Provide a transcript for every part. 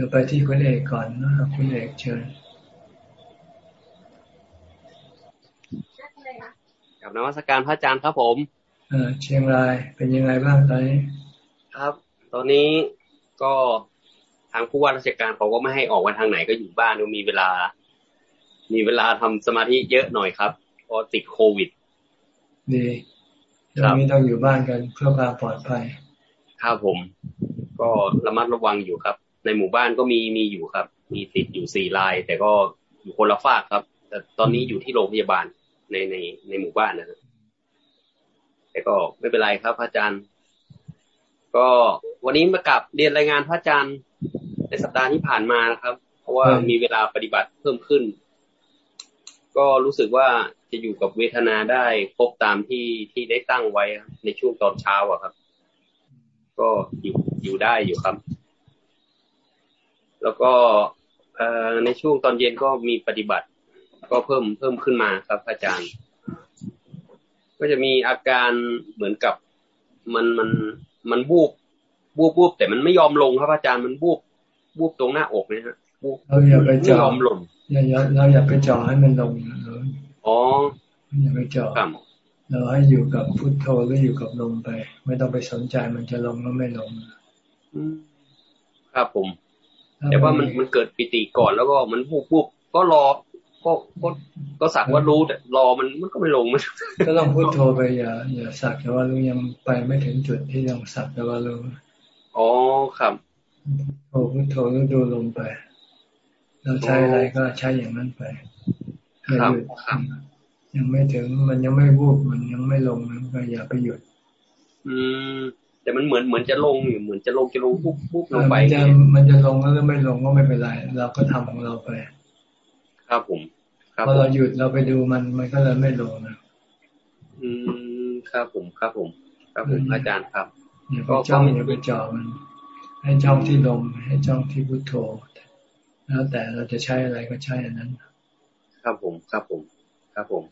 ดี๋ยวไปที่คุณเอกก่อนนะคุณเอกเชิญกับนวัตการพระอาจารย์ครับผมเออเชียงรายเป็นยังไงบ้างตอนนี้ครับ ตอนนี้ก็ทางผู้ว่าราชการเขาก็ไม่ให้ออกมาทางไหนก็อยู่บ้านก็มีเวลา มีเวลาทำสมาธิเยอะหน่อยครับเพราะติดโควิดดีตอนนี้ต้องอยู่บ้านกันเพื่อความปลอดภัยครับผม ก็ระมัดระวังอยู่ครับ ในหมู่บ้านก็มีมีอยู่ครับ มีติดอยู่สี่ราย แต่ก็อยู่คนละฝากครับ แต่ตอนนี้อยู่ที่โรงพยาบาลในในในหมู่บ้านนะครับแต่ก็ไม่เป็นไรครับพระอาจารย์ ก็วันนี้มากับเรียนรายงานพระอาจารย์ในสัปดาห์ที่ผ่านมานะครับ เพราะว่ามีเวลาปฏิบัติเพิ่มขึ้น ก็รู้สึกว่าจะอยู่กับเวทนาได้ครบตามที่ที่ได้ตั้งไว้ในช่วงตอนเช้าอะครับ ก็อยู่อยู่ได้อยู่ครับ แล้วก็ในช่วงตอนเย็นก็มีปฏิบัติ ก็เพิ่มเพิ่มขึ้นมาครับอาจารย์ ก็จะมีอาการเหมือนกับมันมันมันบูบบูบบูบแต่มันไม่ยอมลงครับอาจารย์มันบูบบูบตรงหน้าอกเนี่ยฮะบูบเราอย่าไปจ่อมหล่นอย่าเราอย่าไปจ่อให้มันลงอ๋ออย่าไปจ่อเราให้อยู่กับพุทโธหรืออยู่กับลมไป ไม่ต้องไปสนใจมันจะลงหรือไม่ลงครับผม แต่ว่ามันมันเกิดปิติก่อนแล้วก็มันบูบบูบก็รอก็ก็ก็สักว่ารู้แต่รอมันมันก็ไม่ลงมันก็ต้องพุทโธไปอย่าอย่าสักแต่ว่ารู้ยังไปไม่ถึงจุดที่ต้องสักแต่ว่ารู้อ๋อครับโทพุทโธแล้วดูลงไป เราใช้อะไรก็ใช้อย่างนั้นไปอย่าหยุดยังไม่ถึงมันยังไม่วูบมันยังไม่ลงนั้นก็อย่าไปหยุด อืม แต่มันเหมือนเหมือนจะลงอยู่เหมือนจะลงจะลงปุ๊บปุ๊บลงไปมันจะมันจะลงแล้วไม่ลงก็ไม่เป็นไรเราก็ทำของเราไปครับผมพอเราหยุดเราไปดูมันมันก็เลยไม่ลงนะอืมครับผมครับผม ครับผมอาจารย์ครับอย่าไปจ้องอย่าไปจ่อมัน ให้จ้องที่ลมให้จ้องที่พุทโธแล้วแต่เราจะใช้อะไรก็ใช้อันนั้น ครับผมครับผม ครับผม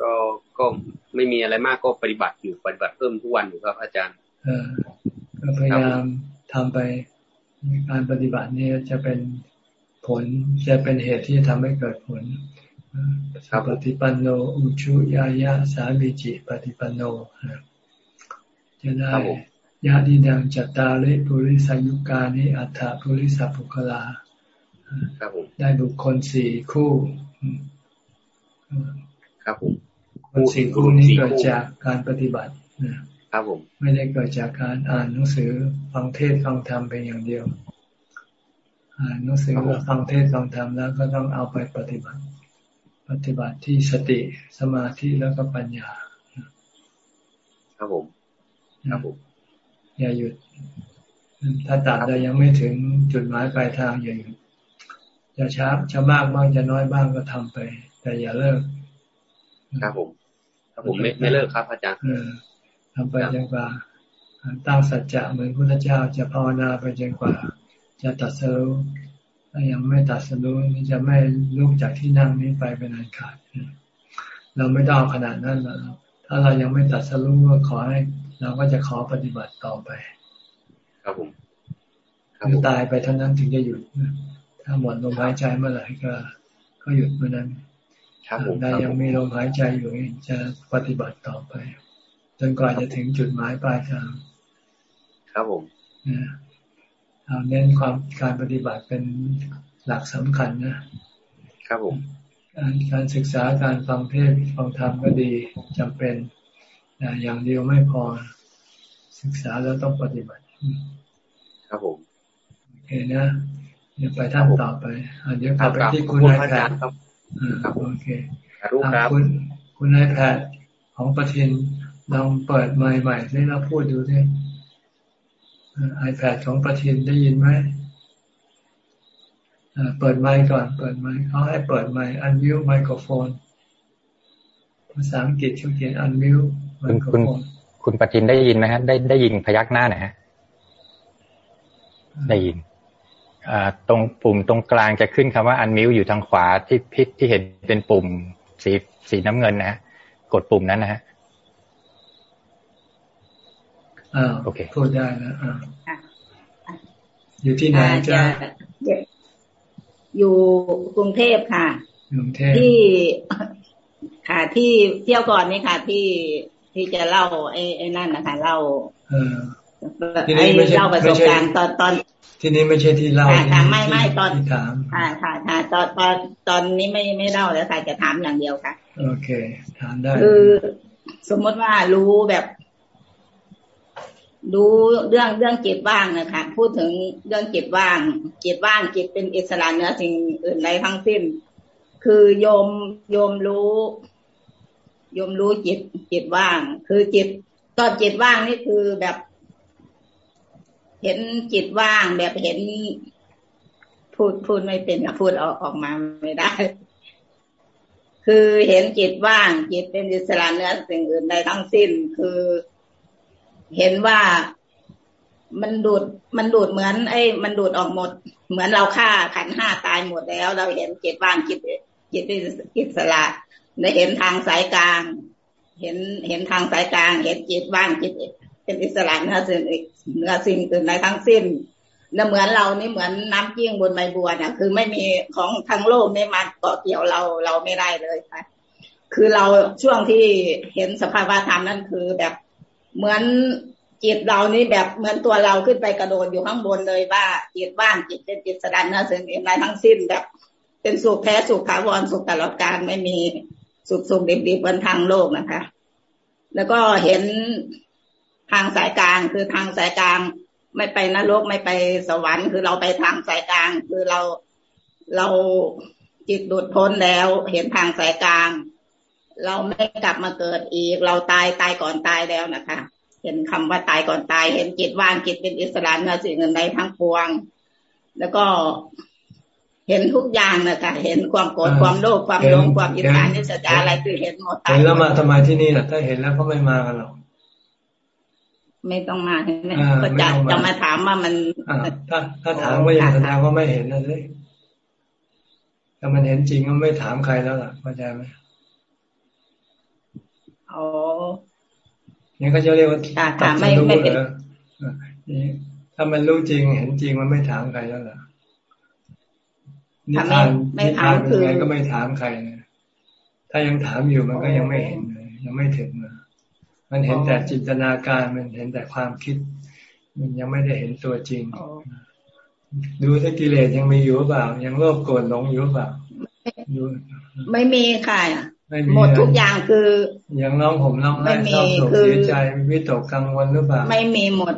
ก็ก็ไม่มีอะไรมากก็ปฏิบัติอยู่ปฏิบัติเพิ่มทุกวันอยู่ครับ อาจารย์เออก็พยายามทำไปการปฏิบัตินี้จะเป็นผลจะเป็นเหตุที่จะทำให้เกิดผลปฏิปันโนอุชุยายะสามีจิปฏิปันโนจะได้ญาติดังจัตตาเลปุริสายุกานิอัฏฐปุริสัพุคลาได้บุคคลสี่คู่ ครับผมคนสี่คู่นี้เกิดจากการปฏิบัติครับผม ไม่ได้เกิดจากการอ่านหนังสือฟังเทศฟังธรรมเป็นอย่างเดียว อ่านหนังสือฟังเทศฟังธรรมแล้วก็ต้องเอาไปปฏิบัติ ปฏิบัติที่สติสมาธิแล้วก็ปัญญา ครับผมครับผมอย่าหยุด ถ้าตัดได้ยังไม่ถึงจุดหมายปลายทางอย่าหยุดจะช้าจะมากบ้างจะน้อยบ้างก็ทำไป แต่อย่าเลิก ครับผมครับผมไม่ไม่เลิกครับอาจารย์ทำไปจนกว่าตั้งสัจจะเหมือนพระเจ้าจะภาวนาไปจนกว่า จะตัดสรุถ้ายังไม่ตัดสรุนี่จะไม่ลุกจากที่นั่งนี้ไปเป็นอันขาดเราไม่ต้องขนาดนั้นแล้วถ้าเรายังไม่ตัดสรุก็ขอให้ เราก็จะขอปฏิบัติต่อไป ครับผมคือตายไปเท่านั้นถึงจะหยุดถ้าหมดลมหายใจเมื่อไหร่ก็ ก็หยุดเมื่อนั้น ครับผมได้ยังมีลมหายใจอยู่จะปฏิบัติต่อไป จนกว่าจะถึงจุดหมายปลายทาง ครับผมเราเน้นความการปฏิบัติเป็นหลักสำคัญนะ ครับผม การการศึกษาการฟังเทศฟังธรรมก็ดีจำเป็นแต่อย่างเดียวไม่พอศึกษาแล้วต้องปฏิบัติ ครับผมโอเคนะเดี๋ยวไปท่านต่อไปเดี๋ยวกลับไปที่คุณนายแพทย์ ครับโอเคคุณคุณนายแพทย์ของประทินลองเปิดใหม่ๆให้เราพูดดูดิไอแพดของประทินได้ยินไหมเปิดไมค์ก่อน เปิดไมค์เขาให้เปิดไมค์อันวิวไมโครโฟน ภาษาอังกฤษเขาเขียนอันวิวคุณคุณคุณปทินได้ยินไหมฮะ ได้ได้ยินพยักหน้าไหนฮะ ได้ยินอ่า ตรงปุ่มตรงกลางจะขึ้นคำว่าอันมิวอยู่ทางขวาที่พิษที่เห็นเป็นปุ่มสีสีน้ำเงินนะกดปุ่มนั้นนะฮะอ่าโอเคพูดได้นะอ่าอยู่ที่ไหนจ้าอยู่กรุงเทพค่ะกรุงเทพที่ค่ะที่เที่ยวก่อนนี่ค่ะที่ที่จะเล่าไอ้ไอ้นั่นนะคะเล่าทีนี้ไม่ใช่เล่าประสบการณ์ตอนตอน ที่นี้ไม่ใช่ที่เล่าค่ะไม่ไม่ตอนที่ถามค่ะค่ะค่ะตอนตอนตอนนี้ไม่ไม่เล่าแล้วค่ะจะถามอย่างเดียวค่ะ โอเค ถามได้คือสมมติว่ารู้แบบดูเรื่องเรื่องจิตว่างนะคะพูดถึงเรื่องจิตว่างจิตว่างจิตเป็นอิสระเนื้อสิ่งอื่นใดทั้งสิ้น คือโยมโยมรู้โยมรู้จิตจิตว่าง คือจิตตอนจิตว่างนี่คือแบบ เห็นจิตว่างแบบเห็น พูดพูดไม่เป็นอะพูดออกออกมาไม่ได้ คือเห็นจิตว่าง จิตเป็นอิสระเนื้อสิ่งอื่นใดทั้งสิ้น คือ เห็นว่ามันดูดมันดูดเหมือนไอ้มันดูดออกหมด เหมือนเราฆ่าขันห้าตายหมดแล้ว เราเห็นจิตว่างจิตจิตอิสระได้เห็นทางสายกลาง เห็นเห็นทางสายกลาง เห็นจิตว่างจิต เป็นอิสระเนื้อสิ่งเนื้อสิ่งอื่นใดทั้งสิ้นแล้วเหมือนเรานี่เหมือนน้ำจิ้งบนใบบัวเนี่ยคือไม่มีของทั้งโลกไม่มาเกาะเกี่ยวเราเราไม่ได้เลยค่ะคือเราช่วงที่เห็นสภาวะธรรมนั่นคือแบบเหมือนจิตเรานี่แบบเหมือนตัวเราขึ้นไปกระโดดอยู่ข้างบนเลยว่าจิตว่างจิตเป็นจิตสดันนะสิ่งอื่นใดทั้งสิ้นแบบ เป็นสุขแท้สุขถาวรสุขตลอดการไม่มีสุขสุขดิบดิบบนทางโลกนะคะ แล้วก็เห็น ทางสายกลางคือทางสายกลาง ไม่ไปนรกไม่ไปสวรรค์ คือเราไปทางสายกลาง คือเราเราจิตดุดพ้นแล้วเห็นทางสายกลาง เราไม่กลับมาเกิดอีก เราตายตายก่อนตายแล้วนะคะ เห็นคำว่าตายก่อนตาย เห็นจิตว่างจิตเป็นอิสระเนื้อสิ่งอื่นใดทั้งปวง แล้วก็เห็นทุกอย่างนะคะเห็นความโกรธความโลภความหลงความอิจฉานิสัยอะไรคือเห็นหมดเห็นแล้วมาทำไมที่นี่ล่ะถ้าเห็นแล้วก็ไม่มากันหรอก ไม่ต้องมาเห็นไหมก็จะจะมาถามว่ามันถ้าถ้าถามว่าอย่างแสดงว่าไม่เห็นนะเลยถ้ามันเห็นจริงก็ไม่ถามใครแล้วล่ะเข้าใจไหมอ๋อนี่ก็จะเรียกว่าตัดจะรู้เหรอถ้ามันรู้จริงเห็นจริงมันไม่ถามใครแล้วล่ะนิทานนิทานเป็นไงก็ไม่ถามใครนะถ้ายังถามอยู่มันก็ยังไม่เห็นเลยยังไม่ถึงนะ มันเห็นแต่จินตนาการมันเห็นแต่ความคิด มันยังไม่ได้เห็นตัวจริง ดูถ้ากิเลสยังมีอยู่เปล่า ยังโลภโกรธหลงอยู่เปล่าไม่มีค่ะหมดทุกอย่างคือยังน้องผมน้องไห้เศร้าโศกเสียใจวิตกกังวลหรือเปล่าไม่มีหมด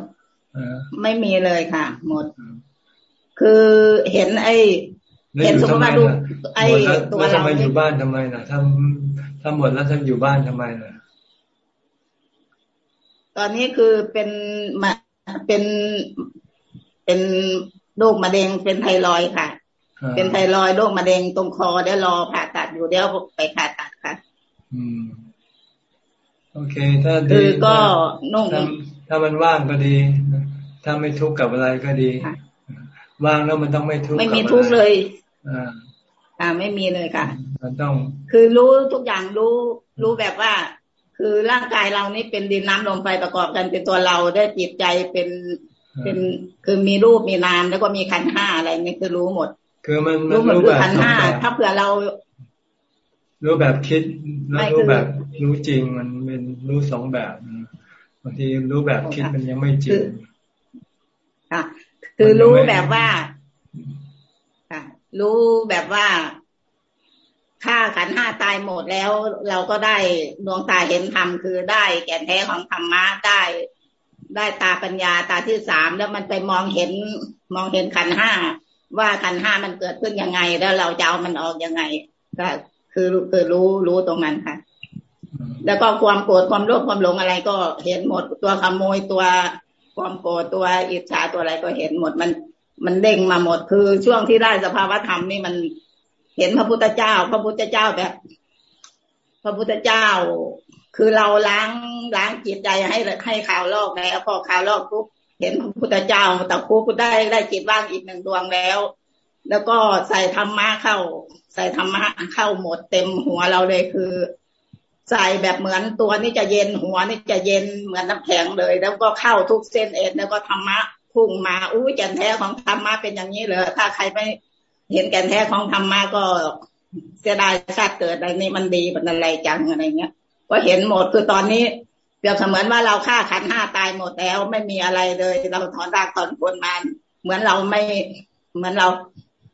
ไม่มีเลยค่ะ หมด คือเห็นไอ้เห็นสมมติว่าดูไอ้ตัวเราทำไมอยู่บ้านทำไมนะถ้าถ้าหมดแล้วจะอยู่บ้านทำไมนะ ตอนนี้คือเป็นมาเป็นเป็นโรคมะเร็งเป็นไทรอยค่ะ เป็นไทรอยโรคมะเร็งตรงคอเดี๋ยวรอผ่าตัดอยู่เดี๋ยวไปผ่าตัดค่ะ อืมโอเค ถ้าดีคือก็นุ่งถ้ามันว่างก็ดี ถ้าไม่ทุกข์กับอะไรก็ดี ว่างแล้วมันต้องไม่ทุกข์ไม่มีทุกข์เลยอ่าไม่มีเลยค่ะ มันต้อง คือรู้ทุกอย่างรู้รู้แบบว่า คือร่างกายเรานี่เป็นดินน้ำลมไฟประกอบกันเป็นตัวเราได้จิตใจเป็นเป็นคือมีรูปมีนามแล้วก็มีขันห้าอะไรนี่คือรู้หมด คือมันรู้หมดคือขันห้าถ้าเผื่อเรา รู้แบบคิดแล้วรู้แบบรู้จริงมันเป็นรู้สองแบบบางทีรู้แบบคิดมันยังไม่จริงค่ะคือรู้แบบว่ารู้แบบว่า ฆ่าขันห้าตายหมดแล้ว เราก็ได้ดวงตาเห็นธรรมคือได้แก่นแท้ของธรรมะได้ ได้ตาปัญญาตาที่สามแล้วมันไปมองเห็นมองเห็นขันห้าว่าขันห้ามันเกิดขึ้นยังไง แล้วเราจะเอามันออกยังไง ก็คือคือรู้รู้ตรงนั้นค่ะ แล้วก็ความโกรธความโลภความหลงอะไรก็เห็นหมดตัวขโมยตัวความโกรธตัวอิจฉาตัวอะไรก็เห็นหมดมันมันเด้งมาหมดคือช่วงที่ได้สภาวธรรมนี่มัน เห็นพระพุทธเจ้า พระพุทธเจ้าแบบ พระพุทธเจ้า คือเราล้างล้างจิตใจให้ให้ข่าวลอกแล้วพอข่าวลอกปุ๊บเห็นพระพุทธเจ้าแต่ครูก็ได้ได้จิตว่างอีกหนึ่งดวงแล้ว แล้วก็ใส่ธรรมะเข้า ใส่ธรรมะเข้าหมดเต็มหัวเราเลยคือ ใส่แบบเหมือนตัวนี่จะเย็นหัวนี่จะเย็นเหมือนน้ำแข็งเลย แล้วก็เข้าทุกเส้นเอ็นแล้วก็ธรรมะพุ่งมาอู้แก่นแท้ของธรรมะเป็นอย่างนี้เลยถ้าใครไม่ เห็นแก่นแท้ของธรรมะก็เสียดายชาติเกิดอะไรนี่มันดีเป็นอะไรจังอะไรเงี้ยก็เห็นหมดคือตอนนี้เปรียบเสมือนว่าเราฆ่าขันห้าตายหมดแล้วไม่มีอะไรเลย เราถอนรากถอนผลมาเหมือนเราไม่เหมือนเรา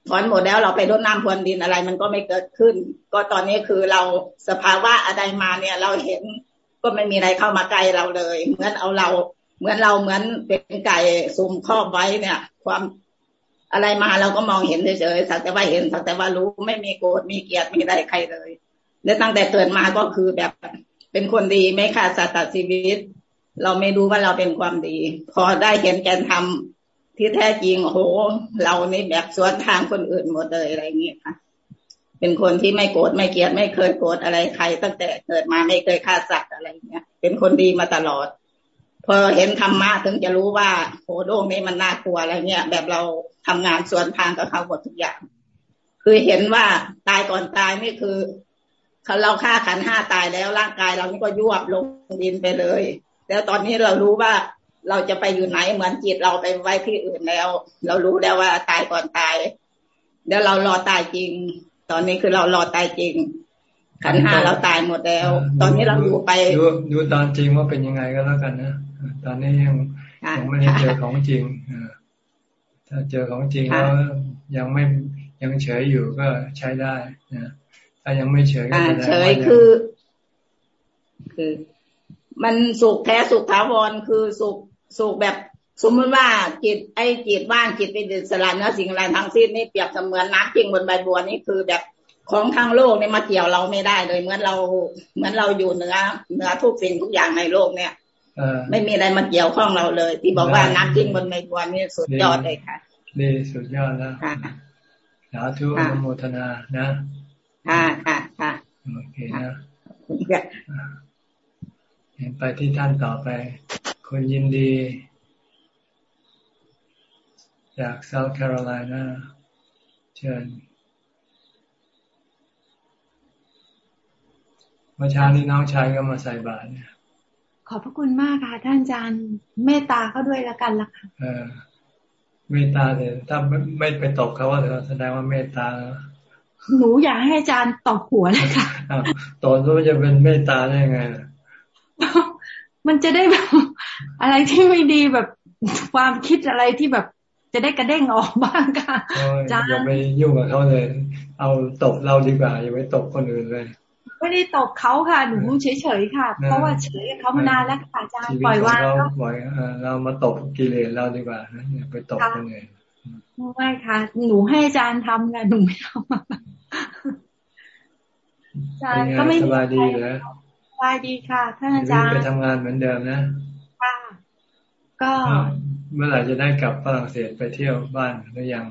ถอนหมดแล้วเราไปรดน้ำพรวนดินอะไร มันก็ไม่เกิดขึ้น ก็ตอนนี้คือเราสภาวะอะไรมาเนี่ย เราเห็นก็ไม่มีอะไรเข้ามาใกล้เราเลย เหมือนเอาเรา เหมือนเราเหมือนเป็นไก่ซุ่มครอบไว้เนี่ย ความ อะไรมาเราก็มองเห็นเฉยๆสักแต่ว่าเห็นสักแต่ว่ารู้ไม่มีโกรธมีเกลียดมีอะไรใครเลย และตั้งแต่เกิดมาก็คือแบบเป็นคนดีไม่ขาดสัตว์ชีวิต เราไม่รู้ว่าเราเป็นความดี พอได้เห็นแกนทำที่แท้จริงโอ้โห เรานี่แบบสวนทางคนอื่นหมดเลยอะไรอย่างเงี้ยค่ะเป็นคนที่ไม่โกรธไม่เกลียดไม่เคยโกรธอะไรใคร ตั้งแต่เกิดมาไม่เคยฆ่าสัตว์อะไรเงี้ย เป็นคนดีมาตลอด พอเห็นธรรมะถึงจะรู้ว่าโหโลกนี้มันน่ากลัวอะไรเงี้ยแบบเราทำงานส่วนทางกับเขาหมดทุกอย่าง คือเห็นว่าตายก่อนตายนี่คือเขาเราฆ่าขันห้าตายแล้วร่างกายเรานี่ก็ยวบลงดินไปเลย แล้วตอนนี้เรารู้ว่าเราจะไปอยู่ไหนเหมือนจิตเราไปไว้ที่อื่นแล้ว เรารู้แล้วว่าตายก่อนตายแล้วเรารอตายจริง ตอนนี้คือเรารอตายจริง ขันห้าเราตายหมดแล้ว ตอนนี้เราอยู่ไปดูดูตอนจริงว่าเป็นยังไงก็แล้วกันนะ ตอนนี้ยังยังไม่ได้เจอของจริงถ้าเจอของจริงแล้วยังไม่ยังเฉยอยู่ก็ใช้ได้นะถ้ายังไม่เฉยก็เฉยคือ คือ มันสุขแท้สุขถาวรคือสุขสุขแบบสมมติว่าจิตไอ้จิตว่างจิตเป็นสลายเนื้อสิ่งอะไรทั้งสิ้นนี่เปรียบเสมือนน้ำจริงบนใบบัวนี่คือแบบของทางโลกเนี่ยมาเกี่ยวเราไม่ได้เลยเหมือนเราเหมือนเราอยู่เหนือเหนือทุกสิ่งทุกอย่างในโลกเนี่ย ไม่มีอะไรมาเกี่ยวข้องเราเลย ที่บอกว่าน้ำจริงบนใบบัวนี่สุดยอดเลยค่ะนี่สุดยอดแล้วสาธุอนุโมทนานะค่ะค่ะค่ะโอเคนะเห็นไปที่ท่านต่อไป คนยินดี จากเซาท์แคโรไลนาเชิญเมื่อเช้านี้น้องชายก็มาใส่บาตรเนี่ย ขอบพระคุณมากค่ะท่านอาจารย์ เมตตาเขาด้วยละกันละค่ะเออเมตตาเลยถ้าไม่ไปตบเขาว่าแสดงว่าเมตตาแล้วหนูอยากให้อาจารย์ตอบหัวเลยค่ะตอนนู้จะเป็นเมตตาได้ยังไงมันจะได้แบบอะไรที่ไม่ดีแบบความคิดอะไรที่แบบจะได้กระเด้งออกบ้างค่ะจ้าอย่าไปยุ่งกับเขาเลย เอาตบเราดีกว่าอย่าไปตบคนอื่นเลย ไม่ได้ตบเขาค่ะ หนูเฉยๆค่ะ เพราะว่าเฉยเขามานานแล้วค่ะอาจารย์ปล่อยวางเราปล่อยเรามาตบกิเลสเราดีกว่าอย่าไปตบคนอื่นไม่ค่ะ หนูให้อาจารย์ทำไงหนูไม่ทำอาจารย์ก็ไม่สบายดีเหรอสบายดีค่ะ ท่านอาจารย์ไปทำงานเหมือนเดิมนะค่ะก็เมื่อไหร่จะได้กลับฝรั่งเศสไปเที่ยวบ้านหรือยัง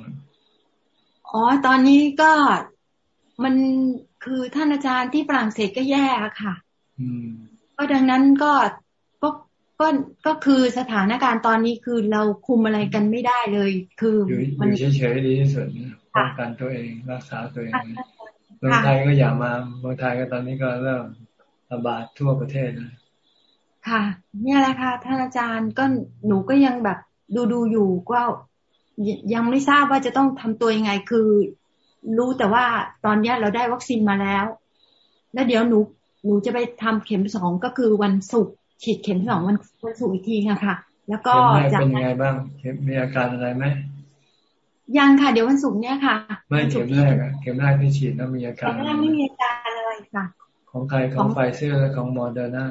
อ๋อ ตอนนี้ก็ มันคือท่านอาจารย์ที่ฝรั่งเศสก็แย่ค่ะอืมก็ดังนั้นก็ก็ก็ก็คือสถานการณ์ตอนนี้คือเราคุมอะไรกันไม่ได้เลย คือมันเฉยๆดีที่สุดป้องกันตัวเองรักษาตัวเองเมืองไทยก็อย่ามาเมืองไทยก็ตอนนี้ก็เริ่มระบาดทั่วประเทศนะค่ะ เนี่ยแหละค่ะท่านอาจารย์ก็หนูก็ยังแบบดูดูอยู่ก็ยังไม่ทราบว่าจะต้องทำตัวยังไง คือ รู้แต่ว่าตอนนี้เราได้วัคซีนมาแล้ว แล้วเดี๋ยวหนูหนูจะไปทำเข็มสองก็คือวันศุกร์ฉีดเข็มสองวันวันศุกร์อีกทีค่ะ แล้วก็จะเป็นยังไงบ้างมีอาการอะไรไหมยังค่ะ เดี๋ยววันศุกร์เนี้ยค่ะ ไม่เข็มแรกอะเข็มแรกที่ฉีดแล้วมีอาการเข็มแรกไม่มีอาการเลยค่ะ ของใครของไฟเซอร์และของมอร์เดอร์นา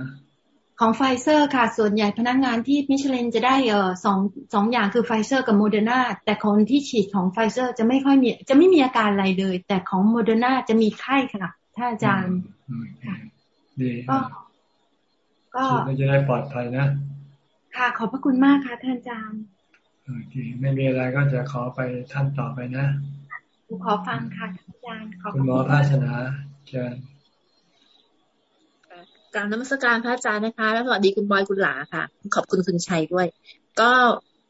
ของไฟเซอร์ค่ะ ส่วนใหญ่พนักงานที่มิชลินจะได้เออสองสองอย่างคือไฟเซอร์กับโมเดอร์นาแต่คนที่ฉีดของไฟเซอร์จะไม่ค่อยมีจะไม่มีอาการอะไรเลย แต่ของโมเดอร์นาจะมีไข้ค่ะท่านอาจารย์ดีก็ก็จะได้ปลอดภัยนะ ค่ะ ขอบพระคุณมากค่ะท่านอาจารย์โอเคไม่มีอะไรก็จะขอไปท่านต่อไปนะขอฟังค่ะอาจารย์คุณหมอภาชนะเชิญ การนมัสการพระอาจารย์นะคะแล้วสวัสดีคุณบอยคุณหลาค่ะ ขอบคุณคุณชัยด้วย ก็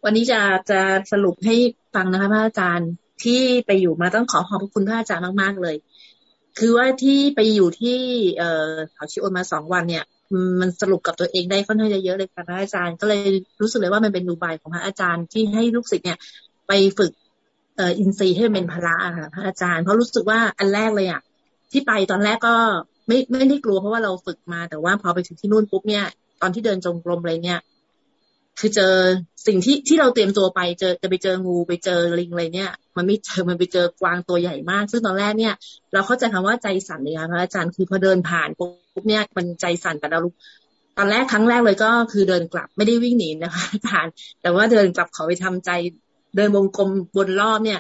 วันนี้จะจะสรุปให้ฟังนะคะพระอาจารย์ที่ไปอยู่มาต้องขอขอบคุณพระอาจารย์มากๆเลย คือว่าที่ไปอยู่ที่เอ่อเขาชิโอนมาสองวันเนี่ย มันสรุปกับตัวเองได้ค่อนข้างจะเยอะเลยค่ะพระอาจารย์ ก็เลยรู้สึกเลยว่ามันเป็นดูบายของพระอาจารย์ที่ให้ลูกศิษย์เนี่ย ไปฝึกเอ่ออินทรีย์ให้เป็นพละค่ะพระอาจารย์ เพราะรู้สึกว่าอันแรกเลยอะที่ไปตอนแรกก็ ไม่ไม่ได้กลัวเพราะว่าเราฝึกมา แต่ว่าพอไปถึงที่นู่นปุ๊บเนี่ย ตอนที่เดินจงกรมอะไรเนี่ย คือเจอสิ่งที่ที่เราเตรียมตัวไปเจอจะไปเจองูไปเจอลิงอะไรเนี่ย มันไม่เจอมันไปเจอกวางตัวใหญ่มาก ซึ่งตอนแรกเนี่ย เราเข้าใจคำว่าใจสั่นเลยค่ะพระอาจารย์คือพอเดินผ่านปุ๊บเนี่ยมันใจสั่นแต่เราตอนแรกครั้งแรกเลยก็คือเดินกลับไม่ได้วิ่งหนีนะคะอาจารย์แต่ว่าเดินกลับเขาไปทำใจเดินวงกลมบนรอบเนี่ย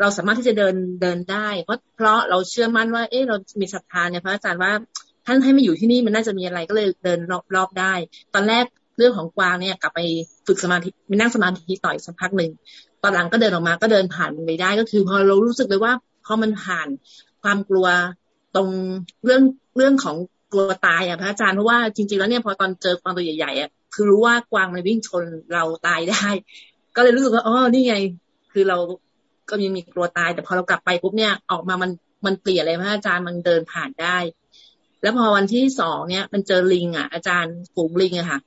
เราสามารถที่จะเดินเดินได้ เพราะเพราะเราเชื่อมั่นว่า เออเรามีศรัทธาเนี่ยพระอาจารย์ว่าท่านให้มาอยู่ที่นี่มันน่าจะมีอะไรก็เลยเดินรอบรอบได้ ตอนแรกเรื่องของกวางเนี่ยกลับไปฝึกสมาธิไปนั่งสมาธิต่อยสักพักหนึ่งตอนหลังก็เดินออกมาก็เดินผ่านมันไปได้ก็คือ พอเรารู้สึกเลยว่าพอมันผ่านความกลัวตรงเรื่องเรื่องของกลัวตายอะพระอาจารย์เพราะว่าจริงๆแล้วเนี่ยพอตอนเจอกวางตัวใหญ่ๆอะคือรู้ว่ากวางมันวิ่งชนเราตายได้ ก็เลยรู้สึกว่าอ๋อนี่ไง คือเรา ก็ยังมีกลัวตาย แต่พอเรากลับไปปุ๊บเนี่ยออกมามันมันเปลี่ยนเลยพระอาจารย์มันเดินผ่านได้ แล้วพอวันที่สองเนี่ยมันเจอลิงอะ อาจารย์ฝูงลิงอะค่ะ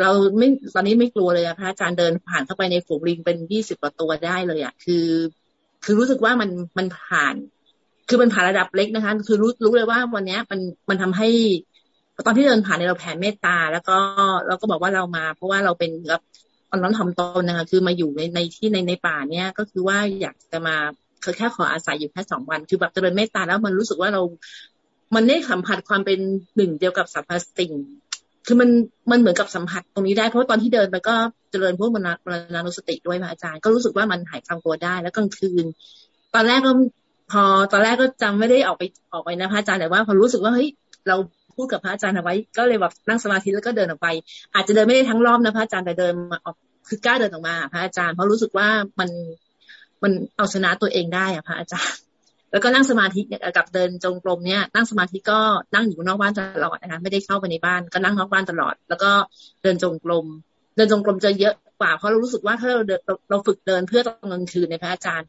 เราไม่ตอนนี้ไม่กลัวเลยอะพระอาจารย์เดินผ่านเข้าไปในฝูงลิงเป็นยี่สิบกว่าตัวได้เลยอะคือ คือรู้สึกว่ามันมันผ่าน คือมันผ่านระดับเล็กนะคะ คือรู้รู้เลยว่าวันนี้มันมันทำให้ตอนที่เดินผ่านในเราแผ่เมตตา แล้วก็เราก็บอกว่าเรามา เพราะว่าเราเป็นแบบ ตอนนั้นทำตนนะคะคือมาอยู่ในในที่ในในป่าเนี้ยก็คือว่าอยากจะมาคือแค่ขออาศัยอยู่แค่สองวัน คือแบบเจริญเมตตาแล้วมันรู้สึกว่าเรา มันได้สัมผัสความเป็นหนึ่งเดียวกับสรรพสิ่งคือมันมันเหมือนกับสัมผัสตรงนี้ได้เพราะตอนที่เดินไปก็เจริญพวกมรณานุสติด้วยพระอาจารย์ ก็รู้สึกว่ามันหายความกลัวได้ แล้วกลางคืน ตอนแรกก็พอตอนแรกก็จำไม่ได้ออกไปออกไปนะพระอาจารย์แต่ว่าพอรู้สึกว่าเฮ้ยเรา พูดกับพระอาจารย์เอาไว้ ก็เลยแบบนั่งสมาธิแล้วก็เดินออกไป อาจจะเดินไม่ได้ทั้งรอบนะพระอาจารย์แต่เดินมาออกคือกล้าเดินออกมา พระอาจารย์เพราะรู้สึกว่ามันมันเอาชนะตัวเองได้อะพระอาจารย์แล้วก็นั่งสมาธิกับเดินจงกรมเนี่ยนั่งสมาธิก็นั่งอยู่นอกบ้านตลอดนะคะไม่ได้เข้าไปในบ้านก็นั่งนอกบ้านตลอด แล้วก็เดินจงกรมเดินจงกรมจะเยอะกว่าเพราะเรารู้สึกว่าถ้าเราเราฝึกเดินเพื่อตอนกลางคืนในพระอาจารย์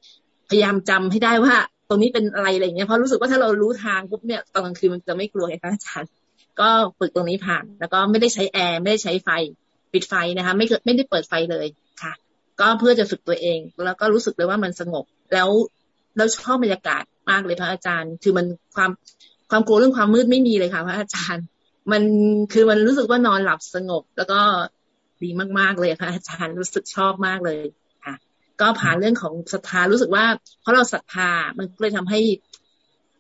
พยายามจำให้ได้ว่า ตรงนี้เป็นอะไรอะไรเงี้ยเพราะรู้สึกว่าถ้าเรารู้ทางปุ๊บเนี่ยตอนกลางคืนมันจะไม่กลัวไงพระอาจารย์ ก็ฝึกตรงนี้ผ่าน แล้วก็ไม่ได้ใช้แอร์ไม่ได้ใช้ไฟปิดไฟนะคะ ไม่ไม่ได้เปิดไฟเลยค่ะ ก็เพื่อจะฝึกตัวเอง แล้วก็รู้สึกเลยว่ามันสงบ แล้วแล้วชอบบรรยากาศมากเลยพระอาจารย์ คือมันความความกลัวเรื่องความมืดไม่มีเลยค่ะ พระอาจารย์ มันคือมันรู้สึกว่านอนหลับสงบ แล้วก็ดีมากๆเลยค่ะอาจารย์รู้สึกชอบมากเลยค่ะ ก็ผ่านเรื่องของศรัทธารู้สึกว่าเพราะเราศรัทธามันก็เลยทำให้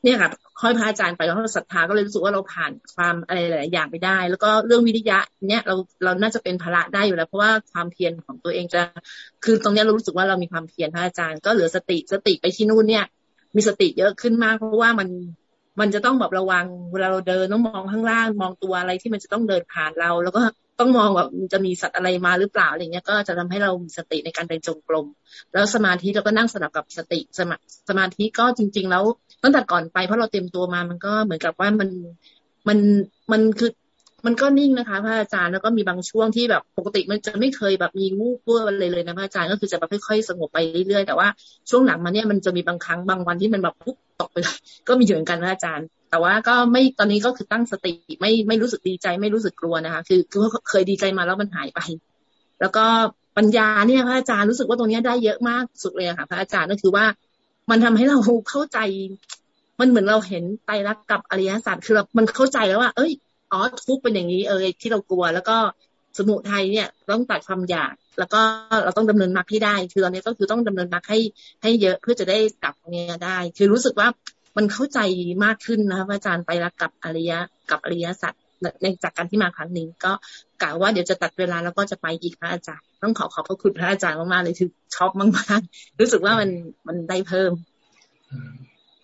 เนี่ยค่ะค่อยพระอาจารย์ไปแล้วเราศรัทธาก็เลยรู้สึกว่าเราผ่านความอะไรหลายอย่างไปได้ แล้วก็เรื่องวิริยะเนี่ยเราเราน่าจะเป็นภาระได้อยู่แล้ว เพราะว่าความเพียรของตัวเองจะ คือตรงนี้เรารู้สึกว่าเรามีความเพียรพระอาจารย์ก็เหลือสติสติไปที่นู่นเนี่ย มีสติเยอะขึ้นมาก เพราะว่ามันมันจะต้องแบบระวังเวลาเราเดินต้องมองข้างล่างมองตัวอะไรที่มันจะต้องเดินผ่านเรา แล้วก็ต้องมองแบบจะมีสัตว์อะไรมาหรือเปล่าอะไรเงี้ยก็จะทำให้เรามีสติในการเดินจงกรมแล้วสมาธิเราก็นั่งสลับกับสติสมาสมาธิก็จริง ๆ แล้ว ตั้งแต่ก่อนไปเพราะเราเตรียมตัวมามันก็เหมือนกับว่ามันมันมันคือมันก็นิ่งนะคะพระอาจารย์แล้วก็มีบางช่วงที่แบบปกติมันจะไม่เคยแบบมีงูเปื้ออะไรเลยนะพระอาจารย์ก็คือจะแบบค่อยๆสงบไปเรื่อยๆแต่ว่าช่วงหลังมาเนี่ยมันจะมีบางครั้งบางวันที่มันแบบปุ๊บตกไปเลยก็มีอยู่เหมือนกันพระอาจารย์ แต่ว่าก็ไม่ตอนนี้ก็คือตั้งสติไม่ไม่รู้สึกดีใจไม่รู้สึกกลัวนะคะคือคือเคยดีใจมาแล้วมันหายไป แล้วก็ปัญญาเนี่ยพระอาจารย์รู้สึกว่าตรงนี้ได้เยอะมากสุดเลยค่ะพระอาจารย์ก็คือว่า มันทำให้เราเข้าใจ มันเหมือนเราเห็นไตรลักษณ์กับอริยสัจคือเรามันเข้าใจแล้วว่า เอ้ยอ๋อทุกเป็นอย่างนี้เออที่เรากลัว แล้วก็สมุทัยเนี่ยต้องตัดความอยาก แล้วก็เราต้องดำเนินมรรคให้ได้ คือตอนนี้ก็คือต้องดำเนินมรรคให้ให้เยอะเพื่อจะได้กลับเนี้ยได้ คือรู้สึกว่ามันเข้าใจมากขึ้นนะคะอาจารย์ไปรักกับอริยกับอริยสัจ ในจากการที่มาครั้งนี้ ก็กล่าวว่าเดี๋ยวจะตัดเวลาแล้วก็จะไปอีกพระอาจารย์ ต้องขอขอบพระคุณพระอาจารย์มากๆเลยคือช็อบมากๆ รู้สึกว่ามันมันได้เพิ่ม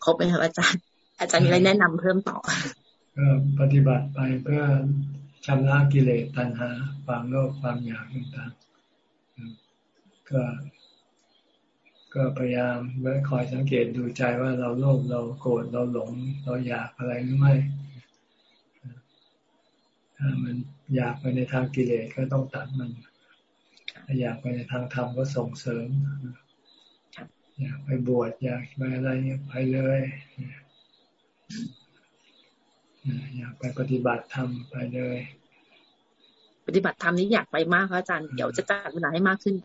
ครบไหมครับอาจารย์ อาจารย์มีอะไรแนะนำเพิ่มต่อก็ปฏิบัติไปเพื่อชำระกิเลสตัณหาความโลภความอยากต่างๆก็ก็พยายามไว้คอยสังเกตดูใจว่าเราโลภเราโกรธเราหลง เราอยากอะไรหรือไม่ มันอยากไปในทางกิเลสก็ต้องตัดมันถ้าอยากไปในทางธรรมก็ส่งเสริม อยากไปบวชอยากไปอะไรไปเลยอยากไปปฏิบัติธรรมไปเลย ปฏิบัติธรรมนี้อยากไปมากครับอาจารย์เดี๋ยวจะจัดเวลาให้มากขึ้น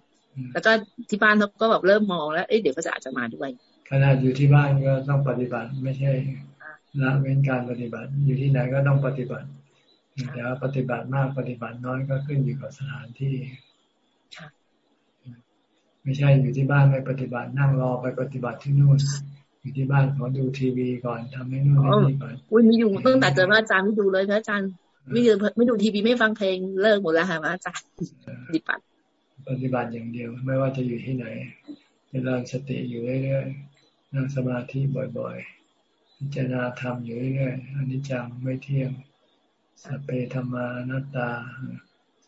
แล้วก็ที่บ้านเขาก็แบบเริ่มมองแล้วเอ้ยเดี๋ยวก็จะอาจจะมาด้วยขนาดอยู่ที่บ้านก็ต้องปฏิบัติไม่ใช่ละเว้นการปฏิบัติ อยู่ที่ไหนก็ต้องปฏิบัติ แต่ว่าปฏิบัติมากปฏิบัติน้อยก็ขึ้นอยู่กับสถานที่ไม่ใช่อยู่ที่บ้านไม่ปฏิบัตินั่งรอไปปฏิบัติที่นู่นอยู่ที่บ้านขอดูทีวีก่อนทำให้นู่นนี่ก่อนอุ้ยมีอยู่ตั้งแต่เจอพระอาจารย์ไม่ดูเลยพระอาจารย์ไม่ดูไม่ดูทีวีไม่ฟังเพลงเลิกหมดแล้วค่ะพระอาจารย์ปฏิบัติ ปฏิบัติอย่างเดียว ไม่ว่าจะอยู่ที่ไหนเจริญสติอยู่เรื่อยๆนั่งสมาธิบ่อยๆพิจารณาธรรมอยู่เรื่อยๆอนิจจังไม่เที่ยง สเพธรรมานัตตา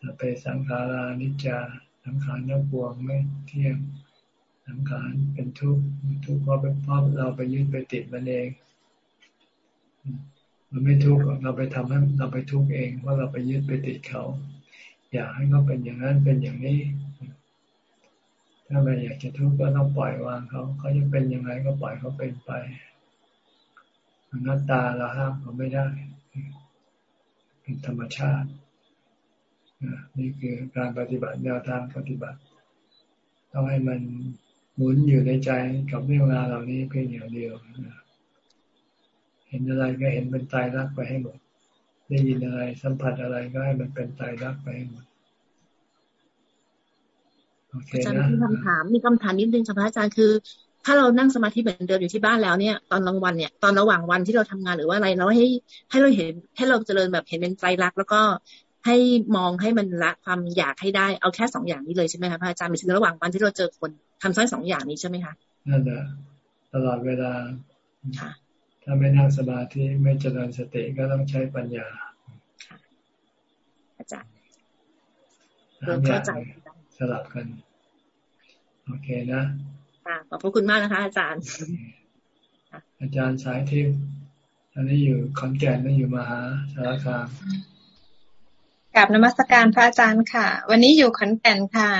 สเพสังขารานิจจา สังขารนับวงไม่เที่ยง สังขารเป็นทุกข์ ทุกข์เพราะเพราะเราไปยึดไปติดมันเอง มันไม่ทุกข์เราไปทำให้เราไปทุกข์เองเพราะเราไปยึดไปติดเขา อยากให้เขาเป็นอย่างนั้นเป็นอย่างนี้ ถ้าไม่อยากจะทุกข์ก็ต้องปล่อยวางเขาเขาจะเป็นยังไงก็ปล่อยเขาเป็นไปหน้าตาเราห้ามเขาไม่ได้ เป็นธรรมชาตินี่คือการปฏิบัติแนวทางปฏิบัติต้องให้มันหมุนอยู่ในใจกับเรื่องราวเหล่านี้เพียงอย่างเดียวเห็นอะไรก็เห็นเป็นตายรักไปให้หมด ได้ยินอะไรสัมผัสอะไรก็ให้มันเป็นตายรักไปให้หมดอาจารย์มีคำถามมีคำถามนิดนึงค่ะพระอาจารย์คือ ถ้าเรานั่งสมาธิเหมือนเดิมอยู่ที่บ้านแล้วเนี่ย ตอนกลางวันเนี่ยตอนระหว่างวันที่เราทำงานหรือว่าอะไรเราให้ให้เราเห็นให้เราเจริญแบบเห็นเป็นใจรัก แล้วก็ให้มองให้มันละความอยากให้ได้เอาแค่สองอย่างนี้เลยใช่ไหมคะพระอาจารย์หมายถึงระหว่างวันที่เราเจอคนทำซ้อยสองอย่างนี้ใช่ไหมคะนั่นแหละตลอดเวลาถ้าไม่นั่งสมาธิไม่เจริญสติก็ต้องใช้ปัญญาอาจารย์เริ่มเข้าใจสลับกัน โอเคนะ ขอบพระคุณมากนะคะ อาจารย์ อาจารย์สายทิพย์ตอนนี้อยู่ขอนแก่นไม่อยู่มหาสารคามกับนมัสการพระอาจารย์ค่ะ วันนี้อยู่ขอนแก่นค่ะ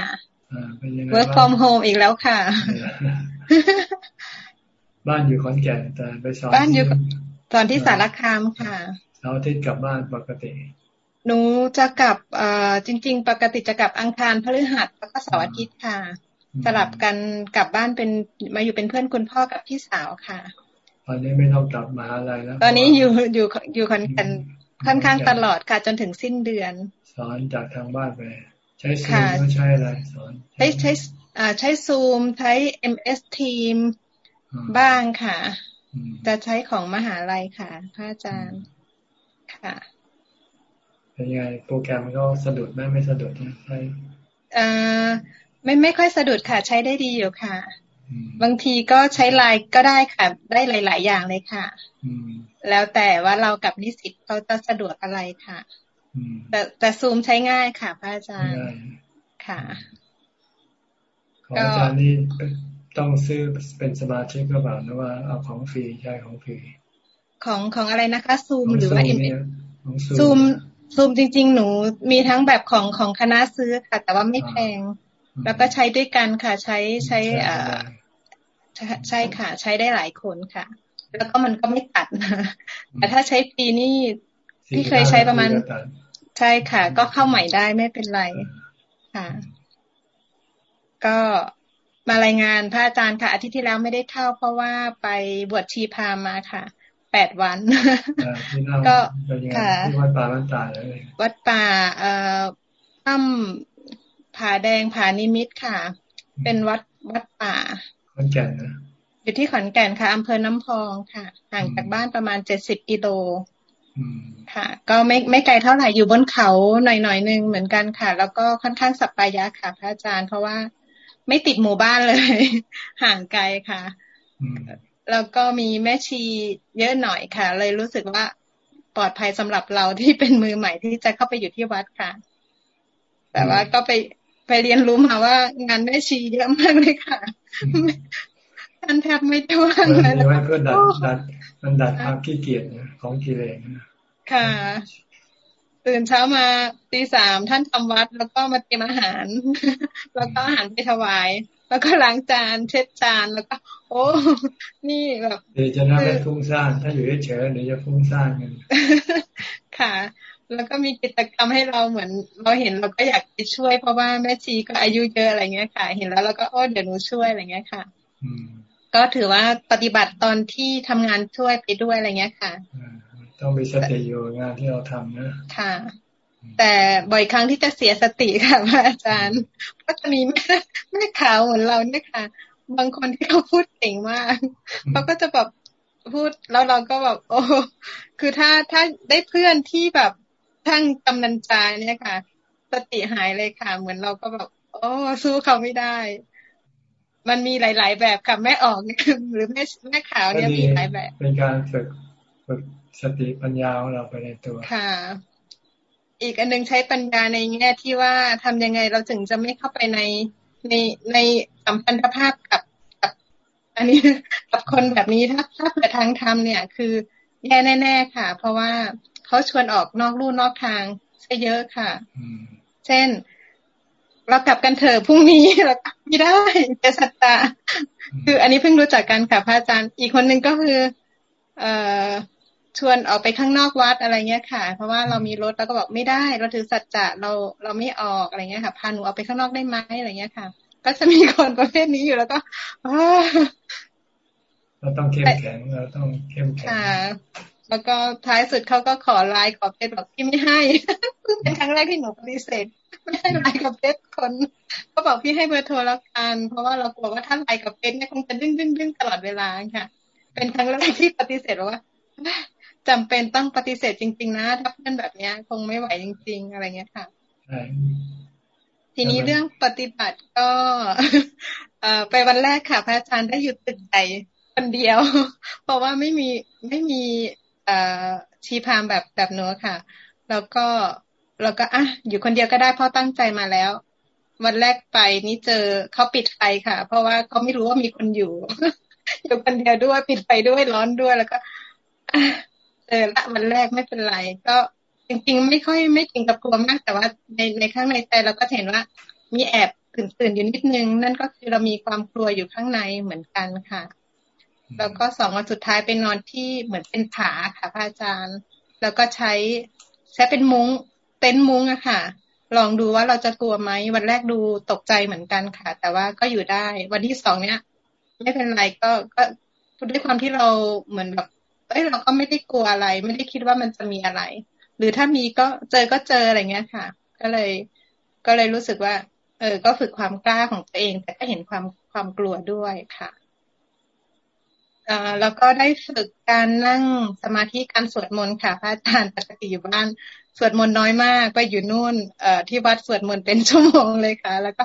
work from home อีกแล้วค่ะ บ้านอยู่ขอนแก่นแต่ไปสอนบ้านอยู่ตอนที่สารคามค่ะเสาร์อาทิตย์กลับบ้านปกติ หนูจะกลับเอ่อจริง ๆ ปกติจะกลับอังคารพฤหัสแล้วก็เสาร์อาทิตย์ค่ะ สลับกันกลับบ้านเป็นมาอยู่เป็นเพื่อนคุณพ่อกับพี่สาวค่ะ ตอนนี้ไม่ต้องกลับมาอะไรแล้ว ตอนนี้อยู่อยู่อยู่ขอนแก่นค่อนข้างตลอดค่ะจนถึงสิ้นเดือน สอนจากทางบ้านไป ใช้ซูมใช้อะไรสอนใช้ใช้ใช้ซูมใช้ MS Team บ้างค่ะ จะใช้ของมหาลัยค่ะพระอาจารย์ค่ะเป็นยังไงโปรแกรมก็สะดุดไหมไม่สะดุดใช่อ่า ไม่ไม่ค่อยสะดุดค่ะ ใช้ได้ดีอยู่ค่ะ บางทีก็ใช้ไลน์ก็ได้ค่ะ ได้หลาย ๆ อย่างเลยค่ะแล้วแต่ว่าเรากับนิสิตเขาจะสะดวกอะไรค่ะแต่แต่ซูมใช้ง่ายค่ะพระอาจารย์ค่ะของอาจารย์นี่ต้องซื้อเป็นสมาชิกก็เปล่าหรือว่าเอาของฟรีใช่ของฟรีของของอะไรนะคะซูมหรือว่าเอ็มซูมซูมจริง ๆ หนูมีทั้งแบบของของคณะซื้อค่ะ แต่ว่าไม่แพง แล้วก็ใช้ด้วยกันค่ะ ใช้ใช้อ่าใช่ค่ะ ใช้ได้หลายคนค่ะ แล้วก็มันก็ไม่ตัดนะแต่ถ้าใช้ฟรีนี่ที่เคยใช้ประมาณ ใช่ค่ะ ก็เข้าใหม่ได้ไม่เป็นไรค่ะ ก็มารายงานพระอาจารย์ค่ะ อาทิตย์ที่แล้วไม่ได้เข้า เพราะว่าไปบวชชีพามาค่ะแปดวัน ก็ค่ะวัดป่าวัดป่าเลยวัดป่า เอ่อถ้ำ ผาแดงผานิมิตค่ะ เป็นวัดวัดป่าขอนแก่นนะอยู่ที่ขอนแก่นค่ะอำเภอน้ำพองค่ะ ห่างจากบ้านประมาณเจ็ดสิบกิโลค่ะ ก็ไม่ไม่ไกลเท่าไหร่อยู่บนเขาหน่อยหน่อยนึงเหมือนกันค่ะ แล้วก็ค่อนข้างสัปปายะค่ะ พระอาจารย์เพราะว่าไม่ติดหมู่บ้านเลย ห่างไกลค่ะแล้วก็มีแม่ชีเยอะหน่อยค่ะ เลยรู้สึกว่าปลอดภัยสำหรับเราที่เป็นมือใหม่ที่จะเข้าไปอยู่ที่วัดค่ะ แต่ว่าก็ไป ไปเรียนรู้มาว่างานแม่ชีเยอะมากเลยค่ะท่านแทบไม่ท้วงเลยเพื่อดัดดัดมันดัดความขี้เกียจของกิเลสค่ะ ตื่นเช้ามาตีสามท่านทำวัด แล้วก็มาเตรียมอาหาร แล้วก็อาหารไปถวาย แล้วก็ล้างจานเช็ดจานแล้วก็ โอ้นี่แบบเดี๋ยวจะน่าไปฟุ้งซ่านถ้าอยู่เฉยๆเดี๋ยวจะฟุ้งซ่านกันค่ะ แล้วก็มีกิจกรรมให้เราเหมือนเราเห็นเราก็อยากไปช่วยเพราะว่าแม่ชีก็อายุเยอะอะไรเงี้ยค่ะ เห็นแล้วเราก็โอ้เดี๋ยวหนูช่วยอะไรเงี้ยค่ะก็ถือว่าปฏิบัติตอนที่ทำงานช่วยไปด้วยอะไรเงี้ยค่ะต้องมีสติอยู่งานที่เราทำนะค่ะ แต่บ่อยครั้งที่จะเสียสติค่ะพระอาจารย์ก็จะมีแม่แม่ขาวเหมือนเราเนี่ยค่ะ บางคนที่เขาพูดเก่งมากเขาก็จะแบบพูดแล้วเราก็แบบโอ้คือถ้าถ้าได้เพื่อนที่แบบ ทั้งกำนันจาเนี่ยค่ะ สติหายเลยค่ะ เหมือนเราก็แบบโอ้สู้เขาไม่ได้ มันมีหลาย ๆ แบบค่ะแม่ออกหรือแม่แม่ขาวเนี่ยมีหลายแบบ เป็นการฝึกฝึกสติปัญญาของเราไปในตัวค่ะ อีกอันนึงใช้ปัญญาในแง่ที่ว่าทำยังไงเราถึงจะไม่เข้าไปในในในสัมพันธภาพกับกับ อันนี้กับคนแบบนี้ถ้าถ้าเปิดทางธรรมเนี่ย คือแย่แน่ ๆ ค่ะ เพราะว่า เขาชวนออกนอกลู่นอกทางใช่เยอะค่ะ เช่น เรากลับกันเถอะพรุ่งนี้เรากลับไม่ได้จะสัตตาคืออันนี้เพิ่งรู้จักกันค่ะพระอาจารย์ อีกคนหนึ่งก็คือ เอ่อชวนออกไปข้างนอกวัดอะไรเงี้ยค่ะ เพราะว่าเรามีรถแล้วก็บอกไม่ได้ เราถือสัจจะเราเราไม่ออกอะไรเงี้ยค่ะพาหนูออกไปข้างนอกได้ไหมอะไรเงี้ยค่ะ ก็จะมีคนประเภทนี้อยู่แล้วก็เราต้องเข้มแข็งเราต้องเข้มแข็งค่ะ แล้วก็ท้ายสุดเขาก็ขอไลน์ขอเพจบอกพี่ไม่ให้เพิ่งเป็นครั้งแรกที่หนูปฏิเสธไม่ให้ไลน์กับเพจคนก็บอกพี่ให้เบอร์โทรแล้วกัน เพราะว่าเรากลัวว่าถ้าไลน์กับเพจเนี่ยคงจะดึงดึงดึงตลอดเวลาค่ะ เป็นครั้งแรกที่ปฏิเสธว่าจำเป็นต้องปฏิเสธจริง ๆ นะถ้าเพื่อนแบบเนี้ย คงไม่ไหวจริง ๆ อะไรเงี้ยค่ะทีนี้เรื่องปฏิบัติก็เอไปวันแรกค่ะ พระอาจารย์ได้หยุดตึกใหญ่คนเดียว เพราะว่าไม่มีไม่มี ชีพามแบบแบบหนูค่ะ แล้วก็แล้วก็อะอยู่คนเดียวก็ได้เพราะตั้งใจมาแล้ว วันแรกไปนี่เจอเขาปิดไฟค่ะ เพราะว่าเขาไม่รู้ว่ามีคนอยู่ อยู่คนเดียวด้วยปิดไฟด้วยร้อนด้วยแล้วก็เจอละวันแรกไม่เป็นไร ก็จริงๆ ไม่ค่อยไม่ถึงกับกลัวมาก แต่ว่าในในข้างในใจเราก็เห็นว่า มีแอบตื่นตื่นอยู่นิดนึง นั่นก็คือเรามีความกลัวอยู่ข้างในเหมือนกันค่ะ แล้วก็สองวันสุดท้ายไปนอนที่เหมือนเป็นผาค่ะพระอาจารย์ แล้วก็ใช้ใช้เป็นมุง้งเต็นท์มุ้งอะค่ะ ลองดูว่าเราจะกลัวไหมวันแรกดูตกใจเหมือนกันค่ะ แต่ว่าก็อยู่ได้ วันที่สองเนี้ยไม่เป็นไรก็ก็ด้วยความที่เราเหมือนแบบเอ้ยเราก็ไม่ได้กลัวอะไร ไม่ได้คิดว่ามันจะมีอะไร หรือถ้ามีก็เจอก็เจออะไรเงี้ยค่ะ ก็เลย ก็เลยรู้สึกว่า เออ ก็ฝึกความกล้าของตัวเอง แต่ก็เห็นความความกลัวด้วยค่ะ แล้วก็ได้ฝึกการนั่งสมาธิการสวดมนต์ค่ะพระอาจารย์ปกติอยู่บ้านสวดมนต์น้อยมาก ไปอยู่นู่นเอที่วัดสวดมนต์เป็นชั่วโมงเลยค่ะ แล้วก็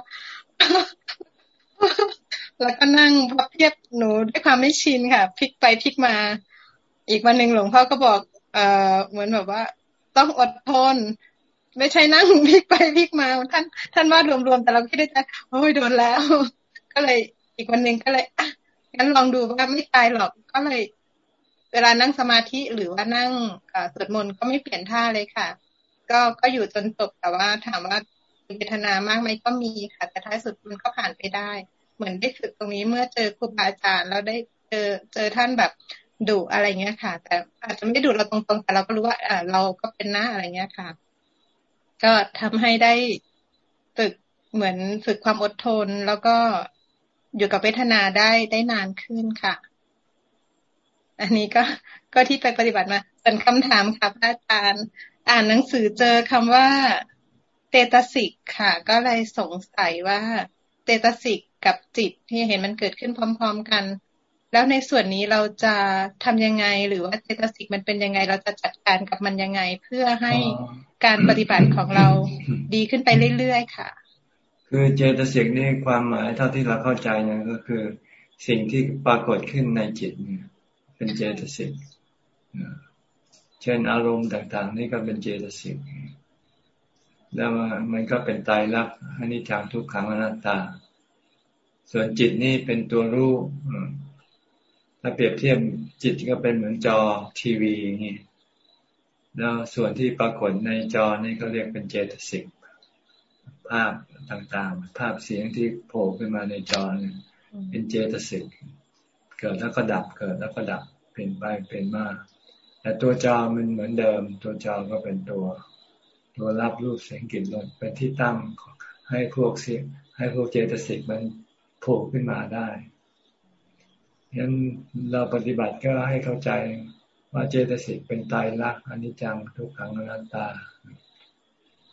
แล้วก็นั่งพับเพียบหนูด้วยความไม่ชินค่ะพลิกไปพลิกมา อีกวันหนึ่งหลวงพ่อก็บอก เอ่อเหมือนแบบว่า ต้องอดทนไม่ใช่นั่งพลิกไปพลิกมา ท่าน ท่านว่ารวมๆแต่เราคิดได้ใจโอ้ยโดนแล้ว ก็เลยอีกวันหนึ่งก็เลยอะ งั้นลองดูว่าไม่ตายหรอกก็เลย เวลานั่งสมาธิหรือว่านั่งสวดมนต์ก็ไม่เปลี่ยนท่าเลยค่ะ ก็ก็อยู่จนจบแต่ว่าถามว่าเวทนามากไหมก็มีค่ะ แต่ท้ายสุดมันก็ผ่านไปได้ เหมือนได้ฝึกตรงนี้เมื่อเจอครูบาอาจารย์แล้วได้เจอเจอท่านแบบดุอะไรเงี้ยค่ะ แต่อาจจะไม่ได้ดุเราตรงๆ แต่เราก็รู้ว่าเออเราก็เป็นหน้าอะไรเงี้ยค่ะ ก็ทำให้ได้ฝึกเหมือนฝึกความอดทนแล้วก็ อยู่กับเวทนาได้ได้นานขึ้นค่ะ อันนี้ก็ก็ที่ไปปฏิบัติมาเป็นคำถามค่ะพระอาจารย์อ่านหนังสือเจอคำว่าเตตสิกค่ะ ก็เลยสงสัยว่าเตตสิกกับจิตที่เห็นมันเกิดขึ้นพร้อม ๆ กัน แล้วในส่วนนี้เราจะทำยังไง หรือว่าเจตสิกมันเป็นยังไง เราจะจัดการกับมันยังไง เพื่อให้การปฏิบัติของเราดีขึ้นไปเรื่อยๆค่ะ คือเจตสิกนี่ความหมายเท่าที่เราเข้าใจเนี่ยก็คือ สิ่งที่ปรากฏขึ้นในจิตเนี่ย เป็นเจตสิกเช่นอารมณ์ต่างๆ นี่ก็เป็นเจตสิกแล้วมันก็เป็นตายรักอนิจจังทุกขังอนัตตา ส่วนจิตนี่เป็นตัวรู้ถ้าเปรียบเทียบจิตก็เป็นเหมือนจอทีวีนี่แล้วส่วนที่ปรากฏในจอนี่เขาเรียกเป็นเจตสิก ภาพต่างๆ ภาพเสียงที่โผล่ขึ้นมาในจอเนี่ยเป็นเจตสิกเกิดแล้วก็ดับเกิดแล้วก็ดับเป็นไปเป็นมาแต่ตัวจอมันเหมือนเดิม ตัวจอก็เป็นตัว ตัวรับรูปเสียงกลิ่นรสเป็นที่ตั้งให้พวกเสียงให้พวกเจตสิกมันโผล่ขึ้นมาได้ยั้นเราปฏิบัติก็ให้เข้าใจว่าเจตสิกเป็นตายรักอนิจจังทุกขังอนัตตา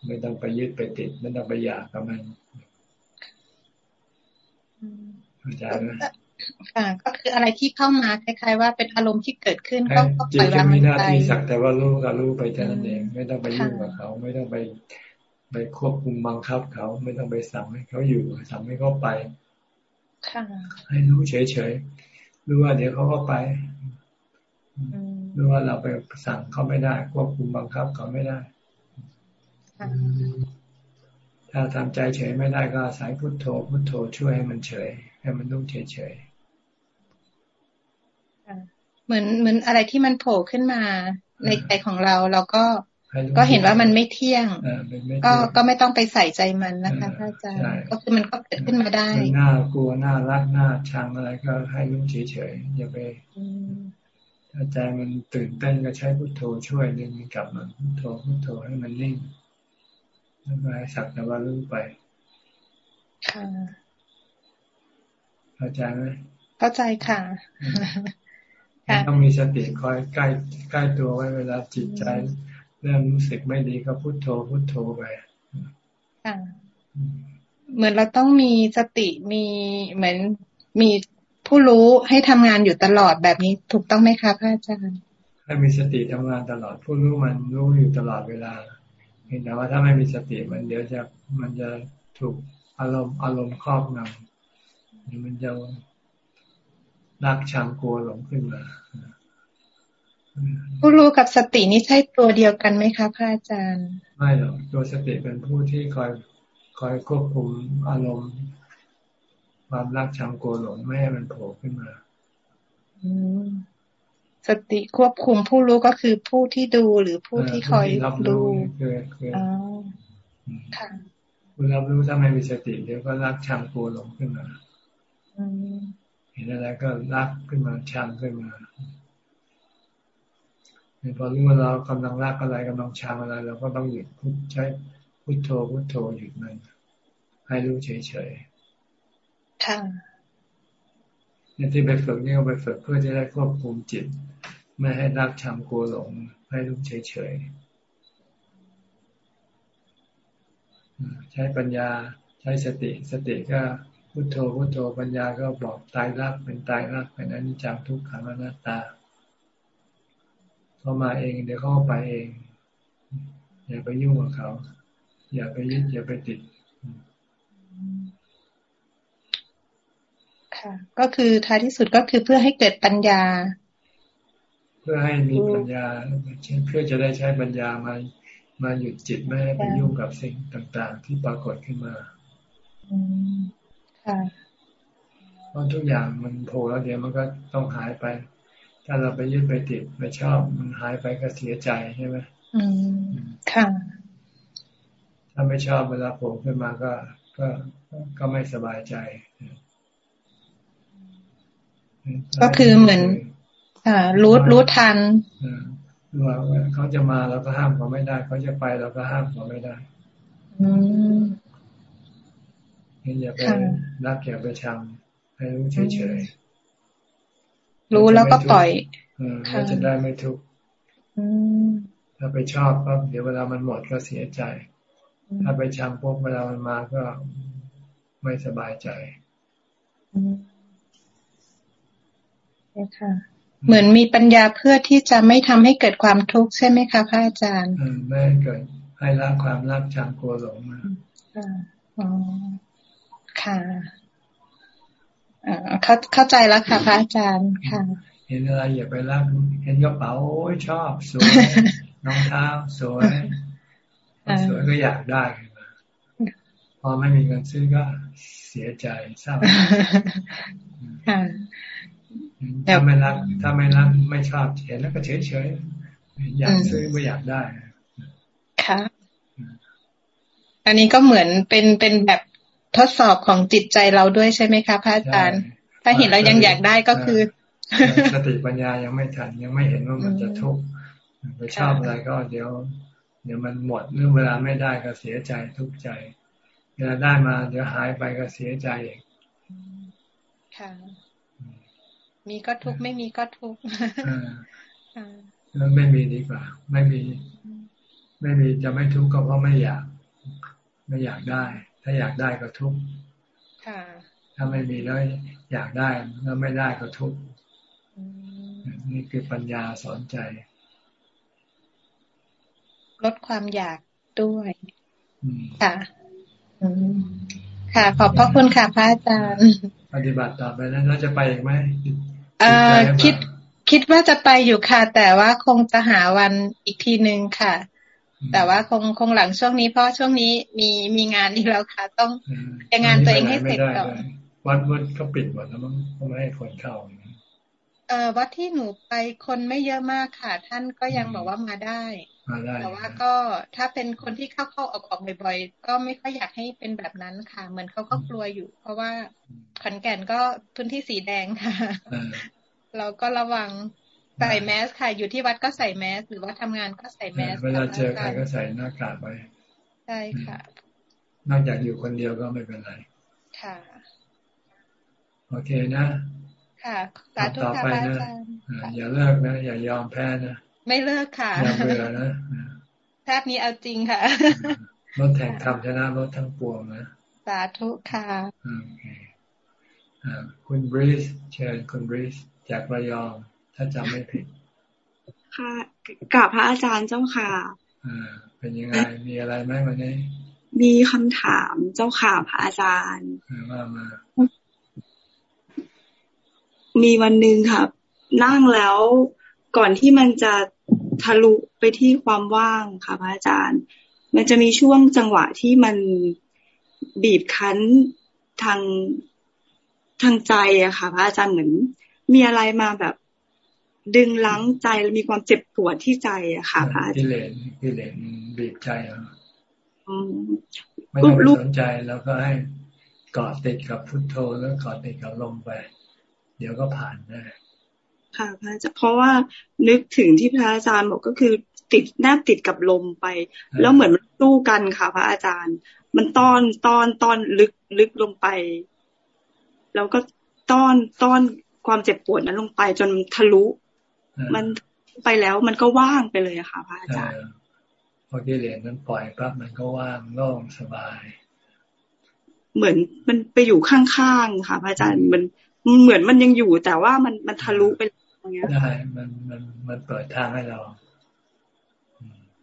ไม่ต้องไปยึดไปติด ไม่ต้องไปอยากกับมันเข้าใจไหมค่ะก็คืออะไรที่เข้ามาคล้ายๆว่าเป็นอารมณ์ที่เกิดขึ้นก็ปล่อยวางมันไปมีหน้าที่สักแต่ว่ารู้ก็รู้ไปแค่นั้นเอง ไม่ต้องไปยุ่งกับเขา ไม่ต้องไปไปควบคุมบังคับเขา ไม่ต้องไปสั่งให้เขาอยู่สั่งให้เขาไปให้รู้เฉยๆรู้ว่าเดี๋ยวเขาก็ไปรู้ว่าเราไปสั่งเขาไม่ได้ ควบคุมบังคับเขาไม่ได้ ถ้าทำใจเฉยไม่ได้ก็สายพุทโธพุทโธช่วยให้มันเฉย ให้มันรู้เฉยเฉยเหมือนเหมือนอะไรที่มันโผล่ขึ้นมาในใจของเราเราก็ก็เห็นว่ามันไม่เที่ยง ก็ก็ไม่ต้องไปใส่ใจมันนะคะพระอาจารย์ก็คือมันก็เกิดขึ้นมาได้น่ากลัวน่ารักน่าชังอะไรก็ให้รู้เฉยเฉยอย่าไปถ้าใจมันตื่นเต้นก็ใช้พุทโธช่วยดึงกลับมาพุทโธพุทโธให้มันนิ่ง แล้วก็ให้สักแต่ว่ารู้ไปค่ะเข้าใจไหมเข้าใจค่ะต้องมีสติคอยใกล้ใกล้ตัวไว้เวลาจิตใจ เริ่มรู้สึกไม่ดีก็พุโทโธพุโทโธไปค่ะเหมือนเราต้องมีสติมีเหมือนมีผู้รู้ให้ทำงานอยู่ตลอดแบบนี้ถูกต้องไหมคะพระอาจารย์ให้มีสติทำงานตลอด ผู้รู้มันรู้อยู่ตลอดเวลา เห็นแต่ว่าถ้าไม่มีสติมันเดี๋ยวจะมันจะถูกอารมณ์อารมณ์ครอบงำมันจะรักชังกลัวหลงขึ้นมาผู้รู้กับสตินี่ใช่ตัวเดียวกันไหมคะพระอาจารย์ ไม่หรอกตัวสติเป็นผู้ที่คอยคอยควบคุมอารมณ์ ความรักชังกลัวหลงไม่ให้มันโผล่ขึ้นมา สติควบคุมผู้รู้ก็คือผู้ที่ดูหรือผู้ที่คอยดูคือคือค่ะคุณรับรู้ถ้าไม่มีสติเดี๋ยวก็รักชังกลัวหลงขึ้นมาเห็นอะไรก็รักขึ้นมาชังขึ้นมาพอรู้ว่าเรากำลังรักอะไรกำลังชังอะไรเราก็ต้องหยุดพุทใช้พุทโธพุทโธหยุดมันให้รู้เฉยๆค่ะเนี่ยที่ไปฝึกนี่ก็ไปฝึกเพื่อจะได้ควบคุมจิต ไม่ให้รักชังกลัวหลง ให้รู้เฉยๆใช้ปัญญาใช้สติสติก็พุทโธพุทโธปัญญาก็บอกตายรักเป็นตายรักเป็นอนิจจังทุกขังอนัตตาเขามาเองเดี๋ยวเขาไปเอง อย่าไปยุ่งกับเขา อย่าไปยึดอย่าไปติดค่ะ ก็คือท้ายที่สุดก็คือเพื่อให้เกิดปัญญา เพื่อให้มีปัญญาเพื่อจะได้ใช้ปัญญามามาหยุดจิตไม่ให้ไปยุ่งกับสิ่งต่างๆ ที่ปรากฏขึ้นมาค่ะเพราะทุกอย่างมันโผล่แล้วเดี๋ยวมันก็ต้องหายไป ถ้าเราไปยึดไปติดไปชอบ มันหายไปก็เสียใจใช่ไหมอืมค่ะ ถ้าไม่ชอบเวลาโผล่ขึ้นมาก็ ก็ก็ไม่สบายใจ ก็คือเหมือน อ่ารู้รู้ทันว่าเขาจะมาเราก็ห้ามเขาไม่ได้ เขาจะไปเราก็ห้ามเขาไม่ได้อืมอย่าไปรักอย่าไปชังให้รู้เฉยๆรู้แล้วก็ปล่อยค่ะจะได้ไม่ทุกข์ถ้าไปชอบปั๊บเดี๋ยวเวลามันหมดก็เสียใจ ถ้าไปชังพวกเวลามันมาก็ไม่สบายใจใช่ค่ะ เหมือนมีปัญญาเพื่อที่จะไม่ทำให้เกิดความทุกข์ใช่ไหมคะพระอาจารย์ไม่เกิดให้ละความรักชังกลัวหลงมาอ๋อค่ะเข้าเข้าใจแล้วค่ะพระอาจารย์ค่ะ เห็นอะไรอย่าไปรักเห็นกระเป๋าโอ้ยชอบสวยรองเท้าสวยสวยก็อยากได้พอไม่มีเงินซื้อก็เสียใจเศร้า ถ้าไม่รักถ้าไม่รักไม่ชอบเห็นแล้วก็เฉยเฉยอยากซื้อไม่อยากได้ค่ะอันนี้ก็เหมือนเป็นเป็นแบบทดสอบของจิตใจเราด้วยใช่ไหมคะพระอาจารย์ ถ้าเห็นเรายังอยากได้ก็คือ สติปัญญายังไม่ทันยังไม่เห็นว่ามันจะทุกข์ไปชอบอะไรก็เดี๋ยว เดี๋ยวมันหมดเรื่องเวลาไม่ได้ก็เสียใจทุกข์ใจ เวลาได้มาเดี๋ยวหายไปก็เสียใจเองค่ะ มีก็ทุกข์ไม่มีก็ทุกข์แล้วไม่มีดีกว่า ไม่มี ไม่มีจะไม่ทุกข์ก็เพราะไม่อยาก ไม่อยากได้ ถ้าอยากได้ก็ทุกข์ถ้าไม่มีแล้วอยากได้แล้วไม่ได้ก็ทุกข์นี่คือปัญญาสอนใจ ลดความอยากด้วยค่ะค่ะ ขอบพระคุณค่ะพระอาจารย์ ปฏิบัติต่อไปแล้วเราจะไปอีกไหม เอ่อคิดคิดว่าจะไปอยู่ค่ะ แต่ว่าคงจะหาวันอีกทีหนึ่งค่ะ แต่ว่าคงคงหลังช่วงนี้เพราะช่วงนี้มีมีงานอีกแล้วค่ะ ต้องยังงานตัวเองให้เสร็จก่อนวัดวัดก็ปิดหมดแล้วมั้งไม่ให้คนเข้าเอ่อวัดที่หนูไปคนไม่เยอะมากค่ะ ท่านก็ยังบอกว่ามาได้ แต่ว่าก็ถ้าเป็นคนที่เข้าเข้าออกออกบ่อย ๆ ก็ไม่ค่อยอยากให้เป็นแบบนั้นค่ะ เหมือนเขาก็กลัวอยู่ เพราะว่าขอนแก่นก็พื้นที่สีแดงค่ะ เราก็ระวังใส่แมสค่ะ อยู่ที่วัดก็ใส่แมส หรือว่าทำงานก็ใส่แมสเวลาเจอใครก็ใส่หน้ากากไปใช่ค่ะ นอกจากอยู่คนเดียวก็ไม่เป็นไร ค่ะ โอเคนะ ค่ะ สาธุค่ะอาจารย์อย่าเลิกนะ อย่ายอมแพ้นะ ไม่เลิกค่ะอย่าเบื่อนะแทบนี้เอาจริงค่ะรถแข่งทำชนะรถทั้งปวงนะสาธุค่ะโอเคคุณบริสเชิญคุณบริสจากระยอง ถ้าจำไม่ผิด ค่ะกับพระอาจารย์เจ้าค่ะอ่าเป็นยังไง มีอะไรไหมวันนี้ มีคำถามเจ้าค่ะพระอาจารย์ว่ามามีวันหนึ่งครับ นั่งแล้ว ก่อนที่มันจะทะลุไปที่ความว่างค่ะพระอาจารย์ มันจะมีช่วงจังหวะที่มันบีบคั้นทางทางใจอะค่ะ พระอาจารย์เหมือน มีอะไรมาแบบ ดึงล้างใจแล้วมีความเจ็บปวดที่ใจอะค่ะพระอาจารย์กิเลสกิเลสบีบใจอะไม่ต้องสนใจแล้วก็ให้เกาะติดกับพุทโธแล้วเกาะติดกับลมไป เดี๋ยวก็ผ่านได้ ค่ะพระอาจารย์เพราะว่านึกถึงที่พระอาจารย์บอกก็คือติดแนบติดกับลมไป แล้วเหมือนมันตู้กันค่ะ พระอาจารย์ มันต้อนต้อนต้อนลึกลึกลงไป แล้วก็ต้อนต้อนความเจ็บปวดนั้นลงไปจนทะลุ มันไปแล้วมันก็ว่างไปเลยค่ะ พระอาจารย์พอกิเลสนั้นปล่อยปั๊บมันก็ว่างโล่งสบาย เหมือนมันไปอยู่ข้างๆค่ะ พระอาจารย์มันเหมือนมันยังอยู่แต่ว่ามันมันทะลุไปอย่างเงี้ย ได้มันมันมันเปิดทางให้เรา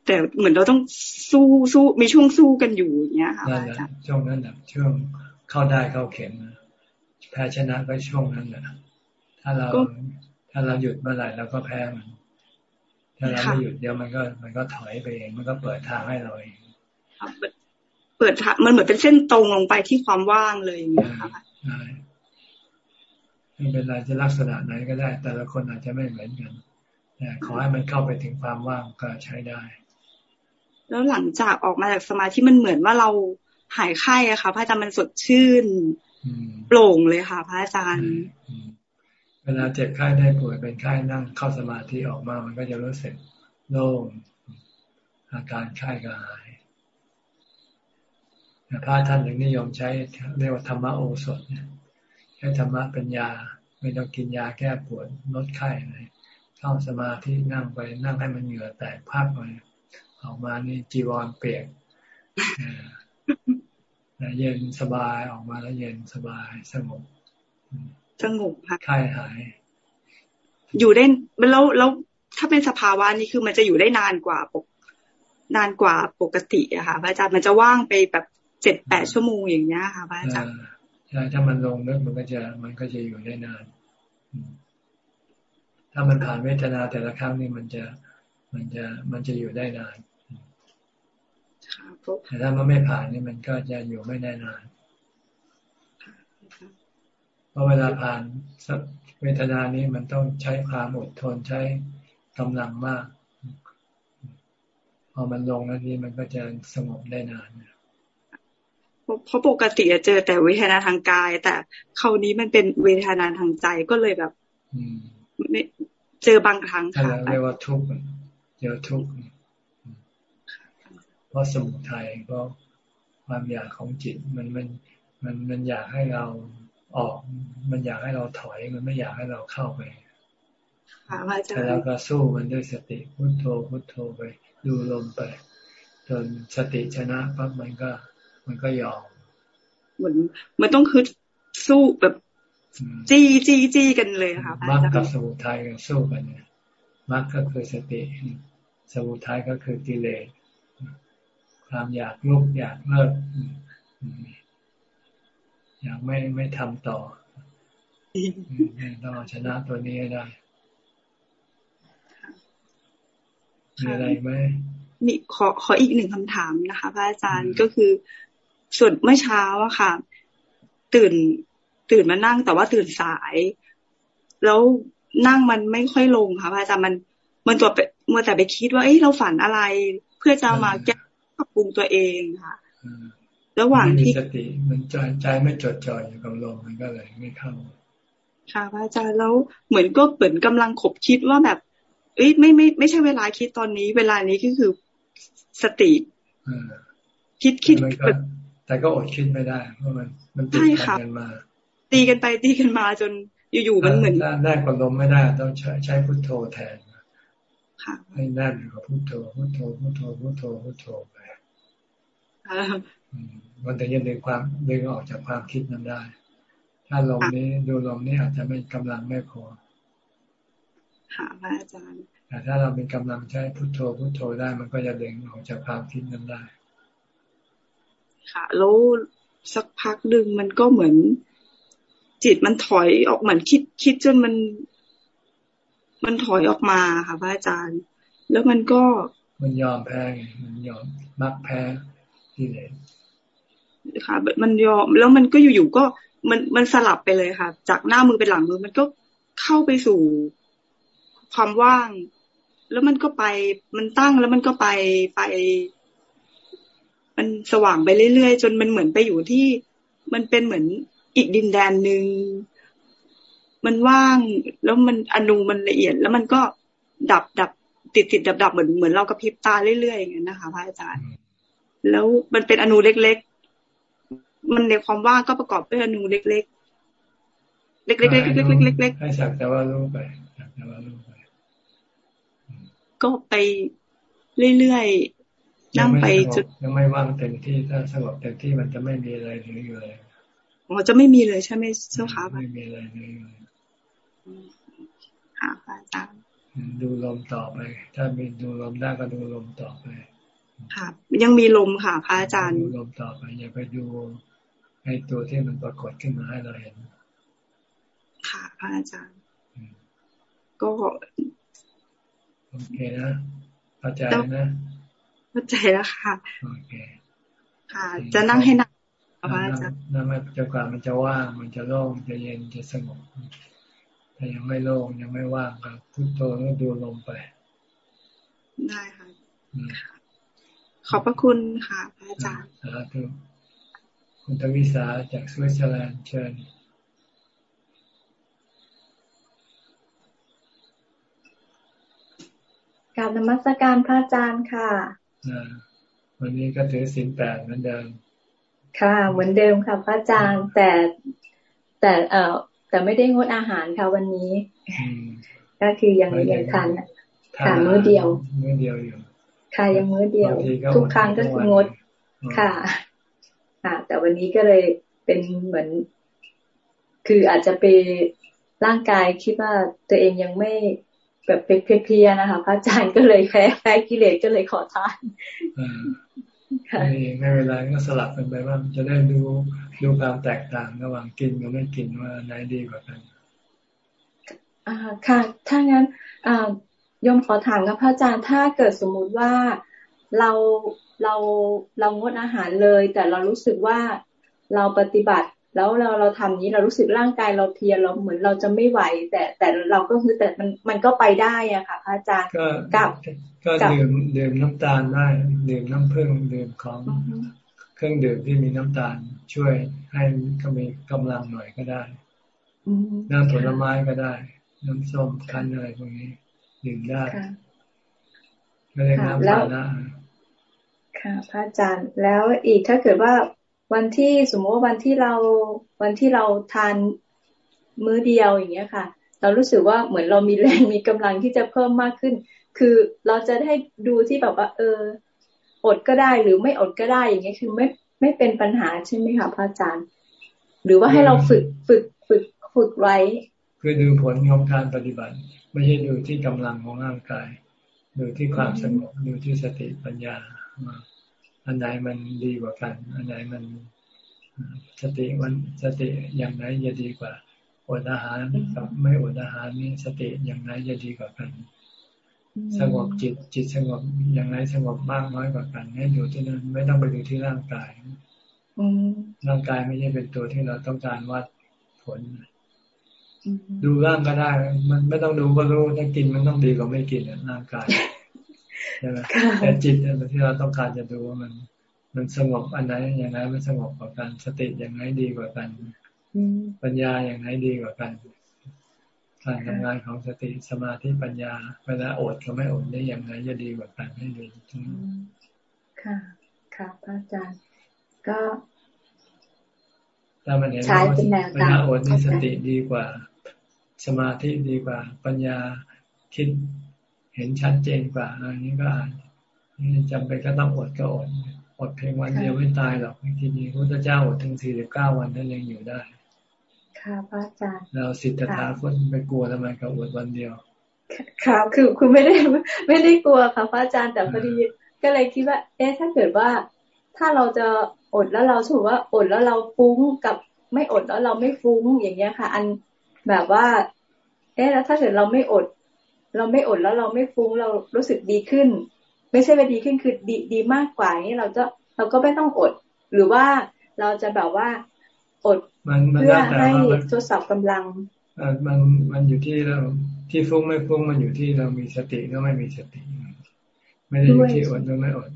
แต่เหมือนเราต้องสู้สู้มีช่วงสู้กันอยู่อย่างเงี้ยค่ะอาจารย์ช่วงนั้นแหละช่วงเข้าได้เข้าเข็มแพ้ชนะก็ช่วงนั้นแหละถ้าเราถ้าเราหยุดเมื่อไหร่เราก็แพ้มัน ถ้าเราไม่หยุดเดี๋ยวมันก็ มันก็ถอยไปเองมันก็เปิดทางให้เราเองเปิดทางมันเหมือนเป็นเส้นตรงลงไปที่ความว่างเลยอย่างเงี้ยค่ะ ไม่เป็นไรจะลักษณะไหนก็ได้ แต่ละคนอาจจะไม่เหมือนกันแต่ขอให้มันเข้าไปถึงความว่างก็ใช้ได้ แล้วหลังจากออกมาจากสมาธิมันเหมือนว่าเราหายไข้อะค่ะพระอาจารย์มันสดชื่นโปร่งเลยค่ะ พระอาจารย์เวลาเจ็บไข้ได้ป่วยเป็นไข้นั่งเข้าสมาธิออกมามันก็จะรู้สึกโล่งอาการไข้ก็หายพระท่านถึงนิยมใช้เรียกว่าธรรมโอสถเนี่ย ใช้ธรรมะเป็นยา ไม่ต้องกินยาแก้ปวดลดไข้เลยเข้าสมาธินั่งไปนั่งให้มันเหงื่อแตกภาคไปออกมานี่จีวรเปียกเย็นสบายออกมาแล้วเย็นสบายสงบสงบค่ะไข้หาย อยู่ได้แล้วแล้วถ้าเป็นสภาวะนี้คือมันจะอยู่ได้นานกว่าปก นานกว่าปกติอะค่ะพระอาจารย์มันจะว่างไปแบบเจ็ดแปดชั่วโมงอย่างเงี้ยค่ะพระอาจารย์ ใช่ถ้ามันลงนึกมันก็จะมันก็จะอยู่ได้นาน ถ้ามันผ่านเวทนาแต่ละครั้งนี่มันจะมันจะมันจะอยู่ได้นานแต่ถ้ามันไม่ผ่านนี่มันก็จะอยู่ไม่ได้นานเพราะเวลาผ่านเวทนานี้มันต้องใช้ความอดทนใช้กำลังมาก พอมันลงแล้วนี้มันก็จะสงบได้นาน เพราะปกติเจอแต่เวทนาทางกาย แต่คราวนี้มันเป็นเวทนาทางใจก็เลยแบบไม่เจอบางครั้งค่ะเรียกว่าทุกข์เจอทุกข์เพราะสมุทัยก็ความอยากของจิตมันมันมันมันอยากให้เราออก มันอยากให้เราถอยมันไม่อยากให้เราเข้าไปแต่เราก็สู้มันด้วยสติพุโทโธพุโทโธไปดูลมไป จนสติชนะปั๊บมันก็ มันก็ยอมเหมือนมันต้องคือสู้แบบจี้จี้จี้กันเลยค่ะมรรคกับสมุทัยกันสู้กันเนี่ยมรรคก็คือสติสมุทัยก็คือกิเลสความอยากลุกอยากเลิกอยากไม่ไม่ทำต่อต้องชนะตัวนี้ได้มีอะไรไหมนี่ขอขออีกหนึ่งคำถามนะคะพระอาจารย์ก็คือ ส่วนเมื่อเช้าอะค่ะ ตื่นตื่นมานั่งแต่ว่าตื่นสาย แล้วนั่งมันไม่ค่อยลงค่ะพระอาจารย์มันมันตัวเมื่อแต่ไปคิดว่าเอ้ยเราฝันอะไร เพื่อจะมาแก้ปรับปรุงตัวเองค่ะระหว่างที่สติมันใจใจไม่จดจ่ออยู่กับลมมันก็เลยไม่เข้าค่ะพระอาจารย์แล้วเหมือนก็เหมือนกำลังขบคิดว่าแบบ เอ้ยไม่ไม่ไม่ใช่เวลาคิดตอนนี้ เวลานี้ก็คือสติคิดคิด แต่ก็อดคิดไม่ได้เพราะมันมันตีกันมา ตีกันไปตีกันมาจนอยู่ๆมันเหมือนได้กดลมไม่ได้ต้องใช้ใช้พุทโธแทนให้แน่นกับพุทโธพุทโธพุทโธพุทโธพุทโธไปมันจะยังดึงความดึงออกจากความคิดนั้นได้ ถ้าลมนี้ดูลมนี้อาจจะไม่กำลังไม่พอค่ะอาจารย์แต่ถ้าเราเป็นกำลังใช้พุทโธพุทโธได้มันก็จะดึงออกจากความคิดนั้นได้ ค่ะ แล้วสักพักหนึ่งมันก็เหมือนจิตมันถอยออกเหมือนคิดคิดจนมัน มันถอยออกมาค่ะพระอาจารย์ แล้วมันก็ มันยอมแพ้ไงมันยอมมักแพ้ที่ไหนค่ะ มันยอมแล้วมันก็อยู่ๆก็มันมันสลับไปเลยค่ะ จากหน้ามือเป็นหลังมือ มันก็เข้าไปสู่ความว่าง แล้วมันก็ไปมันตั้งแล้วมันก็ไปไป มันสว่างไปเรื่อยๆ จนมันเหมือนไปอยู่ที่ มันเป็นเหมือนอีกดินแดนหนึ่งมันว่างแล้วมันอนูมันละเอียด แล้วมันก็ดับดับติดติดดับดับเหมือนเหมือนเรากระพริบตาเรื่อยๆอย่างนี้นนะคะพระอาจารย์ แล้วมันเป็นอนูเล็กๆ มันในความว่างก็ประกอบด้วยอนูเล็กๆ เล็กๆเล็กๆเล็กๆให้สักแต่ว่ารู้ไปสักแต่ว่ารู้ไป ก็ไปเรื่อยๆ นั่งไปจุดยังไม่ว่างเต็มที่ถ้าสงบเต็มที่มันจะไม่มีอะไรเหลืออยู่เลยอ๋อจะไม่มีเลยใช่ไหมเจ้าค่ะไม่มีอะไรเหลืออยู่ค่ะอาจารย์ดูลมต่อไป ถ้ามีดูลมได้ก็ดูลมต่อไปค่ะยังมีลมค่ะพระอาจารย์ดูลมต่อไปอย่าไปดูให้ตัวที่มันปรากฏขึ้นมาให้เราเห็น ค่ะพระอาจารย์ ก็โอเคนะเข้าใจนะ เข้าใจแล้วค่ะโอเคค่ะ จะนั่งให้นั่งพระอาจารย์นั่งไม่จนกว่ามันจะว่าง มันจะโล่งจะเย็นจะสงบถ้ายังไม่โล่งยังไม่ว่างก็พุทโธแล้วดูลมไป ได้ค่ะขอบพระคุณค่ะพระอาจารย์สาธุคุณทวิสาจากสวิตเซอร์แลนด์เชิญการนมัสการพระอาจารย์ค่ะ วันนี้ก็ถือสินแปดเหมือนเดิม ค่ะ เหมือนเดิมค่ะพระอาจารย์แต่แต่เอ่อแต่ไม่ได้งดอาหารค่ะวันนี้ ก็คือยังยังทานทานมื้อเดียว มื้อเดียวอยู่ค่ะยังมื้อเดียว ทุกครั้งก็คืองดค่ะค่ะ แต่วันนี้ก็เลยเป็นเหมือน คืออาจจะไปร่างกายคิดว่าตัวเองยังไม่ แบบเพียๆนะคะ พระอาจารย์ก็เลยแพ้แพ้กิเลสก็เลยขอทานไม่ไม่เวลาก็สลับกันไปว่าจะได้ดูดูความแตกต่างระหว่างกินกับไม่กินว่าไหนดีกว่ากันอ่าค่ะ ถ้างั้นอ่ายมขอถามกับพระอาจารย์ถ้าเกิดสมมุติว่าเราเราเรางดอาหารเลย แต่เรารู้สึกว่าเราปฏิบัติ แล้วเราเราทำนี้เรารู้สึกร่างกายเราเพียเราเหมือนเราจะไม่ไหว แต่แต่เราก็คือแต่มันมันก็ไปได้อะค่ะพระอาจารย์กับก็ดื่มดื่มน้ำตาลได้ดื่มน้ำผึ้งดื่มของเครื่องดื่มที่มีน้ำตาลช่วยให้ก็มีกำลังหน่อยก็ได้น้ำผลไม้ก็ได้ น้ำส้มคั้นอะไรพวกนี้ดื่มได้ก็เรียกน้ำปานะค่ะพระอาจารย์ แล้วอีกถ้าเกิดว่า วันที่สมมติว่าวันที่เราวันที่เราทานมื้อเดียวอย่างเงี้ยค่ะ เรารู้สึกว่าเหมือนเรามีแรงมีกำลังที่จะเพิ่มมากขึ้น คือเราจะได้ดูที่แบบว่า เออ อดก็ได้หรือไม่อดก็ได้อย่างเงี้ยคือไม่ไม่เป็นปัญหาใช่ไหมคะพระอาจารย์ หรือว่าให้เราฝึกฝึกฝึกฝึกไว้คือดูผลของการปฏิบัติ ไม่ใช่ดูที่กำลังของร่างกาย ดูที่ความสงบดูที่สติปัญญา อันไหนมันดีกว่ากัน อันไหนมันสติวันสติอย่างไหนจะดีกว่าอดอาหารกับไม่อดอาหารนี่สติอย่างไหนจะดีกว่ากัน สงบจิตจิตสงบอย่างไรสงบมากน้อยกว่ากันให้ดูที่นั้นไม่ต้องไปดูที่ร่างกายร่างกายไม่ใช่เป็นตัวที่เราต้องการวัดผล ดูร่างก็ได้ มันไม่ต้องดูก็รู้ถ้ากินมันต้องดีกว่าไม่กินร่างกาย ใช่ไหมแต่จิตที่เราต้องการจะดูว่ามัน มันสงบอันไหนอย่างไรมันสงบกว่ากันสติอย่างไรดีกว่ากันปัญญาอย่างไรดีกว่ากันการทำงานของสติสมาธิปัญญา เวลาอดกับไม่อดได้อย่างไรจะดีกว่ากันให้ดูค่ะ ค่ะพระอาจารย์ ก็ถ้ามันเห็นว่าเวลาอดนี่สติดีกว่า สมาธิดีกว่า ปัญญาคิด เห็นชัดเจนกว่าอันนี้ก็อ่านนี่จำเป็นก็ต้องอดก็อดอดเพียงวันเดียวไม่ตายหรอกทีนี้พระเจ้าอดถึงสี่สิบเก้าวันท่านยังอยู่ได้ ค่ะพระอาจารย์เราสิทธาคนไม่กลัวทำไมกับอดวันเดียวค่ะคือคือไม่ได้ไม่ได้กลัวค่ะพระอาจารย์แต่พอดีก็เลยคิดว่า เอ๊ะถ้าเกิดว่า ถ้าเราจะอดแล้วเราถือว่าอดแล้วเราฟุ้งกับไม่อดแล้วเราไม่ฟุ้งอย่างเงี้ยค่ะ อันแบบว่า เอ๊ะแล้วถ้าเกิดเราไม่อด เราไม่อดแล้วเราไม่ฟุ้งเรารู้สึกดีขึ้น ไม่ใช่ว่าดีขึ้นคือดีดีมากกว่านี้เราจะเราก็ไม่ต้องอด หรือว่าเราจะแบบว่าอดเพื่อให้ทดสอบกำลังมันมันอยู่ที่เราที่ฟุ้งไม่ฟุ้งมันอยู่ที่เรามีสติก็ไม่มีสติ ไม่ได้อยู่ที่อดหรือไม่อด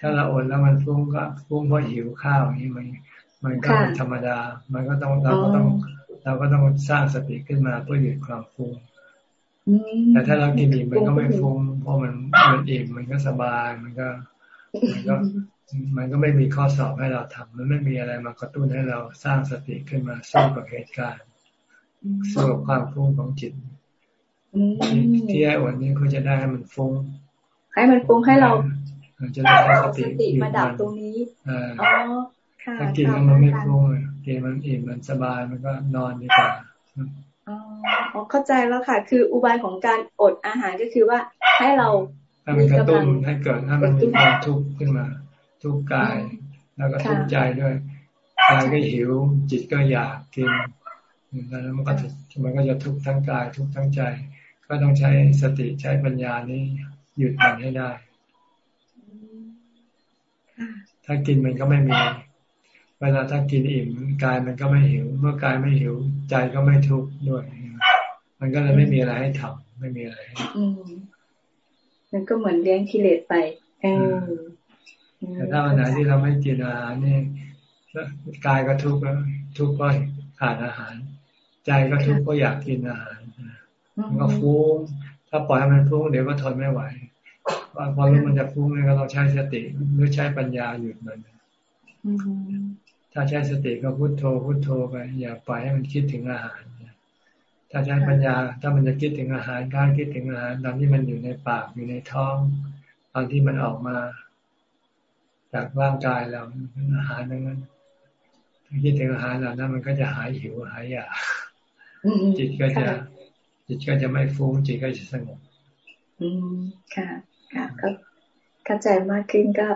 ถ้าเราอดแล้วมันฟุ้งก็ฟุ้งเพราะหิวข้าวนี่มันมันก็เป็นธรรมดา มันก็ต้องเราก็ต้องเราก็ต้องสร้างสติขึ้นมาเพื่อหยุดความฟุ้ง แต่ถ้าเรากินอิ่มมันก็ไม่ฟุ้งเพราะมันมันอิ่มมันก็สบายมันก็มันก็มันก็ไม่มีข้อสอบให้เราทำมันไม่มีอะไรมากระตุ้นให้เราสร้างสติขึ้นมาสู้กับเหตุการณ์สู้กับความฟุ้งของจิตที่ให้วันนี้เขาจะได้ให้มันฟุ้งให้มันฟุ้งให้เราจะได้สติมาดับตรงนี้อ๋อถ้ากินแล้วมันไม่ฟุ้งกินมันอิ่มมันสบายมันก็นอนดีกว่าอ๋อ เข้าใจแล้วค่ะ คืออุบายของการอดอาหารก็คือว่าให้เราให้มันกระตุ้นให้เกิดให้มันมีความทุกข์ขึ้นมา ทุกข์กาย แล้วก็ทุกข์ใจด้วยกายก็หิว จิตก็อยากกินแล้วมันก็มันก็จะทุกข์ทั้งกาย ทุกข์ทั้งใจ ก็ต้องใช้สติใช้ปัญญานี้หยุดมันให้ได้ถ้ากินมันก็ไม่มี เวลาถ้ากินอิ่มกายมันก็ไม่หิว เมื่อกายไม่หิว ใจก็ไม่ทุกข์ด้วย มันก็เลยไม่มีอะไรให้ทำไม่มีอะไรอืมมันก็เหมือนเลี้ยงกิเลสไปเออแต่ถ้าวันไหนที่เราไม่กินอาหารนี่กายก็ทุกข์แล้วทุกข์ก็ขาดอาหาร ใจก็ทุกข์ก็อยากกินอาหารมันก็ฟุ้งถ้าปล่อยให้มันฟุ้งเดี๋ยวก็ทนไม่ไหวพอรู้มันจะฟุ้งเนี่ยก็ต้องใช้สติหรือใช้ปัญญาหยุดมันถ้าใช้สติก็พุโทโธพุโทโธไปอย่าปล่อยให้มันคิดถึงอาหาร ถ้าใช้ปัญญา ถ้ามันจะคิดถึงอาหารการคิดถึงอาหารตอนที่มันอยู่ในปากอยู่ในท้อง ตอนที่มันออกมา จากร่างกายเราอาหารนั้นถ้าคิดถึงอาหารเหล่านั้นมันก็จะหายหิวหายอยากจิตก็จะ จิตก็จะไม่ฟุ้งจิตก็จะสงบอืมค่ะ ค่ะก็เข้าใจมากขึ้นก็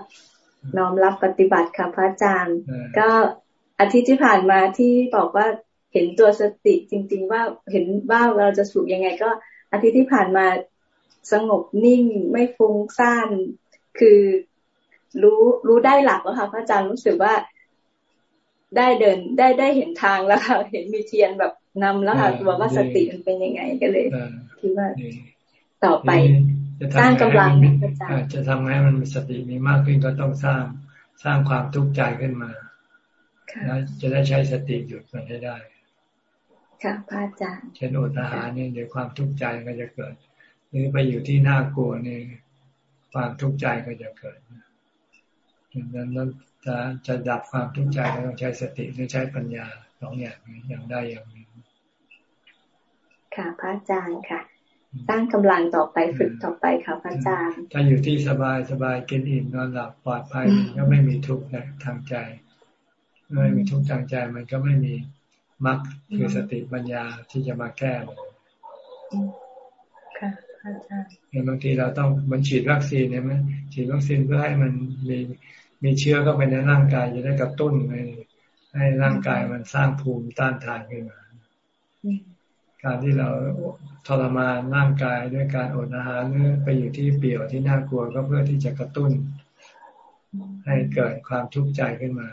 น้อมรับปฏิบัติค่ะพระอาจารย์ ก็อาทิตย์ที่ผ่านมาที่บอกว่า เห็นตัวสติจริง ๆ ว่าเห็นว่าเราจะสูกยังไงก็ อาทิตย์ที่ผ่านมาสงบนิ่งไม่ฟุ้งซ่านคือรู้รู้ได้หลักแล้วค่ะพระอาจารย์รู้สึกว่าได้เดินได้ได้เห็นทางแล้วค่ะเห็นมีเทียนแบบนำแล้วค่ะบอกว่าสติมันเป็นยังไงก็เลยคิดว่าต่อไปสร้างกำลังจะทำให้มันมีสติมีมากขึ้นก็ต้องสร้างสร้างความทุกข์ใจขึ้นมาแล้วจะได้ใช้สติหยุดมันให้ได้ ค่ะพระอาจารย์ เช่นอดอาหารเนี่ยเดี๋ยวความทุกข์ใจก็จะเกิด หรือไปอยู่ที่น่ากลัวนี่ความทุกข์ใจก็จะเกิดดังนั้นจะจะดับความทุกข์ใจก็ต้องใช้สติหรือใช้ปัญญาสองอย่างอย่างได้อย่างหนึ่งค่ะพระอาจารย์ค่ะสร้างกำลังต่อไปฝึกต่อไปค่ะพระอาจารย์ ถ้าอยู่ที่สบายสบายกินอิ่มนอนหลับปลอดภัยก็ไม่มีทุกข์ทางใจไม่มีทุกข์ทางใจมันก็ไม่มี มรรคคือสติปัญญาที่จะมาแก้ค่ะอาจารย์บางทีเราต้องมันฉีดวัคซีนใช่ไหมฉีดวัคซีนเพื่อให้มันมีมีเชื้อเข้าไปในร่างกายจะได้กระตุ้นให้ให้ร่างกายมันสร้างภูมิต้านทานขึ้นมาการที่เราทรมานร่างกายด้วยการอดอาหารหรือไปอยู่ที่เปี่ยวที่น่ากลัวก็เพื่อที่จะกระตุ้น ให้เกิดความทุกข์ใจขึ้นมา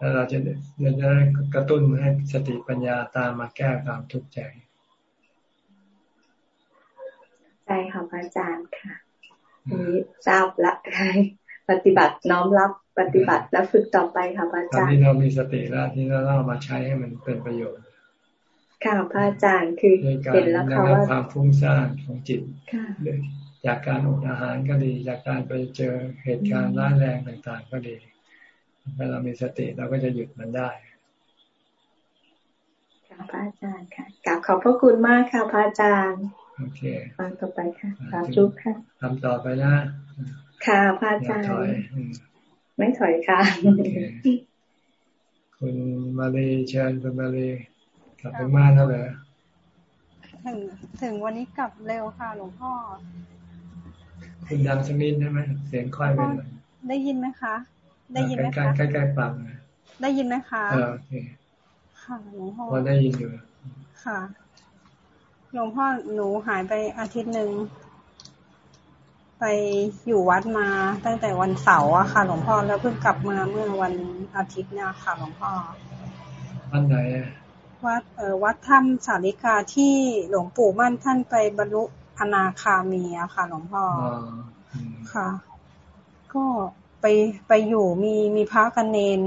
แล้วเราจะจะได้กระตุ้นให้สติปัญญาตามมาแก้ความทุกข์ใจใช่ค่ะอาจารย์ค่ะนี้ทราบละใช่ปฏิบัติน้อมรับปฏิบัติแล้วฝึกต่อไปค่ะอาจารย์ที่เรามีสติแล้วที่เราเอามาใช้ให้มันเป็นประโยชน์ค่ะพระอาจารย์คือเห็นแล้วค่ะว่าความฟุ้งซ่านของจิตจากการอดอาหารก็ดี จากการไปเจอเหตุการณ์ร้ายแรงต่าง ๆ ก็ดี ถ้าเรามีสติเราก็จะหยุดมันได้ค่ะพระอาจารย์ค่ะกลับขอบพระคุณมากค่ะพระอาจารย์โอเคฟังต่อไปค่ะสาธุค่ะทำต่อไปนะค่ะพระอาจารย์ไม่ถอยค่ะคุณมาลีเชิญคุณมาลีกลับไปบ้านแล้วเหรอถึงถึงวันนี้กลับเร็วค่ะ หลวงพ่อคุณดังสมิธได้ไหมเสียงค่อยไปหน่อยได้ยินไหมคะ ได้ยินไหมคะใกล้ใกล้ๆปังได้ยินไหมคะเออโอเคค่ะหลวงพ่อพอได้ยินอยู่ค่ะหลวงพ่อหนูหายไปอาทิตย์หนึ่งไปอยู่วัดมาตั้งแต่วันเสาร์อะค่ะหลวงพ่อแล้วเพิ่งกลับมาเมื่อวันอาทิตย์เนี่ยค่ะหลวงพ่อวันไหนวัดเอ่อวัดถ้ำสาริกาที่หลวงปู่มั่นท่านไปบรรลุอนาคามีอะค่ะหลวงพ่อค่ะ ก็ ไปไปอยู่มีมีพระกันเนน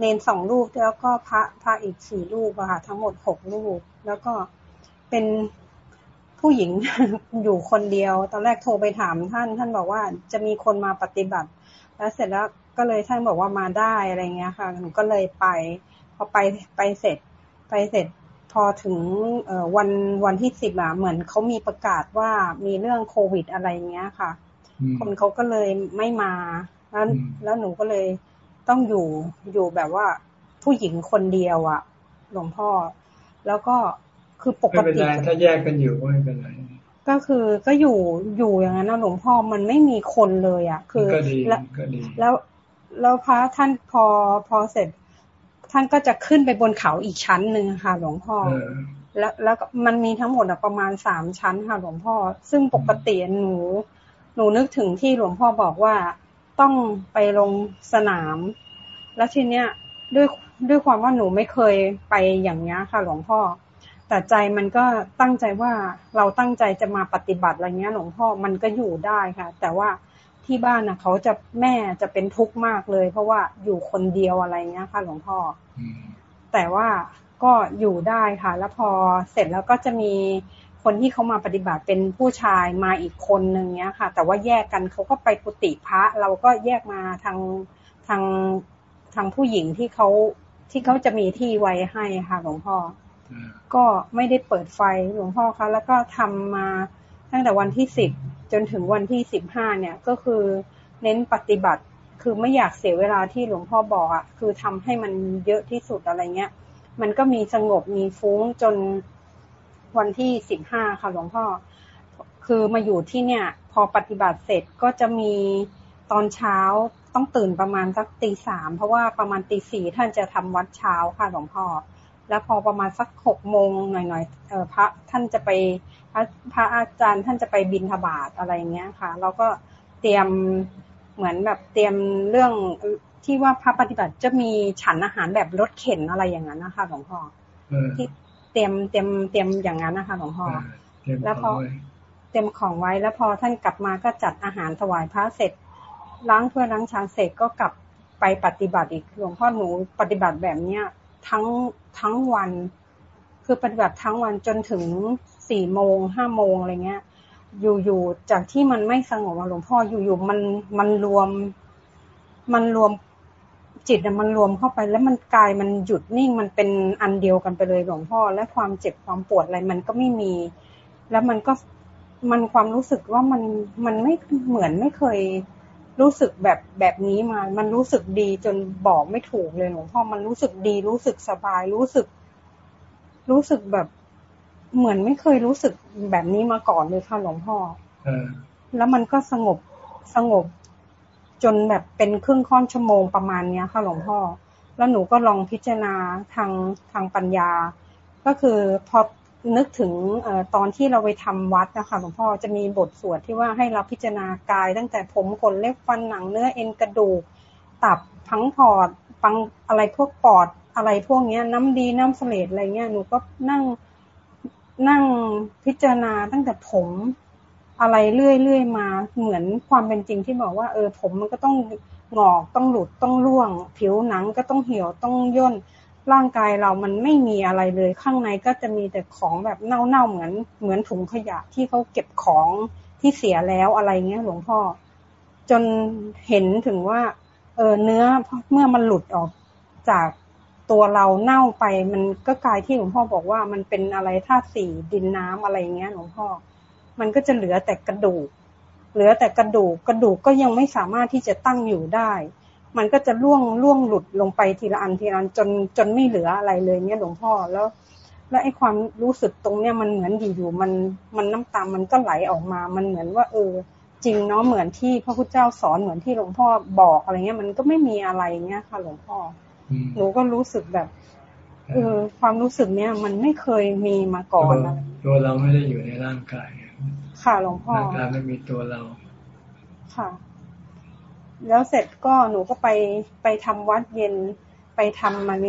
เนนสองรูปแล้วก็พระพระอีกสี่รูปอะค่ะทั้งหมดหกรูป แล้วก็เป็นผู้หญิงอยู่คนเดียว ตอนแรกโทรไปถามท่าน ท่านบอกว่าจะมีคนมาปฏิบัติ แล้วเสร็จแล้วก็เลยท่านบอกว่ามาได้อะไรเงี้ยค่ะหนูก็เลยไป พอไปไปเสร็จไปเสร็จพอถึงวันวันที่สิบอะเหมือนเขามีประกาศว่ามีเรื่องโควิดอะไรเงี้ยค่ะ คนเขาก็เลยไม่มา แล้วแล้วหนูก็เลยต้องอยู่อยู่แบบว่าผู้หญิงคนเดียวอะหลวงพ่อ แล้วก็คือปกติถ้าแยกกันอยู่ก็ไม่เป็นไรก็คือก็อยู่อยู่อย่างนั้นนะหลวงพ่อมันไม่มีคนเลยอะ คือแล้วแล้วแล้วพระท่านพอพอเสร็จ ท่านก็จะขึ้นไปบนเขาอีกชั้นหนึ่งค่ะ หลวงพ่อแล้วแล้วมันมีทั้งหมดประมาณสามชั้นค่ะหลวงพ่อ ซึ่งปกติหนู หนูนึกถึงที่หลวงพ่อบอกว่า ต้องไปลงสนาม แล้วทีเนี้ยด้วยด้วยความว่าหนูไม่เคยไปอย่างนี้ค่ะ หลวงพ่อ แต่ใจมันก็ตั้งใจว่าเราตั้งใจจะมาปฏิบัติอะไรเงี้ย หลวงพ่อมันก็อยู่ได้ค่ะ แต่ว่าที่บ้านนะเขาจะแม่จะเป็นทุกข์มากเลย เพราะว่าอยู่คนเดียวอะไรเงี้ยค่ะ หลวงพ่อ แต่ว่าก็อยู่ได้ค่ะ แล้วพอเสร็จแล้วก็จะมี คนที่เขามาปฏิบัติเป็นผู้ชายมาอีกคนนึงเนี้ยค่ะ แต่ว่าแยกกันเขาก็ไปกุฏิพระ เราก็แยกมาทางทางทางผู้หญิงที่เขาที่เขาจะมีที่ไว้ให้ค่ะหลวงพ่อ ก็ไม่ได้เปิดไฟหลวงพ่อคะแล้วก็ทำมาตั้งแต่วันที่สิบจนถึงวันที่สิบห้าเนี่ยก็คือเน้นปฏิบัติคือไม่อยากเสียเวลาที่หลวงพ่อบอกอะคือทำให้มันเยอะที่สุดอะไรเงี้ย มันก็มีสงบมีฟุ้งจน วันที่สิบห้าค่ะหลวงพ่อ คือมาอยู่ที่เนี่ย พอปฏิบัติเสร็จก็จะมีตอนเช้าต้องตื่นประมาณสักตีสามเพราะว่าประมาณตีสี่ท่านจะทำวัดเช้าค่ะหลวงพ่อ แล้วพอประมาณสักหกโมงหน่อยๆเออพระท่านจะไปพระพระอาจารย์ท่านจะไปบินทบาทอะไรเงี้ยค่ะ เราก็เตรียมเหมือนแบบเตรียมเรื่องที่ว่าพระปฏิบัติจะมีฉันอาหารแบบรถเข็นอะไรอย่างนั้นนะคะหลวงพ่อที่ เตรียมเตรียมเตรียมอย่างนั้นนะคะหลวงพ่อแล้วพอเตรียมของไว้แล้วพอท่านกลับมาก็จัดอาหารถวายพระเสร็จ ล้างถ้วยล้างชามเสร็จก็กลับไปปฏิบัติอีกหลวงพ่อหนูปฏิบัติแบบเนี้ยทั้งทั้งวัน คือปฏิบัติทั้งวันจนถึงสี่โมงห้าโมงอะไรเงี้ย อยู่ๆจากที่มันไม่สงบหลวงพ่ออยู่ๆมันมันรวม มันรวม จิตมันรวมเข้าไป แล้วมันกายมันหยุดนิ่งมันเป็นอันเดียวกันไปเลยหลวงพ่อ และความเจ็บความปวดอะไรมันก็ไม่มี แล้วมันก็มันความรู้สึกว่ามันมันไม่เหมือนไม่เคยรู้สึกแบบแบบนี้มา มันรู้สึกดีจนบอกไม่ถูกเลยหลวงพ่อ มันรู้สึกดีรู้สึกสบายรู้สึก รู้สึกแบบเหมือนไม่เคยรู้สึกแบบนี้มาก่อนเลยค่ะหลวงพ่อแล้วมันก็สงบสงบ จนแบบเป็นครึ่งค่อนชั่วโมงประมาณเนี้ยค่ะหลวงพ่อ แล้วหนูก็ลองพิจารณาทางทางปัญญา ก็คือพอนึกถึงอตอนที่เราไปทำวัดนะคะหลวงพ่อจะมีบทสวดที่ว่าให้เราพิจารณากาย ตั้งแต่ผมขนเล็บฟันหนังเนื้อเอ็นกระดูก ตับพังพอดปังอะไรพวกปอดอะไรพวกเนี้ย น้ำดีน้ำเสลดอะไรเงี้ยหนูก็นั่งนั่งพิจารณาตั้งแต่ผม อะไรเรื่อยๆมาเหมือนความเป็นจริงที่บอกว่า เออ ผมมันก็ต้องงอกต้องหลุดต้องร่วง ผิวหนังก็ต้องเหี่ยวต้องย่นร่างกายเรามันไม่มีอะไรเลย ข้างในก็จะมีแต่ของแบบเน่าๆเหมือน เหมือนถุงขยะที่เขาเก็บของที่เสียแล้วอะไรเงี้ยหลวงพ่อ จนเห็นถึงว่า เออเนื้อเมื่อมันหลุดออกจากตัวเราเน่าไป มันก็กลายที่หลวงพ่อบอกว่ามันเป็นอะไรธาตุสี่ดินน้ำอะไรเงี้ยหลวงพ่อ มันก็จะเหลือแต่กระดูก เหลือแต่กระดูก กระดูกก็ยังไม่สามารถที่จะตั้งอยู่ได้ มันก็จะล่วงล่วงหลุดลงไปทีละอันทีละอันจนจนไม่เหลืออะไรเลยเนี่ยหลวงพ่อแล้ว แล้วไอ้ความรู้สึกตรงเนี้ยมันเหมือนอยู่ๆมันมันน้ำตามันก็ไหลออกมา มันเหมือนว่า เออ จริงเนาะเหมือนที่พระพุทธเจ้าสอนเหมือนที่หลวงพ่อบอกอะไรเงี้ย มันก็ไม่มีอะไรเงี้ยค่ะ หลวงพ่อหนูก็รู้สึกแบบเออความรู้สึกเนี้ยมันไม่เคยมีมาก่อน ตัวเราไม่ได้อยู่ในร่างกาย ค่ะหลวงพ่อร่างกายไม่มีตัวเรา ค่ะ แล้วเสร็จก็หนูก็ไปไปทำวัดเย็นไปทำมัน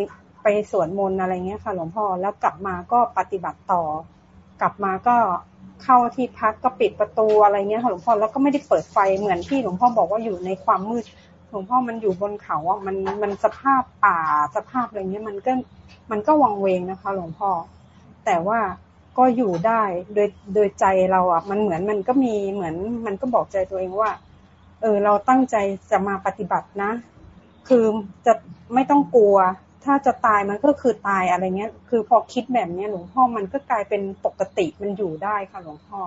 ไปสวดมนต์อะไรเงี้ยค่ะ หลวงพ่อแล้วกลับมาก็ปฏิบัติต่อ กลับมาก็เข้าที่พักก็ปิดประตูอะไรเงี้ยค่ะหลวงพ่อแล้วก็ไม่ได้เปิดไฟเหมือนที่หลวงพ่อบอกว่าอยู่ในความมืดหลวงพ่อมันอยู่บนเขาอะมันมันสภาพป่าสภาพอะไรเงี้ยมันก็มันก็วังเวงนะคะ หลวงพ่อแต่ว่า ก็อยู่ได้โดยโดยใจเราอะ มันเหมือนมันก็มีเหมือน มันก็บอกใจตัวเองว่า เออ เราตั้งใจจะมาปฏิบัตินะ คือจะไม่ต้องกลัว ถ้าจะตายมันก็คือตายอะไรเงี้ย คือพอคิดแบบเนี้ยหลวงพ่อมันก็กลายเป็นปกติมันอยู่ได้ค่ะหลวงพ่อ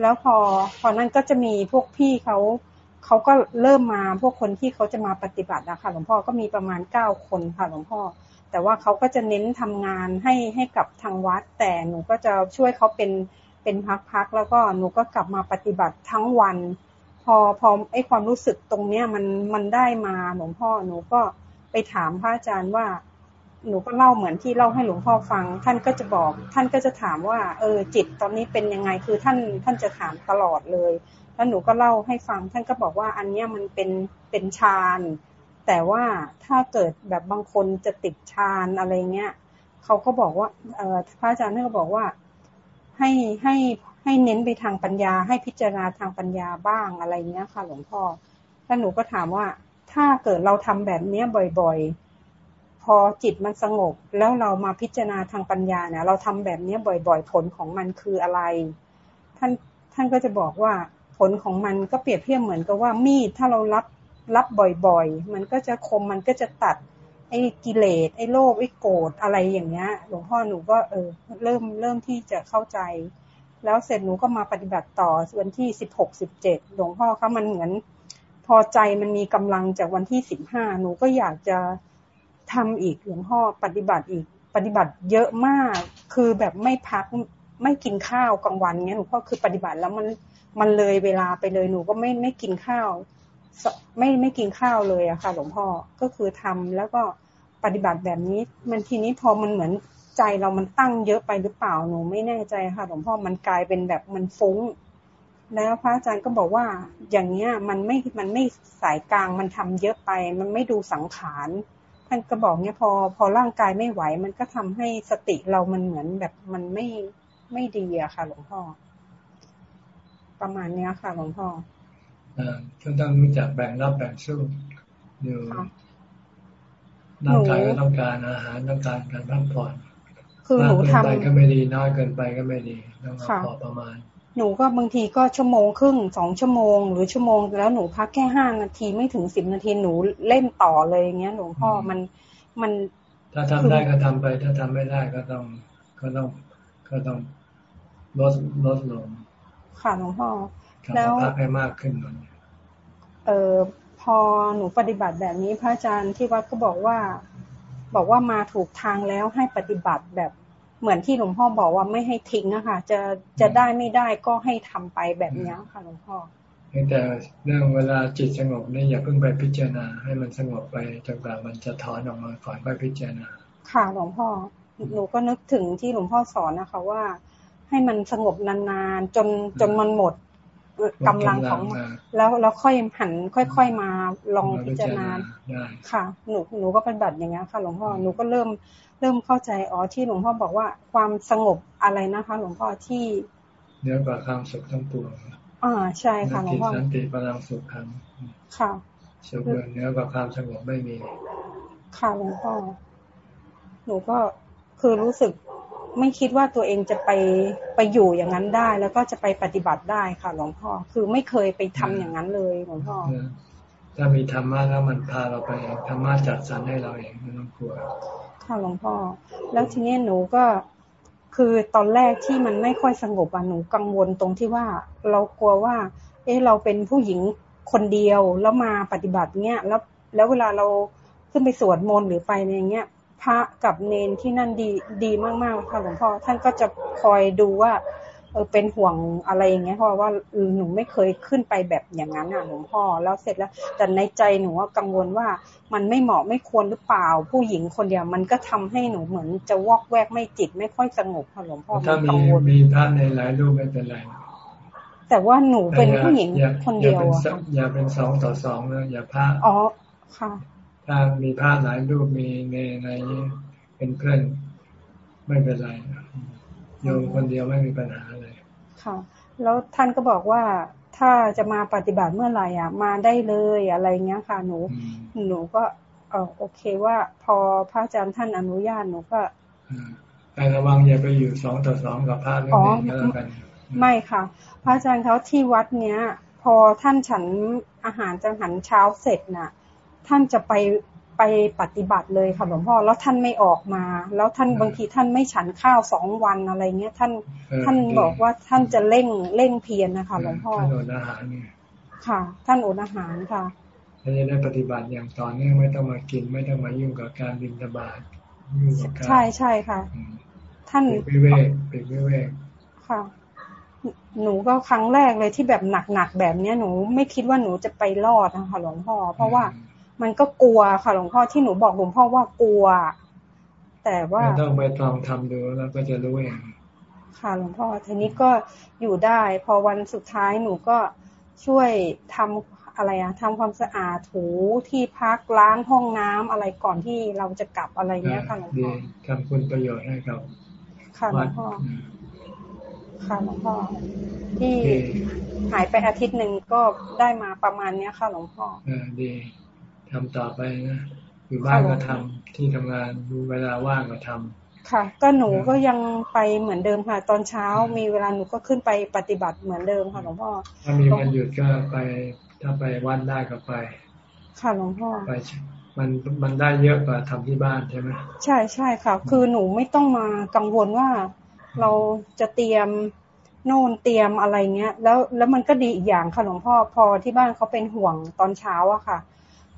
แล้วพอพอนั้นก็จะมีพวกพี่เขาเขาก็เริ่มมาพวกคนที่เขาจะมาปฏิบัตินะคะหลวงพ่อก็มีประมาณเก้าคนค่ะหลวงพ่อ แต่ว่าเขาก็จะเน้นทำงานให้ให้กับทางวัด แต่หนูก็จะช่วยเขาเป็นเป็นพักๆแล้วก็หนูก็กลับมาปฏิบัติทั้งวัน พอพอไอความรู้สึกตรงเนี้ยมันมันได้มาหลวงพ่อหนูก็ไปถามพระอาจารย์ว่า หนูก็เล่าเหมือนที่เล่าให้หลวงพ่อฟัง ท่านก็จะบอก ท่านก็จะถามว่า เออจิตตอนนี้เป็นยังไงคือท่านท่านจะถามตลอดเลย แล้วหนูก็เล่าให้ฟัง ท่านก็บอกว่าอันเนี้ยมันเป็นเป็นฌาน แต่ว่าถ้าเกิดแบบบางคนจะติดฌานอะไรเงี้ยเขาก็บอกว่า เออพระอาจารย์ท่ก็บอกว่า ให้ให้ให้เน้นไปทางปัญญา ให้พิจารณาทางปัญญาบ้างอะไรเงี้ยค่ะหลวงพ่อถ้าหนูก็ถามว่า ถ้าเกิดเราทำแบบเนี้ยบ่อย ๆ พอจิตมันสงบ แล้วเรามาพิจารณาทางปัญญาเนี่ยเราทำแบบเนี้ยบ่อย ๆ ผลของมันคืออะไร ท่านท่านก็จะบอกว่าผลของมันก็เปรียบเทียบเหมือนกับว่ามีดถ้าเรารับ รับบ่อยๆ มันก็จะคมมันก็จะตัด ไอ้กิเลสไอ้โลภไอ้โกรธอะไรอย่างเงี้ย หลวงพ่อหนูก็เออ เริ่มเริ่มที่จะเข้าใจ แล้วเสร็จหนูก็มาปฏิบัติต่อวันที่สิบหกสิบเจ็ดหลวงพ่อคะมันเหมือน พอใจมันมีกำลังจากวันที่สิบห้าหนูก็อยากจะทำอีกหลวงพ่อปฏิบัติอีก ปฏิบัติเยอะมาก คือแบบไม่พักไม่กินข้าวกลางวันเงี้ยหลวงพ่อคือปฏิบัติแล้วมันมันเลยเวลาไปเลยหนูก็ไม่ไม่กินข้าว ไม่ไม่กินข้าวเลยอะค่ะ หลวงพ่อก็คือทำแล้วก็ปฏิบัติแบบนี้ มันทีนี้พอมันเหมือนใจเรามันตั้งเยอะไปหรือเปล่าหนูไม่แน่ใจค่ะ หลวงพ่อมันกลายเป็นแบบมันฟุ้ง แล้วพระอาจารย์ก็บอกว่า อย่างเนี้ยมันไม่มันไม่สายกลางมันทำเยอะไป มันไม่ดูสังขารท่านก็บอกเนี้ยพอพอร่างกายไม่ไหว มันก็ทำให้สติเรามันเหมือนแบบมันไม่ไม่ดีอะค่ะ หลวงพ่อ ประมาณเนี้ยค่ะ หลวงพ่อ อ่าต้องรู้จักแบ่งรับแบ่งสู้อยู่ร่างกายก็ต้องการอาหารต้องการการพักผ่อนคือหนูทำไปก็ไม่ดีน้อยเกินไปก็ไม่ดีต้องพอประมาณ หนูก็บางทีก็ชั่วโมงครึ่งสองชั่วโมง หรือชั่วโมง แล้วหนูพักแค่ห้านาทีไม่ถึงสิบนาทีหนูเล่นต่อเลยอย่างเงี้ยหลวงพ่อมันมัน ถ้าทำได้ก็ทำไป ถ้าทำไม่ได้ก็ต้องก็ต้องก็ต้องลดลดลงค่ะหลวงพ่อ แล้วพักให้มากขึ้นหน่อยเออพอหนูปฏิบัติแบบนี้พระอาจารย์ที่วัดก็บอกว่า บอกว่ามาถูกทางแล้วให้ปฏิบัติแบบเหมือนที่หลวงพ่อบอกว่าไม่ให้ทิ้งนะคะจะจะได้ไม่ได้ก็ให้ทำไปแบบนี้ค่ะหลวงพ่อแต่เรื่องเวลาจิตสงบนี่อย่าเพิ่งไปพิจารณา ให้มันสงบไปจนกว่ามันจะถอนออกมาก่อนไปพิจารณา ค่ะหลวงพ่อหนูก็นึกถึงที่หลวงพ่อสอนนะคะว่า ให้มันสงบนานๆจนจนมันหมด กำลังของ แล้วแล้วค่อยหันค่อย ๆมาลองพิจารณาค่ะ หนูหนูก็เป็นแบบอย่างนี้ค่ะ หลวงพ่อหนูก็เริ่มเริ่มเข้าใจอ๋อที่หลวงพ่อบอกว่าความสงบอะไรนะคะ หลวงพ่อที่เนื้อกว่าความสุขทั้งปวงอ่าใช่ค่ะหลวงพ่อสันติพลังสุขครั้งค่ะสุขเนื้อกว่าความสงบไม่มี ค่ะหลวงพ่อหนูก็คือรู้สึก ไม่คิดว่าตัวเองจะไปไปอยู่อย่างนั้นได้ แล้วก็จะไปปฏิบัติได้ค่ะ หลวงพ่อ คือไม่เคยไปทำอย่างนั้นเลยหลวงพ่อถ้ามีธรรมะแล้วมันพาเราไปธรรมะจัดสรรให้เราเองไม่ต้องกลัวค่ะหลวงพ่อ แล้วทีนี้หนูก็คือตอนแรกที่มันไม่ค่อยสงบอะหนูกังวลตรงที่ว่า เรากลัวว่า เอ๊ะเราเป็นผู้หญิงคนเดียวแล้วมาปฏิบัติเนี้ยแล้วแล้วเวลาเราขึ้นไปสวดมนต์หรือไปในเงี้ย พระกับเนนที่นั่นดีดีมากๆค่ะหลวงพ่อท่านก็จะคอยดูว่าเออเป็นห่วงอะไรอย่างเงี้ยเพราะว่าหนูไม่เคยขึ้นไปแบบอย่างนั้นอะหลวงพ่อแล้วเสร็จแล้ว แต่ในใจหนูว่ากังวลว่ามันไม่เหมาะไม่ควรหรือเปล่า ผู้หญิงคนเดียวมันก็ทำให้หนูเหมือนจะวอกแวกไม่จิต ไม่ค่อยสงบค่ะหลวงพ่อถ้ามีมีพระในหลายรูปไม่เป็นไรแต่ว่าหนูเป็นผู้หญิงคนเดียวอะอย่าเป็นสองต่อสองนะอย่าพระอ๋อค่ะ ถ้ามีพระหลายรูปมีในในเป็นเพื่อนไม่เป็นไรโยมคนเดียวไม่มีปัญหาเลยค่ะ แล้วท่านก็บอกว่าถ้าจะมาปฏิบัติเมื่อไหร่อะ มาได้เลยอะไรเงี้ยค่ะ หนู หนูก็เออโอเคว่าพอพระอาจารย์ท่านอนุญาตหนูก็แต่ระวังอย่าไปอยู่สองต่อสองกับพระนี่ก็แล้วกันไม่ค่ะ พระอาจารย์เขาที่วัดเนี้ย พอท่านฉันอาหารจังหันเช้าเสร็จน่ะ ท่านจะไปไปปฏิบัติเลยค่ะหลวงพ่อแล้วท่านไม่ออกมา แล้วท่านบางทีท่านไม่ฉันข้าวสองวันอะไรเงี้ยท่านท่านบอกว่าท่านจะเร่งเร่งเพียรนะคะหลวงพ่อท่านอดอาหารเนี่ยค่ะ ท่านอดอาหารค่ะท่านจะได้ปฏิบัติอย่างต่อเนื่องไม่ต้องมากิน ไม่ต้องมายุ่งกับการบินตบาทใช่ใช่ค่ะ ท่านปิเวกปิวิเวกค่ะหนูก็ครั้งแรกเลยที่แบบหนักๆแบบเนี้ยหนูไม่คิดว่าหนูจะไปรอดนะคะหลวงพ่อเพราะว่า มันก็กลัวค่ะหลวงพ่อที่หนูบอกหลวงพ่อว่ากลัว แต่ว่าต้องไปลองทำดูแล้วก็จะรู้เองค่ะหลวงพ่อทีนี้ก็อยู่ได้ พอวันสุดท้ายหนูก็ช่วยทำอะไรอะทำความสะอาดถูที่พักล้างห้องน้ำอะไรก่อนที่เราจะกลับอะไรเงี้ยค่ะหลวงพ่อทำคุณประโยชน์ให้กับค่ะหลวงพ่อค่ะหลวงพ่อที่หายไปอาทิตย์หนึ่งก็ได้มาประมาณเนี้ยค่ะหลวงพ่ออดี ทำต่อไปนะอยู่บ้านก็ทำที่ทำงานดูเวลาว่างก็ทำค่ะ ก็หนูก็ยังไปเหมือนเดิมค่ะ ตอนเช้ามีเวลาหนูก็ขึ้นไปปฏิบัติเหมือนเดิมค่ะหลวงพ่อถ้ามีวันหยุดก็ไปถ้าไปวันได้ก็ไป ค่ะหลวงพ่อไปมันมันได้เยอะกว่าทำที่บ้านใช่ไหมใช่ใช่ค่ะ คือหนูไม่ต้องมากังวลว่าเราจะเตรียมโน่นเตรียมอะไรเงี้ย แล้วแล้วมันก็ดีอีกอย่างค่ะหลวงพ่อพอที่บ้านเขาเป็นห่วงตอนเช้าอะค่ะ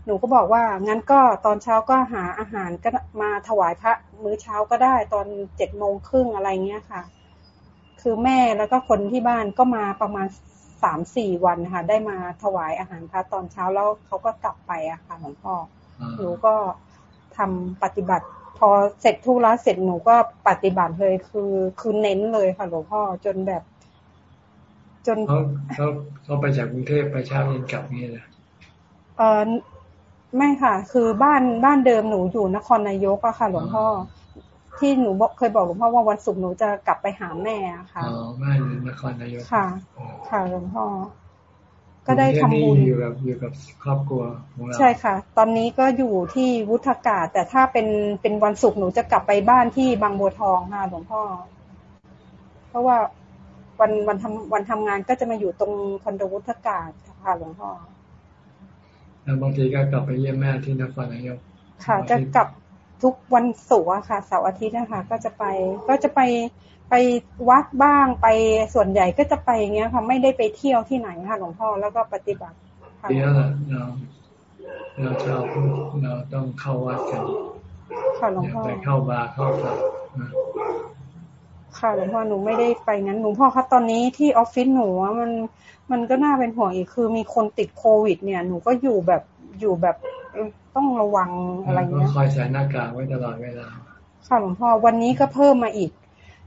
หนูก็บอกว่างั้นก็ตอนเช้าก็หาอาหารก็มาถวายพระมื้อเช้าก็ได้ตอนเจ็ดโมงครึ่งอะไรเงี้ยค่ะ คือแม่แล้วก็คนที่บ้านก็มาประมาณสามสี่วันค่ะ ได้มาถวายอาหารพระตอนเช้าแล้วเขาก็กลับไปอะค่ะหลวงพ่อหนูก็ทำปฏิบัติ พอเสร็จทุระเสร็จหนูก็ปฏิบัติเลยคือคือเน้นเลยค่ะหลวงพ่อจนแบบ จนเขาเขาเขาไปจากกรุงเทพไปเช้าเย็นกลับนี่แหละเออ ไม่ค่ะ คือบ้านบ้านเดิมหนูอยู่นครนายกอะค่ะ หลวงพ่อ ที่หนูบอกเคยบอกหลวงพ่อว่าวันศุกร์หนูจะกลับไปหาแม่ค่ะอ๋อบ้านอยู่นครนายกค่ะ ค่ะหลวงพ่อ ก็ได้ทำบุญอยู่กับอยู่กับครอบครัวของเราใช่ค่ะ ตอนนี้ก็อยู่ที่วุฒากาศ แต่ถ้าเป็นเป็นวันศุกร์หนูจะกลับไปบ้านที่บางบัวทองค่ะหลวงพ่อ เพราะว่าวันวันทำวันทำงานก็จะมาอยู่ตรงคอนโดวุฒากาศค่ะหลวงพ่อ แล้วบางทีก็กลับไปเยี่ยมแม่ที่นครนายก ค่ะ จะกลับทุกวันศุกร์ค่ะเสาร์อาทิตย์นะคะ ก็จะไปก็จะไปไปวัดบ้างไปส่วนใหญ่ก็จะไปอย่างเงี้ยค่ะไม่ได้ไปเที่ยวที่ไหนค่ะหลวงพ่อแล้วก็ปฏิบัติเดี๋ยวเราเราชาวเราต้องเข้าวัดกันค่ะหลวงพ่อไปเข้าบาร์เข้าผับค่ะหลวงพ่อหนูไม่ได้ไปงั้นหลวงพ่อครับตอนนี้ที่ออฟฟิศหนูมัน มันก็น่าเป็นห่วงอีกคือมีคนติดโควิด เนี่ย หนูก็อยู่แบบอยู่แบบต้องระวังอะไรเงี้ยคอยใส่หน้ากากไว้ตลอดเวลาค่ะหลวงพ่อวันนี้ก็เพิ่มมาอีก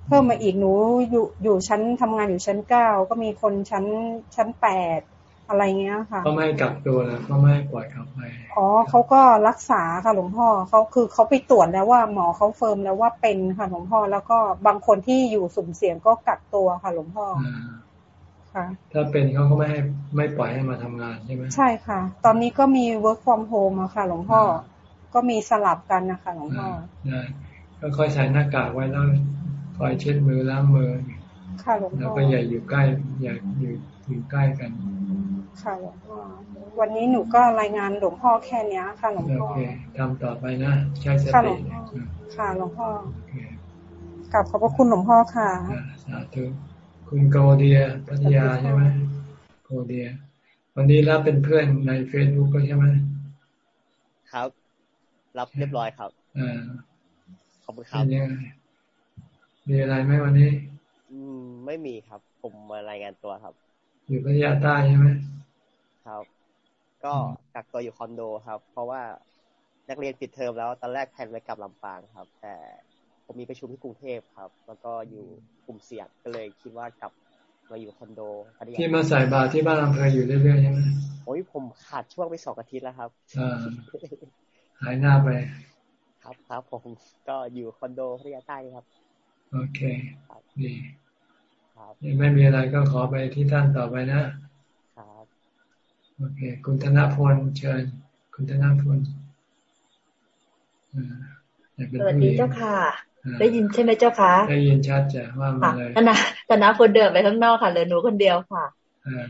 เพิ่มมาอีกหนูอยู่อยู่ชั้นทำงานอยู่ชั้นเก้าก็มีคนชั้นชั้นแปดอะไรเงี้ยค่ะก็ไม่กักตัวนะก็ไม่ปล่อยเขาไปอ๋อเขาก็รักษาค่ะหลวงพ่อเขาคือเขาไปตรวจแล้วว่าหมอเขาเฟิร์มแล้วว่าเป็นค่ะหลวงพ่อแล้วก็บางคนที่อยู่สุ่มเสี่ยงก็กักตัวค่ะหลวงพ่อค่ะ ถ้าเป็นเขาก็ไม่ให้ไม่ปล่อยให้มาทำงานใช่ไหมใช่ค่ะ ตอนนี้ก็มี work from home อะค่ะ หลวงพ่อ ก็มีสลับกันนะคะหลวงพ่อได้ก็ค่อยใส่หน้ากากไว้แล้วคอยเช็ดมือล้างมือค่ะหลวงพ่อแล้วก็อย่าอยู่ใกล้ อย่าอยู่อยู่ใกล้กันค่ะหลวงพ่อวันนี้หนูก็รายงานหลวงพ่อแค่นี้ค่ะหลวงพ่อโอเคทำต่อไปนะใช้สติค่ะหลวงพ่อกับขอบพระคุณหลวงพ่อค่ะสาธุ คุณโกเดียพัทยาใช่ไหมโกเดีย วันนี้รับเป็นเพื่อนในเฟซบุ๊กก็ใช่ไหมครับ รับเรียบร้อยครับอ่าขอบคุณครับมีอะไรไหมวันนี้ อืม ไม่มีครับ ผมมารายงานตัวครับ อยู่พัทยาใต้ใช่ไหมครับ ก็กักตัวอยู่คอนโดครับ เพราะว่านักเรียนปิดเทอมแล้วตอนแรกแผนไปกลับลำปางครับ แต่ ผมมีประชุมที่กรุงเทพครับ แล้วก็อยู่กลุ่มเสี่ยงก็เลยคิดว่ากลับมาอยู่คอนโดที่มาใส่บาตรที่บ้านอำเภออยู่เรื่อยๆใช่ไหมโอ้ยผมขาดช่วงไปสองอาทิตย์แล้วครับหายหน้าไป ครับครับผมก็อยู่คอนโดพัทยาใต้ครับ โอเคดีไม่มีอะไรก็ขอไปที่ท่านต่อไปนะครับโอเค คุณธนพลเชิญ คุณธนพลสวัสดีเจ้าค่ะได้ยินใช่ไหมเจ้าค่ะได้ยินชัดจ้ะว่ามาเลยธนาธนาคนเดินไปข้างนอกค่ะเลยหนูคนเดียวค่ะ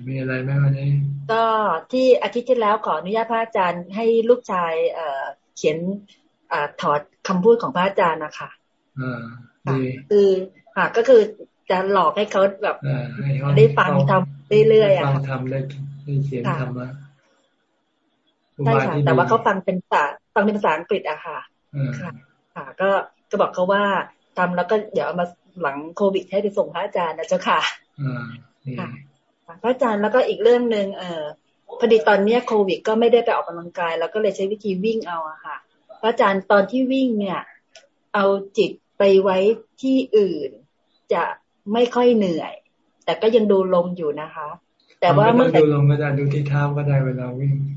มีอะไรไหมวันนี้ ก็ที่อาทิตย์ที่แล้วขออนุญาตพระอาจารย์ให้ลูกชายเเขียนอถอดคำพูดของพระอาจารย์นะคะอ่าดีคือค่ะก็คือจะหลอกให้เขาแบบได้ฟังทำเรื่อยๆอะฟังทำได้ได้เขียนทำมาใช่ค่ะแต่ว่าเขาฟังเป็นภาษาฟังเป็นภาษาอังกฤษอะค่ะค่ะค่ะก็ ก็บอกเขาว่าทำแล้วก็เดี๋ยวมาหลังโควิดให้ไปส่งพระอาจารย์นะเจ้าค่ะค่ะพระอาจารย์แล้วก็อีกเรื่องหนึ่งเออพอดีตอนเนี้ยโควิด ก็ไม่ได้ไปออกกำลังกาย แล้วก็เลยใช้วิธีวิ่งเอาอะค่ะ พระอาจารย์ตอนที่วิ่งเนี่ย เอาจิตไปไว้ที่อื่น จะไม่ค่อยเหนื่อย แต่ก็ยังดูลมอยู่นะคะ แต่ว่าเมื่อดูลมก็ได้ดูที่เท้าก็ได้เวลาวิ่งใ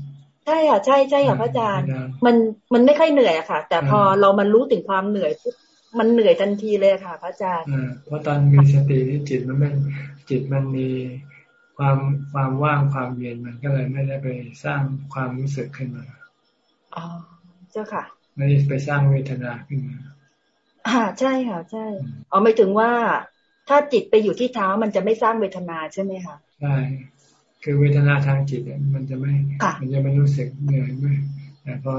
ช่ค่ะใช่ใช่ค่ะพระอาจารย์ มันมันไม่ค่อยเหนื่อยอะค่ะ แต่พอเรามันรู้ถึงความเหนื่อยมันเหนื่อยทันทีเลยค่ะ พระอาจารย์เพราะตอนมีสติที่จิตมันไม่จิตมันมีความความว่างความเย็นมันก็เลยไม่ได้ไปสร้างความรู้สึกขึ้นมาอ๋อเจ้าค่ะ ไม่ได้ไปสร้างเวทนาขึ้นมาอ่าใช่ค่ะ ใช่อ๋อไม่ถึงว่าถ้าจิตไปอยู่ที่เท้ามันจะไม่สร้างเวทนาใช่ไหมคะใช่ คือเวทนาทางจิตมันจะไม่มันจะไม่รู้สึกเหนื่อยไม่แต่พอ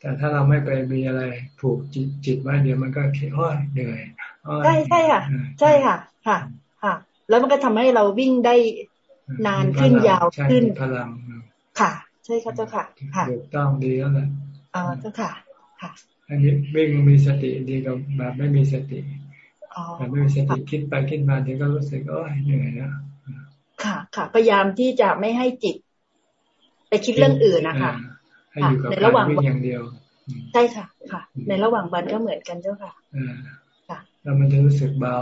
แต่ถ้าเราไม่ไปมีอะไรผูกจิตจิตไว้เดี๋ยวมันก็คิดอ้อยเหนื่อยใช่ใช่ค่ะ ใช่ค่ะ ค่ะ ค่ะ แล้วมันก็ทำให้เราวิ่งได้นานขึ้นยาวขึ้นพลังค่ะ ใช่ค่ะเจ้าค่ะค่ะถูกต้องดีแล้วแหละอ๋อเจ้าค่ะ ค่ะ อันนี้วิ่งมีสติดีกว่าแบบไม่มีสติแบบไม่มีสติคิดไปคิดมาเดี๋ยวก็รู้สึกโอ้ยเหนื่อยนะ ค่ะค่ะ พยายามที่จะไม่ให้จิต ไปคิดเรื่องอื่นนะคะในระหว่างวันอย่างเดียวใช่ค่ะ ค่ะ ในระหว่างวันก็เหมือนกันเจ้าค่ะค่ะแล้วมันจะรู้สึกเบา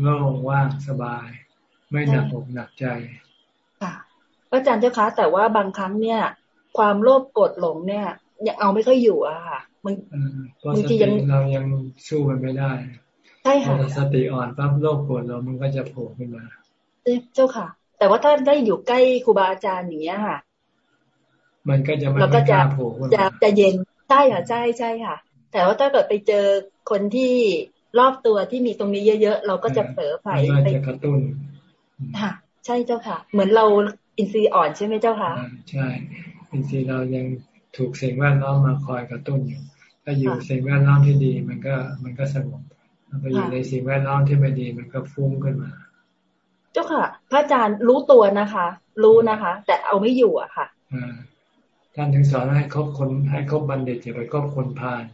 โล่งว่างสบาย ไม่หนักอกหนักใจ ค่ะอาจารย์เจ้าค่ะแต่ว่าบางครั้งเนี่ย ความโลภโกรธหลงเนี่ยยังเอาไม่ค่อยอยู่อะค่ะมันบางทียังเรายังสู้มันไม่ได้ใช่ค่ะสติอ่อนปั๊บโลภโกรธเรามันก็จะโผล่ขึ้นมาเจ้าค่ะ แต่ว่าถ้าได้อยู่ใกล้ครูบาอาจารย์อย่างเงี้ยค่ะ มันก็จะเราก็จะจะจะเย็นใช่ค่ะใช่ใช่ค่ะ แต่ว่าถ้าเกิดไปเจอคนที่รอบตัวที่มีตรงนี้เยอะๆเราก็จะเผลอไปไปกระตุ้นค่ะ ใช่เจ้าค่ะ เหมือนเราอินทรีย์อ่อนใช่ไหมเจ้าค่ะใช่อินทรีย์เรายังถูกสิ่งแวดล้อมมาคอยกระตุ้นอยู่ถ้าอยู่สิ่งแวดล้อมที่ดี มันก็มันก็สงบไปอยู่ในสิ่งแวดล้อมที่ไม่ดีมันก็ฟุ้งขึ้นมา เจ้าค่ะ พระอาจารย์รู้ตัวนะคะ รู้นะคะ แต่เอาไม่อยู่อะค่ะท่านถึงสอนให้คบคนให้คบบัณฑิตอย่าไปคบคนพาล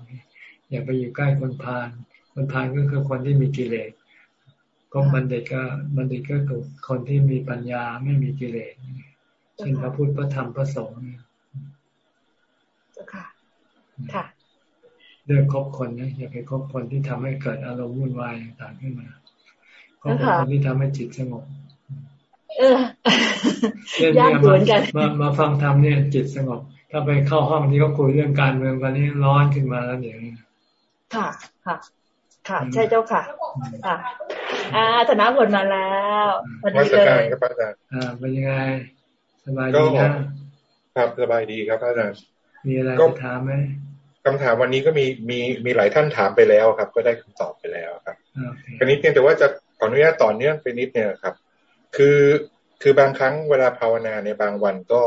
อย่าไปอยู่ใกล้คนพาลคนพาลก็คือคนที่มีกิเลสก็บัณฑิตก็บัณฑิตก็คือคนที่มีปัญญาไม่มีกิเลสเช่นพระพุทธพระธรรมพระสงฆ์ค่ะ ค่ะเลือกคบคนนะอย่าไปคบคนที่ทำให้เกิดอารมณ์วุ่นวายต่างขึ้นมา คบคนที่ทำให้จิตสงบเออยากเหมือนกันมามาฟังธรรมเนี่ยจิตสงบ ถ้าไปเข้าห้องที่เขาคุยเรื่องการเมืองกันนี้ร้อนขึ้นมาแล้วเนี่ยค่ะ ค่ะ ค่ะ ใช่เจ้าค่ะ ค่ะอ่าธนผลมาแล้วพอดีเลยครับอาจารย์อ่าเป็นยังไงสบายดีนะครับสบายดีครับอาจารย์มีอะไรจะถามไหมคำถามวันนี้ก็มีมีมีหลายท่านถามไปแล้วครับ ก็ได้คำตอบไปแล้วครับคราวนี้เพียงแต่ว่าจะ ขออนุญาตต่อเนื่องไปนิดเนี่ยครับ คือคือบางครั้งเวลาภาวนาในบางวันก็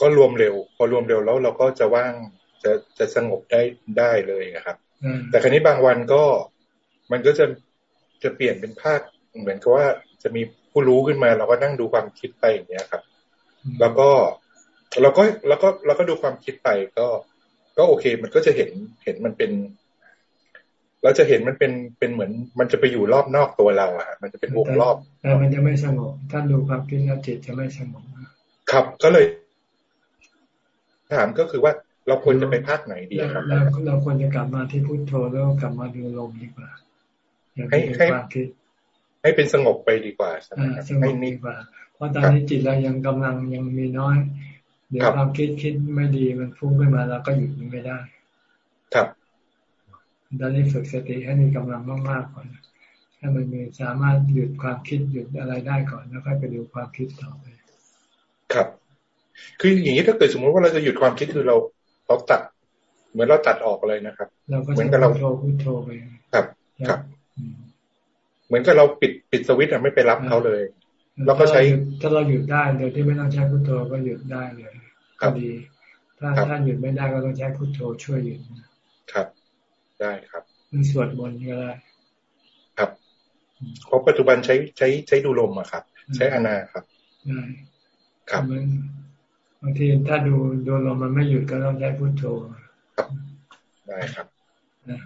ก็รวมเร็ว พอรวมเร็วแล้วเราก็จะว่างจะจะสงบได้ได้เลยครับแต่ครั้นี้บางวันก็มันก็จะจะเปลี่ยนเป็นภาคเหมือนกับว่าจะมีผู้รู้ขึ้นมาเราก็นั่งดูความคิดไปอย่างเงี้ยครับ แล้วก็เราก็แล้วก็เราก็ดูความคิดไปก็ ก็โอเค มันก็จะเห็นเห็นมันเป็น เราจะเห็นมันเป็นเป็นเหมือน มันจะไปอยู่รอบนอกตัวเราอะมันจะเป็นวงรอบแต่มันจะไม่สงบถ้าดูความคิดแล้วจิตจะไม่สงบครับก็เลย ถามก็คือว่าเราควรจะไปภาคไหนดีครับเราเราควรจะกลับมาที่พุทโธแล้วกลับมาดูลมดีกว่าให้ให้ให้เป็นสงบไปดีกว่าใช่ไหมสงบดีกว่า เพราะตอนนี้จิตเรายังกำลังยังมีน้อย เดี๋ยวความคิดคิดไม่ดีมันฟุ้งขึ้นมาเราก็หยุดมันไม่ได้ ครับ ตอนนี้ฝึกสติให้มีกำลังมากๆก่อนให้มันมีสามารถหยุดความคิดหยุดอะไรได้ก่อนแล้วค่อยไปดูความคิดต่อไป ครับ คืออย่างนี้ถ้าเกิดสมมติว่าเราจะหยุดความคิดคือเราเราตัด เหมือนเราตัดออกเลยนะครับ เหมือนกับเราโทรพุทโทไปครับ ครับ เหมือนกับเราปิดปิดสวิตช์ไม่ไปรับเขาเลยเราก็ใช้ถ้าเราหยุดได้โดยที่ไม่ต้องใช้พุทโธก็หยุดได้เลยก็ดี ถ้าถ้าหยุดไม่ได้ก็ต้องใช้พุทโธช่วยหยุดครับ ได้ครับมันสวดมนต์ก็ได้ครับเพราะปัจจุบันใช้ใช้ใช้ดูลมอะครับ ใช้อนาครับได้ครับบางทีถ้าดูดูลมมันไม่หยุดก็ต้องใช้พุทโธครับได้ครับนะ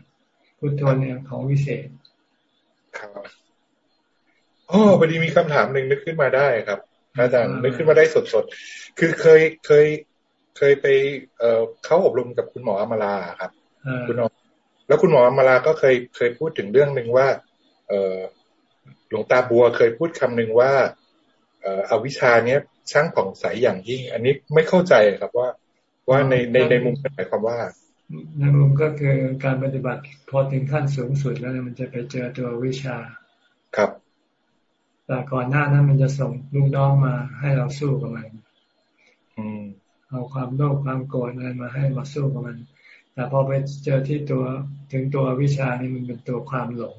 พุทโธเนี่ยของวิเศษ ครับอ๋อพอดีมีคำถามหนึ่งนึกขึ้นมาได้ครับอาจารย์นึกขึ้นมาได้สดๆ คือเคยเคยเคยไป เอ่อเข้าอบรมกับคุณหมออมราครับ คุณหมอ แล้วคุณหมออมราก็เคยเคยพูดถึงเรื่องหนึ่งว่า เอ่อหลวงตาบัวเคยพูดคำหนึ่งว่าเอ่ออวิชาเนี้ยช่างผ่องใสอย่างยิ่ง อันนี้ไม่เข้าใจครับว่า ว่าในในในมุมหมายความว่าในมุมก็คือการปฏิบัติพอถึงขั้นสูงสุดแล้วมันจะไปเจอตัววิชาครับ แต่ก่อนหน้านั้นมันจะส่งลูกน้องมาให้เราสู้กับมันเอาความโลภความโกรธอะไรมาให้มาสู้กับมัน แต่พอไปเจอที่ตัวถึงตัววิชานี่มันเป็นตัวความหลง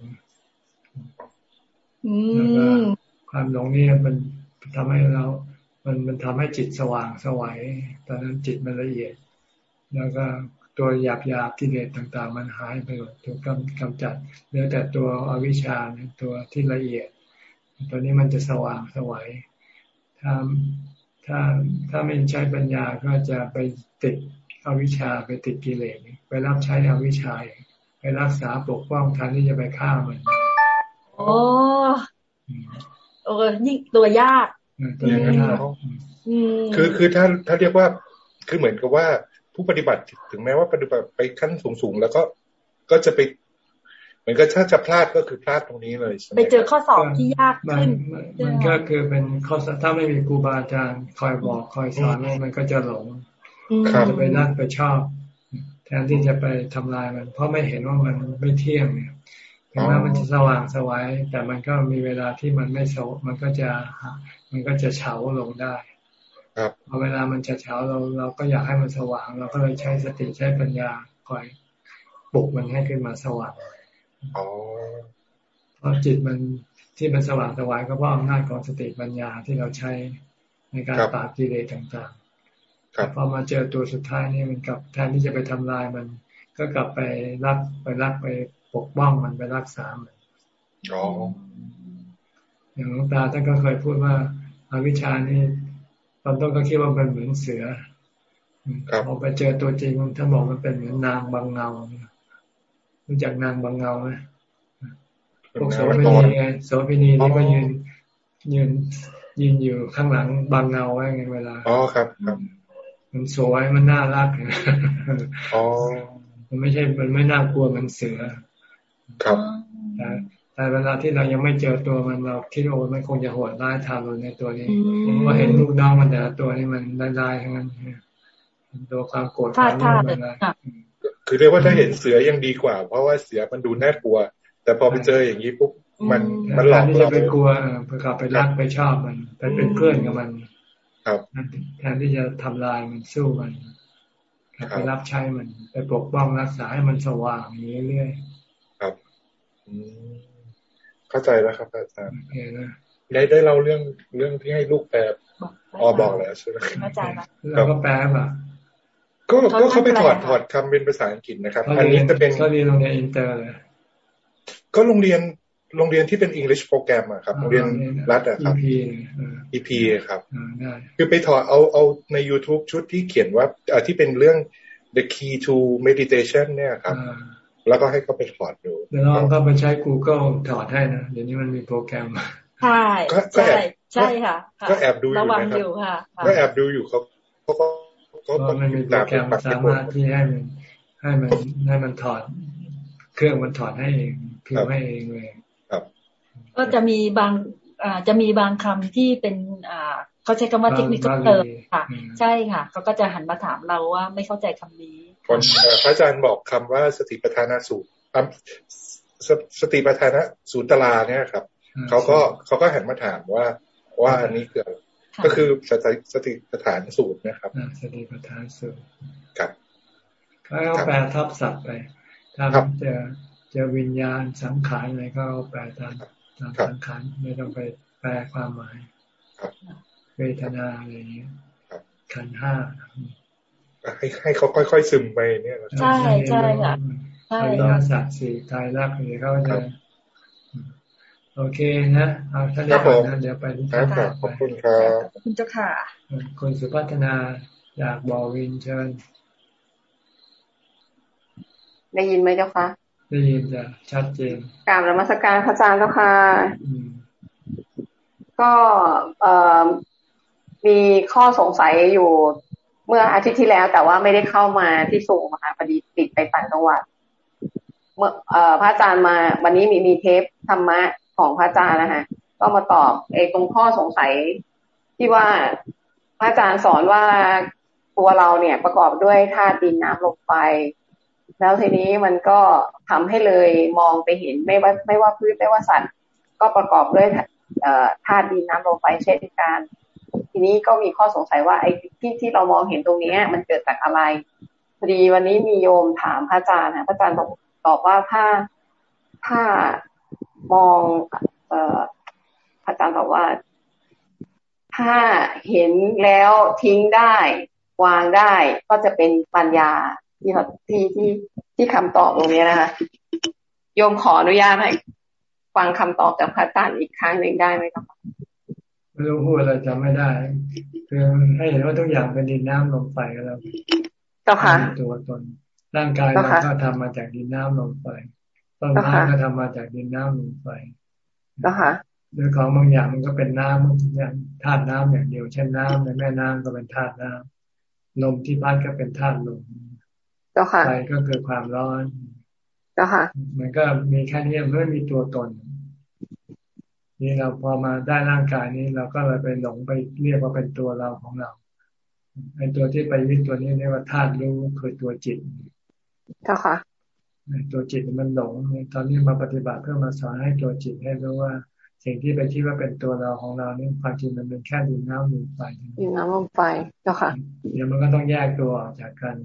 แล้วก็ความหลงนี่มันทำให้เรา มันมันทำให้จิตสว่างสวัยตอนนั้นจิตมันละเอียด แล้วก็ตัวหยาบหยาบกิเลสต่าง ๆ มันหายไปหมดถูกกำกำจัดเหลือแต่ตัวอวิชชาตัวที่ละเอียด ตัวนี้มันจะสว่างสวัยถ้าถ้าถ้าไม่ใช้ปัญญาก็จะไปติด อวิชชาไปติดกิเลสไปรับใช้อวิชชาไปรักษาปกป้องทานที่จะไปฆ่ามันโอ้โอ้ยิ่งตัวยากตัวยากคือคือถ้าถ้าเรียกว่าคือเหมือนกับว่าผู้ปฏิบัติถึงแม้ว่าปฏิบัติไปขั้นสูงๆแล้วก็ก็จะไปเหมือนกับถ้าจะพลาดก็คือพลาดตรงนี้เลยไปเจอข้อสอบที่ยากขึ้นมันก็คือเป็นข้อถ้าไม่มีครูบาอาจารย์คอยบอกคอยสอนมันก็จะหลง จะไปนั่นไปชอบ แทนที่จะไปทำลายมัน เพราะไม่เห็นว่ามันไม่เที่ยงเนี่ยถึงแม้มันจะสว่างสวัยแต่มันก็มีเวลาที่มันไม่สวมันก็จะมันก็จะเฉาลงได้ ครับพอเวลามันจะเฉาเราเราก็อยากให้มันสว่าง เราก็เลยใช้สติใช้ปัญญาคอยปลุกมันให้ขึ้นมาสว่างอ๋อเพราะจิตมันที่มันสว่างสวายก็เพราะอำนาจของสติปัญญาที่เราใช้ในการปราบกิเลสต่างๆแต่ พอมาเจอตัวสุดท้ายนี่มันกลับแทนที่จะไปทำลายมัน ก็กลับไปรักไปรักไปปกป้องมันไปรักษามันอย่างหลวงตาท่านก็เคยพูดว่าอาวิชานี่ตอนต้นก็คิดว่าเป็นเหมือนเสือพอไปเจอตัวจริงท่านบอกมันเป็นเหมือนนางบางเงารู้จักนางบางเงาไหมพวกโสเภณีไงโสเภณีนี่ก็ยืนยืนยืนอยู่ข้างหลังบางเงาไว้ไงเวลาอ๋อครับครับ มันสวยมันน่ารักอ๋อมันไม่ใช่ มันไม่น่ากลัวมันเสือ ครับแต่แต่เวลาที่เรายังไม่เจอตัวมันเราคิดโอ้มันคงจะโหดร้ายทารุณในตัวนี้เพราะเห็นลูกน้องมันแต่ละตัวนี่มันได้ๆทั้งนั้นตัวความโกรธความร้อนอะไรคือเรียกว่าถ้าเห็นเสือยังดีกว่า เพราะว่าเสือมันดูน่ากลัว แต่พอไปเจออย่างนี้ปุ๊บมันมันหลอกเราไปกลัวเพื่อไปรักไปชอบมันไปเป็นเพื่อนกับมันครับ แทนที่จะทำลายมันสู้มันไปรับใช้มันไปปกป้องรักษาให้มันสว่างอย่างนี้เรื่อยครับเข้าใจแล้วครับอาจารย์ได้ได้เล่าเรื่องเรื่องที่ให้ลูกแปลอ๋อบอกแล้วใช่ไหมเข้าใจไหมเราก็แปลป่ะก็ก็เขาไปถอดถอดคำเป็นภาษาอังกฤษนะครับ อันนี้จะเป็นก็เรียนโรงเรียนอินเตอร์เลยก็โรงเรียน โรงเรียนที่เป็น English โปรแกรมอะครับโรงเรียนรัฐอะครับ EP ครับคือไปถอดเอาเอาใน YouTube ชุดที่เขียนว่าที่เป็นเรื่อง the key to meditation เนี่ยครับ แล้วก็ให้เขาไปถอดดูเดี๋ยวเราก็ไปใช้ Google ถอดให้นะ เดี๋ยวนี้มันมีโปรแกรมใช่ใช่ใช่ค่ะ ก็แอบดูอยู่นะครับก็แอบดูอยู่เขาเขาก็เขาก็มันมีโปรแกรมสามารถที่ให้มันให้มันให้มันถอด เครื่องมันถอดให้เองพิมพ์ให้เองเลยครับ ก็จะมีบางอ่าจะมีบางคำที่เป็นอ่าเขาใช้คำว่าเทคนิคเติมค่ะ ใช่ค่ะเขาก็จะหันมาถามเราว่าไม่เข้าใจคำนี้คนพระอาจารย์บอกคำว่าสติปัฏฐานสูตรสติปัฏฐานสูตรตลาเนี่ยครับเขาก็เขาก็หันมาถามว่าว่าอันนี้คืออะไรก็คือสติสติปัฏฐานสูตรนะครับสติปัฏฐานสูตรครับเขาแปลทับศัพท์ไปถ้าจะจะวิญญาณสังขารอะไรก็แปลตาม ตามสังขารไม่ต้องไปแปลความหมายเวทนาอะไรอย่างเงี้ยขันห้าให้ให้เขาค่อย ๆ ซึมไปเนี่ยใช่ใช่ค่ะใช่ค่ะสัตว์สี่ตายรักอะไรเขาจะโอเคนะเอาท่านเดียวนะเดี๋ยวไปที่ท่านขอบคุณครับคุณเจ้าค่ะคุณสุพัฒนาอยากบอวินเชิญได้ยินไหมเจ้าคะ ได้ยินจ้ะชัดเจนกราบนมัสการพระอาจารย์เจ้าค่ะก็เอ่อมีข้อสงสัยอยู่เมื่ออาทิตย์ที่แล้ว แต่ว่าไม่ได้เข้ามาที่สูงค่ะพอดีติดไปต่างจังหวัดเมื่อเอ่อพระอาจารย์มา วันนี้มีมีเทปธรรมะของพระอาจารย์นะคะก็มาตอบไอ้ตรงข้อสงสัยที่ว่าพระอาจารย์สอนว่าตัวเราเนี่ยประกอบด้วยธาตุดินน้ำลมไฟแล้วทีนี้มันก็ ทำให้เลยมองไปเห็นไม่ว่าไม่ว่าพืชไม่ว่าสัตว์ ก็ประกอบด้วยธาตุดินน้ำลมไฟเช่นกันทีนี้ก็มีข้อสงสัยว่าไอ้ที่ที่เรามองเห็นตรงนี้มันเกิดจากอะไรพอดีวันนี้มีโยมถามพระอาจารย์นะพระอาจารย์ตอบว่าถ้าถ้ามอง เอพระอาจารย์บอกว่า ถ้าเห็นแล้วทิ้งได้ วางได้ก็จะเป็นปัญญาที่ที่ที่ ที่คำตอบตรงนี้นะคะโยมขออนุญาตให้ฟังคำตอบจากพระอาจารย์อีกครั้งหนึ่งได้ไหมครับไม่รู้พูดอะไรจำไม่ได้ คือให้เห็นว่าทุกอย่างเป็นดินน้ำลมไฟกันแล้วเจ้าค่ะตัวตนร่างกายเราก็ทำมาจากดินน้ำลมไฟต้นไม้ก็ทำมาจากดินน้ำลมไฟเจ้าค่ะโดยของบางอย่างมันก็เป็นน้ำอย่างธาตุน้ำอย่างเดียวเช่นน้ำในแม่น้ำก็เป็นธาตุน้ำลมที่พัดก็เป็นธาตุลม เจ้าค่ะไฟก็คือความร้อนเจ้าค่ะ มันก็มีแค่นี้ไม่มีตัวตน นี่เราพอมาได้ร่างกายนี้เราก็เลยไปหลงไปเรียกว่าเป็นตัวเราของเราไอ้ตัวที่ไปยึดตัวนี้เรียกว่าธาตุรู้คือตัวจิตเจ้าค่ะตัวจิตมันหลงตอนนี้มาปฏิบัติเพื่อมาสอนให้ตัวจิตให้รู้ว่า สิ่งที่ไปคิดว่าเป็นตัวเราของเรานี่ความจริงมันเป็นแค่ดินน้ำลมไฟดินน้ำลมไฟเจ้าค่ะเดี๋ยวมันก็ต้องแยกตัวออกจากกัน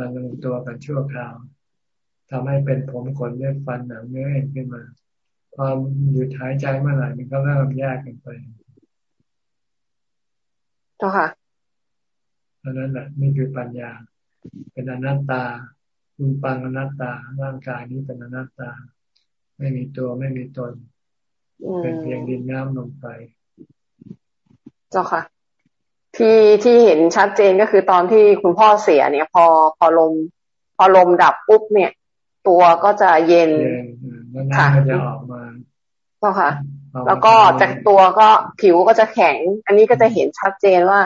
มันลงตัวกันชั่วคราวทำให้เป็นผมขนเลือดฟันหนังเนื้อเอ็นขึ้นมาพอหยุดหายใจเมื่อไหร่มันก็เริ่มแยกกันไปเจ้าค่ะราะนั้นแหละนี่คือปัญญา เป็นอนัตตาคุณปังอนัตตา ร่างกายนี้เป็นอนัตตา ไม่มีตัวไม่มีตน เป็นเพียงดินน้ำลมไฟเจ้าค่ะ ที่ที่เห็นชัดเจนก็คือตอนที่คุณพ่อเสียเนี่ย พอพอลม พอลมดับปุ๊บเนี่ย ตัวก็จะเย็นค่ะจะออกมาเจ้าค่ะ แล้วก็จากตัวก็ผิวก็จะแข็ง อันนี้ก็จะเห็นชัดเจนว่า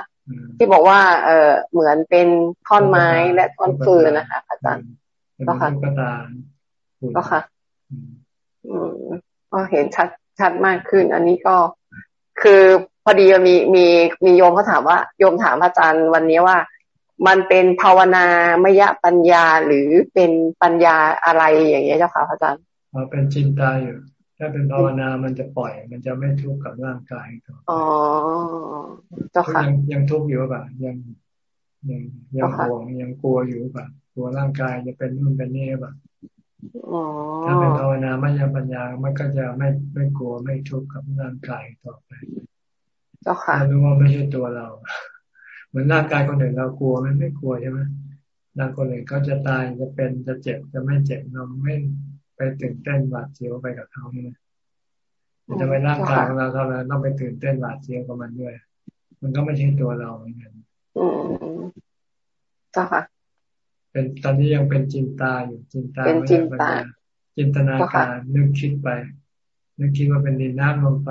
ที่บอกว่า เออเหมือนเป็นท่อนไม้และท่อนฟืนนะคะอาจารย์ก็ค่ะก็ค่ะก็เห็นชัดชัดมากขึ้น อันนี้ก็ คือพอดีมีมีมีโยมเขาถามว่าโยมถามอาจารย์วันนี้ว่า มันเป็นภาวนามยปัญญาหรือเป็นปัญญาอะไรอย่างเงี้ยเจ้าค่ะอาจารย์เป็นจินตาอยู่ ถ้าเป็นภาวนามันจะปล่อย มันจะไม่ทุกข์กับร่างกายอ๋อเจ้าค่ะยังยังทุกข์อยู่ป่ะยังยังยังห่วงยังกลัวอยู่ป่ะกลัวร่างกายจะเป็นนู่นเป็นนี่ป่ะ ถ้าเป็นภาวนาไม่ยังปัญญา มันก็จะไม่ไม่กลัวไม่ทุกข์กับร่างกายต่อไปเจ้าค่ะรู้ว่าไม่ใช่ตัวเรา เหมือนร่างกายคนอื่นเรากลัวมันไม่กลัวใช่ไหมร่างคนอื่นเขาจะตายจะเป็นจะเจ็บจะไม่เจ็บเราไม่ไปตื่นเต้นหวาดเสียวไปกับเขาเนี่ยจะไปร่างกายของเราเท่านั้นต้องไปตื่นเต้นหวาดเสียวกับมันด้วย มันก็ไม่ใช่ตัวเราเหมือนกันอืมจ้าค่ะ เป็นตอนนี้ยังเป็นจินตาอยู่จินตาเป็นจินตาจินตนาการนึกคิดไป นึกคิดว่าเป็นดินน้ำลงไป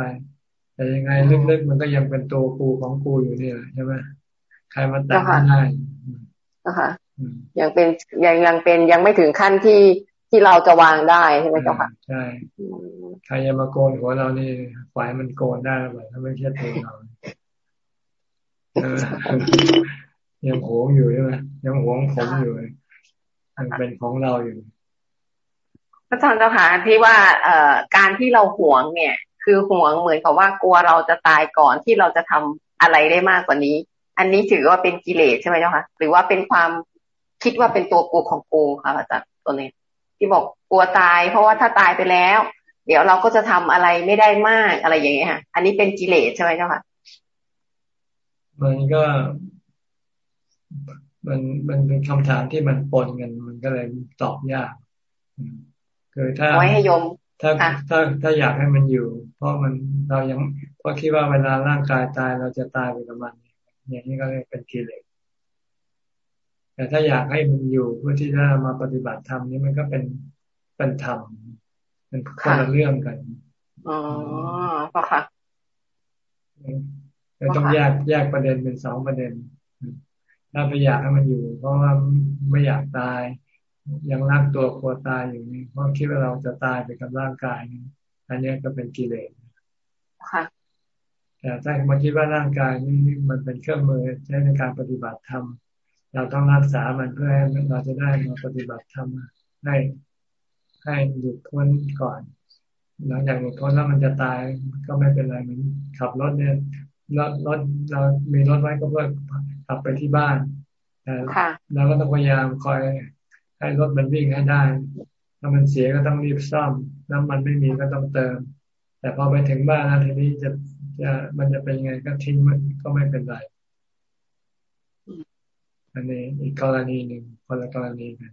แต่ยังไงลึกๆมันก็ยังเป็นตัวกูของกูอยู่นี่แหละใช่ไหมใครมาแต่งไม่ได้นะคะยังเป็นยังยังเป็นยังไม่ถึงขั้นที่ที่เราจะวางได้ใช่ไหมเจ้าค่ะใช่ใครจะมาโกนหัวเรานี่ฝ่ายมันโกนได้หรือเปล่าถ้าไม่ใช่ตัวเรา ยังหวงอยู่ใช่ไหมยังหวงผมอยู่ยังเป็นของเราอยู่พระอาจารย์เจ้าค่ะที่ว่าเอ่อการที่เราหวงเนี่ย คือหวงเหมือนกับว่ากลัวเราจะตายก่อนที่เราจะทำอะไรได้มากกว่านี้ อันนี้ถือว่าเป็นกิเลสใช่ไหมเจ้าค่ะหรือว่าเป็นความคิดว่าเป็นตัวกูของกูค่ะอาจารย์ตัวนี้ ที่บอกกลัวตาย เพราะว่าถ้าตายไปแล้ว เดี๋ยวเราก็จะทำอะไรไม่ได้มากอะไรอย่างเงี้ยค่ะ อันนี้เป็นกิเลสใช่ไหมเจ้าค่ะมันก็ มันมันเป็นคำถามที่มันปนกันมันก็เลยตอบยากคือถ้าไว้ให้ยมถ้าถ้าถ้าอยากให้มันอยู่ เพราะมันเรายังเพราะคิดว่าเวลาร่างกายตายเราจะตายไปกับมัน อย่างนี้ก็เลยเป็นกิเลสแต่ถ้าอยากให้มันอยู่เพื่อที่จะมาปฏิบัติธรรมนี่มันก็เป็นเป็นธรรมเป็นคนละเรื่องกันอ๋อก็ค่ะเราต้องแยกแยกประเด็นเป็นสองประเด็น ถ้าไปอยากให้มันอยู่ เพราะว่าไม่อยากตาย ยังรักตัวกลัวตายอยู่นี่เพราะคิดว่าเราจะตายไปกับร่างกายนี่อันนี้ก็เป็นกิเลสค่ะแต่ถ้ามาคิดว่าร่างกายนี่มันเป็นเครื่องมือใช้ในการปฏิบัติธรรมเราต้องรักษามันเพื่อให้เราจะได้มาปฏิบัติธรรมให้ให้หยุดพ้นก่อนหลังจากหยุดพ้นแล้วมันจะตายก็ไม่เป็นไรเหมือนขับรถเนี่ยรถรถเรามีรถไว้ก็เพื่อ ขับไปที่บ้านแต่เราก็ต้องพยายามคอยให้รถมันวิ่งให้ได้ ถ้ามันเสียก็ต้องรีบซ่อม น้ำมันไม่มีก็ต้องเติม แต่พอไปถึงบ้านแล้วทีนี้จะจะมันจะเป็นยังไงก็ทิ้งมันก็ไม่เป็นไร อันนี้อีกกรณีหนึ่งคนละกรณีกัน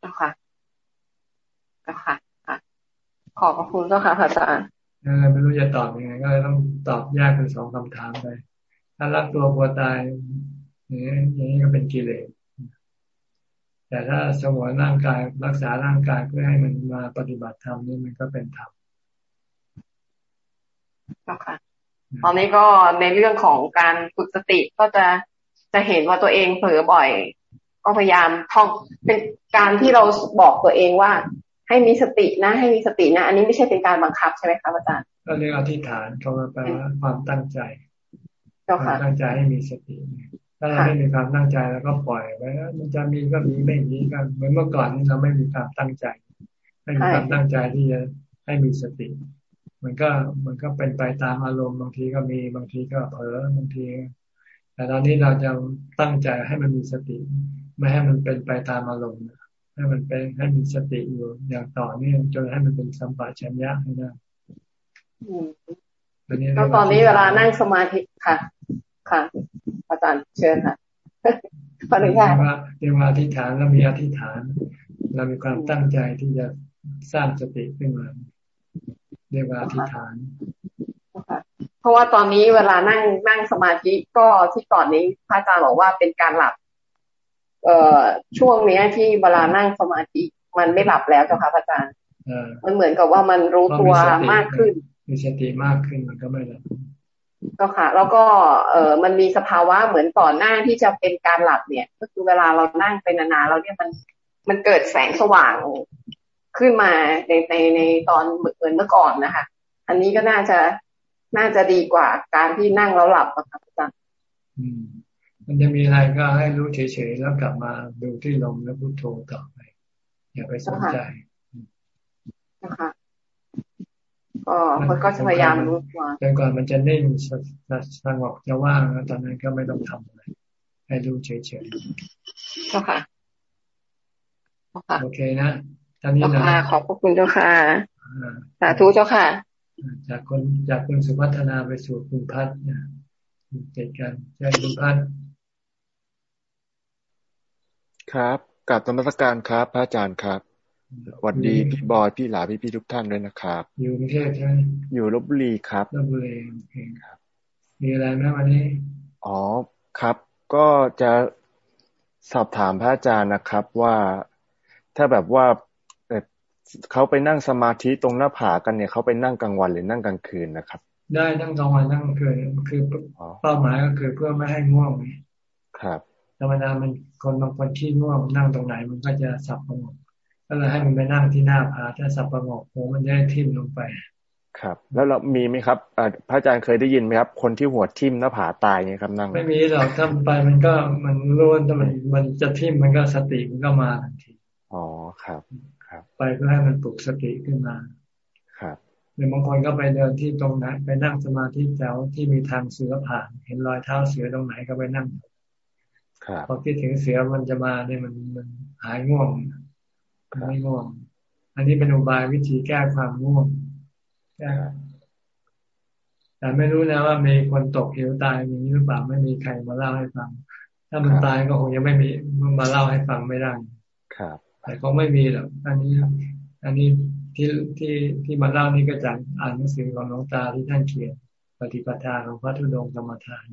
เจ้าค่ะเจ้าค่ะ ขอบพระคุณเจ้าค่ะอาจารย์ไม่รู้จะตอบยังไงก็ต้องตอบยากเป็นสองคำถามไป ถ้ารักตัวกลัวตายอย่างนี้ก็เป็นกิเลสแต่ถ้าสมวนร่างกายรักษาร่างกายเพื่อให้มันมาปฏิบัติธรรมนี่มันก็เป็นธรรมเจ้าค่ะตอนนี้ก็ในเรื่องของการฝึกสติก็จะจะเห็นว่าตัวเองเผลอบ่อย ก็พยายามท่องเป็นการที่เราบอกตัวเองว่า ให้มีสตินะ ให้มีสตินะ อันนี้ไม่ใช่เป็นการบังคับใช่ไหมคะอาจารย์ก็เรียกอธิษฐานเขามาแปลว่าความตั้งใจ ความตั้งใจให้มีสติถ้าเราไม่มีความตั้งใจแล้วก็ปล่อยไว้มันจะมีก็มีไม่มีกันเหมือนเมื่อก่อนนี่เราไม่มีความตั้งใจ ไม่มีความตั้งใจที่จะให้มีสติ มันก็มันก็เป็นไปตามอารมณ์บางทีก็มีบางทีก็เผลอบางที แต่ตอนนี้เราจะตั้งใจให้มันมีสติ ไม่ให้มันเป็นไปตามอารมณ์ให้มันเป็นให้มีสติอยู่อย่างต่อเนื่องจนให้มันเป็นสัมปชัญญะให้ได้ก็ตอนนี้เวลานั่งสมาธิค่ะ ค่ะ อาจารย์เชิญค่ะขออนุญาตเรียกว่าอธิษฐานเรามีอธิษฐาน เรามีความตั้งใจที่จะสร้างสติขึ้นมาเรียกว่าอธิษฐานเพราะว่าตอนนี้เวลานั่งนั่งสมาธิก็ที่ก่อนนี้พระอาจารย์บอกว่าเป็นการหลับ เอ่อช่วงนี้ที่เวลานั่งสมาธิมันไม่หลับแล้วเจ้าค่ะพระอาจารย์มันเหมือนกับว่ามันรู้ตัวมากขึ้น มีสติมากขึ้นมันก็ไม่หลับ ก็ค่ะ แล้วก็เออมันมีสภาวะเหมือนก่อนหน้าที่จะเป็นการหลับเนี่ย ก็คือเวลาเรานั่งไปนานๆเราเนี่ยมันมันเกิดแสงสว่างขึ้นมาในในในตอนเหมือนเมื่อก่อนนะคะ อันนี้ก็น่าจะน่าจะดีกว่าการที่นั่งแล้วหลับนะคะอาจารย์มันจะมีอะไรก็ให้รู้เฉยๆแล้วกลับมาดูที่ลมแล้วพุทโธต่อไป อย่าไปสนใจนะคะ ก็มันก็จะพยายามรู้ตัวจนก่อนมันจะนิ่งสงบจะว่างแล้วตอนนั้นก็ไม่ต้องทำอะไรให้รู้เฉยๆเจ้าค่ะโอเคนะท่านนี้นะขอบพระคุณเจ้าค่ะสาธุเจ้าค่ะ จากคนจากคุณสุพัฒนาไปสู่คุณพัฒน์เนี่ยเกิดการใช่คุณพัฒน์ครับกับธรรมสการครับพระอาจารย์ครับ วันดีพี่บอยพี่หลาพี่พี่ทุกท่านด้วยนะครับ อยู่กรุงเทพใช่ไหมอยู่ลบบุรีครับลบบุรีโอเคครับ มีอะไรไหมวันนี้ อ๋อครับ ก็จะสอบถามพระอาจารย์นะครับว่าถ้าแบบว่าเขาไปนั่งสมาธิตรงหน้าผากันเนี่ยเขาไปนั่งกลางวันหรือนั่งกลางคืนนะครับ ได้นั่งกลางวันนั่งกลางคืนคือเป้าหมายก็คือเพื่อไม่ให้ง่วงครับธรรมดามันคนบางคนขี้ง่วงนั่งตรงไหนมันก็จะสับประงก ก็เลยให้มันไปนั่งที่หน้าผาถ้าสับประงกหัวมันจะทิ่มลงไป ครับ แล้วเรามีไหมครับพระอาจารย์เคยได้ยินไหมครับ คนที่หัวทิ่มหน้าผาตายเนี่ยครับนั่ง ไม่มีหรอกถ้าไปมันก็มันล้วนถ้ามันมันจะทิ่มมันก็สติมันก็มาทันที อ๋อครับ ไปเพื่อให้มันปลุกสติขึ้นมา ครับหรือบางคนก็ไปเดินที่ตรงนั้นไปนั่งสมาธิแถวที่มีทางเสือผ่าน เห็นรอยเท้าเสือตรงไหนก็ไปนั่งครับพอคิดถึงเสือมันจะมาเนี่ยมันมันหายง่วง ไม่ง่วง อันนี้เป็นอุบายวิธีแก้ความง่วงแก้แต่ไม่รู้นะว่ามีคนตกเหวตายอย่างนี้หรือเปล่าไม่มีใครมาเล่าให้ฟัง ถ้ามันตายก็คงยังไม่มีมันมาเล่าให้ฟังไม่ได้ครับแต่ก็ไม่มีหรอกอันนี้อันนี้ที่ที่ที่มาเล่านี่ก็จากอ่านหนังสือของหลวงตาที่ท่านเขียนปฏิปทาของพระธุดงกรรมฐาน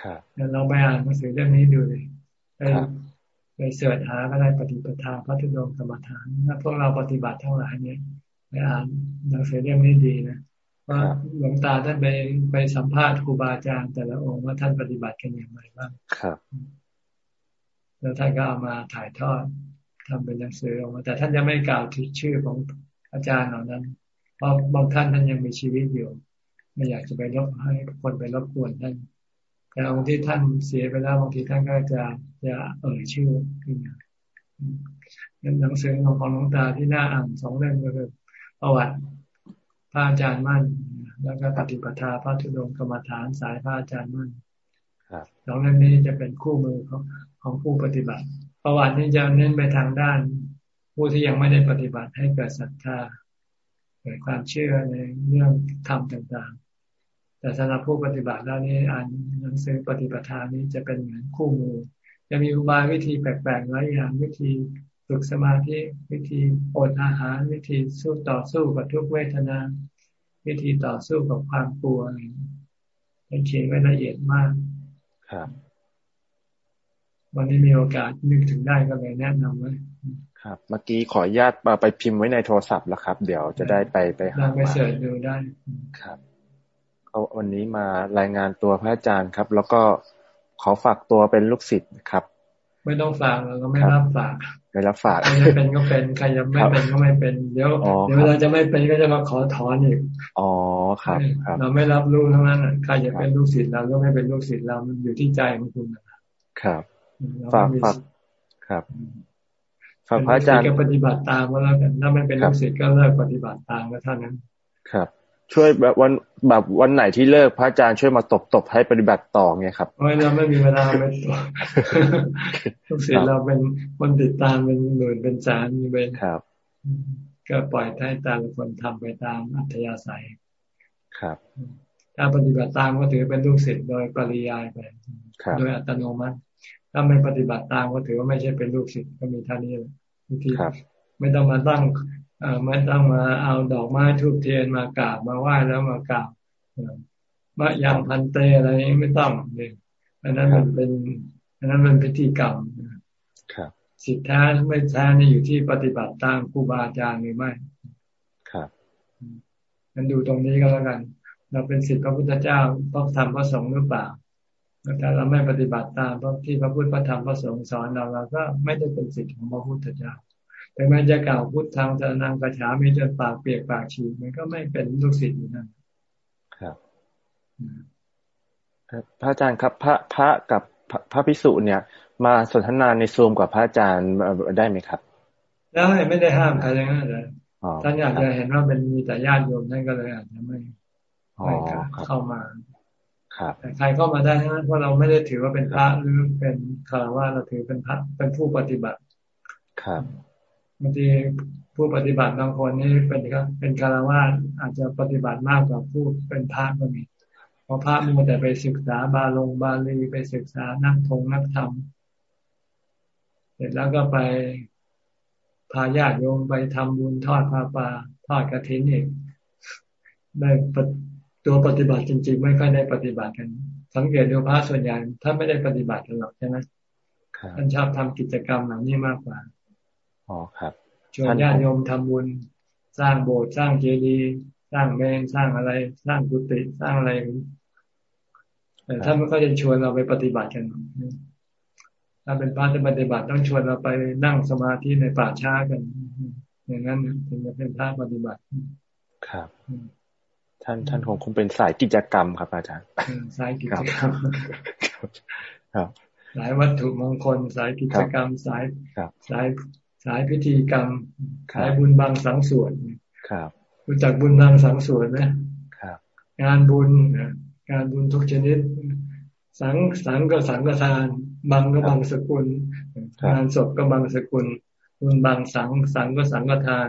ครับเราไปอ่านหนังสือเรื่องนี้ดูเลย ไปไปเสิร์ชหาก็ได้ปฏิปทาพระธุดงกรรมฐานถ้าพวกเราปฏิบัติทั้งหลายเนี่ยไปอ่านหนังสือเรื่องนี้ดีนะว่าหลวงตาท่านไปไปสัมภาษณ์ครูบาอาจารย์แต่ละองค์ว่าท่านปฏิบัติกันอย่างไรบ้างครับ แล้วท่านก็เอามาถ่ายทอดทำเป็นหนังสือออกมา แต่ท่านยังไม่กล่าวถึงชื่อของอาจารย์เหล่านั้น เพราะบางท่านท่านยังมีชีวิตอยู่ ไม่อยากจะไปรบให้คนไปรบกวนท่าน แต่บางที่ท่านเสียไปแล้วบางทีท่านก็จะจะเอ่ยชื่อขึ้นมาหนังสือของของหลวงตาที่น่าอ่านสองเล่มก็คือประวัติพระอาจารย์มั่น แล้วก็ปฏิปทาพระธุดงกรรมฐานสายพระอาจารย์มั่นสองเล่มนี้จะเป็นคู่มือของของผู้ปฏิบัติ ประวัตินี้จะเน้นไปทางด้าน ผู้ที่ยังไม่ได้ปฏิบัติให้เกิดศรัทธาเกิดความเชื่อในเรื่องธรรมต่างๆ แต่สำหรับผู้ปฏิบัติแล้วนี่อ่านหนังสือปฏิปทานี้จะเป็นเหมือนคู่มือ จะมีอุบายวิธีแปลกๆหลายอย่างวิธีฝึกสมาธิวิธีอดอาหาร วิธีสู้ต่อสู้กับทุกเวทนา วิธีต่อสู้กับความกลัวอะไรเขียนไว้ละเอียดมากครับ วันนี้มีโอกาสนึกถึงได้ก็เลยแนะนำไว้ครับ เมื่อกี้ขออนุญาตไปพิมพ์ไว้ในโทรศัพท์แล้วครับ เดี๋ยวจะได้ไปไปหาไปเสิร์ชดูได้ครับเอา วันนี้มารายงานตัวพระอาจารย์ครับ แล้วก็ขอฝากตัวเป็นลูกศิษย์ครับ ไม่ต้องฝากเราก็ไม่รับฝากไม่รับฝากใครจะเป็นก็เป็นใครยังไม่เป็นก็ไม่เป็นเดี๋ยวเดี๋ยวเราจะไม่เป็นก็จะมาขอถอนอีกอ๋อครับเราไม่รับรู้ทั้งนั้นใครจะเป็นลูกศิษย์เราก็ไม่เป็นลูกศิษย์เรามันอยู่ที่ใจของคุณครับฝากฝากครับฝากพระอาจารย์ก็ปฏิบัติตามก็แล้วกันถ้าไม่เป็นลูกศิษย์ก็เลิกปฏิบัติตามก็เท่านั้นครับ ช่วยแบบวันแบบวันไหนที่เลิกพระอาจารย์ช่วยมาตบตบให้ปฏิบัติต่อไงครับไม่เราไม่มีเวลาไปต่อทุกสิ่งเราเป็นคนติดตามเป็นหมื่นเป็นแสนเป็นครับ ก็ปล่อยให้แต่ละคนทำไปตามอัธยาศัยครับ ถ้าปฏิบัติตามก็ถือเป็นลูกศิษย์โดยปริยายไปโดยอัตโนมัติ ถ้าไม่ปฏิบัติตามก็ถือว่าไม่ใช่เป็นลูกศิษย์ก็มีท่านี้บางทีไม่ต้องมาตั้ง ไม่ต้องมาเอาดอกไม้ทูบเทียนมากราบมาไหว้แล้วมากราบมะยังพันเตอะไรนี้ไม่ต้องเลยอันนั้นมันเป็นอันนั้นเป็นพิธีกรรมครับสิทธิแท้ไม่แท้นี่อยู่ที่ปฏิบัติตามครูบาอาจารย์หรือไม่ ครับมันดูตรงนี้ก็แล้วกัน เราเป็นสิทธิพระพุทธเจ้าต้องทำพระสงฆ์หรือเปล่าถ้าเราไม่ปฏิบัติตามที่พระพุทธพระธรรมพระสงฆ์สอนเราเราก็ไม่ได้เป็นสิทธิของพระพุทธเจ้า แต่แม้จะกล่าวพุทธทางจะนางกระฉามีจนปากเปียกปากฉีกมันก็ไม่เป็นลูกศิษย์อยู่นั่นครับพระอาจารย์ครับ พระพระกับพระพิสุเนี่ย มาสนทนาในซูมกับพระอาจารย์ได้ไหมครับได้ไม่ได้ห้ามใครอย่างนั้นเลยท่านอยากจะเห็นว่าเป็นมีแต่ญาติโยมนั่นก็เลยอาจจะไม่ไม่เข้ามาครับแต่ใครเข้ามาได้ทั้งนั้นเพราะเราไม่ได้ถือว่าเป็นพระหรือเป็นคารวะเราถือเป็นพระเป็นผู้ปฏิบัติ ครับ บางทีผู้ปฏิบัติบางคนนี่เป็นครับเป็นคารวะอาจจะปฏิบัติมากกว่าผู้เป็นพระก็มีเพราะพระมัวแต่ไปศึกษาบาลงบาลีไปศึกษานักทงนักธรรมเสร็จแล้วก็ไปพาญาติโยมไปทำบุญทอดพาป่าทอดกระถินอีกได้ตัวปฏิบัติจริง ๆ ไม่ค่อยได้ปฏิบัติกัน สังเกตดูพระส่วนใหญ่ถ้าไม่ได้ปฏิบัติกันหรอกใช่ไหมท่านชอบทำกิจกรรมเหล่านี้มากกว่า อ๋อครับชวนญาติโยมทำบุญสร้างโบสถ์สร้างเจดีย์สร้างเมนสร้างอะไร สร้างกุฏิสร้างอะไรแต่ท่านไม่ก็จะชวนเราไปปฏิบัติกันถ้าเป็นพระจะปฏิบัติต้องชวนเราไปนั่งสมาธิในป่าช้ากัน อย่างนั้นถึงจะเป็นพระปฏิบัติครับท่านท่านคงคงเป็นสายกิจกรรมครับ อาจารย์สายกิจกรรมครับ สายวัตถุมงคล สายกิจกรรมสายสาย สายพิธีกรรม สายบุญบางสังส่วนครับรู้จักบุญบางสังส่วนไหมครับ งานบุญงานบุญทุกชนิด สังสังก็สังกทานบางก็บางสกุลงานศพก็บางสกุล บุญบางสังสังก็สังกทาน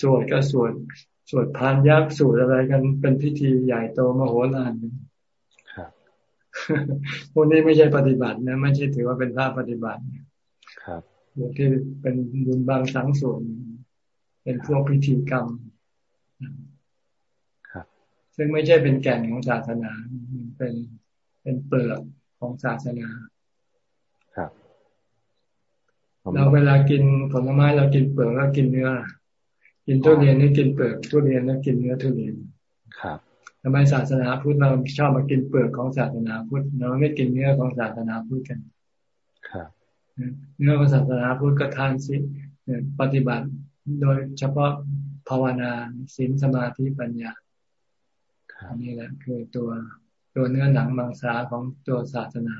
สวดก็สวดสวดพานยักษ์สวดอะไรกันเป็นพิธีใหญ่โตมโหฬารครับพวกนี้ไม่ใช่ปฏิบัตินะไม่ใช่ถือว่าเป็นพระปฏิบัติครั บพวกที่เป็นบุญบางสังส่วน เป็นพวกพิธีกรรมครับ ซึ่งไม่ใช่เป็นแก่นของศาสนาเป็นเป็นเปลือกของศาสนา ครับเราเวลากินผลไม้เรากินเปลือกแล้วกินเนื้อ กินทุเรียนนี่กินเปลือกทุเรียนแล้วกินเนื้อทุเรียนครับทำไมศาสนาพุทธเราชอบมากินเปลือกของศาสนาพุทธเราไม่กินเนื้อของศาสนาพุทธกัน ครับ เนื้อศาสนาพุทธก็ทานสิปฏิบัติโดยเฉพาะภาวนาศีลสมาธิปัญญาอันนี้แหละคือตัวตัวเนื้อหนังมังสาของตัวศาสนา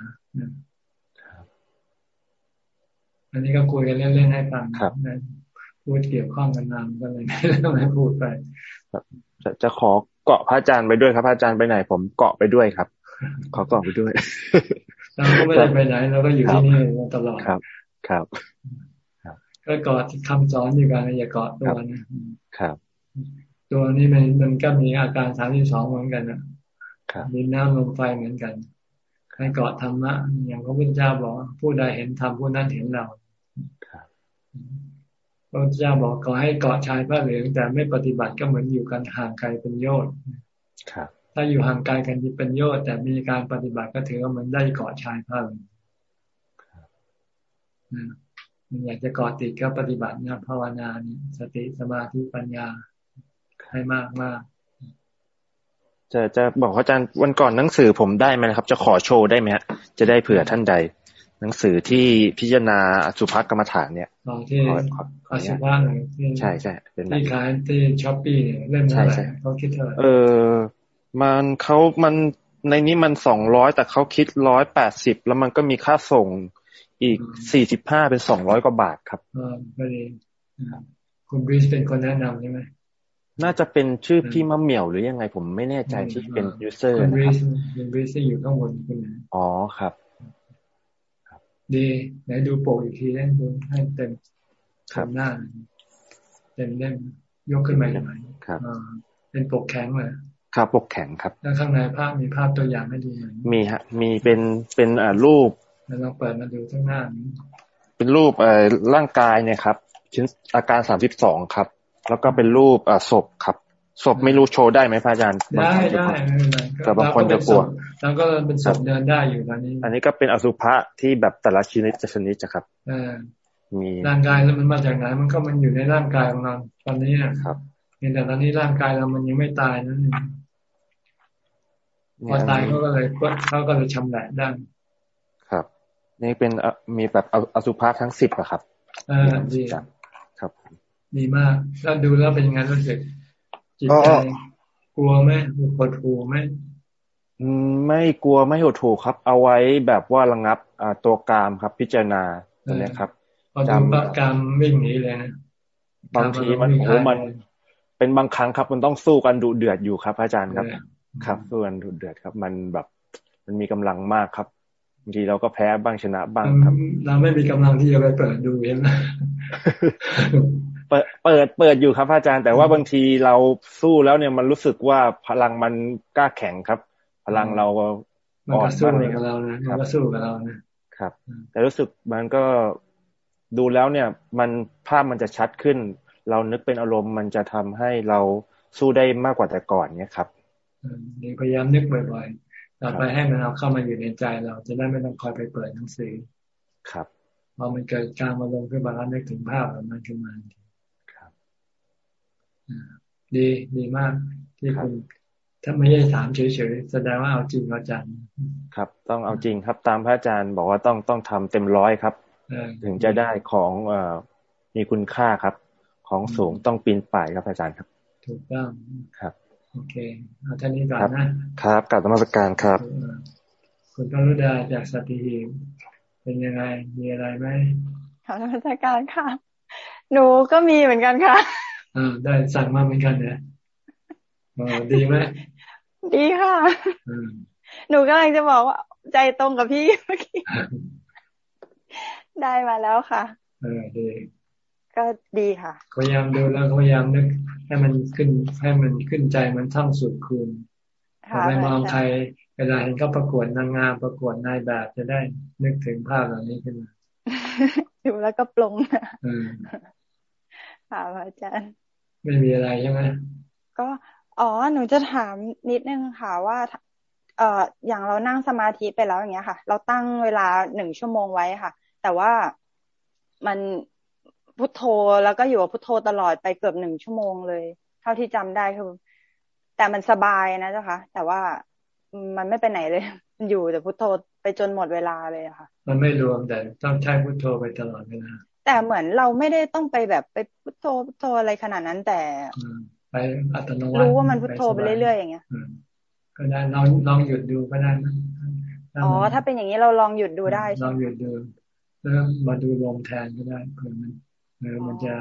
อันนี้ก็คุยกันเล่นๆให้ฟังนะพูดเกี่ยวข้องกันนานก็เลยไม่พูดไปจะจะขอเกาะพระอาจารย์ไปด้วยครับพระอาจารย์ไปไหนผมเกาะไปด้วยครับ ขอเกาะไปด้วย เราก็ไม่ได้ไปไหนเราก็อยู่ที่นี่ตลอดครับ ครับก็เกาะคำสอนอยู่กันอย่าเกาะตัวนะครับ ตัวนี้มันมันก็มีอาการสามที่สองเหมือนกันนะครับดินน้ำลมไฟเหมือนกันให้เกาะธรรมะอย่างพระพุทธเจ้าบอก ผู้ใดเห็นธรรมผู้นั้นเห็นเราพระพุทธเจ้าบอกขอให้เกาะชายผ้าเหลืองแต่ไม่ปฏิบัติก็เหมือนอยู่กันห่างไกลเป็นโยชน์ครับ ถ้าอยู่ห่างไกลกันเป็นโยชน์แต่มีการปฏิบัติก็ถือว่ามันได้เกาะชายผ้าเลยมันอยากจะเกาะติดก็ปฏิบัตินะภาวนานี่สติสมาธิปัญญาให้มากมากจะจะบอกอาจารย์วันก่อนหนังสือผมได้ไหมครับ จะขอโชว์ได้ไหมฮะจะได้เผื่อท่านใด หนังสือที่พิจารณาสุภกรรมฐานเนี่ยที่อสุภาใช่ใช่เป็นที่ขายที่ช้อปปี้เนี่ยเล่มเท่าไหร่เขาคิดเท่าไหร่เออ มันเขามันในนี้มันสองร้อยแต่เขาคิดร้อยแปดสิบแล้วมันก็มีค่าส่งอีกสี่สิบห้าเป็นสองร้อยกว่าบาทครับอ่าก็ดีคุณบริสเป็นคนแนะนำใช่ไหมน่าจะเป็นชื่อพี่มะเหมี่ยวหรือยังไงผมไม่แน่ใจที่เป็นยูเซอร์นะครับคุณเบสอยู่ข้างบนคุณอ๋อครับดีไหนดูโปกอีกทีได้ดูให้เต็มครับหน้าเต็มเล่มยกขึ้นมาอย่างไรครับเป็นปกแข็งเลย ครับปกแข็งครับ แล้วข้างในภาพมีภาพตัวอย่างให้ดูไหมมีฮะ มีเป็นเป็นอ่ารูปแล้วลองเปิดมาดูข้างหน้านี้เป็นรูปเอ่อร่างกายเนี่ยครับ ชิ้นอาการสามสิบสองครับ แล้วก็เป็นรูปอ่าศพครับศพไม่รู้โชว์ได้ไหมพระอาจารย์ได้ได้แต่บางคนจะกลัวแล้วก็เป็นศพเดินได้อยู่ตอนนี้ อันนี้ก็เป็นอสุภะที่แบบแต่ละชนิดจะชนิดจะครับมีร่างกายแล้วมันมาจากไหนมันก็มันอยู่ในร่างกายของเราตอนนี้ครับเพียงแต่ตอนนี้ร่างกายเรามันยังไม่ตายนั่นเอง พอตายเขาก็เลยเขาก็เลยชำแหละได้ครับ นี่เป็นมีแบบอสุภะทั้งสิบอะครับอ่าดีครับดีมากแล้วดูแล้วเป็นยังไงรู้สึกจิตใจกลัวไหมปวดหัวไหมไม่กลัวไม่หดหูครับ เอาไว้แบบว่าระงับตัวกามครับ พิจารณาตัวนี้ครับจำกามวิ่งหนีเลยนะบางทีมันโอ้มัน เป็นบางครั้งครับ มันต้องสู้กันดุเดือดอยู่ครับ อาจารย์ครับ ครับสู้กันดุเดือดครับ มันแบบ มันมีกำลังมากครับบางทีเราก็แพ้บ้างชนะบ้างครับ เราไม่มีกำลังที่จะไปเปิดดูเห็นไหมเปิดเปิดเปิดอยู่ครับอาจารย์ แต่ว่าบางทีเราสู้แล้วเนี่ยมันรู้สึกว่าพลังมันกล้าแข็งครับ พลังเราอ่อนสู้กับเรานะมันก็สู้กับเรานะครับ แต่รู้สึกมันก็ดูแล้วเนี่ย มันภาพมันจะชัดขึ้น เรานึกเป็นอารมณ์มันจะทำให้เราสู้ได้มากกว่าแต่ก่อนเนี่ยครับ นี่พยายามนึกบ่อยๆต่อไปให้มันเอาเข้ามาอยู่ในใจเราจะได้ไม่ต้องคอยไปเปิดหนังสือครับพอมันเกิดการมาลงขึ้นมาแล้วนึกถึงภาพมันขึ้นมาดีดีมากที่คุณถ้าไม่ใช่ถามเฉยๆแสดงว่าเอาจริงเอาจังครับ ต้องเอาจริงครับ ตามพระอาจารย์บอกว่าต้องต้องทำเต็มร้อยครับถึงจะได้ของเอ่อมีคุณค่าครับ ของสูงต้องปีนป่ายครับอาจารย์ครับ ถูกต้องครับ โอเคเอาท่านี้ก่อนนะครับกลับมาสการครับ คุณพรุดาจากสติหิมเป็นยังไง มีอะไรไหมขอราชการค่ะ หนูก็มีเหมือนกันค่ะอ่าได้สั่งมาเหมือนกันเนี่ยดีไหมดีค่ะหนูกำลังจะบอกว่า ใจตรงกับพี่เมื่อกี้ได้มาแล้วค่ะ เออดี ก็ดีค่ะพยายามดูแล้วพยายามนึกให้มันขึ้นให้มันขึ้นใจมันท่องสุดคืนไปมองใครเวลาเห็นเขาประกวดนางงามประกวดนายแบบจะได้นึกถึงภาพเหล่านี้ขึ้นมาดูแล้วก็ปลงค่ะอาจารย์ ไม่มีอะไรใช่ไหมก็อ๋อหนูจะถามนิดนึงค่ะว่าเอ่ออย่างเรานั่งสมาธิไปแล้วอย่างเงี้ยค่ะ เราตั้งเวลาหนึ่งชั่วโมงไว้ค่ะ แต่ว่ามัน พุทโธแล้วก็อยู่กับพุทโธตลอดไปเกือบหนึ่งชั่วโมงเลย เท่าที่จำได้คือแต่มันสบายนะเจ้าค่ะแต่ว่ามันไม่ไปไหนเลย มันอยู่แต่พุทโธไปจนหมดเวลาเลยค่ะ มันไม่รวมแต่ต้องใช้พุทโธไปตลอดเวลาแต่เหมือนเราไม่ได้ต้องไปแบบไปพุทโธพุทโธอะไรขนาดนั้นแต่ไปอัตโนมัติรู้ว่ามันพุทโธไปเรื่อยๆอย่างเงี้ยก็ได้ลองลองหยุดดูก็ได้นะอ๋อถ้าเป็นอย่างนี้เราลองหยุดดูได้ลองหยุดดูแล้วมาดูลมแทนก็ได้เผื่อมัน เผื่อมันจะ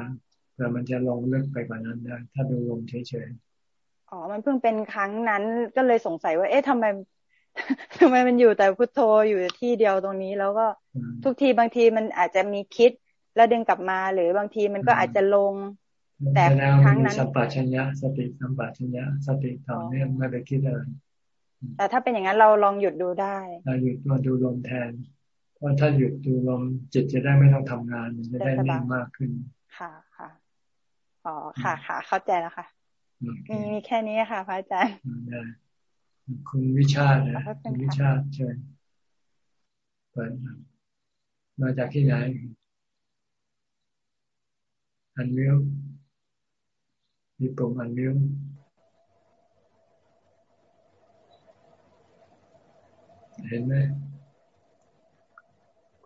เผื่อมันจะลงลึกไปกว่านั้นได้ถ้าดูลมเฉยๆอ๋อ มันเพิ่งเป็นครั้งนั้นก็เลยสงสัยว่า เอ๊ะทำไมทำไมมันอยู่แต่พุทโธอยู่ที่เดียวตรงนี้ แล้วก็ทุกทีบางทีมันอาจจะมีคิดแล้วดึงกลับมา หรือบางทีมันก็อาจจะลง แต่ครั้งนั้นสัมปชัญญะสติสัมปชัญญะสติต่อเนื่องไม่ไปคิดอะไรแต่ถ้าเป็นอย่างนั้นเราลองหยุดดูได้เราหยุดมาดูลมแทน เพราะถ้าหยุดดูลมจิตจะได้ไม่ต้องทำงานจะได้นิ่งมากขึ้น ค่ะค่ะอ๋อค่ะค่ะเข้าใจแล้วค่ะ มีมีแค่นี้ค่ะพระอาจารย์คุณวิชาตินะคุณวิชาติเชิญเปิดมาจากที่ไหน อันมิวมีปุ่มอันมิวเห็นไหมก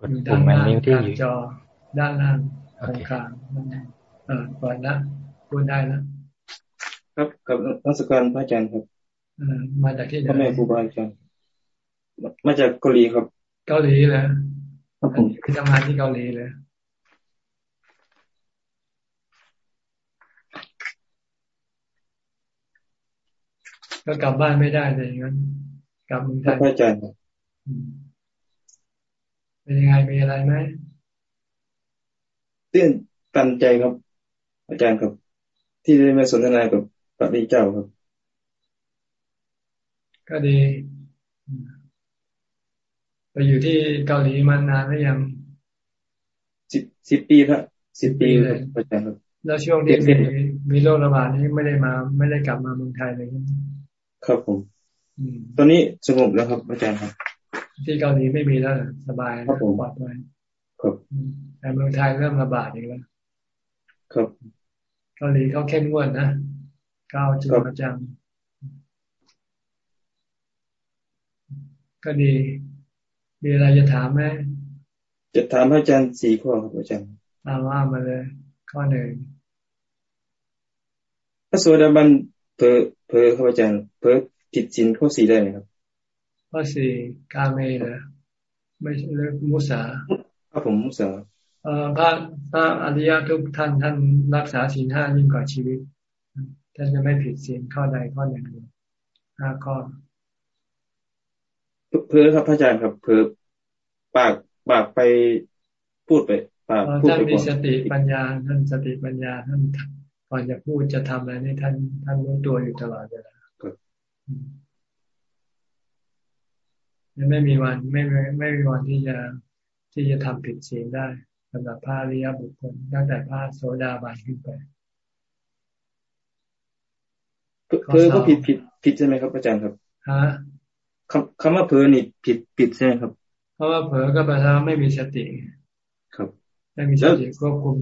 ดปุ่มอันมิวที่อยู่จอด้านล่างตรงกลางเออเปิดนะพูดได้นะครับกับนักสการพระอาจารย์ครับมาจากที่ไหนพ่อแม่ครูบาอาจารย์มาจากเกาหลีครับ เกาหลีเลยครับผมทำงานที่เกาหลีเลยก็กลับบ้านไม่ได้เลยงั้นกลับเมืองไทยอาจารย์ เป็นยังไงมีอะไรไหมตื่นตันใจครับ อาจารย์ครับ ที่ได้มาสนทนากับพระริเจ้าครับ ก็ดีไปอยู่ที่เกาหลีมานานหรือยังสิบสิบปีครับสิบปีเลยอาจารย์ครับแล้วช่วงที่มีมีโรคระบาดนี้ไม่ได้มา ไม่ได้กลับมาเมืองไทยเลยครับผมตอนนี้สงบแล้วครับอาจารย์ครับ ที่เกาหลีไม่มีแล้วสบายครับผมปลอดภัยครับแต่เมืองไทยเริ่มระบาดอีกแล้วครับเกาหลีเขาเข้มงวดนะก้าวจริงจังก็ดี มีอะไรจะถามไหมจะถามอาจารย์สี่ข้อครับอาจารย์ตามว่ามาเลย ข้อหนึ่งพระโสดาบันเพอเพอครับอาจารย์เพอผิดจินข้อสี่ได้ไหมครับ ข้อสี่กาเมนะไม่ใช่เรื่องมุสาครับผมมุสาเอ่อพระพระอริยทุกท่านท่านรักษาศีลห้ายิ่งกว่าชีวิตท่านจะไม่ผิดศีลข้อใดข้อหนึ่งห้าข้อเพื่อครับพระอาจารย์ครับเพื่อปากปากไปพูดไปปากพูดไปก่อนท่านมีสติปัญญาท่านสติปัญญาท่านก่อนจะพูดจะทำอะไรนี่ท่านท่านรู้ตัวอยู่ตลอดเวลา ไม่มีวันไม่ไม่ไม่มีวันที่จะที่จะทำผิดศีลได้สำหรับพระอริยบุคคลตั้งแต่พระโสดาบันขึ้นไปเพื่อก็ผิดผิดผิดใช่ไหมครับอาจารย์ครับฮะคำคำว่าเผลอนี่ผิดผิดใช่ไหมครับ เพราะว่าเผลอก็แปลว่าไม่มีสติ ครับ ไม่มีสติควบคุม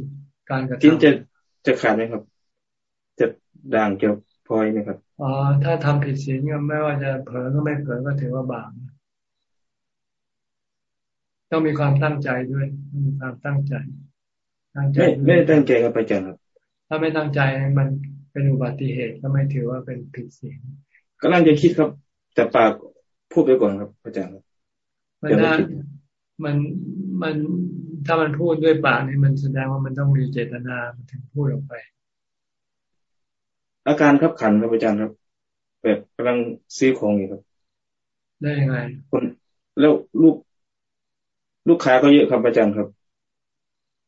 การกระทำจะจะขาดไหมครับ จะด่างจะพลอยไหมครับอ๋อถ้าทำผิดศีลก็ไม่ว่าจะเผลอก็ไม่เผลอก็ถือว่าบาป ต้องมีความตั้งใจด้วยต้องมีความตั้งใจ ตั้งใจไม่ตั้งใจครับอาจารย์ครับ ถ้าไม่ตั้งใจมันเป็นอุบัติเหตุก็ไม่ถือว่าเป็นผิดศีลก็ลังจะคิดครับ แต่ปากพูดไปก่อนครับอาจารย์มันน่ามันมันถ้ามันพูดด้วยปากนี่มันแสดงว่ามันต้องมีเจตนามันถึงพูดออกไป อาการครับขันครับอาจารย์ครับ แบบกำลังซื้อของอยู่ครับ ได้ยังไงคนแล้วลูก ลูกค้าก็เยอะครับอาจารย์ครับ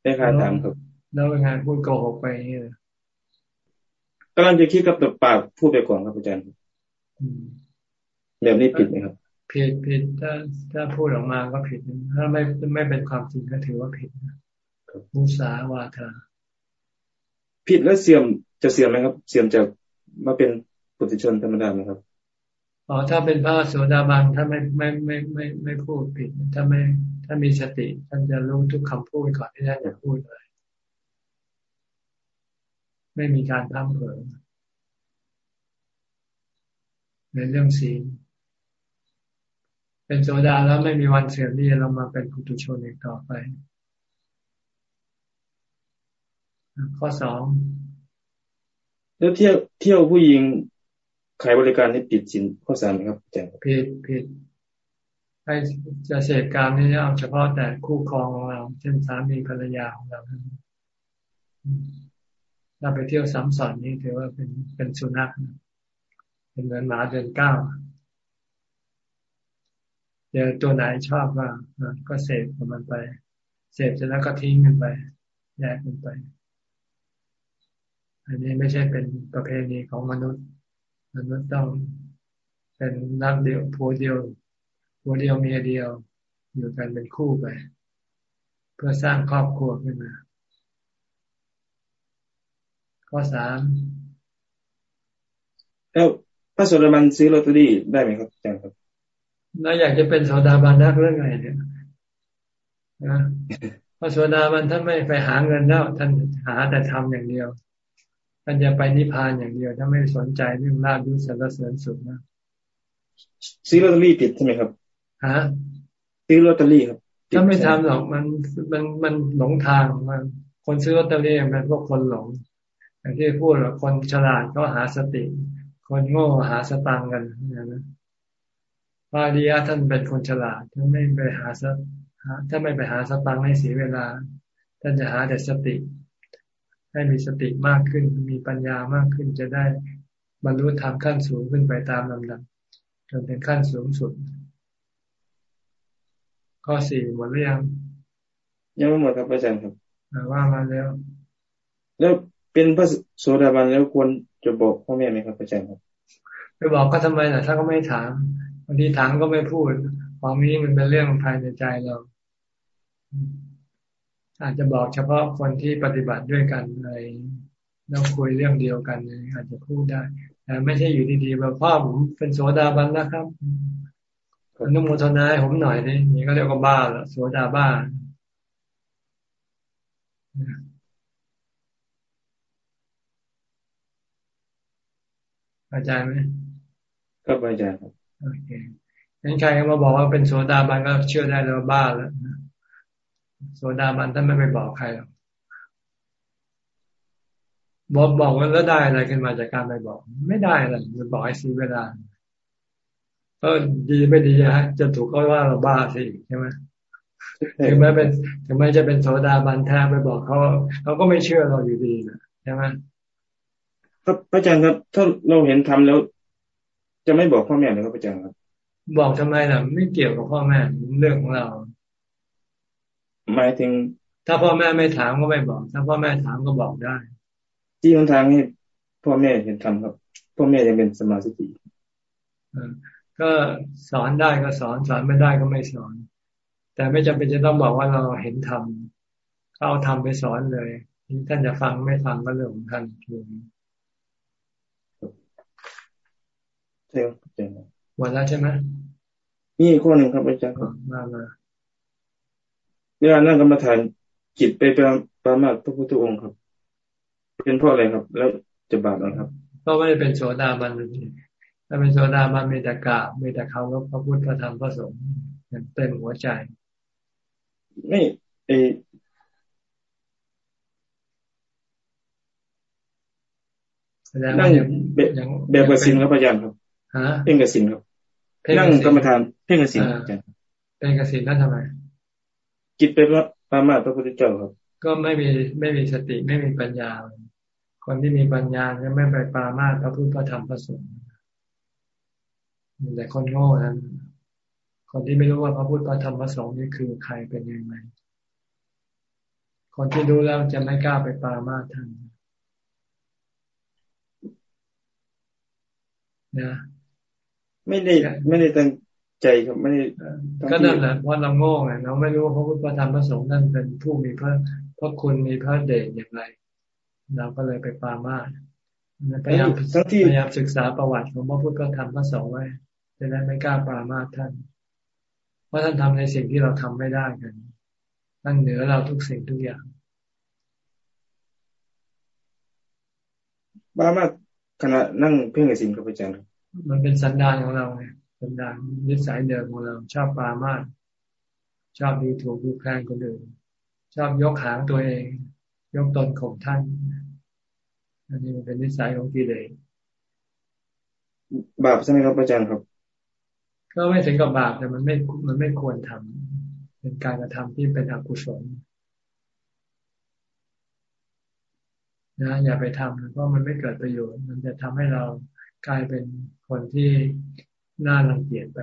ได้ค่าถามครับ แล้วยังไงพูดโกหกไปนี่กำลังจะคิดกับแต่ปากพูดไปก่อนครับอาจารย์แบบนี้ผิดไหมครับผิดผิดถ้าถ้าพูดออกมาก็ผิด ถ้าไม่ไม่เป็นความจริงก็ถือว่าผิดมุสาวาทาผิดแล้วเสื่อมจะเสื่อมไหมครับ เสื่อมจากมาเป็นปุถุชนธรรมดาไหมครับอ๋อถ้าเป็นพระโสดาบันถ้าไม่ไม่ไม่ไม่ไม่พูดผิด ถ้าไม่ ถ้ามีสติท่านจะรู้ทุกคำพูดก่อนที่ท่านจะพูดเลย ไม่มีการทำเผลอในเรื่องศีลเป็นโสดาแล้วไม่มีวันเสื่อมที่จะลงมาเป็นปุถุชนอีกต่อไป ข้อสองแล้วเที่ยวเที่ยวผู้หญิงขายบริการนี่ผิดสินข้อสามไหมครับอาจารย์ผิดผิด ให้จะเสพการนี่เอาเฉพาะแต่คู่ครองของเรา เช่นสามีภรรยาของเราถ้าไปเที่ยวซ้ำสอนนี่ถือว่าเป็นเป็นสุนัขเป็นเหมือนหมาเดินก้าวเจอตัวไหนชอบว่าก็เสพกับมันไป เสพเสร็จแล้วก็ทิ้งมันไปแยกมันไป อันนี้ไม่ใช่เป็นประเพณีของมนุษย์ มนุษย์ต้องเป็นนักเดียวผัวเดียว ผัวเดียวเมียเดียว อยู่กันเป็นคู่ไป เพื่อสร้างครอบครัวขึ้นมา ข้อสามแล้วพระโสดาบันซื้อลอตเตอรี่ได้ไหมครับอาจารย์ครับแล้วอยากจะเป็นโสดาบันนักเรื่องไงเนี่ยนะพระโสดาบันท่านไม่ไปหาเงินแล้ว ท่านหาแต่ทำอย่างเดียวท่านจะไปนิพพานอย่างเดียวถ้าไม่สนใจเรื่องลาภยศสรรเสริญสุขนะซื้อลอตเตอรี่ผิดใช่ไหมครับ ฮะซื้อลอตเตอรี่ครับถ้าไม่ทำหรอกมันมันมันหลงทางมัน คนซื้อลอตเตอรี่มันพวกคนหลงอย่างที่พูดว่าคนฉลาดก็หาสติ คนโง่หาสตังกันนะพระอริยะท่านเป็นคนฉลาดท่านไม่ไปหาสถ้าไม่ไปหาสตังให้เสียเวลา ท่านจะหาแต่สติ ให้มีสติมากขึ้น มีปัญญามากขึ้นจะได้บรรลุธรรมขั้นสูงขึ้นไปตามลำดับจนเป็นขั้นสูงสุด ข้อสี่หมดหรือยังยังไม่หมดครับอาจารย์ครับว่ามาแล้ว แล้วเป็นพระโสดาบันแล้วควรจะบอกพ่อแม่ไหมครับอาจารย์ครับไปบอกก็ทำไมล่ะ ถ้าก็ไม่ถามบางทีถามก็ไม่พูดความนี้มันเป็นเรื่องภายในใจเรา อาจจะบอกเฉพาะคนที่ปฏิบัติด้วยกันอะไรเราคุยเรื่องเดียวกันอาจจะพูดได้แต่ไม่ใช่อยู่ดีๆแบบพ่อผมเป็นโสดาบันนะครับ อนุโมทนาให้ผมหน่อยนี่นี่ก็เรียกว่าบ้าละโสดาบ้าอาจารย์ไหมก็อาจารย์ครับโอเคงั้นใครมาบอกว่าเป็นโสดาบันก็เชื่อได้แล้วบ้าแล้วโสดาบันท่านไม่ไปบอกใครหรอกบอกบอกว่าแล้วได้อะไรขึ้นมาจากการไปบอก ไม่ได้อะไรมันบอกให้ซีเวลา ก็ดีไม่ดีฮะจะถูกก็ว่าเราบ้าสิใช่ไหมถึงแม้เป็นถึงแม้จะเป็นโสดาบันแท้ไปบอกเขาเขาก็ไม่เชื่อเราอยู่ดีนะใช่ไหมครับอาจารย์ครับถ้าเราเห็นทำแล้ว จะไม่บอกพ่อแม่เลยครับอาจารย์ครับ บอกทำไมล่ะ ไม่เกี่ยวกับพ่อแม่เรื่องของเราหมายถึง ถ้าพ่อแม่ไม่ถามก็ไม่บอก ถ้าพ่อแม่ถามก็บอกได้ที่หนทางให้พ่อแม่เห็นทำครับ พ่อแม่ยังเป็นสมาธิ ก็สอนได้ก็สอนสอนไม่ได้ก็ไม่สอน แต่ไม่จำเป็นจะต้องบอกว่าเราเห็นทำเอาทำไปสอนเลยท่านจะฟังไม่ฟังก็เรื่องของท่านเองใช่ครับอาจารย์วันแล้วใช่ไหมนี่ข้อหนึ่งครับอาจารย์มามาเวลานั่งกรรมฐานจิตไปประประมาทพระพุทธองค์ครับ เป็นเพราะอะไรครับ แล้วจะบาปนะครับ ก็ไม่ได้เป็นโสดาบัน ถ้าเป็นโสดาบันมีแต่กาบมีแต่เขาแล้วพระพุทธพระธรรมพระสงฆ์อย่างเต็มหัวใจ ไม่เอนั่งแบบแบบกสินครับอาจารย์ครับเพ่งกสินครับนั่งกรรมฐานเพ่งกสินอาจารย์เพ่งกสินนั่นทำไมจิตเป็นพระปามาพระพุทธเจ้าครับ ก็ไม่มีไม่มีสติไม่มีปัญญา คนที่มีปัญญาจะไม่ไปปามาพระพุทธพระธรรมพระสงฆ์ แต่คนโง่นั้นคนที่ไม่รู้ว่าพระพุทธพระธรรมพระสงฆ์นี่คือใครเป็นยังไงคนที่รู้แล้วจะไม่กล้าไปปามาท่านนะไม่ได้ไม่ได้ตั้งใจครับไม่ได้ก็นั่นแหละเพราะเราโง่ไงเราไม่รู้ว่าพระพุทธพระธรรมพระสงฆ์นั่นเป็นผู้มีพระพระคุณมีพระเดชอย่างไรเราก็เลยไปปามาพยายามพยายามศึกษาประวัติของพระพุทธพระธรรมพระสงฆ์ไว้ จะได้ไม่กล้าปรามาท่านเพราะท่านทำในสิ่งที่เราทำไม่ได้กันท่านเหนือเราทุกสิ่งทุกอย่างปรามาขณะนั่งเพ่งในสิ่งกับอาจารย์มันเป็นสันดานของเราไงสันดานนิสัยเดิมของเราชอบปรามาชอบดูถูกดูแคลนคนอื่นชอบยกหางตัวเอง ยกตนข่มท่านอันนี้เป็นนิสัยของกิเลสบาปใช่ไหมครับอาจารย์ครับ ก็ไม่ถึงกับบาปแต่มันไม่มันไม่ควรทำเป็นการกระทำที่เป็นอกุศลนะอย่าไปทำเพราะมันไม่เกิดประโยชน์ มันจะทำให้เรากลายเป็นคนที่น่ารังเกียจไป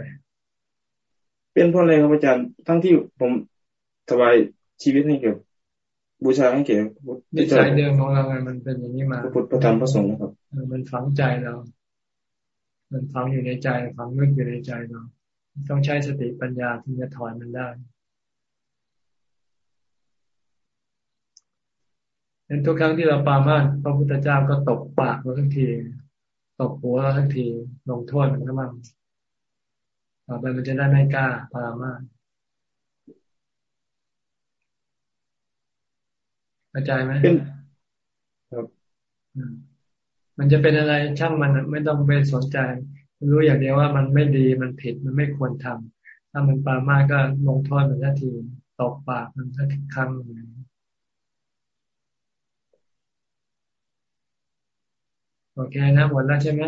เป็นเพราะอะไรครับอาจารย์ทั้งที่ผมสบายชีวิตให้เกี่ยวบูชาให้เกี่ยวนิสัยเดิมของเราไงมันเป็นอย่างนี้มาพระพุทธธรรมพระสงฆ์นะครับมันฝังใจเรา มันฝังอยู่ในใจฝังลึกอยู่ในใจเราต้องใช้สติปัญญาถึงจะถอนมันได้เห็นทุกครั้งที่เราปามาพระพุทธเจ้าก็ตบปากเราทั้งที ตบหัวเราทั้งทีลงโทษมันก็มั่งต่อไปมันจะได้ไม่กล้าปามาเข้าใจไหมครับ มันจะเป็นอะไรช่างมันไม่ต้องไปสนใจ รู้อย่างเดียวว่ามันไม่ดีมันผิดมันไม่ควรทำถ้ามันปามาก็ลงโทษมันทันทีตบปากมันสักครั้งหนึ่งโอเคนะหมดแล้วใช่ไหม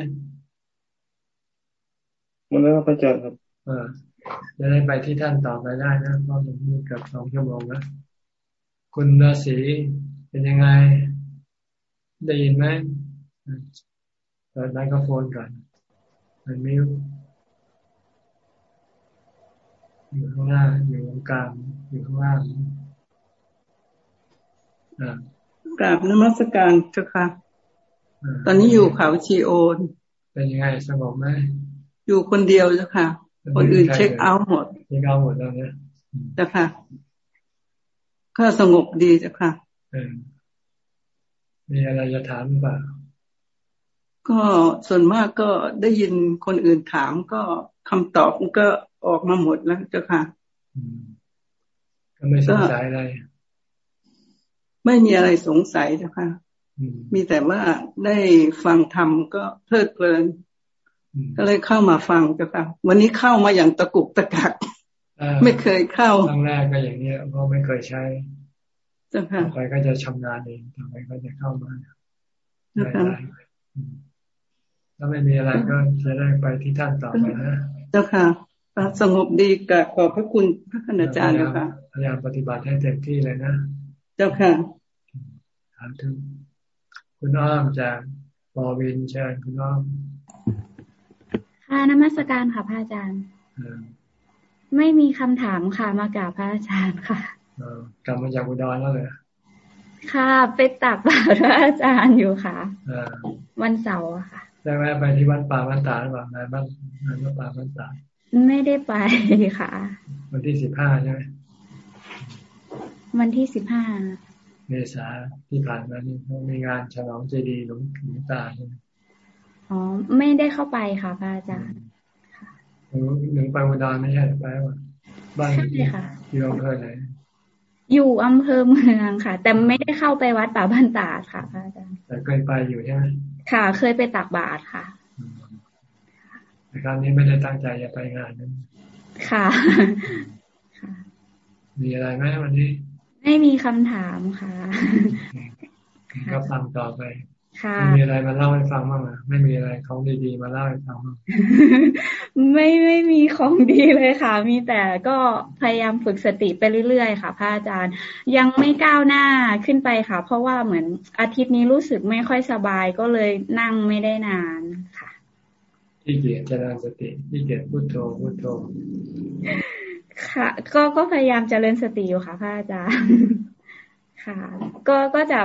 หมดแล้วอาจารย์ครับเออจะได้ไปที่ท่านต่อไปได้นะเพราะมันมีกับสองชั่วโมงแล้วคุณราศีเป็นยังไง ได้ยินไหม เปิดไมโครโฟนก่อนมันมิวอยู่ข้างหน้าอยู่ตรงกลางอยู่ข้างล่างกราบนมัสการเจ้าค่ะ ตอนนี้อยู่เขาชีโอน เป็นยังไงสงบไหมอยู่คนเดียวเจ้าค่ะ คนอื่นเช็คเอาท์หมดเช็คเอาท์หมดแล้วเนี่ยเจ้าค่ะ ก็สงบดีเจ้าค่ะมีอะไรจะถามบ้าง ก็ส่วนมากก็ได้ยินคนอื่นถามก็คำตอบก็ออกมาหมดแล้วเจ้าค่ะก็ไม่สงสัยอะไร ไม่มีอะไรสงสัยเจ้าค่ะมีแต่ว่าได้ฟังธรรมก็เพลิดเพลิน ก็เลยเข้ามาฟังเจ้าค่ะวันนี้เข้ามาอย่างตะกุกตะกักไม่เคยเข้าครั้งแรกก็อย่างนี้เพราะไม่เคยใช้ต่อไปก็จะชำนาญเองต่อไปก็จะเข้ามาได้ ถ้าไม่มีอะไรก็จะได้ไปที่ท่านต่อไปนะ เจ้าค่ะสงบดีกับขอบพระคุณพระคณาจารย์เจ้าค่ะพยายามปฏิบัติให้เต็มที่เลยนะ เจ้าค่ะถามถึงคุณอ้อมจากบอวินเชิญคุณอ้อมค่ะนมัสการค่ะพระอาจารย์ ไม่มีคำถามค่ะมากราบพระอาจารย์ค่ะกลับมาจากอุดรแล้วเลยค่ะ ไปตักบาตรพระอาจารย์อยู่ค่ะวันเสาร์ค่ะ ได้ไหมไปที่วัดป่าบ้านตาหรือเปล่างานบ้านงานวัดป่าบ้านตาไม่ได้ไปค่ะ วันที่สิบห้าใช่ไหมวันที่สิบห้าเมษาที่ผ่านมานี่มีงานฉลองเจดีย์หลวงหลวงตาใช่ไหมอ๋อไม่ได้เข้าไปค่ะพระอาจารย์หนูหนูไปอุดรไม่ใช่ไปว่าบ้านอยู่อำเภอไหนอยู่อำเภอเมืองค่ะ แต่ไม่ได้เข้าไปวัดป่าบ้านตาดค่ะพระอาจารย์แต่เคยไปอยู่ใช่ไหม ค่ะ เคยไปตักบาตรค่ะแต่ครั้งนี้ไม่ได้ตั้งใจจะไปงานนั้นค่ะมีอะไรไหมวันนี้ ไม่มีคำถามค่ะ ก็ฟังต่อไป มีอะไรมาเล่าให้ฟังบ้างไหมไม่มีอะไรของดีๆมาเล่าให้ฟังบ้างไม่ไม่มีของดีเลยค่ะ มีแต่ก็พยายามฝึกสติไปเรื่อยๆค่ะพระอาจารย์ ยังไม่ก้าวหน้าขึ้นไปค่ะ เพราะว่าเหมือนอาทิตย์นี้รู้สึกไม่ค่อยสบายก็เลยนั่งไม่ได้นานค่ะที่เกียรเจริญสติที่เกียรพุทโธพุทโธค่ะ ก็ก็พยายามเจริญสติอยู่ค่ะพระอาจารย์ค่ะ ก็ก็จะ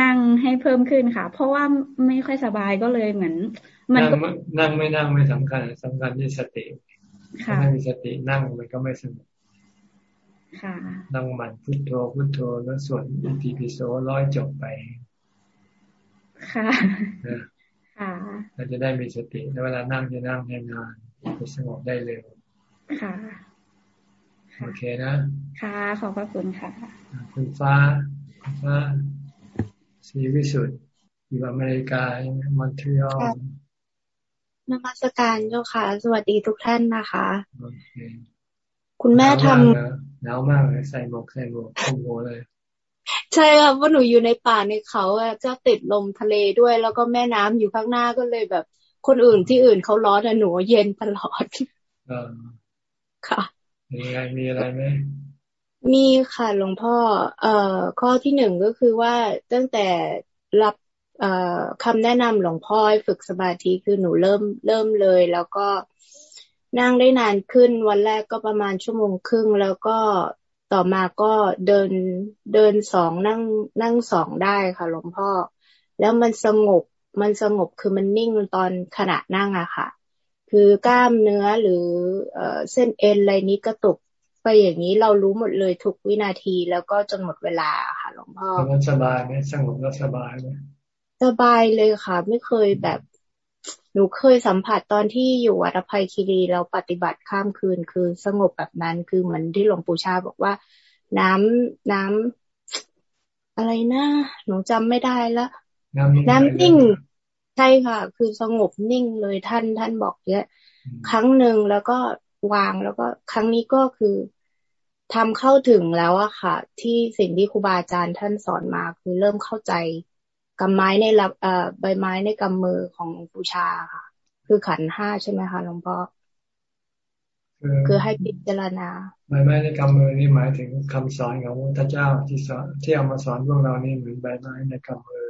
นั่งให้เพิ่มขึ้นค่ะ เพราะว่าไม่ค่อยสบายก็เลยเหมือน มันนั่งไม่นั่งไม่สำคัญสำคัญที่สติถ้าไม่มีสตินั่งมันก็ไม่สงบนั่งมันพุทโธพุทโธแล้วสวดอิติปิโสร้อยจบไป ค่ะค่ะเราจะได้มีสติแล้วเวลานั่งจะนั่งให้นานจะสงบได้เร็วค่ะโอเคนะ ค่ะ ขอบพระคุณค่ะ คุณฟ้า คุณฟ้า สีวิสุทธิ์อยู่อเมริกามอนทรีออลนมัสการเจ้าค่ะ สวัสดีทุกท่านนะคะ คุณแม่ทำหนาวมากเลยใส่หมวกใส่หมวกคุมหัวเลย ใช่ค่ะว่าหนูอยู่ในป่าในเขาอะก็ติดลมทะเลด้วย แล้วก็แม่น้ำอยู่ข้างหน้าก็เลยแบบ คนอื่นที่อื่นเขาร้อนแต่หนูเย็นตลอดค่ะมีอะไรมีอะไรไหม มีค่ะหลวงพ่อ เอ่อ ข้อที่หนึ่งก็คือว่าตั้งแต่รับเอ่อคำแนะนำหลวงพ่อให้ฝึกสมาธิคือหนูเริ่มเริ่มเลย แล้วก็นั่งได้นานขึ้นวันแรกก็ประมาณชั่วโมงครึ่ง แล้วก็ต่อมาก็เดินเดินสองนั่งนั่งสองได้ค่ะหลวงพ่อ แล้วมันสงบมันสงบคือมันนิ่งตอนขณะนั่งอะค่ะ คือกล้ามเนื้อหรือเอเส้นเอ็นอะไรนี้กระตุก ไปอย่างนี้เรารู้หมดเลยทุกวินาทีแล้วก็จนหมดเวลาค่ะหลวงพ่อมันสบายไหมสงบแล้วสบายไหมสบายเลยค่ะ ไม่เคยแบบหนูเคยสัมผัสตอนที่อยู่วัดอภัยคีรีเราปฏิบัติข้ามคืนคือสงบแบบนั้นคือเหมือนที่หลวงปู่ชาบอกว่า น้ำน้ำอะไรนะหนูจำไม่ได้ละน้ำนิ่งใช่ค่ะ คือสงบนิ่งเลยท่านท่านบอกเยอะ ครั้งหนึ่งแล้วก็ วาง แล้วก็ครั้งนี้ก็คือทำเข้าถึงแล้วอะค่ะ ที่สิ่งที่ครูบาอาจารย์ท่านสอนมาคือเริ่มเข้าใจกำไม้ในรับเอ่อใบไม้ในกำมือของบูชาค่ะ คือขันห้าใช่ไหมคะหลวงพ่อคือให้พิจารณาใบไม้ในกำมือนี่หมายถึงคำสอนของพระเจ้าที่สอนที่เอามาสอนพวกเรานี่เหมือนใบไม้ในกำมือ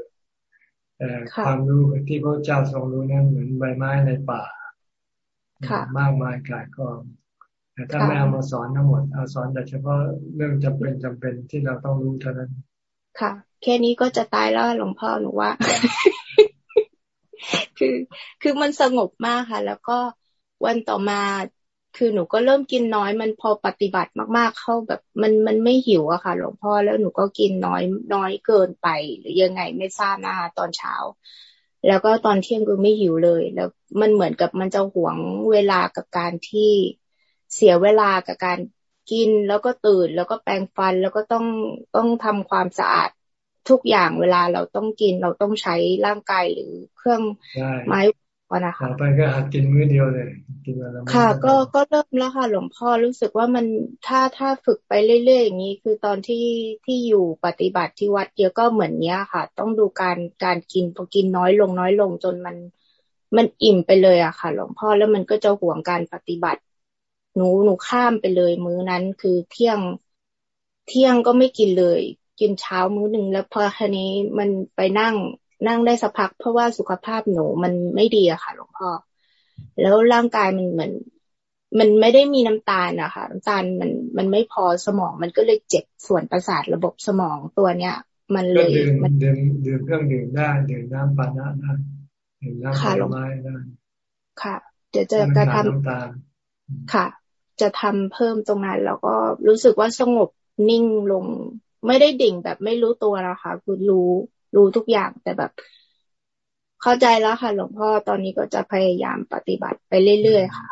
แต่ความรู้ที่พระเจ้าทรงรู้นั้นเหมือนใบไม้ในป่า มากมายกายกองแต่ถ้าไม่เอามาสอนทั้งหมดเอาสอนแต่เฉพาะเรื่องจำเป็นจำเป็นที่เราต้องรู้เท่านั้น ค่ะ แค่นี้ก็จะตายแล้วหลวงพ่อหนูว่า คือคือมันสงบมากค่ะ แล้วก็วันต่อมาคือหนูก็เริ่มกินน้อย มันพอปฏิบัติมาก ๆ เข้าแบบ มันมันไม่หิวอะค่ะ หลวงพ่อแล้วหนูก็กินน้อยน้อยเกินไป หรือยังไงไม่ทราบนะคะตอนเช้า แล้วก็ตอนเที่ยงก็ไม่หิวเลย แล้วมันเหมือนกับมันจะหวงเวลากับการที่เสียเวลากับการกินแล้วก็ตื่น แล้วก็แปรงฟันแล้วก็ต้องต้องทำความสะอาดทุกอย่างเวลาเราต้องกินเราต้องใช้ร่างกายหรือเครื่องไม้ก่อ นนะคะต่อไปก็หัดกินมื้อเดียวเลย กินอะไรค่ะ ก็ก็เริ่มแล้วค่ะ หลวงพ่อรู้สึกว่ามันถ้าถ้าฝึกไปเรื่อยๆอย่างนี้คือตอนที่ที่อยู่ปฏิบัติที่วัดเยอะก็เหมือนเนี้ยค่ะ ต้องดูการการกินพอกินน้อยลงน้อยลงจนมันมันอิ่มไปเลยอะค่ะ หลวงพ่อแล้วมันก็จะห่วงการปฏิบัติ หนูหนูข้ามไปเลย มื้อนั้นคือเที่ยงเที่ยงก็ไม่กินเลย กินเช้ามื้อหนึ่งแล้วพอคันนี้มันไปนั่ง นั่งได้สักพัก เพราะว่าสุขภาพหนูมันไม่ดีอะค่ะ หลวงพ่อ แล้วร่างกายมันเหมือน มันไม่ได้มีน้ำตาลอะค่ะน้ำตาลมันมันไม่พอสมองมันก็เลยเจ็บส่วนประสาทระบบสมองตัวเนี้ย มันเลยมันดื่มดื่มเครื่องดื่มได้ดื่มน้ำปานะได้ดื่มน้ำผลไม้ได้ค่ะ เดี๋ยวจะกระทำค่ะ จะทำเพิ่มตรงนั้นแล้วก็รู้สึกว่าสงบนิ่งลง ไม่ได้ดิ่งแบบไม่รู้ตัวนะคะคือรู้ รู้ทุกอย่างแต่แบบ เข้าใจแล้วค่ะ หลวงพ่อตอนนี้ก็จะพยายามปฏิบัติไปเรื่อยๆค่ะ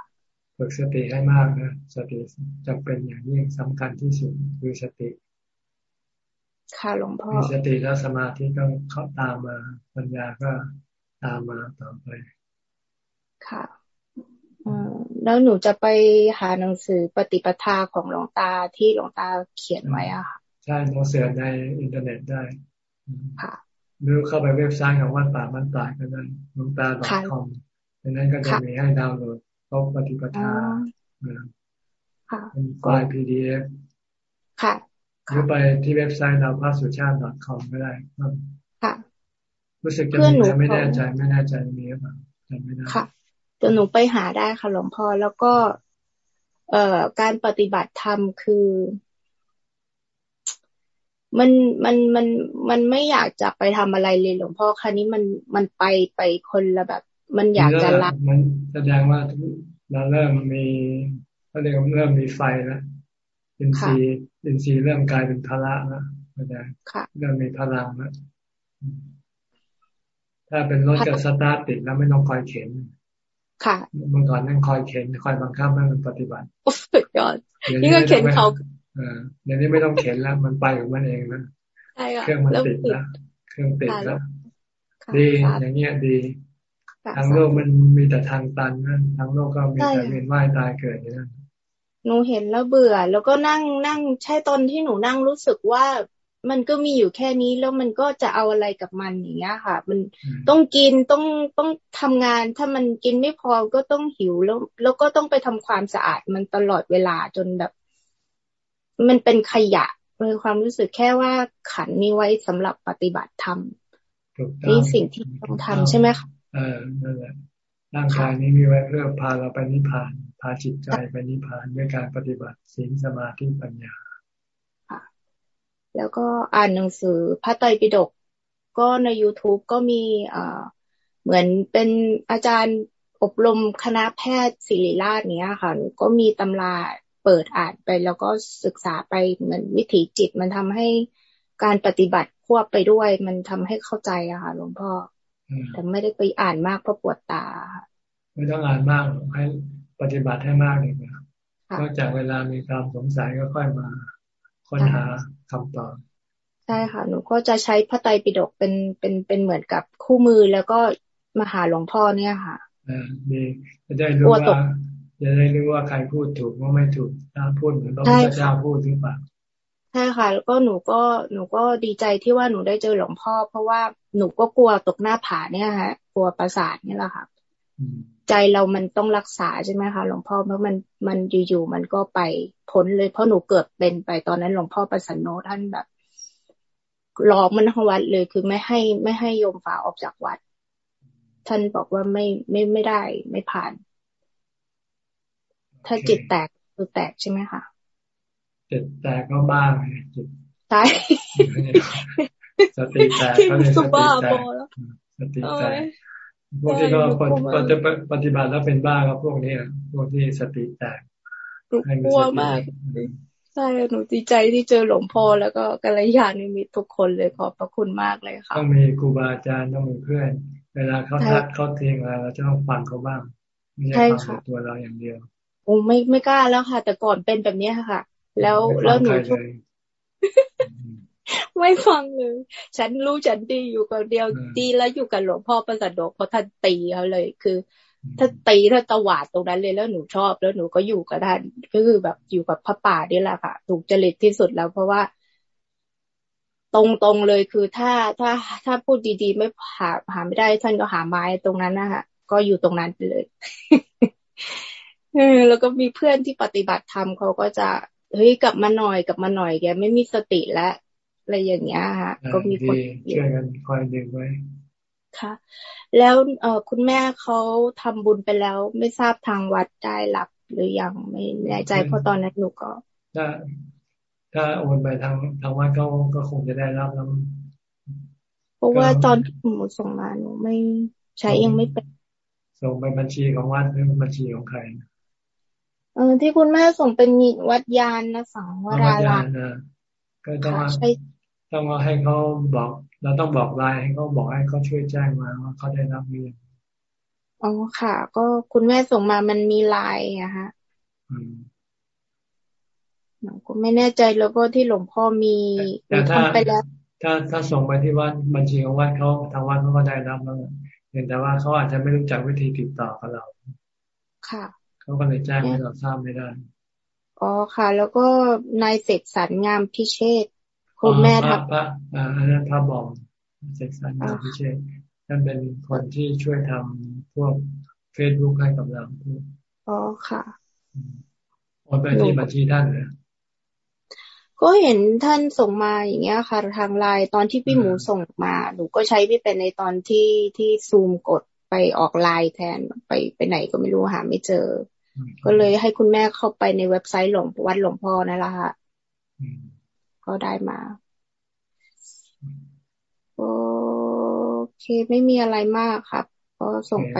ฝึกสติให้มากนะสติจำเป็นอย่างยิ่งสำคัญที่สุดคือสติ ค่ะหลวงพ่อมีสติแล้วสมาธิก็เข้าตามมาปัญญาก็ตามมาต่อไป ค่ะแล้วหนูจะไปหาหนังสือปฏิปทาของหลวงตาที่หลวงตาเขียนไว้อะค่ะ ใช่หนังสือในอินเทอร์เน็ตได้ ค่ะ หรือเข้าไปเว็บไซต์ของวัดป่ามันตายก็ได้ลุงตา .com ดังนั้นก็จะมีให้ดาวน์โหลดพบปฏิปทาเป็นไฟล์ PDF ค่ะหรือไปที่เว็บไซต์เราพระสุชาติ .com ก็ได้ค่ะ รู้สึกจะมีแต่ไม่แน่ใจไม่แน่ใจมีหรือเปล่าจำไม่ได้ค่ะจะหนูไปหาได้ค่ะหลวงพ่อแล้วก็ เอ่อการปฏิบัติธรรมคือ มันมันมันมันไม่อยากจะไปทำอะไรเลยหลวงพ่อคราวนี้มันมันไปไปคนละแบบ มันอยากจะละมันแสดงว่าเราเริ่มมีเขาเรียกว่าเริ่มมีไฟแล้วอินทรีย์อินทรีย์เริ่มกลายเป็นพละแล้วเข้าใจเริ่มมีพลังแล้วถ้าเป็นรถกับสตาร์ทติดแล้วไม่ต้องคอยเข็น ค่ะเมื่อก่อนนั่งคอยเข็นคอยบังคับให้มันปฏิบัติสุดยอดนี่ก็เข็นเขา เดี๋ยวนี้ไม่ต้องเข็นแล้ว มันไปของมันเองแล้วเครื่องมันติดแล้วเครื่องติดแล้วดีอย่างเงี้ยดี ทางโลกมันมีแต่ทางตันนั่นทางโลกก็มีแต่เวียนว่ายตายเกิดอย่างนั้นหนูเห็นแล้วเบื่อ แล้วก็นั่งนั่งใช่ตอนที่หนูนั่งรู้สึกว่ามันก็มีอยู่แค่นี้แล้วมันก็จะเอาอะไรกับมันอย่างเงี้ยค่ะ มันต้องกินต้องต้องทำงานถ้ามันกินไม่พอก็ต้องหิวแล้ว แล้วก็ต้องไปทำความสะอาดมันตลอดเวลาจนแบบ มันเป็นขยะเลยความรู้สึกแค่ว่าขันมีไว้สำหรับปฏิบัติธรรมนี่สิ่งที่ต้องทำใช่ไหมคะเออนั่นแหละร่างกายนี้มีไว้เพื่อพาเราไปนิพพาน พาจิตใจไปนิพพานด้วยการปฏิบัติศีลสมาธิปัญญาแล้วก็อ่านหนังสือพระไตรปิฎกก็ใน youtube ก็มีอ่าเหมือนเป็นอาจารย์อบรมคณะแพทย์ศิริราชเนี้ยค่ะก็มีตำรา เปิดอ่านไปแล้วก็ศึกษาไปเหมือนวิถีจิตมันทำให้การปฏิบัติควบไปด้วย มันทำให้เข้าใจอะค่ะหลวงพ่อแต่ไม่ได้ไปอ่านมากเพราะปวดตา ไม่ต้องอ่านมากให้ปฏิบัติให้มากเลยนะนอกจากเวลามีความสงสัยก็ค่อยมาค้นหาคำตอบใช่ค่ะหนูก็จะใช้พระไตรปิฎกเป็นเป็นเป็นเหมือนกับคู่มือแล้วก็มาหาหลวงพ่อเนี่ยค่ะอ่าดีจะได้รู้ว่า จะได้รู้ว่าใครพูดถูกว่าไม่ถูกถ้าพูดเหมือนพระพุทธเจ้าพูดหรือเปล่าใช่ค่ะ แล้วก็หนูก็หนูก็ดีใจที่ว่าหนูได้เจอหลวงพ่อ เพราะว่าหนูก็กลัวตกหน้าผาเนี่ยฮะกลัวประสาทนี่แหละค่ะใจเรามันต้องรักษาใช่ไหมคะหลวงพ่อเพราะมันมันอยู่ๆมันก็ไปพ้นเลยเพราะหนูเกิดเป็นไปตอนนั้นหลวงพ่อประสันโนท่านแบบล้อมมันทั้งวัดเลยคือไม่ให้ไม่ให้โยมฝาออกจากวัด ท่านบอกว่าไม่ไม่ไม่ได้ไม่ผ่าน ถ้าจิตแตกคือแตกใช่ไหมคะจิตแตกก็บ้าไงจิตใช่สติแตกก็เลยสติแตกสติแตกพวกที่ก็ปฏิบัติแล้วเป็นบ้าก็พวกนี้พวกที่สติแตกกลัวมากใช่หนูดีใจที่เจอหลวงพ่อแล้วก็กัลยาณมิตรทุกคนเลยขอบพระคุณมากเลยค่ะต้องมีครูบาอาจารย์ต้องมีเพื่อน เวลาเขาทักเขาเทียงอะไรเราจะต้องฟังเขาบ้างไม่ใช่ฟังตัวเราอย่างเดียว โอ้ไม่ไม่กล้าแล้วค่ะ แต่ก่อนเป็นแบบนี้ค่ะ แล้วแล้วหนูไม่ฟังเลย ฉันรู้ฉันดีอยู่กับเดียวดีแล้วอยู่กับหลวงพ่อประสดกเพราะท่านตีเขาเลยคือถ้าตีถ้าตวาดตรงนั้นเลยแล้วหนูชอบ แล้วหนูก็อยู่กับท่านก็คือแบบอยู่กับพระป่านี่แหละค่ะ ถูกจริตที่สุดแล้ว เพราะว่า ตรงๆเลยคือถ้าถ้าถ้าพูดดีๆ ไม่หาหาไม่ได้ท่านก็หาไม้ตรงนั้นนะคะก็อยู่ตรงนั้นไปเลย แล้วก็มีเพื่อนที่ปฏิบัติธรรมเขาก็จะเฮ้ยกลับมาหน่อยกลับมาหน่อยแกไม่มีสติแล้วอะไรอย่างเงี้ยฮะก็มีคนช่วยกันคอยดึงไว้ค่ะ แล้วเออคุณแม่เขาทำบุญไปแล้ว ไม่ทราบทางวัดได้รับหรือยังไม่แน่ใจเพราะตอนนั้นหนูก็ถ้าถ้าโอนไปทางทางวัดก็ก็คงจะได้รับแล้วเพราะว่าตอนที่หมูส่งมาหนูไม่ใช้ยังไม่เป็นส่งไปบัญชีของวัดหรือบัญชีของใคร เออที่คุณแม่ส่งเป็นวัดยานนะสังวราลามก็ต้องต้องให้เขาบอก เราต้องบอกไลน์ให้เขาบอกให้เขาช่วยแจ้งมาว่าเขาได้รับเงินอ๋อค่ะ ก็คุณแม่ส่งมามันมีไลน์อะฮะหนูก็ไม่แน่ใจแล้วก็ที่หลวงพ่อมีแต่ถ้าไปแล้ว ถ้าถ้าส่งไปที่วัดบัญชีของวัดเขาทางวัดเขาก็ได้รับแล้วเห็นแต่ว่าเขาอาจจะไม่รู้จักวิธีติดต่อกับเรา ค่ะ เขาก็เลยแจ้งให้เราทราบไม่ได้อ๋อค่ะ แล้วก็นายเสกสรรงามพิเชษคุณแม่ทับพระอ่าอันนั้นพระบอกเสกสรรงามพิเชษท่านเป็นคนที่ช่วยทำพวกเฟซบุ๊กให้กับเราอ๋อค่ะโอนไปที่บัญชีท่านเลยก็เห็นท่านส่งมาอย่างเงี้ยค่ะ ทางไลน์ตอนที่พี่หมูส่งมา หนูก็ใช้ไม่เป็นในตอนที่ที่ซูมกดไปออกไลน์แทนไปไปไหนก็ไม่รู้หาไม่เจอ ก็เลยให้คุณแม่เข้าไปในเว็บไซต์หลวงวัดหลวงพ่อนั่นแหละค่ะก็ได้มาโอเคไม่มีอะไรมากครับ ก็ส่งไป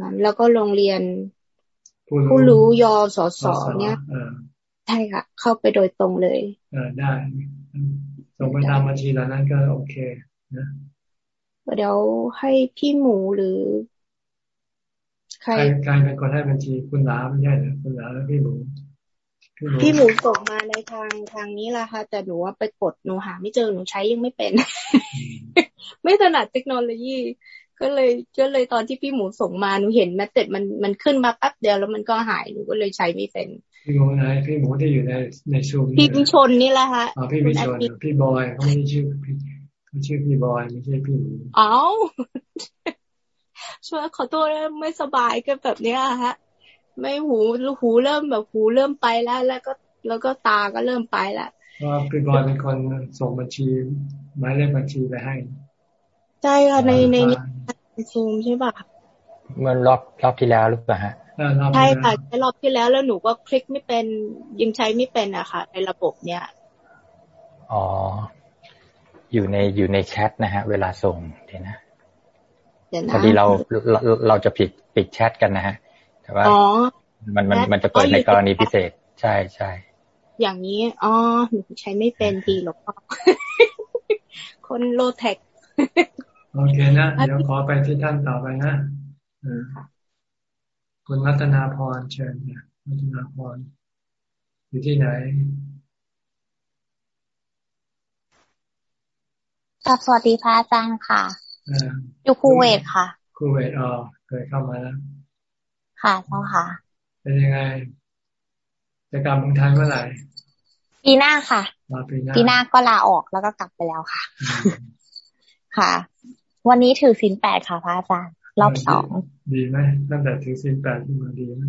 นั้น แล้วก็โรงเรียน ผู้รู้ยอสอสอเนี่ยใช่ค่ะ เข้าไปโดยตรงเลยเออได้ ส่งไปตามบัญชีแล้วนั้นก็โอเคนะเดี๋ยวให้พี่หมูหรือ ใครใครเป็นคนให้บัญชีคุณหลาไม่ใช่เหรอคุณหลาแล้วพี่หมูพี่หมูส่งมาในทางทางนี้ละค่ะ แต่หนูว่าไปกดหนูหาไม่เจอหนูใช้ยังไม่เป็น ไม่ถนัดเทคโนโลยี ก็เลยก็เลยตอนที่พี่หมูส่งมาหนูเห็นแมสเซจมันมันขึ้นมาแป๊บเดียวแล้วมันก็หายหนูก็เลยใช้ไม่เป็นพี่หมูไหนพี่หมูที่อยู่ในในซูมพี่พิชนนี่แหละฮะอ๋อพี่พิชนพี่บอยเขาไม่ใช่ชื่อพี่เขาชื่อพี่บอยไม่ใช่พี่หมูอ๋อ ช่วยขอโทษไม่สบายก็แบบนี้ฮะ ไม่หูหูเริ่มแบบหูเริ่มไปแล้ว แล้วก็แล้วก็ตาก็เริ่มไปแล้วว่าพี่บอยเป็นคนส่งบัญชีหมายเลขบัญชีไปให้ใช่ค่ะในในซูมใช่ป่ะเมื่อรอบรอบที่แล้วหรือเปล่าฮะใช่ค่ะใช้รอบที่แล้วแล้วหนูก็คลิกไม่เป็นยังใช้ไม่เป็นอะค่ะ ในระบบเนี้ยอ๋อ อยู่ในอยู่ในแชทนะฮะ เวลาส่งเดี๋ยวนะ พอดีเราเราเราจะปิดปิดแชทกันนะฮะ แต่ว่ามันมันมันจะเปิดในกรณีพิเศษ ใช่ใช่อย่างนี้อ๋อหนูใช้ไม่เป็นทีหรอกคนโลแท็กโอเคนะ เดี๋ยวขอไปที่ท่านต่อไปนะคุณรัตนาพรเชิญเนี่ยรัตนาพรอยู่ที่ไหนสวัสดีพระอาจารย์ค่ะ อยู่คูเวตค่ะ คูเวตอ๋อเคยเข้ามาแล้ว ค่ะเจ้าค่ะ เป็นยังไงจะกลับเมืองไทยเมื่อไหร่ปีหน้าค่ะปีหน้าปีหน้าก็ลาออกแล้วก็กลับไปแล้วค่ะ ค่ะ วันนี้ถือศีลแปดค่ะพระอาจารย์รอบสองดีไหมตั้งแต่ถือศีลแปดที่มาดีไหม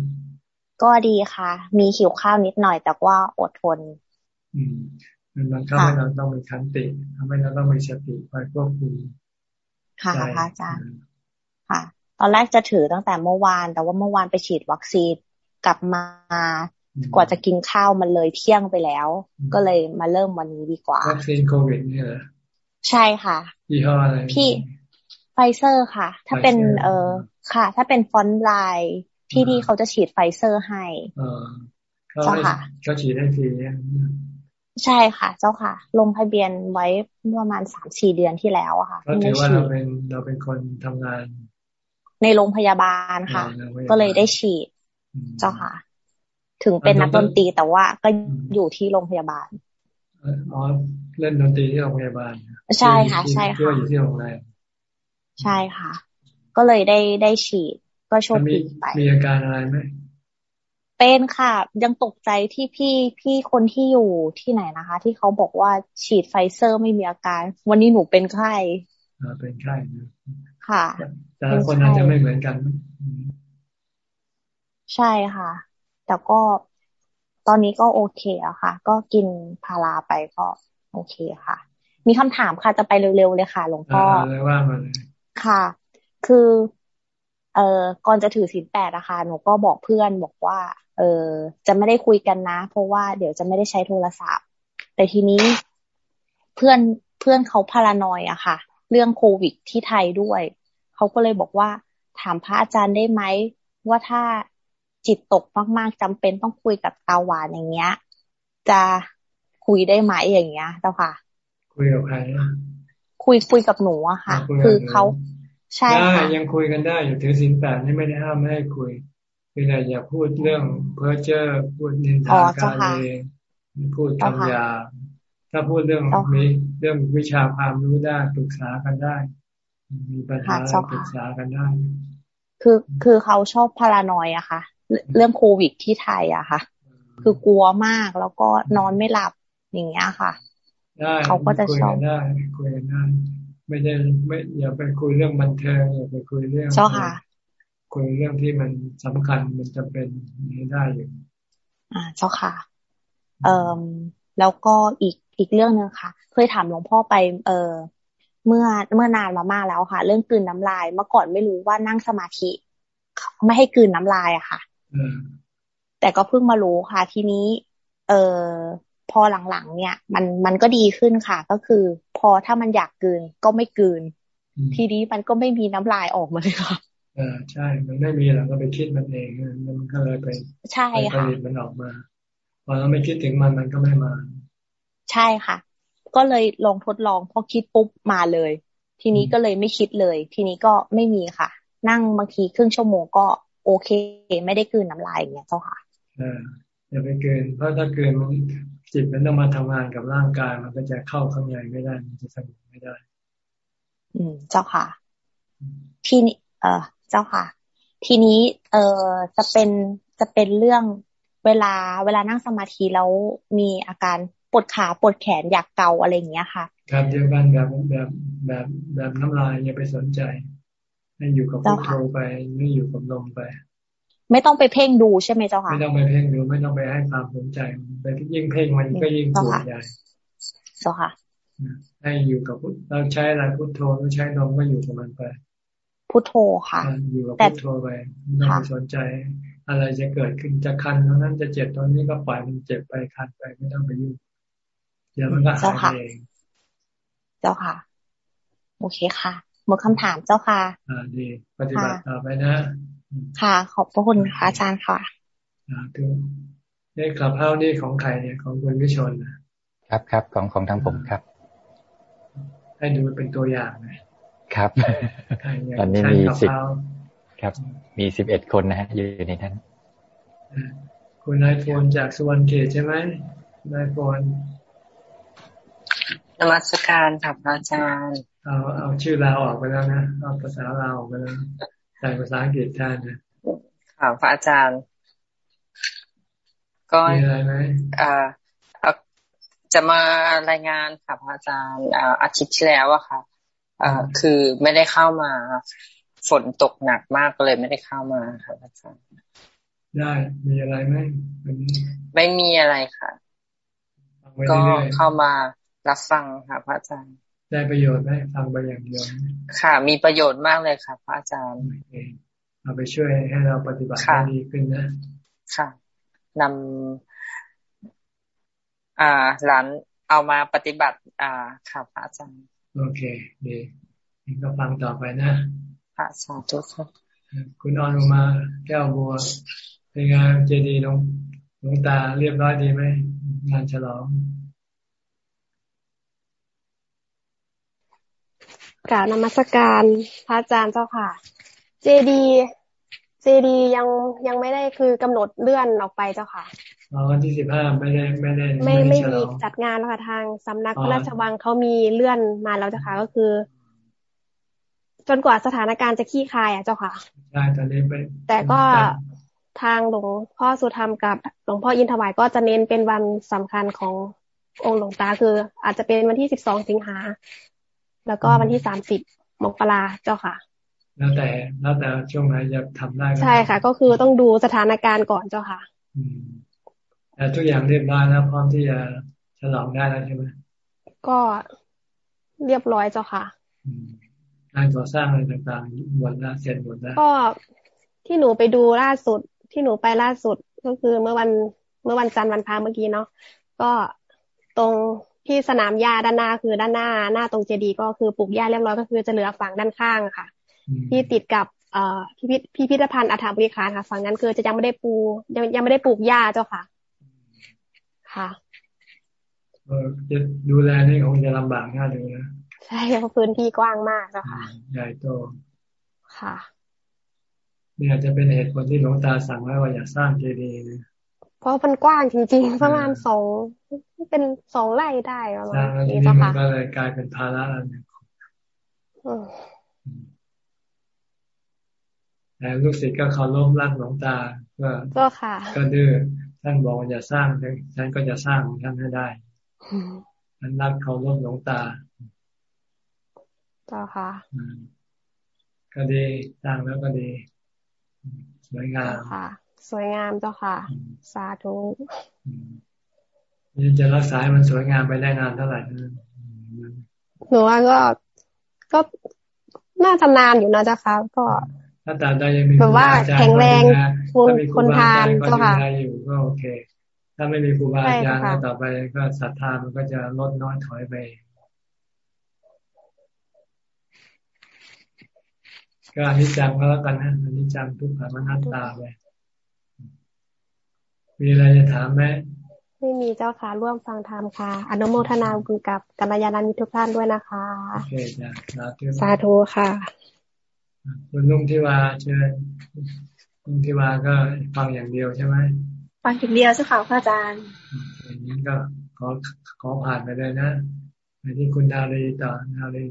ก็ดีค่ะ มีหิวข้าวนิดหน่อยแต่ว่าอดทน อืมมันมันทำให้เราต้องมีขันติทำให้เราต้องมีสติไปควบคุม ค่ะพระอาจารย์ค่ะ ตอนแรกจะถือตั้งแต่เมื่อวาน แต่ว่าเมื่อวานไปฉีดวัคซีนกลับมากว่าจะกินข้าวมันเลยเที่ยงไปแล้ว ก็เลยมาเริ่มวันนี้ดีกว่าวัคซีนโควิดนี่เหรอใช่ค่ะยี่ห้ออะไรพี่ไฟเซอร์ค่ะ ถ้าเป็นเออค่ะ ถ้าเป็น frontline ที่นี่เขาจะฉีดไฟเซอร์ให้เจ้าค่ะเขาฉีดให้ฟรี ใช่ค่ะ เจ้าค่ะ ลงทะเบียนไว้ประมาณสามสี่เดือนที่แล้วอะค่ะก็ถือว่าเราเป็นเราเป็นคนทำงาน ในโรงพยาบาลค่ะ ก็เลยได้ฉีด เจ้าค่ะ ถึงเป็นนักดนตรีแต่ว่าก็อยู่ที่โรงพยาบาลอ๋อเล่นดนตรีที่โรงพยาบาลใช่ค่ะ ใช่ค่ะอยู่ที่โรงแรมใช่ค่ะ ก็เลยได้ได้ฉีด ก็โชคดีไปมีอาการอะไรไหม เป็นค่ะ ยังตกใจที่พี่พี่คนที่อยู่ที่ไหนนะคะ ที่เขาบอกว่าฉีดไฟเซอร์ไม่มีอาการ วันนี้หนูเป็นไข้เป็นไข้ค่ะ แต่คนอาจจะไม่เหมือนกัน ใช่ค่ะ แต่ก็ตอนนี้ก็โอเคอะค่ะ ก็กินพาราไปก็ โอเคค่ะ มีคำถามค่ะจะไปเร็วๆเลยค่ะหลวงพ่อเลยว่ามาเลยค่ะ คือเอ่อก่อนจะถือศีลแปดนะคะหนูก็บอกเพื่อนบอกว่า เออจะไม่ได้คุยกันนะ เพราะว่าเดี๋ยวจะไม่ได้ใช้โทรศัพท์ แต่ทีนี้เพื่อนเพื่อนเขาพารานอยอะค่ะ เรื่องโควิดที่ไทยด้วยเขาก็เลยบอกว่าถามพระอาจารย์ได้ไหมว่าถ้าจิตตกมากๆจำเป็นต้องคุยกับตาหวานอย่างเงี้ย จะคุยได้ไหมอย่างเงี้ยเจ้าค่ะ คุยกับใครคุยคุยกับหนูอะค่ะ คือเขาใช่ค่ะยังคุยกันได้อยู่ถือสินแปดนี่ไม่ได้ห้ามไม่ให้คุย คือแต่อย่าพูดเรื่องเพ้อเจ้อพูดนินทาการเองพูดคำยา ถ้าพูดเรื่องมีเรื่องวิชาความรู้ได้ปรึกษากันได้ มีปัญหาปรึกษากันได้ คือคือเขาชอบพารานอยอะค่ะ เรื่องโควิดที่ไทยอะค่ะ คือกลัวมากแล้วก็นอนไม่หลับอย่างเงี้ยค่ะได้เขาก็จะชอบได้คุยกันได้ ไม่ได้ไม่อย่าไปคุยเรื่องบันเทิงอย่าไปคุยเรื่องเจ้าค่ะ คุยเรื่องที่มันสำคัญมันจะเป็นนี้ได้อยู่อ่าเจ้าค่ะ เอ่อแล้วก็อีกอีกเรื่องหนึ่งค่ะ เคยถามหลวงพ่อไป เออเมื่อเมื่อนานมามากแล้วค่ะ เรื่องกืนน้ำลายเมื่อก่อนไม่รู้ว่านั่งสมาธิไม่ให้กืนน้ำลายอะค่ะแต่ก็เพิ่งมารู้ค่ะ ทีนี้ เออพอหลังๆเนี่ย มันมันก็ดีขึ้นค่ะ ก็คือ พอถ้ามันอยากกืนก็ไม่กืน ทีนี้มันก็ไม่มีน้ำลายออกมาเลยค่ะเออใช่ มันไม่มีเราก็ไปคิดมันเองมันก็เลยไปใช่ค่ะผลิตมันออกมาพอเราไม่คิดถึงมันมันก็ไม่มา ใช่ค่ะ ก็เลยลองทดลองพอคิดปุ๊บมาเลย ทีนี้ก็เลยไม่คิดเลย ทีนี้ก็ไม่มีค่ะ นั่งบางทีครึ่งชั่วโมงก็โอเค ไม่ได้กืนน้ำลายอย่างเงี้ยเจ้าค่ะออย่าไปเกินเพราะถ้าเกินมันจิตมันต้องมาทำงานกับร่างกายมันก็จะเข้าข้างในไม่ได้มันจะสงบไม่ได้ อืมเจ้าค่ะ ทีนี้เออ เจ้าค่ะ ทีนี้เออจะเป็นจะเป็นเรื่องเวลาเวลานั่งสมาธิแล้วมีอาการปวดขาปวดแขนอยากเกาอะไรอย่างเงี้ยค่ะครับเดียวกันแบบแบบแบบแบบน้ำลายอย่าไปสนใจให้อยู่กับพุทโธไปไม่อยู่กับลมไป ไม่ต้องไปเพ่งดูใช่ไหมเจ้าค่ะไม่ต้องไปเพ่งดูไม่ต้องไปให้ความสนใจไปยิ่งเพ่งมันก็ยิ่งปวดใหญ่เจ้าค่ะให้อยู่กับเราใช้อะไรพุทโธเราใช้ลมก็อยู่กับมันไป พุทโธค่ะอยู่กับพุทโธไปไม่ต้องสนใจ อะไรจะเกิดขึ้นจะคันตรงนั้นจะเจ็บตรงนี้ก็ปล่อยมันเจ็บไปคันไปไม่ต้องไปยุ่งเดี๋ยวมันก็หายเองเจ้าค่ะ โอเคค่ะ หมดคำถามเจ้าค่ะ อ่าดีปฏิบัติต่อไปนะ ค่ะ ขอบพระคุณค่ะอาจารย์ค่ะถึงนี่กลับเท้านี่ของใครเนี่ยของคุณวิชนนะครับครับของของทางผมครับ ให้ดูเป็นตัวอย่างนะ ครับ ตอนนี้มีสิบครับ มีสิบเอ็ดคนนะฮะอยู่ในนั้นคุณนายโฟนจากสุวรรณเขตใช่ไหมนายโฟนนมัสการครับอาจารย์ เอาเอาชื่อลาวออกไปแล้วนะเอาภาษาลาวออกไปแล้วใส่ภาษาอังกฤษแทนนะค่ะพระอาจารย์ ก็มีอะไรไหมอ่าจะมารายงานค่ะพระอาจารย์อาทิตย์ที่แล้วอะค่ะ อ่าคือไม่ได้เข้ามา ฝนตกหนักมากเลยไม่ได้เข้ามาค่ะอาจารย์ได้มีอะไรไหมไม่มีอะไรค่ะก็เข้ามารับฟังค่ะ พระอาจารย์ ได้ประโยชน์ไหมฟังไปอย่างเดียวค่ะ มีประโยชน์มากเลยค่ะ พระอาจารย์เอาไปช่วยให้เราปฏิบัติได้ดีขึ้นนะ ค่ะนำอ่าหลานเอามาปฏิบัติ อ่าค่ะพระอาจารย์ โอเคดีนี่ก็ฟังต่อไปนะพระสาธุครับคุณออนมาแก้วบัว เป็นไงเจดีน้องหลวงตาเรียบร้อยดีไหมงานฉลองกล่าวนมัสการพระอาจารย์เจ้าค่ะ เจดี เจดียังยังไม่ได้คือกำหนดเลื่อนออกไปเจ้าค่ะ อ๋อวันที่สิบห้าไม่ได้ไม่ได้ ไม่ไม่มีจัดงานแล้วค่ะทางสำนักพระราชวังเขามีเลื่อนมาแล้วเจ้าค่ะก็คือ จนกว่าสถานการณ์จะขี้คายอะเจ้าค่ะใช่ตอนนี้ไปแต่ก็ทางหลวงพ่อสุธรรมกับหลวงพ่ออินทวายก็จะเน้นเป็นวันสำคัญขององค์หลวงตาคือ อาจจะเป็นวันที่สิบสองสิงหาแล้วก็วันที่สามสิบมกราเจ้าค่ะ แล้วแต่แล้วแต่ช่วงไหนจะทำได้ใช่ค่ะ ก็คือต้องดูสถานการณ์ก่อนเจ้าค่ะ อืม แต่ทุกอย่างเรียบร้อยแล้วพร้อมที่จะฉลองได้แล้วใช่ไหมก็เรียบร้อยเจ้าค่ะการก่อสร้างอะไรต่างๆหมดแล้วเสร็จหมดแล้วก็ที่หนูไปดูล่าสุด ที่หนูไปล่าสุดก็คือเมื่อวันเมื่อวันจันทร์วันพาเมื่อกี้เนาะก็ตรงที่สนามหญ้าด้านหน้าคือด้านหน้า หน้าตรงเจดีก็คือปลูกหญ้าเรียบร้อยก็คือจะเหลือฝั่งด้านข้างค่ะ ที่ติดกับเอ่อพิพิพิธภัณฑ์อัฐบริคารค่ะ ฝั่งนั้นคือจะยังไม่ได้ปูยังยังไม่ได้ปลูกหญ้าเจ้าค่ะ ค่ะเออจะดูแลนี่คงจะลำบากง่ายเลยนะใช่เพราะพื้นที่กว้างมากเจ้าค่ะใหญ่โตค่ะนี่อาจจะเป็นเหตุผลที่หลวงตาสั่งไว้ว่าอย่าสร้างเจดีย์เพราะมันกว้างจริงๆประมาณสองเป็นสองไร่ได้ประมาณนี้เจ้าค่ะก็เลยกลายเป็นภาระอันหนึ่งแต่ลูกศิษย์ก็เขาล้มรักหลวงตาก็ก็ค่ะ ก็ดื้อ ท่านบอกว่าอย่าสร้างฉันก็จะสร้างของท่านให้ได้ท่านรักเขาล้มหลวงตาเจ้าค่ะก็ดีสร้างแล้วก็ดี สวยงามค่ะ สวยงามเจ้าค่ะ สาธุนี่จะรักษาให้มันสวยงามไปได้นานเท่าไหร่หนูว่าก็ก็น่าจะนานอยู่นะเจ้าค่ะก็ ถ้าตามใดยังมีแบบว่าแข็งแรงคนคนทานเจ้าค่ะอยู่ก็โอเค ถ้าไม่มีครูบาอาจารย์ต่อไปก็ศรัทธามันก็จะลดน้อยถอยไป ก็อนิจจังก็แล้วกันนะอนิจจังทุกขังอนัตตาไปมีอะไรจะถามไหมไม่มีเจ้าค่ะร่วมฟังธรรมค่ะ อนุโมทนาบุญกับกัลยาณมิตรทุกท่านด้วยนะคะโอเคจ้ะสาธุค่ะ คุณลุงที่ว่าเชิญลุงที่ว่าก็ฟังอย่างเดียวใช่ไหมฟังอย่างเดียวเจ้าค่ะพระอาจารย์อย่างนี้ก็ขอขอผ่านไปเลยนะไปที่คุณดาลีต่อดาลี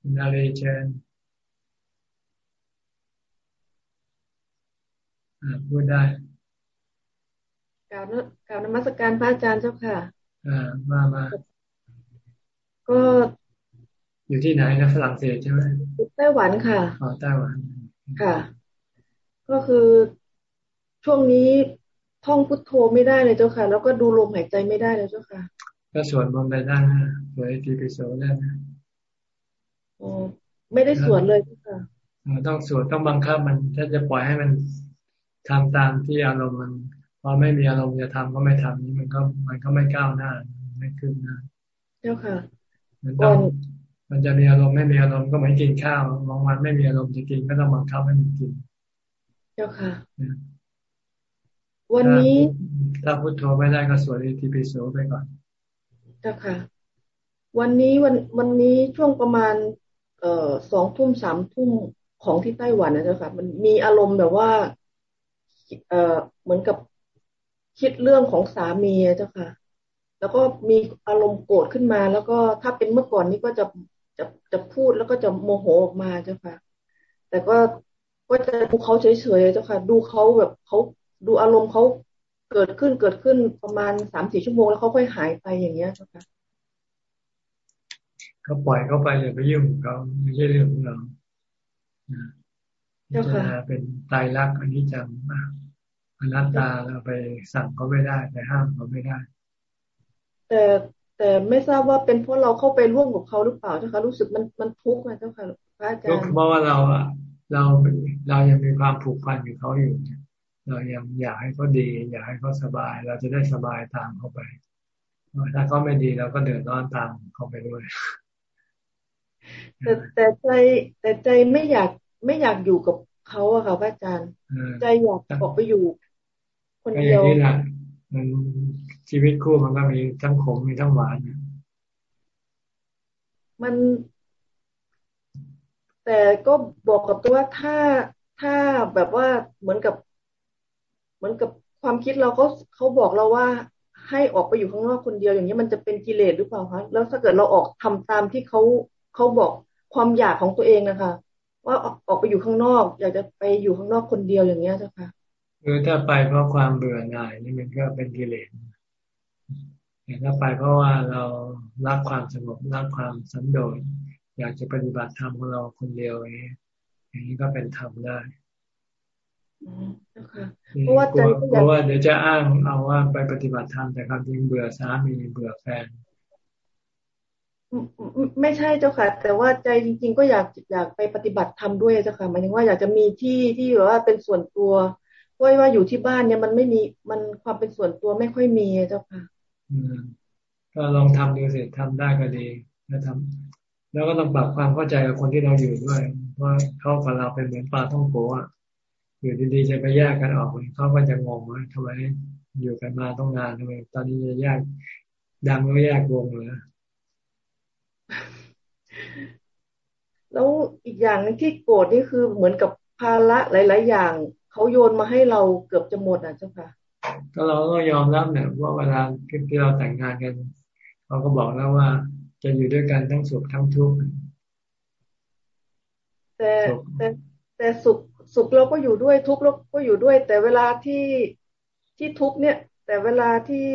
คุณดาลีเชิญพูดได้กล่าวนกล่าวนมัสการพระอาจารย์เจ้าค่ะ อ่ามามาก็ อยู่ที่ไหนนะฝรั่งเศสใช่ไหมไต้หวันค่ะอ๋อไต้หวันค่ะ ก็คือช่วงนี้ท่องพุทโธไม่ได้เลยเจ้าค่ะ แล้วก็ดูลมหายใจไม่ได้เลยเจ้าค่ะ ก็สวดมนต์ไปได้นะสวดทีปิโสได้นะอ๋อไม่ได้สวดเลยเจ้าค่ะต้องสวดต้องบังคับมัน ถ้าจะปล่อยให้มันทำตามที่อารมณ์มันพอไม่มีอารมณ์จะทำก็ไม่ทำนี่มันก็มันก็ไม่ก้าวหน้า ไม่ขึ้นหน้าเจ้าค่ะมันต้อง มันจะมีอารมณ์ไม่มีอารมณ์ก็เหมือนกินข้าวบางวันไม่มีอารมณ์จะกินก็ต้องบังคับให้มันกิน เจ้าค่ะ วันนี้ ถ้าพุทโธไม่ได้ก็สวดอิติปิโสไปก่อน เจ้าค่ะ วันนี้วันวันนี้ช่วงประมาณ เอ่อสองทุ่มสามทุ่มของที่ไต้หวันนะเจ้าค่ะ มันมีอารมณ์แบบว่า เอ่อเหมือนกับคิดเรื่องของสามีเจ้าค่ะแล้วก็มีอารมณ์โกรธขึ้นมา แล้วก็ถ้าเป็นเมื่อก่อนนี้ก็จะ จะจะพูดแล้วก็จะโมโหออกมาเจ้าค่ะ แต่ก็ก็จะดูเขาเฉยๆเจ้าค่ะ ดูเขาแบบเขาดูอารมณ์เขาเกิดขึ้นเกิดขึ้นประมาณสามสี่ชั่วโมงแล้วเขาค่อยหายไปอย่างเงี้ยเจ้าค่ะเขาปล่อยเขาไปอย่าไปยุ่งเขาไม่ใช่เรื่องของเราเจ้าค่ะเป็นตายรักอันนี้จังมากอนัตตาเราไปสั่งเขาไม่ได้ไปห้ามเขาไม่ได้ แต่ แต่ไม่ทราบว่าเป็นเพราะเราเข้าไปร่วมกับเขาหรือเปล่าเจ้าค่ะรู้สึกมันมันทุกข์นะเจ้าค่ะพระอาจารย์เพราะว่าเราอะเราเรายังมีความผูกพันกับเขาอยู่เรายังอยากให้เขาดี อยากให้เขาสบาย เราจะได้สบายตามเขาไปถ้าเขาไม่ดีเราก็เดือดร้อนตามเขาไปด้วยแต่แต่ใจแต่ใจไม่อยากไม่อยากอยู่กับเขาอะค่ะพระอาจารย์ ใจอยากออกไปอยู่ คนเดียวนี่แหละมัน ชีวิตคู่มันก็มีทั้งขมมีทั้งหวานมัน แต่ก็บอกกับตัวว่าถ้าถ้าแบบว่าเหมือนกับ เหมือนกับความคิดเราเขาเขาบอกเราว่าให้ออกไปอยู่ข้างนอกคนเดียวอย่างนี้มันจะเป็นกิเลสหรือเปล่าคะแล้วถ้าเกิดเราออกทำตามที่เขาเขาบอกความอยากของตัวเองนะคะ ว่าออกไปอยู่ข้างนอก อยากจะไปอยู่ข้างนอกคนเดียวอย่างเงี้ยเจ้าค่ะคือถ้าไปเพราะความเบื่อหน่ายนี่มันก็เป็นกิเลส แต่ถ้าไปเพราะว่าเรารักความสงบรักความสันโดษอยากจะปฏิบัติธรรมของเราคนเดียวอย่างนี้อย่างนี้ก็เป็นธรรมได้เพราะว่าเพราะว่าเดี๋ยวจะอ้างเอาว่าไปปฏิบัติธรรมแต่ความจริงเบื่อสามีเบื่อแฟนไม่ใช่เจ้าค่ะ แต่ว่าใจจริง ๆ ก็อยากอยากไปปฏิบัติธรรมด้วยเจ้าค่ะหมายถึงว่าอยากจะมีที่ที่แบบว่าเป็นส่วนตัวเพราะว่าอยู่ที่บ้านเนี่ยมันไม่มีมันความเป็นส่วนตัวไม่ค่อยมีเจ้าค่ะ ก็ลองทำดูสิทำได้ก็ดีแล้วทำแล้วก็ต้องปรับความเข้าใจกับคนที่เราอยู่ด้วยว่าเขากับเราเป็นเหมือนปลาท่องโกะอยู่ดีๆจะไปแยกกันออกเขาก็จะงงว่าทำไมอยู่กันมาต้องนานทำไมตอนนี้จะแยกดังแล้วแยกวงเลยแล้วอีกอย่างนึงที่โกรธนี่คือเหมือนกับภาระหลาย ๆ อย่างเขาโยนมาให้เราเกือบจะหมดอะเจ้าค่ะ ก็เราก็ยอมรับเนี่ยว่าเวลาที่เราแต่งงานกันเขาก็บอกแล้วว่า จะอยู่ด้วยกันทั้งสุขทั้งทุกข์แต่แต่แต่สุขสุขเราก็อยู่ด้วยทุกข์เราก็อยู่ด้วย แต่เวลาที่ที่ทุกข์เนี่ย แต่เวลาที่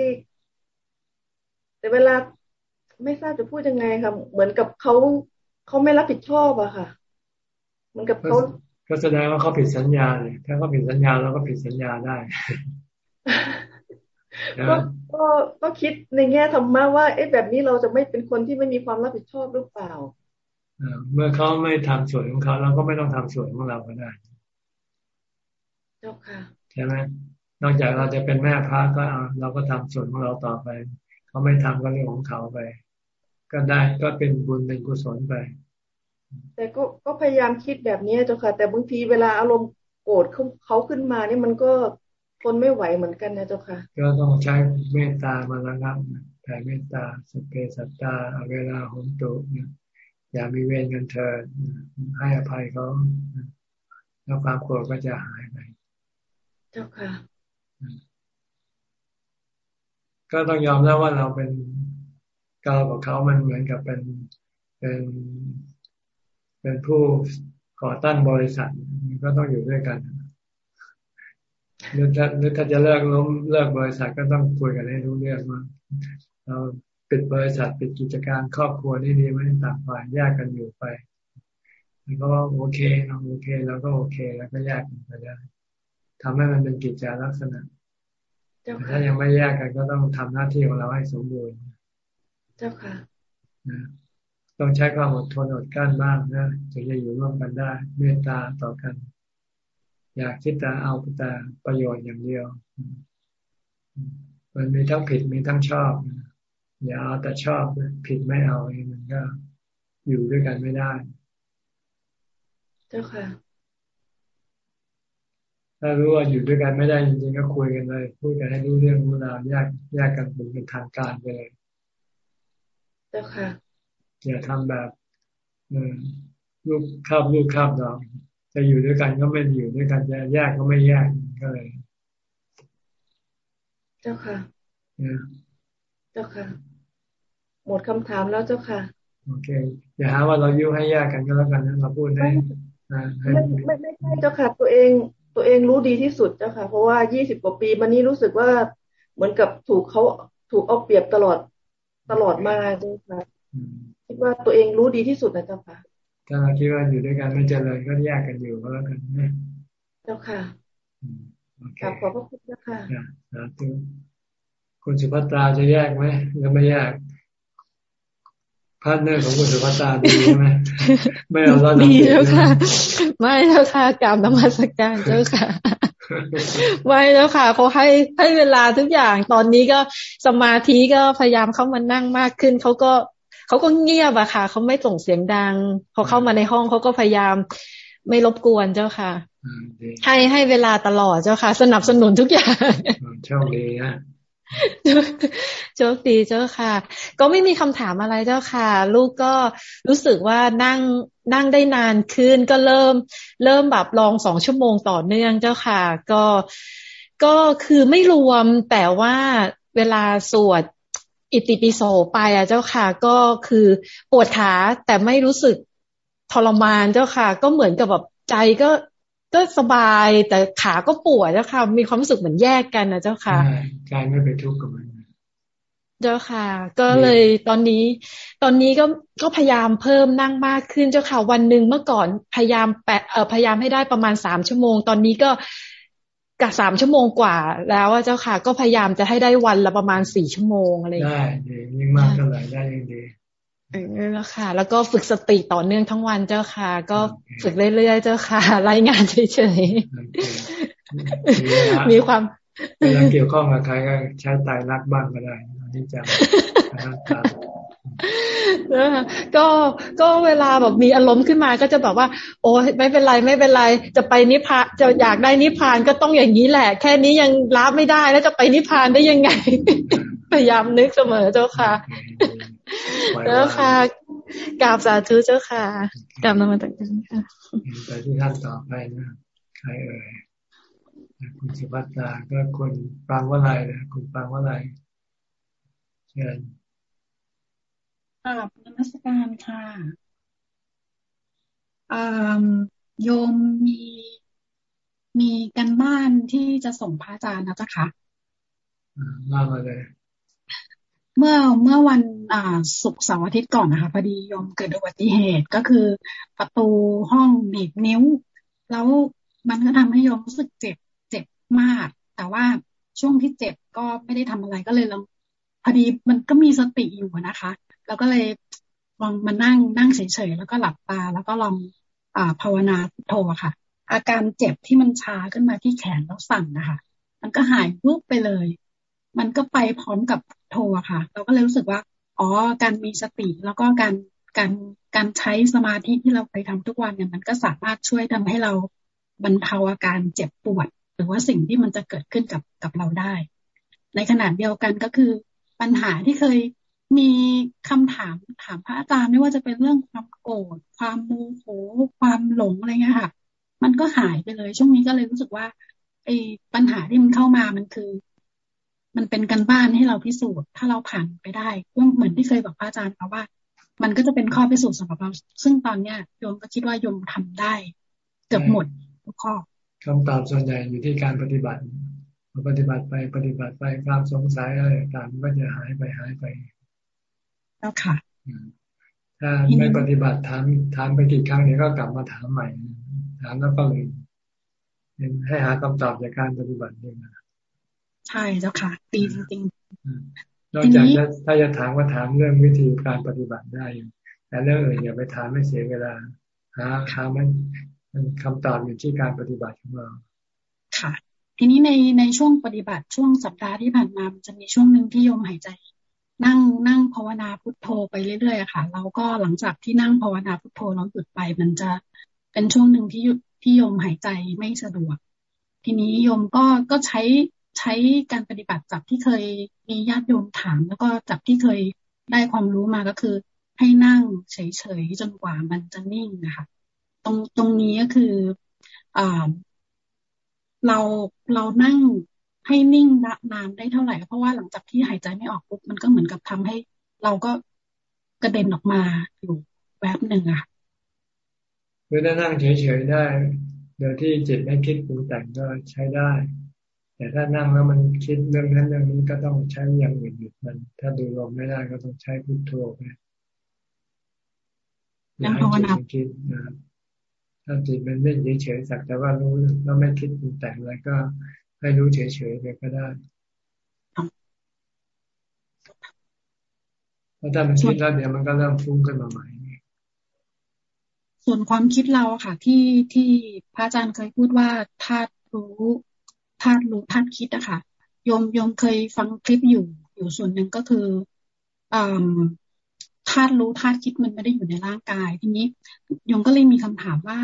แต่เวลาไม่ทราบจะพูดยังไงค่ะเหมือนกับเขาเขาไม่รับผิดชอบอะค่ะเหมือนกับเขาก็แสดงว่าเขาผิดสัญญาเลยถ้าเขาผิดสัญญาเราก็ผิดสัญญาได้ ก็ก็ก็คิดในแง่ธรรมะว่าเอ๊ะแบบนี้เราจะไม่เป็นคนที่ไม่มีความรับผิดชอบหรือเปล่าเมื่อเขาไม่ทำส่วนของเขาเราก็ไม่ต้องทำส่วนของเราก็ได้เจ้าค่ะใช่ไหมนอกจากเราจะเป็นแม่พระก็เอาเราก็ทำส่วนของเราต่อไป เขาไม่ทำก็เรื่องของเขาไป ก็ได้ก็เป็นบุญเป็นกุศลไป แต่ก็ก็พยายามคิดแบบนี้เจ้าค่ะ แต่บางทีเวลาอารมณ์โกรธเขาเขาขึ้นมาเนี่ยมันก็ ทนไม่ไหวเหมือนกันนะเจ้าค่ะ ก็ต้องใช้เมตตามาระงับแผ่เมตตาสเปสัตตาเวลาหนตุเนี่ยอย่ามีเวรกันเธอให้อภัยเขาแล้วความโกรธก็จะหายไป เจ้าค่ะ ก็ต้องยอมแล้วว่าเราเป็นเรากับเขามันเหมือนกับเป็นเป็นเป็นผู้ก่อตั้งบริษัทมันก็ต้องอยู่ด้วยกัน หรือถ้าหรือถ้าจะเลิกล้มเลิกบริษัทก็ต้องคุยกันให้รู้เรื่องว่าเราปิดบริษัทปิดกิจการครอบครัวนี่ดีไหมต่างฝ่ายแยกกันอยู่ไปแล้วก็โอเคเราโอเคแล้วก็โอเค แล้วก็แยกกันไปได้ทำให้มันเป็นกิจจาลักษณะถ้ายังไม่แยกกันก็ต้องทำหน้าที่ของเราให้สมบูรณ์เจ้าค่ะต้องใช้ความอดทนอดกั้นบ้างนะถึงจะอยู่ร่วมกันได้ เมตตาต่อกัน อยากคิดแต่เอาแต่ประโยชน์อย่างเดียว มันมีทั้งผิดมีทั้งชอบอย่าเอาแต่ชอบผิดไม่เอาเองมันก็อยู่ด้วยกันไม่ได้ เจ้าค่ะ ถ้ารู้ว่าอยู่ด้วยกันไม่ได้จริงๆก็คุยกันเลยพูดกันให้รู้เรื่องรู้ราวแยกแยกกันเป็นทางการไปเลยเจ้าค่ะอย่าทำแบบลูกคาบลูกคาบดอก จะอยู่ด้วยกันก็ไม่อยู่ด้วยกันจะแยกก็ไม่แยกก็เลย เจ้าค่ะเจ้าค่ะ หมดคำถามแล้วเจ้าค่ะ โอเค อย่าหาว่าเรายุ่ให้แยกกันก็แล้วกันนะเราพูดได้ไม่ไม่ไม่ใช่เจ้าค่ะ ตัวเองตัวเองรู้ดีที่สุดเจ้าค่ะ เพราะว่ายี่สิบกว่าปีมานี้รู้สึกว่าเหมือนกับถูกเขาถูกเอาเปรียบตลอดตลอดมาเจ้าค่ะคิดว่าตัวเองรู้ดีที่สุดนะเจ้าค่ะ ถ้าเราคิดว่าอยู่ด้วยกันไม่เจริญก็แยกกันอยู่ก็แล้วกันนะเจ้าค่ะครับขอบพระคุณนะคะสาธุคุณสุภัตราจะแยกไหมหรือไม่แยก partner ของคุณสุภัตราดีไหมไม่เอาล้อดีแล้วค่ะ ไม่แล้วค่ะกราบนมัสการเจ้าค่ะไม่แล้วค่ะเขาให้ให้เวลาทุกอย่างตอนนี้ก็สมาธิก็พยายามเข้ามานั่งมากขึ้นเขาก็ เขาก็เงียบอะค่ะเขาไม่ส่งเสียงดังพอเข้ามาในห้องเขาก็พยายามไม่รบกวนเจ้าค่ะ ให้ให้เวลาตลอดเจ้าค่ะ สนับสนุนทุกอย่างโชคดีนะโชคดีเจ้าค่ะ ก็ไม่มีคำถามอะไรเจ้าค่ะ ลูกก็รู้สึกว่านั่งนั่งได้นานขึ้นก็เริ่ม เริ่มแบบลองสองชั่วโมงต่อเนื่องเจ้าค่ะ ก็ก็คือไม่รวมแต่ว่าเวลาสวด อิติปิโสไปอะเจ้าค่ะ ก็คือปวดขาแต่ไม่รู้สึกทรมานเจ้าค่ะ ก็เหมือนกับแบบใจก็ก็สบายแต่ขาก็ปวดเจ้าค่ะ มีความรู้สึกเหมือนแยกกันนะเจ้าค่ะใจไม่ไปทุกข์กับมันเจ้าค่ะ ก็เลยตอนนี้ ตอนนี้ก็ก็พยายามเพิ่มนั่งมากขึ้นเจ้าค่ะ วันหนึ่งเมื่อก่อนพยายามแปะเออพยายามให้ได้ประมาณสามชั่วโมง ตอนนี้ก็ กับสามชั่วโมงกว่า แล้วเจ้าค่ะ ก็พยายามจะให้ได้วันละประมาณสี่ชั่วโมงอะไรอย่างเงี้ยได้ดียิ่งมากเท่าไหร่ได้ยิ่งดีเออแล้วค่ะ แล้วก็ฝึกสติต่อเนื่องทั้งวันเจ้าค่ะ ก็ฝึกเรื่อยๆเจ้าค่ะ รายงานเฉยๆมีความเวลาเกี่ยวข้องกับใครก็ใช้ตายรักบ้างก็ได้นี่จะ ก็ก็เวลาแบบมีอารมณ์ขึ้นมาก็จะแบบว่า โอ้ไม่เป็นไรไม่เป็นไร จะไปนิพพานจะอยากได้นิพพานก็ต้องอย่างนี้แหละ แค่นี้ยังรับไม่ได้แล้วจะไปนิพพานได้ยังไง พยายามนึกเสมอเจ้าค่ะเจ้าค่ะกราบสาธุเจ้าค่ะกราบนมัสการค่ะไปที่ท่านต่อไปนะใครเอ่ยคุณสุภัตตาก็คุณฟังว่าอะไรนะคุณฟังว่าอะไรเชิญ กราบนมัสการค่ะโยมมีมีกันบ้านที่จะส่งพระอาจารย์นะจ๊ะค่ะว่ามาเลย เมื่อเมื่อวันอ่าศุกร์เสาร์อาทิตย์ก่อนนะคะพอดียมเกิดอุบัติเหตุก็คือประตูห้องบีบนิ้ว แล้วมันก็ทำให้ยมรู้สึกเจ็บเจ็บมาก แต่ว่าช่วงที่เจ็บก็ไม่ได้ทำอะไรก็เลยลองพอดีมันก็มีสติอยู่นะคะ แล้วก็เลยลองมานั่งนั่งเฉยๆแล้วก็หลับตา แล้วก็ลองอ่าภาวนาพุทโธค่ะ อาการเจ็บที่มันชาขึ้นมาที่แขนแล้วสั่นนะคะมันก็หายปุ๊บไปเลย มันก็ไปพร้อมกับโทค่ะ เราก็เลยรู้สึกว่า อ๋อ การมีสติแล้วก็การการการใช้สมาธิที่เราไปทำทุกวันเนี่ยมันก็สามารถช่วยทำให้เราบรรเทาอาการเจ็บปวด หรือว่าสิ่งที่มันจะเกิดขึ้นกับกับเราได้ ในขณะเดียวกันก็คือปัญหาที่เคย มีคำถามถามพระอาจารย์ไม่ว่าจะเป็นเรื่องความโกรธความโมโหความหลงอะไรเงี้ยค่ะ มันก็หายไปเลย ช่วงนี้ก็เลยรู้สึกว่าไอ้ปัญหาที่มันเข้ามามันคือ มันเป็นการบ้านให้เราพิสูจน์ ถ้าเราผ่านไปได้ก็เหมือนที่เคยบอกพระอาจารย์เขาว่า มันก็จะเป็นข้อพิสูจน์สำหรับเรา ซึ่งตอนเนี้ยโยมก็คิดว่าโยมทำได้ เกือบหมดทุกข้อคำตอบส่วนใหญ่อยู่ที่การปฏิบัติปฏิบัติไปปฏิบัติไปความสงสัยอะไรต่างก็จะหายไปหายไป แล้วค่ะถ้าไม่ปฏิบัติถามถามไปกี่ครั้งเนี้ยก็กลับมาถามใหม่ ถามแล้วก็เลยให้หาคำตอบจากการปฏิบัติเองนะใช่เจ้าค่ะดีจริงๆนอกจากถ้าจะถามก็ถามเรื่องวิธีการปฏิบัติได้แต่เรื่องอื่นอย่าไปถามไม่เสียเวลาหาหามันมันคำตอบอยู่ที่การปฏิบัติของเราค่ะ ทีนี้ในในช่วงปฏิบัติช่วงสัปดาห์ที่ผ่านมามันจะมีช่วงหนึ่งที่โยมหายใจ นั่งนั่งภาวนาพุทโธไปเรื่อยๆค่ะ แล้วก็หลังจากที่นั่งภาวนาพุทโธเราหยุดไป มันจะเป็นช่วงหนึ่งที่หยุดที่โยมหายใจไม่สะดวก ทีนี้โยมก็ก็ใช้ใช้การปฏิบัติจากที่เคยมีญาติโยมถาม แล้วก็จากที่เคยได้ความรู้มาก็คือ ให้นั่งเฉยๆจนกว่ามันจะนิ่งนะคะตรงตรงนี้ก็คืออเราเรานั่ง ให้นิ่งนานได้เท่าไหร่ เพราะว่าหลังจากที่หายใจไม่ออกปุ๊บมันก็เหมือนกับทำให้ เราก็กระเด็นออกมาอยู่แวบหนึ่งอะเมื่อนั่งเฉยๆได้โดยที่จิตไม่คิดปรุงแต่งก็ใช้ได้ แต่ถ้านั่งแล้วมันคิดเรื่องนั้นเรื่องนี้ก็ต้องใช้อย่างอื่นหยุดมัน ถ้าดูลมไม่ได้ก็ต้องใช้พุทโธไปอย่าให้จิตมันคิดนะถ้าจิตมันไม่เฉยๆสักแต่ว่ารู้แล้วไม่คิดปรุงแต่งอะไรก็ ให้รู้เฉยๆไปก็ได้เพราะถ้ามันคิดแล้วเดี๋ยวมันก็เริ่มฟุ้งขึ้นมาใหม่ส่วนความคิดเราค่ะ ที่ที่พระอาจารย์เคยพูดว่าธาตุรู้ธาตุรู้ธาตุคิดอะค่ะโยมโยมเคยฟังคลิปอยู่อยู่ส่วนหนึ่งก็คือธาตุรู้ธาตุคิดมันไม่ได้อยู่ในร่างกาย ทีนี้โยมก็เลยมีคำถามว่า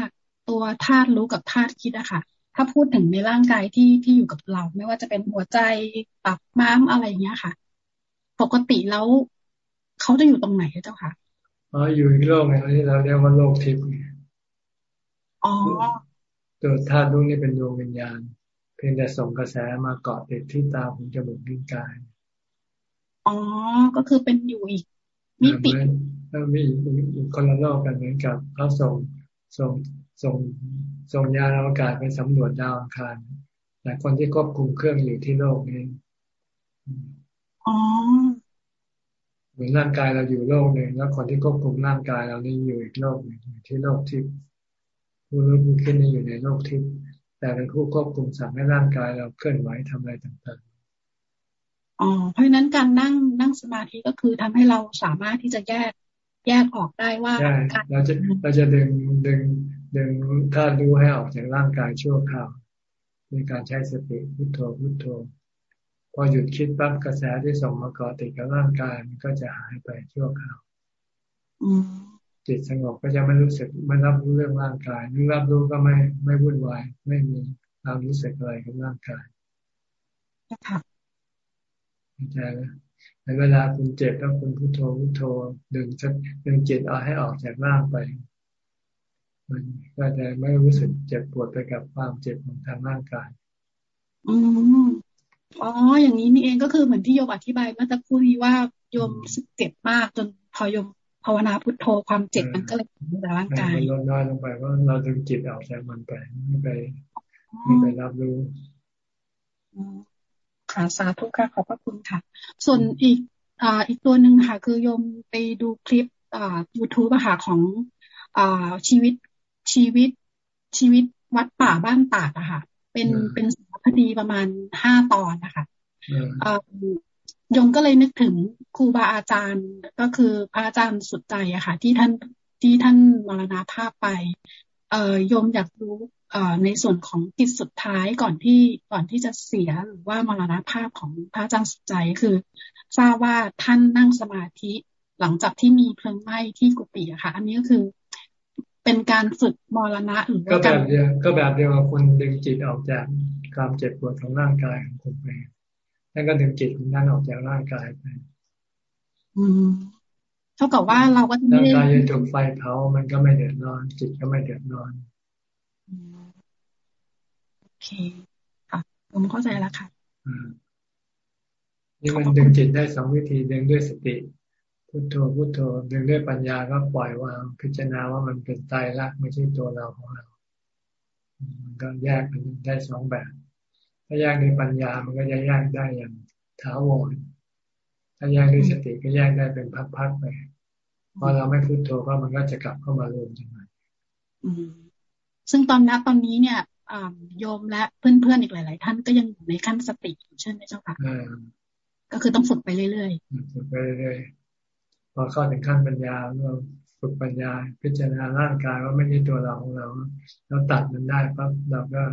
ตัวธาตุรู้กับธาตุคิดอะค่ะ ถ้าพูดถึงในร่างกายที่ที่อยู่กับเรา ไม่ว่าจะเป็นหัวใจตับม้ามอะไรอย่างเงี้ยค่ะ ปกติแล้วเขาจะอยู่ตรงไหนเจ้าค่ะอ๋ออยู่อีกโลกหนึ่งที่เราเรียกว่าโลกทิพย์อ๋อตัวธาตุรู้นี่เป็นดวงวิญญาณ เพียงแต่ส่งกระแสมาเกาะติดที่ตาหูจมูกลิ้นกายอ๋อ ก็คือเป็นอยู่อีกมิติแล้วมีอีกคนละโลกกันเหมือนกับเขาส่งส่งส่ง ส่งยานอวกาศไปสำรวจดาวอังคารแต่คนที่ควบคุมเครื่องอยู่ที่โลกนี้อ๋อเหมือนร่างกายเราอยู่โลกหนึ่งแล้วคนที่ควบคุมร่างกายเรานี่อยู่อีกโลกหนึ่งที่โลกที่ผู้รู้ผู้คิดนี่อยู่ในโลกที่แต่เป็นผู้ควบคุมสั่งให้ร่างกายเราเคลื่อนไหวทำอะไรต่างๆอ๋อเพราะฉะนั้นการนั่งนั่งสมาธิก็คือทำให้เราสามารถที่จะแยกแยกออกได้ว่าใช่เราจะเราจะดึงดึง ดึงธาตุรู้ให้ออกจากร่างกายชั่วคราวในการใช้สติพุทโธพุทโธ พอหยุดคิดปั๊บกระแสที่ส่งมาเกาะติดกับร่างกายมันก็จะหายไปชั่วคราวจิตสงบก็จะไม่รู้สึกไม่รับรู้เรื่องร่างกายนึกรับรู้ก็ไม่ไม่วุ่นวาย ไม่มีความรู้สึกอะไรกับร่างกายค่ะเข้าใจไหมในเวลาคุณเจ็บแล้วคุณพุโทโธพุโทโธดึงจะดึงจิตเอาให้ออกจากร่างไป มันก็จะไม่รู้สึกเจ็บปวดไปกับความเจ็บของทางร่างกายอืมอ๋อ อย่างนี้นี่เองก็คือเหมือนที่โยมอธิบายเมื่อสักครู่นี้ว่าโยมสึกเจ็บมากจนพอโยมภาวนาพุทโธความเจ็บมันก็เลยในร่างกายลดน้อยลงไปว่าเราดึงจิตออกจากมันไปไม่ไปไม่ไปรับรู้ค่ะสาธุค่ะขอบพระคุณค่ะ ส่วนอีกอ่าอีกตัวหนึ่งค่ะ คือโยมไปดูคลิปอ่า YouTube อะค่ะของอ่าชีวิต ชีวิตชีวิตวัดป่าบ้านตาดอะค่ะ เป็นเป็นสารคดีประมาณห้าตอนนะคะยมก็เลยนึกถึงครูบาอาจารย์ก็คือพระอาจารย์สุดใจอะค่ะ ที่ท่านที่ท่านมรณาภาพไป เอ่อยมอยากรู้เอ่อในส่วนของจิตสุดท้ายก่อนที่ก่อนที่จะเสียหรือว่ามรณาภาพของพระอาจารย์สุดใจคือ ทราบว่าท่านนั่งสมาธิหลังจากที่มีเพลิงไหม้ที่กุฏิอะค่ะ อันนี้ก็คือ เป็นการฝึกมรณะหรือก็แบบเดียวก็แบบเดียวกับคนดึงจิตออกจากความเจ็บปวดของร่างกายของคุณไปนั่นก็ดึงจิตของท่านออกจากร่างกายไปอืมเท่ากับว่าเราก็ไม่ได้ร่างกายยังถูกไฟเผามันก็ไม่เดือดร้อน จิตก็ไม่เดือดร้อนโอเคค่ะผมเข้าใจแล้วค่ะนี่มันดึงจิตได้สองวิธีดึงด้วยสติ พุทโธพุทโธดึงด้วยปัญญาก็ปล่อยวางพิจารณาว่ามันเป็นตายรักไม่ใช่ตัวเราของเรา มันก็แยกเป็นได้สองแบบ ถ้าแยกด้วยปัญญามันก็จะแยกได้อย่างถาวรถ้าแยกด้วยสติก็แยกได้เป็นพักๆไปพอเราไม่พุทโธก็มันก็จะกลับเข้ามารวมกันใหม่ซึ่งตอนนี้ตอนนี้เนี่ยโยมและเพื่อนๆอีกหลาย ๆ ท่านก็ยังอยู่ในขั้นสติใช่ไหมเจ้าค่ะก็คือต้องฝึกไปเรื่อยๆฝึกไปเรื่อย พอเข้าถึงขั้นปัญญาเราฝึกปัญญา พิจารณาร่างกายว่าไม่ใช่ตัวเราของเราเราตัดมันได้ปั๊บเราก็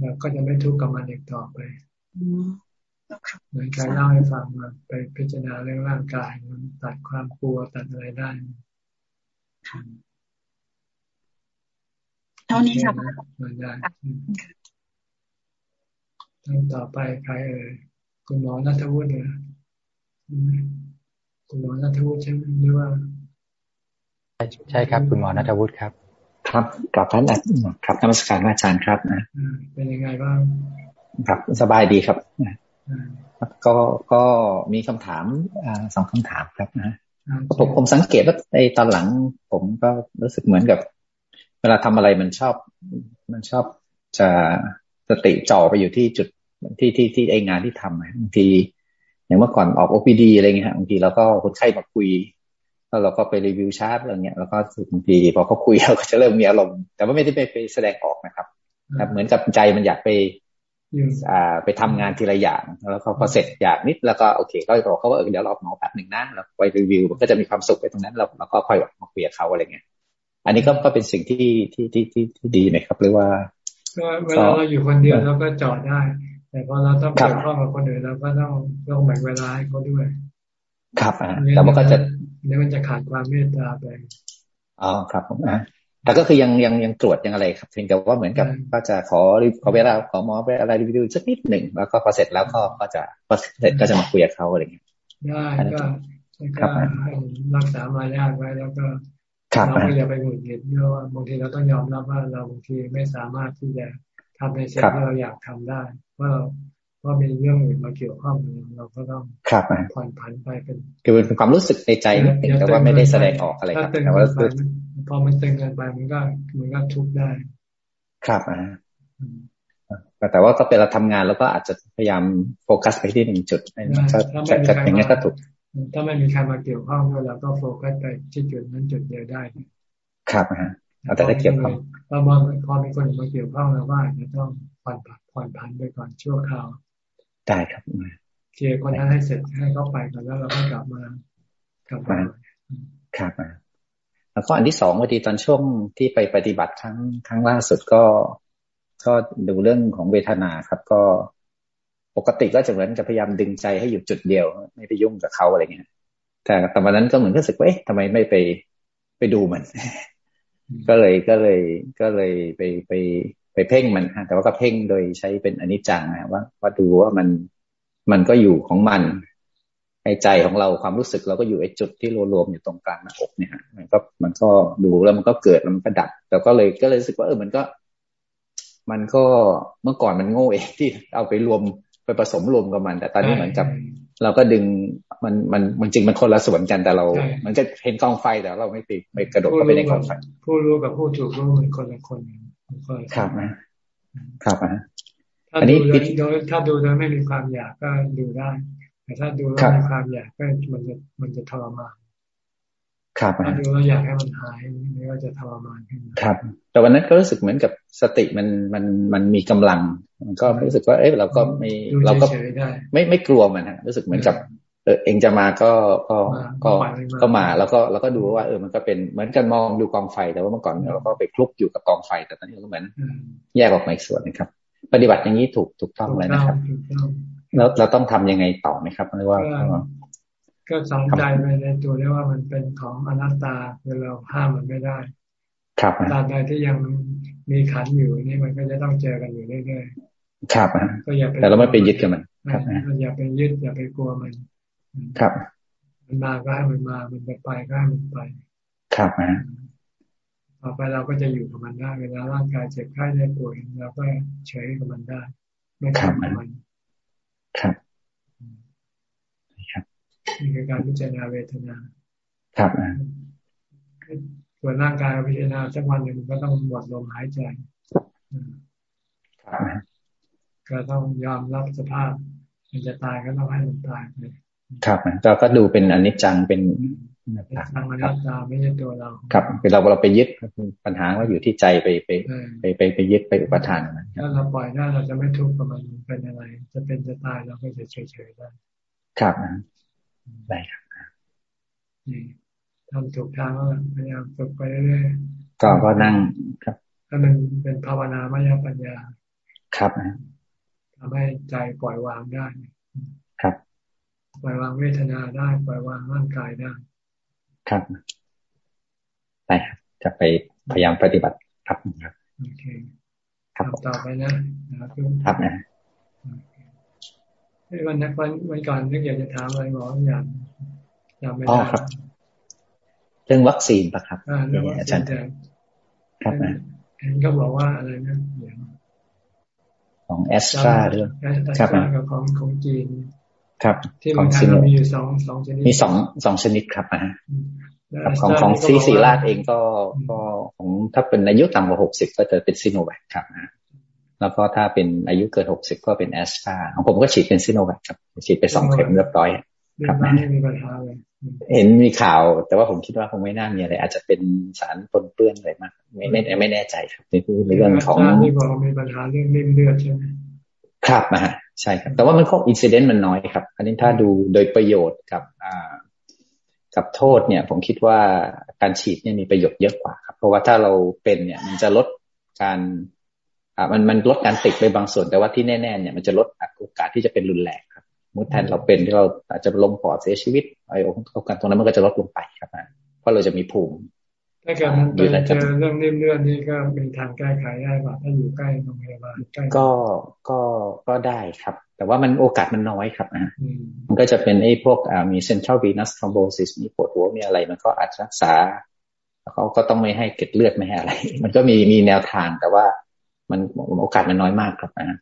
เราก็จะไม่ทุกข์กับมันอีกต่อไปเหมือนการเล่าให้ฟังมาไปพิจารณาเรื่องร่างกายมันตัดความกลัวตัดอะไรได้เท่านี้ค่ะมันได้ท่านต่อไปใครเอ่ยคุณหมอนัทวุฒิเนี่ย คุณหมอนัทวุฒิใช่ไหมหรือว่าใช่ครับ คุณหมอนัทวุฒิครับ ครับกลับท่านครับนมัสการอาจารย์ครับนะเป็นยังไงบ้างครับสบายดีครับก็ก็มีคำถามสองคำถามครับนะผมผมสังเกตว่าในตอนหลัง ผมก็รู้สึกเหมือนกับ เวลาทำอะไรมันชอบ มันชอบจะสติจ่อไปอยู่ที่จุดที่ที่ที่ไองานที่ทำบางที อย่างเมื่อก่อนออก OPD อะไรเงี้ยบางทีเราก็คนไข้มาคุย แล้วเราก็ไปรีวิวชาร์ตอะไรเงี้ยแล้วก็บางทีพอเขาคุยเราก็จะเริ่มมีอารมณ์ แต่ว่าไม่ได้ไปแสดงออกนะครับเหมือนกับใจมันอยากไปอ่าไปทำงานทีละอย่าง แล้วเขาพอเสร็จอย่างนิดแล้วก็โอเค ก็บอกเขาว่าเออเดี๋ยวรอหมอแป๊บหนึ่งนะแล้วไปรีวิวก็จะมีความสุขไปตรงนั้นเราเราก็ค่อยมาคุยกับเขาอะไรเงี้ยอันนี้ก็ก็เป็นสิ่งที่ที่ที่ที่ที่ดีไหมครับหรือว่าก็เวลาเราอยู่คนเดียวเราก็จอดได้ แต่พอเราต้องเกี่ยวข้องกับคนอื่นเราก็ต้องต้องแบ่งเวลาให้เขาด้วย ครับอ่าแต่ว่าก็จะเนี่ยมันจะขาดความเมตตาไปอ๋อครับผมอ่าแต่ก็คือยังยังยังตรวจยังอะไรครับเพียงแต่ว่าเหมือนกับก็จะขอขอเวลาขอหมอไปอะไรรีวิวสักนิดหนึ่งแล้วก็พอเสร็จแล้วก็ก็จะพอเสร็จก็จะมาคุยกับเขาอะไรอย่างเงี้ยได้ก็ก็ให้รักษามารยาทไว้แล้วก็เราก็อย่าไปหงุดหงิดเพราะว่าบางทีเราต้องยอมรับว่าเราบางทีไม่สามารถที่จะทำในสิ่งที่เราอยากทำได้ เพราะเราเพราะมีเรื่องอื่นมาเกี่ยวข้องเราก็ต้องผ่อนผันไปเป็นคือเป็นความรู้สึกในใจแต่ว่าไม่ได้แสดงออกอะไรครับแต่ว่าพอมันตึงเกินไปมันก็มันก็ทุกได้ ครับอ่าแต่ว่าก็เป็นเราทำงานแล้วก็อาจจะพยายามโฟกัสไปที่หนึ่งจุดก็อย่างนี้ก็ถูกถ้าไม่มีใครมาเกี่ยวข้องด้วยเราก็โฟกัสไปที่จุดนั้นจุดเดียวได้ ครับฮะแต่ถ้าเกี่ยวข้องพอพอมีคนมาเกี่ยวข้องแล้วว่าจะต้อง ผ่อนผ่อนผันไปก่อนชั่วคราวได้ครับเคลียร์คนนั้นให้เสร็จให้เขาไปก่อนแล้วเราก็กลับมากลับมาครับแล้วก็อันที่สองพอดีตอนช่วงที่ไปปฏิบัติครั้งครั้งล่าสุดก็ก็ดูเรื่องของเวทนาครับ ก็ปกติก็จะเหมือนจะพยายามดึงใจให้อยู่จุดเดียว ไม่ไปยุ่งกับเขาอะไรเงี้ยแต่แต่วันนั้นก็เหมือนก็รู้สึกว่าเอ๊ะทำไมไม่ไปไปดูมัน ก็เลยก็เลยก็เลยไปไป ไปเพ่งมันฮะแต่ว่าก็เพ่งโดยใช้เป็นอนิจจังนะว่าว่าดูว่ามันมันก็อยู่ของมันในใจของเราความรู้สึกเราก็อยู่ไอ้จุดที่รวมๆอยู่ตรงกลางหน้าอกเนี่ยมันก็มันก็ดูแล้วมันก็เกิดแล้วมันก็ดับแต่ก็เลยก็เลยรู้สึกว่าเออมันก็ มันก็เมื่อก่อนมันโง่เองที่เอาไปรวมไปผสมรวมกับมัน แต่ตอนนี้เหมือนกับ เราก็ดึงมันมันมันจริงมันคนละส่วนกันแต่เรา มันจะเห็นกองไฟแต่เราไม่ไปไม่กระโดดเข้าไปในกองไฟ ผู้รู้กับผู้ถูกรู้มันคนละคนครับนะครับนะอันนี้โดยถ้าดูโดยไม่มีความอยากก็ดูได้ แต่ถ้าดูแล้วมีความอยากก็มันจะมันจะทรมาน ครับถ้าดูแล้วอยากให้มันหายนี่ก็จะทรมานขึ้นครับ แต่วันนั้นก็รู้สึกเหมือนกับสติมันมันมันมีกำลัง มันก็รู้สึกว่า เอ๊ะเราก็ไม่เราก็ไม่ไม่กลัวมันฮะรู้สึกเหมือนกับเออเองจะมาก็ก็ก็ก็มาแล้วก็แล้วก็ดูว่า เออมันก็เป็นเหมือนกันมองดูกองไฟแต่ว่าเมื่อก่อนเราก็ไปคลุกอยู่กับกองไฟ แต่ตอนนี้เราก็เหมือนแยกออกมาอีกส่วนนะครับ ปฏิบัติอย่างนี้ถูกถูกต้องเลยนะครับ แล้วเราต้องทำยังไงต่อไหมครับหรือว่า ก็สอนใจไปในตัวได้ว่ามันเป็นของอนัตตาคือเราห้ามมันไม่ได้ ครับตราใดที่ยังมีขันอยู่นี่มันก็จะต้องเจอกันอยู่เรื่อยๆครับก็อย่าไปแต่เราไม่ไปยึดกับมัน ครับอย่าไปยึดอย่าไปกลัวมัน ครับ มันมาก็ให้มันมา มันไปไปก็ให้มันไป ครับนะต่อไปเราก็จะอยู่กับมันได้ เวลาร่างกายเจ็บไข้ได้ป่วยเราก็เฉยกับมันได้ ไม่ทำมัน ครับครับ นี่คือการพิจารณาเวทนา ครับส่วนร่างกายพิจารณาสักวันหนึ่งก็ต้องหมดลมหายใจก็ต้องยอมรับสภาพ มันจะตายก็ต้องให้มันตายไปครับเราก็ดูเป็นอนิจจังเป็นทางอนัตตาไม่ใช่ตัวเรา ครับเราเราไปยึดปัญหาว่าอยู่ที่ใจไปไปไปไปไปยึดไปอุปทานมันถ้าเราปล่อยได้เราจะไม่ทุกข์กับมันเป็นอะไร จะเป็นจะตายเราก็จะเฉยเฉยได้ ครับ ได้ครับนี่ทำถูกทางแล้วพยายามฝึกไปเรื่อยๆก็ก็นั่งครับถ้ามันเป็นภาวนามายปัญญา ครับทำให้ใจปล่อยวางได้ ครับ ปล่อยวางเวทนาได้ ปล่อยวางร่างกายได้ ครับได้ครับจะไปพยายามปฏิบัติครับครับโอเคครับต่อไปนะครับครับนะ วันนักวันวันก่อนนึกอยากจะถามอะไรหมออย่างจำไม่ได้ครับเรื่องวัคซีนปะครับเรื่องอาจารย์ครับนะเห็นก็บอกว่าอะไรนะของแอสตราด้วยครับของของจีน ครับ ที่เมืองไทยมีอยู่สองสองชนิดมีสองสองชนิดครับนะของของศิศิริราชเองก็ก็ของถ้าเป็นอายุต่ำกว่าหกสิบก็จะเป็นซิโนแวคครับนะ แล้วก็ถ้าเป็นอายุเกินหกสิบก็เป็นแอสตราของผมก็ฉีดเป็นซิโนแวคครับ ฉีดไปสองเข็มเรียบร้อยครับนะเห็นมีข่าว แต่ว่าผมคิดว่าคงไม่น่ามีอะไรอาจจะเป็นสารปนเปื้อนอะไรมาก ไม่ไม่ไม่แน่ใจครับนี่คือเรื่องของที่บอกมีปัญหาเรื่องริ่มเลือดใช่ไหมครับนะฮะใช่ครับ แต่ว่ามันก็อินซิเดนต์มันน้อยครับ อันนี้ถ้าดูโดยประโยชน์กับอ่ากับโทษเนี่ย ผมคิดว่าการฉีดเนี่ยมีประโยชน์เยอะกว่าครับ เพราะว่าถ้าเราเป็นเนี่ย มันจะลดการ อ่ามันมันลดการติดไปบางส่วนแต่ว่าที่แน่ๆเนี่ยมันจะลดโอกาสที่จะเป็นรุนแรงครับมุดแทนเราเป็นที่เราอาจจะลมปอดเสียชีวิตไอ้โอกาสตรงนั้นมันก็จะลดลงไปครับเพราะเราจะมีภูมิถ้าเกิดมันเจอเรื่องเลื่อนนี่ก็เป็นทางแก้ไขได้ป่ะถ้าอยู่ใกล้โรงพยาบาลใกล้ก็ก็ก็ได้ครับ แต่ว่ามันโอกาสมันน้อยครับนะมันก็จะเป็นไอ้พวกอ่ามี central venous thrombosis มีปวดหัวมีอะไร มันก็อาจจะรักษาเขาก็ต้องไม่ให้เก็ดเลือดไม่ให้อะไร มันก็มีมีแนวทางแต่ว่า มันโอกาสมันน้อยมากครับนะ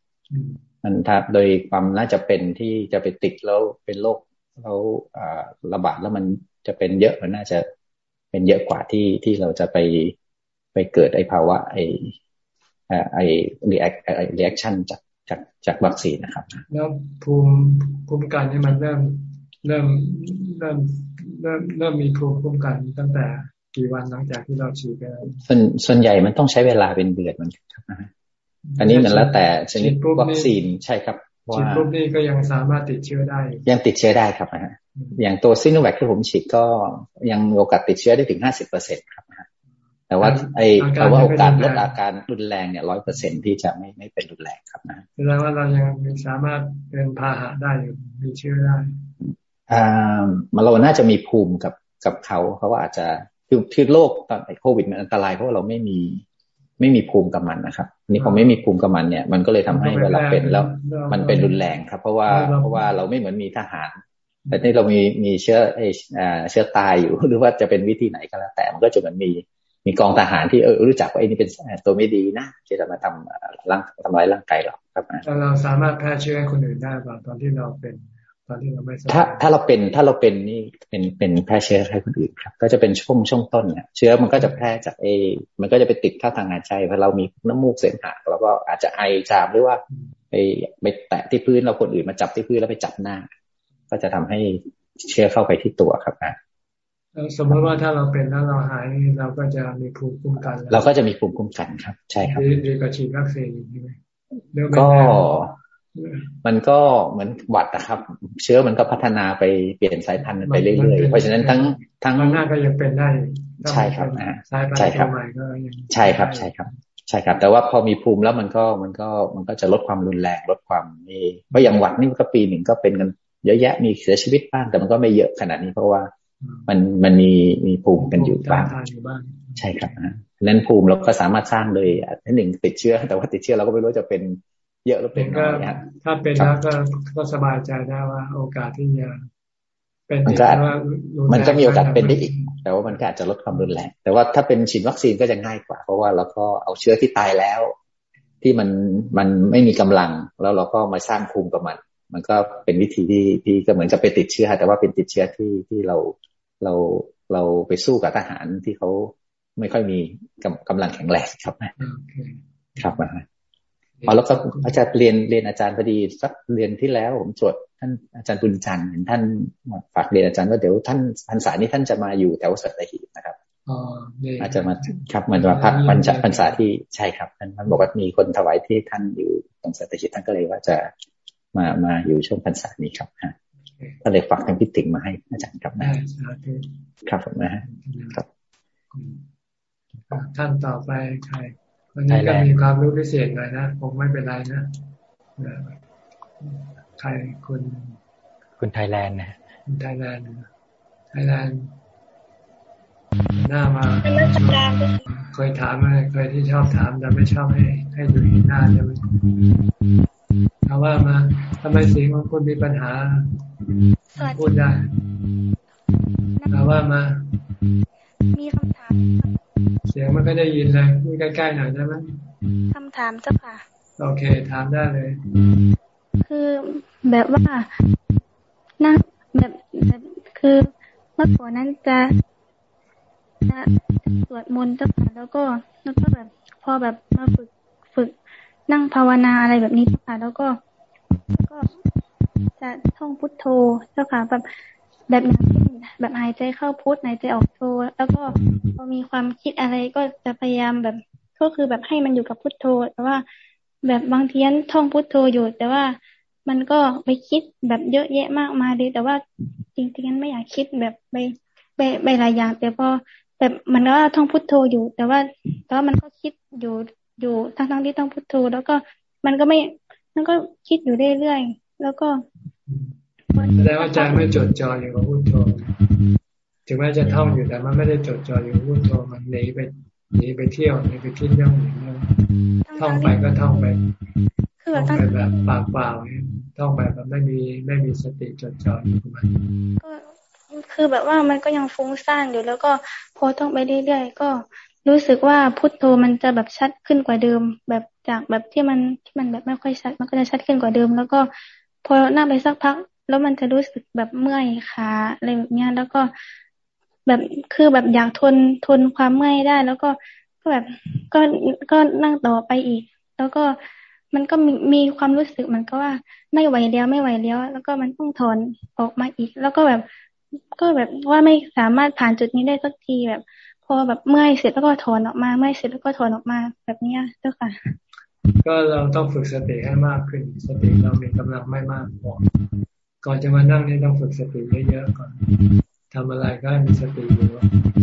มันถ้าโดยความน่าจะเป็นที่จะไปติดแล้วเป็นโรคแล้วระบาดแล้วมันจะเป็นเยอะมันน่าจะเป็นเยอะกว่าที่ที่เราจะไปไปเกิดไอ้ภาวะ ไอ้ไอ้ react ไอ้ reaction จากจากจากวัคซีนนะครับแล้วภูมิภูมิกันนี่มันเริ่มเริ่มเริ่มเริ่มเริ่มมีภูมิคุ้มกันตั้งแต่ กี่วันหลังจากที่เราฉีดไปส่วนส่วนใหญ่มันต้องใช้เวลาเป็นเดือนมันครับอันนี้มันแล้วแต่ชนิดวัคซีนใช่ครับฉีดปุ๊บนี่ก็ยังสามารถติดเชื้อได้ ยังติดเชื้อได้ครับนะฮะอย่างตัวซิโนแวคที่ผมฉีดก็ยังโอกาสติดเชื้อได้ถึงห้าสิบเปอร์เซ็นครับแต่ว่าไอ้แต่ว่าโอกาสลดอาการรุนแรงเนี่ยร้อยเปอร์เซ็นที่จะไม่ไม่เป็นรุนแรงครับนะแสดงว่าเรายังสามารถเป็นพาหะได้อยู่มีเชื้อได้อ่ามันเราน่าจะมีภูมิกับกับเขาเพราะว่าอาจจะ คือคือโรคตอนโควิดมันอันตรายเพราะว่าเราไม่มีไม่มีภูมิกับมันนะครับนี่พอไม่มีภูมิกับมันเนี่ย มันก็เลยทำให้เวลาเป็นแล้ว มันเป็นรุนแรงครับ เพราะว่าเพราะว่าเราไม่เหมือนมีทหาร แต่นี่เรามีมีเชื้อเชื้อตายอยู่หรือว่าจะเป็นวิธีไหนก็แล้วแต่มันก็จะเหมือนมีมีกองทหารที่เออรู้จักว่าไอ้นี่เป็นตัวไม่ดีนะที่จะมาทำร่างทำร้ายร่างกายเราครับเราสามารถแพร่เชื้อให้คนอื่นได้ป่ะตอนที่เราเป็น ตอนที่เราไม่ถ้าถ้าเราเป็นถ้าเราเป็นนี่เป็นเป็นแพร่เชื้อให้คนอื่นครับ ก็จะเป็นช่วงช่วงต้นเนี่ยเชื้อมันก็จะแพร่จากเอ มันก็จะไปติดเข้าทางหายใจพอเรามีน้ำมูกเสมหะเราก็อาจจะไอจามหรือว่าไปไปแตะที่พื้นเราคนอื่นมาจับที่พื้นแล้วไปจับหน้า ก็จะทำให้เชื้อเข้าไปที่ตัวครับนะสมมติว่าถ้าเราเป็นแล้วเราหายเราก็จะมีภูมิคุ้มกันเราก็จะมีภูมิคุ้มกันครับ ใช่ครับดีกว่าฉีดวัคซีนใช่ไหมก็ มันก็เหมือนหวัดนะครับ เชื้อมันก็พัฒนาไปเปลี่ยนสายพันธุ์ไปเรื่อยๆเพราะฉะนั้นทั้งทั้งหน้าก็ยังเป็นได้ใช่ครับใช่ครับใช่ครับใช่ครับ ใช่ครับ แต่ว่าพอมีภูมิแล้วมันก็มันก็มันก็จะลดความรุนแรงลดความนี่เพราะอย่างหวัดนี่ก็ปีหนึ่งก็เป็นกันเยอะแยะมีเสียชีวิตบ้างแต่มันก็ไม่เยอะขนาดนี้เพราะว่ามันมันมีมีภูมิกันอยู่บ้างใช่ครับนั้นภูมิเราก็สามารถสร้างเลยอันหนึ่งติดเชื้อ แต่ว่าติดเชื้อเราก็ไม่รู้จะเป็น เยอะหรือเป็นน้อยถ้าเป็นแล้วก็ก็สบายใจได้ว่าโอกาสที่จะเป็นมันก็มันก็มีโอกาสเป็นได้อีก แต่ว่ามันก็อาจจะลดความรุนแรงแต่ว่าถ้าเป็นฉีดวัคซีนก็จะง่ายกว่า เพราะว่าเราก็เอาเชื้อที่ตายแล้ว ที่มันมันไม่มีกำลัง แล้วเราก็มาสร้างภูมิกับมัน มันก็เป็นวิธีที่ที่ก็เหมือนกับไปติดเชื้อ แต่ว่าเป็นติดเชื้อที่ที่เราเราเราไปสู้กับทหารที่เขาไม่ค่อยมีกำกำลังแข็งแรงครับนะครับมา อ๋อแล้วก็อาจารย์เรียนเรียนอาจารย์พอดีสักเรียนที่แล้วผมจดท่านอาจารย์ปุญจันทร์เห็นท่านฝากเรียนอาจารย์ว่าเดี๋ยวท่านพรรษานี้ท่านจะมาอยู่แถวสัตหีบนะครับอาจจะมาครับมันมาพักพรรษาพรรษาที่ใช่ครับท่านท่านบอกว่ามีคนถวายที่ท่านอยู่ตรงสัตหีบท่านก็เลยว่าจะมามาอยู่ช่วงพรรษานี้ครับฮะก็เลยฝากทางพิติงมาให้อาจารย์ครับนะครับผมนะฮะครับท่านต่อไปใคร วันนี้ก็มีความรู้พิเศษหน่อยนะคงไม่เป็นไรนะใครคุณคุณไทยแลนด์นะคุณไทยแลนด์ไทยแลนด์หน้ามาเคยถามอะไรเคยที่ชอบถามแต่ไม่ชอบให้ให้ดูหน้าใช่ไหมถามว่ามาทำไมเสียงของคุณมีปัญหา พูดได้ถามว่ามา มีคำถาม เสียงมันก็ได้ยินเลยพูดใกล้ๆหน่อยได้ไหมคำถามเจ้าค่ะ โอเค ถามได้เลย คือแบบว่านั่งแบบแบบคือเมื่อก่อนนั้นจะจะสวดมนต์เจ้าค่ะแล้วก็แล้วก็แบบพอแบบมาฝึกฝึกนั่งภาวนาอะไรแบบนี้เจ้าค่ะ แล้วก็ก็จะท่องพุทโธเจ้าค่ะแบบแบบอย่างเช่น แบบหายใจเข้าพุทหายใจออกโทแล้วก็พอมีความคิดอะไรก็จะพยายามแบบก็คือแบบให้มันอยู่กับพุทโธ แต่ว่า แบบบางทีนท่องพุทโธอยู่ แต่ว่ามันก็ไปคิดแบบเยอะแยะมากมายเลยแต่ว่าจริงๆนั้นไม่อยากคิดแบบไปไปไปหลายอย่าง แต่พอแบบมันก็ท่องพุทโธอยู่ แต่ว่าแต่ว่ามันก็คิดอยู่อยู่ทั้งทั้งที่ต้องพุทโธ แล้วก็มันก็ไม่มันก็คิดอยู่เรื่อยๆแล้วก็แสดงว่าใจไม่จดจ่ออยู่กับพุทโธ ถึงแม้จะท่องอยู่แต่มันไม่ได้จดจ่ออยู่กับพุทโธมันหนีไปหนีไปเที่ยวหนีไปคิดเรื่องอื่นเรื่องท่องไปก็ท่องไปท่องไปแบบปากเปล่าท่องไปแบบไม่มีไม่มีสติจดจ่ออยู่กับมันก็คือแบบว่ามันก็ยังฟุ้งซ่านอยู่แล้วก็พอท่องไปเรื่อยๆก็รู้สึกว่าพุทโธมันจะแบบชัดขึ้นกว่าเดิม แบบจากแบบที่มันที่มันแบบไม่ค่อยชัด มันก็จะชัดขึ้นกว่าเดิม แล้วก็พอนั่งไปสักพัก แล้วมันจะรู้สึกแบบเมื่อยขาอะไรแบบเนี้ยแล้วก็ แบบคือแบบอยากทนทนความเมื่อยได้ แล้วก็ก็แบบก็ก็นั่งต่อไปอีก แล้วก็มันก็มีมีความรู้สึกมันก็ว่าไม่ไหวแล้วไม่ไหวแล้ว แล้วก็มันต้องถอนออกมาอีก แล้วก็แบบก็แบบว่าไม่สามารถผ่านจุดนี้ได้สักทีแบบ พอแบบเมื่อยเสร็จแล้วก็ถอนออกมาเมื่อยเสร็จแล้วก็ถอนออกมาแบบนี้เจ้าค่ะ ก็เราต้องฝึกสติให้มากขึ้น สติเรามีกำลังไม่มากพอก่อนจะมานั่งนี่ต้องฝึกสติเยอะๆก่อน ทำอะไรก็ให้มีสติอยู่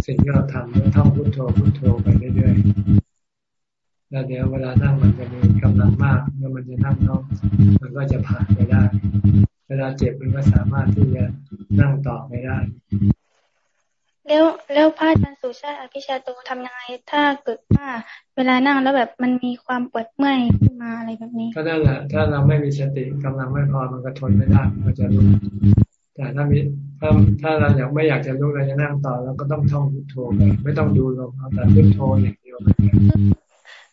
สิ่งที่เราทำเราท่องพุทโธพุทโธไปเรื่อยๆแล้วเดี๋ยวเวลานั่งมันจะมีกำลังมากแล้วมันจะนั่งน้องมันก็จะผ่านไปได้ เวลาเจ็บมันก็สามารถที่จะนั่งต่อไม่ได้ แล้วแล้วพระอาจารย์สุชาติอภิชาโตทำยังไงถ้าเกิดว่าเวลานั่งแล้วแบบมันมีความปวดเมื่อยขึ้นมาอะไรแบบนี้ ก็นั่นแหละถ้าเราไม่มีสติกำลังไม่พอมันก็ทนไม่ได้มันจะลุก แต่ถ้ามีถ้าถ้าเราอยากไม่อยากจะลุกเราจะนั่งต่อเราก็ต้องท่องพุทโธไปไม่ต้องดูลมเอาแต่พุทโธอย่างเดียว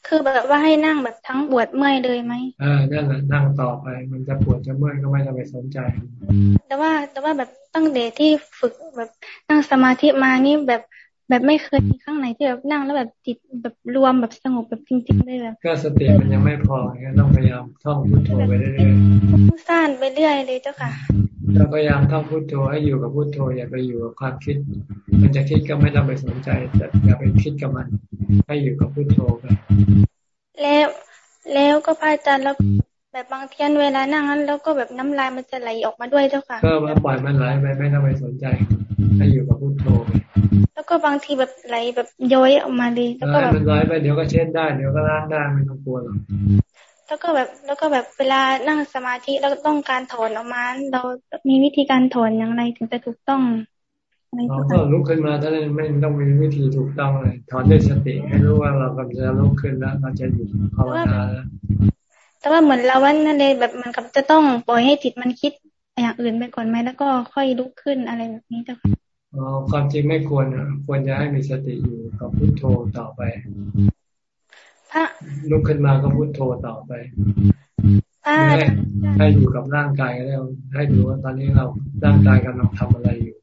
คือแบบว่าให้นั่งแบบทั้งปวดเมื่อยเลยไหมอ่านั่นแหละนั่งต่อไป มันจะปวดจะเมื่อยก็ไม่ต้องไปสนใจ แต่ว่าแต่ว่าแบบตั้งเดที่ฝึกแบบนั่งสมาธิมานี่แบบแบบไม่เคยมีครั้งไหนที่แบบนั่งแล้วแบบจิตแบบรวมแบบสงบแบบจริงๆเลยแบบ ก็สติมันยังไม่พองั้นต้องพยายามท่องพุทโธไปเรื่อยๆสั้นไปเรื่อยเลยเจ้าค่ะ เราพยายามท่องพุทโธให้อยู่กับพุทโธอย่าไปอยู่กับความคิด มันจะคิดก็ไม่ต้องไปสนใจแต่อย่าไปคิดกับมัน ให้อยู่กับพุทโธไปแล้วแล้วก็พระอาจารย์แล้วแบบบางทีเวลานั่งนั้นแล้วก็แบบน้ำลายมันจะไหลออกมาด้วยเจ้าค่ะก็มาปล่อยมันไหลไปไม่ต้องไปสนใจให้อยู่กับพุทโธแล้วก็บางทีแบบไหลแบบย้อยออกมาเลยแล้วก็แบบมันไหลไปเดี๋ยวก็เช็ดได้เดี๋ยวก็ล้างได้ไม่ต้องกลัวหรอก แล้วก็แบบแล้วก็แบบเวลานั่งสมาธิแล้วต้องการถอนออกมา เรามีวิธีการถอนอย่างไรถึงจะถูกต้องเราก็ลุกขึ้นมาถ้าไม่ต้องมีวิธีถูกต้องเลยถอนด้วยสติให้รู้ว่าเรากำลังจะลุกขึ้นแล้วเราจะหยุดภาวนาแล้วแต่ว่าเหมือนเราว่านั่นเลยแบบมันกับจะต้องปล่อยให้จิตมันคิดอย่างอื่นไปก่อนไหมแล้วก็ค่อยลุกขึ้นอะไรแบบนี้จ้ะอ๋อความจริงไม่ควรควรจะให้มีสติอยู่กับพุทโธต่อไปพระ ลุกขึ้นมาก็พุทโธต่อไปให้ให้อยู่กับร่างกายแล้วให้ดูว่าตอนนี้เราร่างกายกำลังทำอะไรอยู่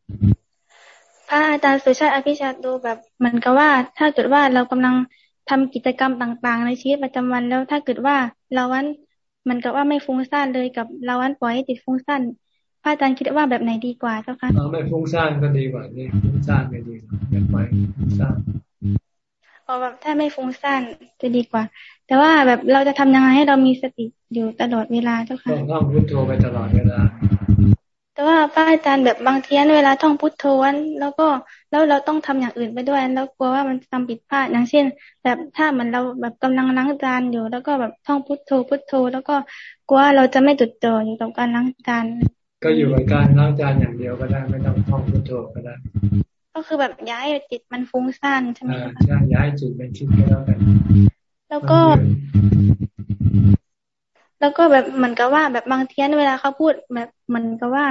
พระอาจารย์สุชาติอภิชาติดูแบบเหมือนกับว่า ถ้าเกิดว่าเรากำลังทำกิจกรรมต่าง ๆ ในชีวิตประจำวันแล้วถ้าเกิดว่าเราวันมันกับว่าไม่ฟุ้งซ่านเลยกับเราวันปล่อยให้จิตฟุ้งซ่านพระอาจารย์คิดว่าแบบไหนดีกว่าเจ้าคะเอไม่ฟุ้งซ่านก็ดีกว่านี่ฟุ้งซ่านไม่ดีกว่าแบบไม่ฟุ้งซ่าน พอแบบถ้าไม่ฟุ้งซ่านจะดีกว่า แต่ว่าแบบเราจะทำยังไงให้เรามีสติอยู่ตลอดเวลาเจ้าค่ะต้องท่องพุทโธไปตลอดเวลา แต่ว่าพระอาจารย์แบบบางทีนเวลาท่องพุทโธนแล้วก็แล้วเราต้องทำอย่างอื่นไปด้วย แล้วกลัวว่ามันทำผิดพลาดอย่างเช่น แบบถ้าเหมือนเราแบบกำลังล้างจานอยู่ แล้วก็แบบท่องพุทโธพุทโธ แล้วก็กลัวเราจะไม่จุดจ่ออยู่กับการล้างจานก็อยู่กับการล้างจานอย่างเดียวก็ได้ไม่ต้องท่องพุทโธก็ได้ ก็คือแบบย้ายจิตมันฟุ้งซ่านใช่ไหมใช่ย้ายจิตเป็นคิดก็แล้วกันแล้วก็ แล้วก็แบบเหมือนกับว่าแบบบางทีนเวลาเขาพูด แบบเหมือนกับว่า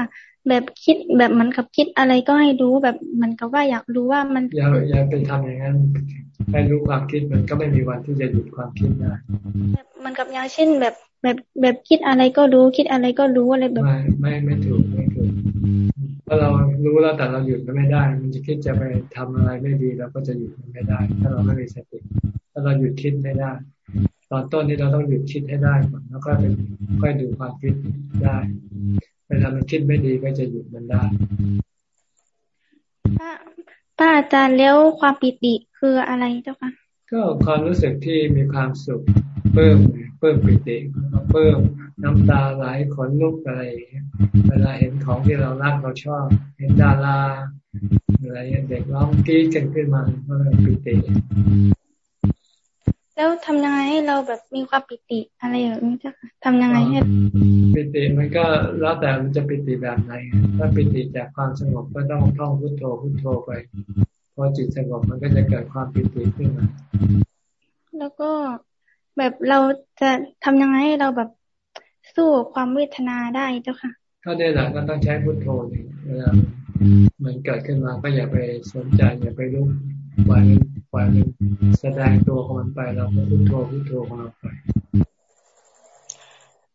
แบบคิดแบบมันกับคิดอะไรก็ให้รู้แบบมันกับว่าอยากรู้ว่ามันอย่าอย่าไปทำอย่างนั้นให้รู้ความคิดมันก็ไม่มีวันที่จะหยุดความคิดได้แบบมันกับอย่างเช่นแบบแบบแบบคิดอะไรก็รู้คิดอะไรก็รู้อะไรแบบไม่ไม่ไม่ถูกไม่ถูก ถ้าเรารู้แล้วแต่เราหยุดมันไม่ได้ มันจะคิดจะไปทำอะไรไม่ดีเราก็จะหยุดมันไม่ได้ ถ้าเราไม่มีสติถ้าเราหยุดคิดไม่ได้ ตอนต้นนี้เราต้องหยุดคิดให้ได้ก่อนแล้วก็เป็นค่อยดูความคิดได้เวลามันคิดไม่ดีก็จะหยุดมันได้ป้าอาจารย์แล้วความปิติคืออะไรเจ้าคะก็ความรู้สึกที่มีความสุขเพิ่มเพิ่มปิติเพิ่ม น้ำตาไหลขนลุกอะไรเวลาเห็นของที่เรารักเราชอบ เห็นดาราอะไรเด็กร้องกรี๊ดกันขึ้นมาก็เลยปิติ แล้วทำยังไงให้เราแบบมีความปิติอะไรอย่างนี้จ้ะทำยังไงให้ปิติมันก็แล้วแต่มันจะปิติแบบไหน ถ้าปิติจากความสงบก็ต้องท่องพุทโธพุทโธไป พอจิตสงบมันก็จะเกิดความปิติขึ้นมา แล้วก็แบบเราจะทำยังไงให้เราแบบ สู้ความเวทนาได้เจ้าค่ะ ก็ได้แหละก็ต้องใช้พุทโธนี่เวลามันเกิดขึ้นมาก็อย่าไปสนใจอย่าไปรู้ปล่อยมันปล่อยมันแสดงตัวของมันไปเราก็พุทโธพุทโธของเราไป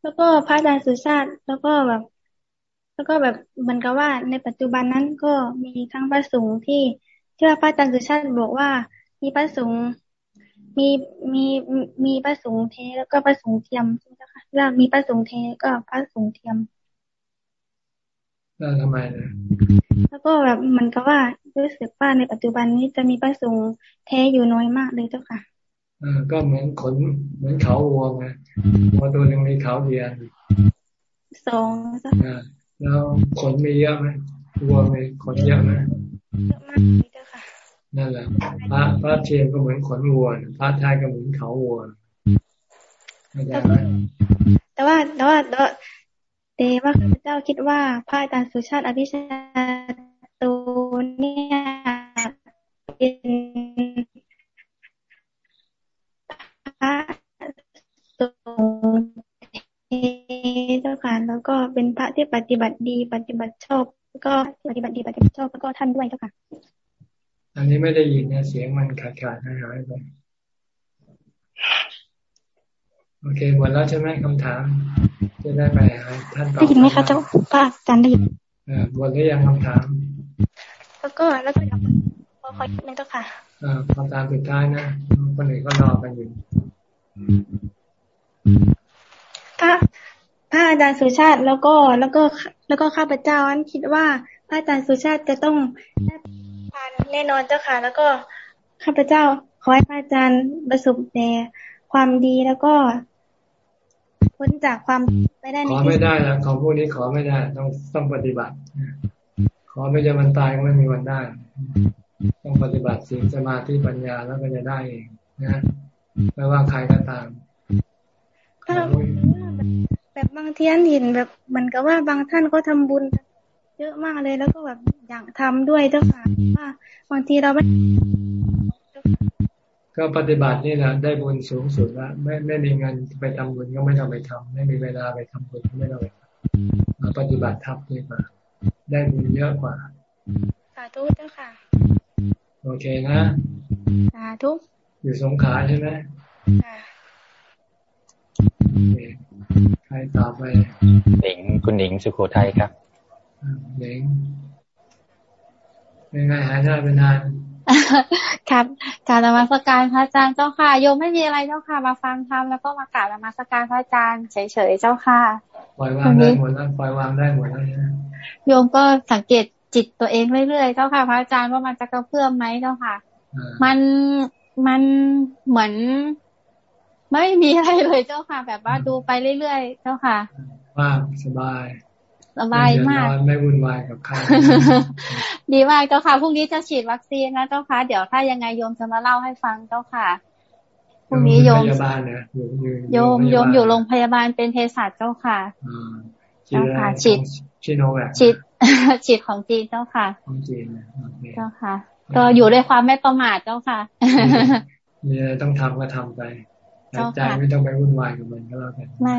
แล้วก็พระอาจารย์สุชาติแล้วก็แบบ แล้วก็แบบเหมือนกับว่าในปัจจุบันนั้นก็มีทั้งพระสงฆ์ที่ที่ว่าพระอาจารย์สุชาติบอกว่ามีพระสงฆ์มีมีมีพระสงฆ์เทแล้วก็พระสงฆ์เทียม ใช่ไหมคะแล้วมีพระสงฆ์เทก็พระสงฆ์เทียมแล้วทำไมนะแล้วก็แบบมันก็ว่ารู้สึกว่าในปัจจุบันนี้จะมีพระสงฆ์เทอยู่น้อยมากเลยเจ้าค่ะอ่าก็เหมือนขนเหมือนเขาวัวไงวัวตัวหนึ่งมีเขาเดียวสองจ้ะแล้วขนมีเยอะไหมวัวมีขนเยอะไหมเยอะมากเลยเจ้าค่ะนั่นแหละพระพระเทียนก็เหมือนขนวัวพระทายก็เหมือนเขาวัวแต่ว่า แต่ว่าแต่ว่าเดว่าข้าพเจ้าคิดว่าพระอาจารย์สุชาติอภิชาโตเนี่ยเป็นพระสงฆ์เจ้าค่ะแล้วก็เป็นพระที่ปฏิบัติดีปฏิบัติชอบก็ปฏิบัติดีปฏิบัติชอบแล้วก็ท่านด้วยเจ้าค่ะอันนี้ไม่ได้ยินนะเสียงมันขาดขาดหายหายไป โอเคหมดแล้วใช่ไหมคำถาม จะได้ไปท่านต่อได้ยินไหมคะเจ้าป้าจันได้ยินอ่าหมดหรือยังคำถาม แล้วก็แล้วก็ยังพอคอยนึงเจ้าค่ะอ่าคำถามสุดท้ายนะคนอื่นก็รอกันอยู่พระพระอาจารย์สุชาติแล้วก็แล้วก็แล้วก็ข้าพเจ้าอันคิดว่าพระอาจารย์สุชาติจะต้องได้ผ่านแน่นอนเจ้าค่ะ แล้วก็ข้าพเจ้าขอให้พระอาจารย์ประสบแต่ ความดีแล้วก็พ้นจากความไม่ได้ขอไม่ได้นะของพวกนี้ขอไม่ได้ ต้องต้องปฏิบัติ ขอไม่จะมันตายก็ไม่มีวันได้ ต้องปฏิบัติสิ่งสมาธิปัญญาแล้วก็จะได้เองนะไม่ว่าใครก็ตามแบบบางทีอันเห็นแบบมันก็ว่าบางท่านก็ทำบุญ เยอะมากเลยแล้วก็แบบอยากทำด้วยเจ้าค่ะว่าบางทีเราไม่ ก็ปฏิบัตินี่แหละได้บุญสูงสุดแล้วไม่ไม่มีเงินไปทำบุญก็ไม่ต้องไปทำไม่มีเวลาไปทำบุญก็ไม่ต้องไปมาปฏิบัติทับนี่มาได้บุญเยอะกว่าสาธุเจ้าค่ะ โอเคนะสาธุอยู่สงขาใช่ไหมค่ะใครตอบไปหนิงคุณหนิงสุโขทัยครับหนิงเป็นไงหายหน้าไปนาน ครับการนมัสการพระอาจารย์เจ้าค่ะโยมไม่มีอะไรเจ้าค่ะ มาฟังธรรมแล้วก็มากราบนมัสการพระอาจารย์เฉยๆเจ้าค่ะปล่อยวางได้หมดแล้วปล่อยวางได้หมดแล้วโยมก็สังเกตจิตตัวเองเรื่อยๆเจ้าค่ะ พระอาจารย์ว่ามันจะกระเพื่อมไหมเจ้าค่ะ มันมันเหมือน ไม่มีอะไรเลยเจ้าค่ะ แบบว่าดูไปเรื่อยๆเจ้าค่ะว่างสบาย สบายมากไม่วุ่นวายกับใครดีมากเจ้าค่ะพรุ่งนี้จะฉีดวัคซีนนะเจ้าค่ะ เดี๋ยวถ้ายังไงโยมจะมาเล่าให้ฟังเจ้าค่ะพรุ่งนี้โยมโยมโยมอยู่โรงพยาบาลเป็นเภสัชเจ้าค่ะเจ้าค่ะฉีดฉีดโนแวคฉีดฉีดของจีนเจ้าค่ะของจีนเจ้าค่ะ ก็อยู่ด้วยความไม่ประมาทเจ้าค่ะมีอะไรต้องทำก็ทำไปใจไม่ต้องไปวุ่นวายกับมันก็แล้วกันไม่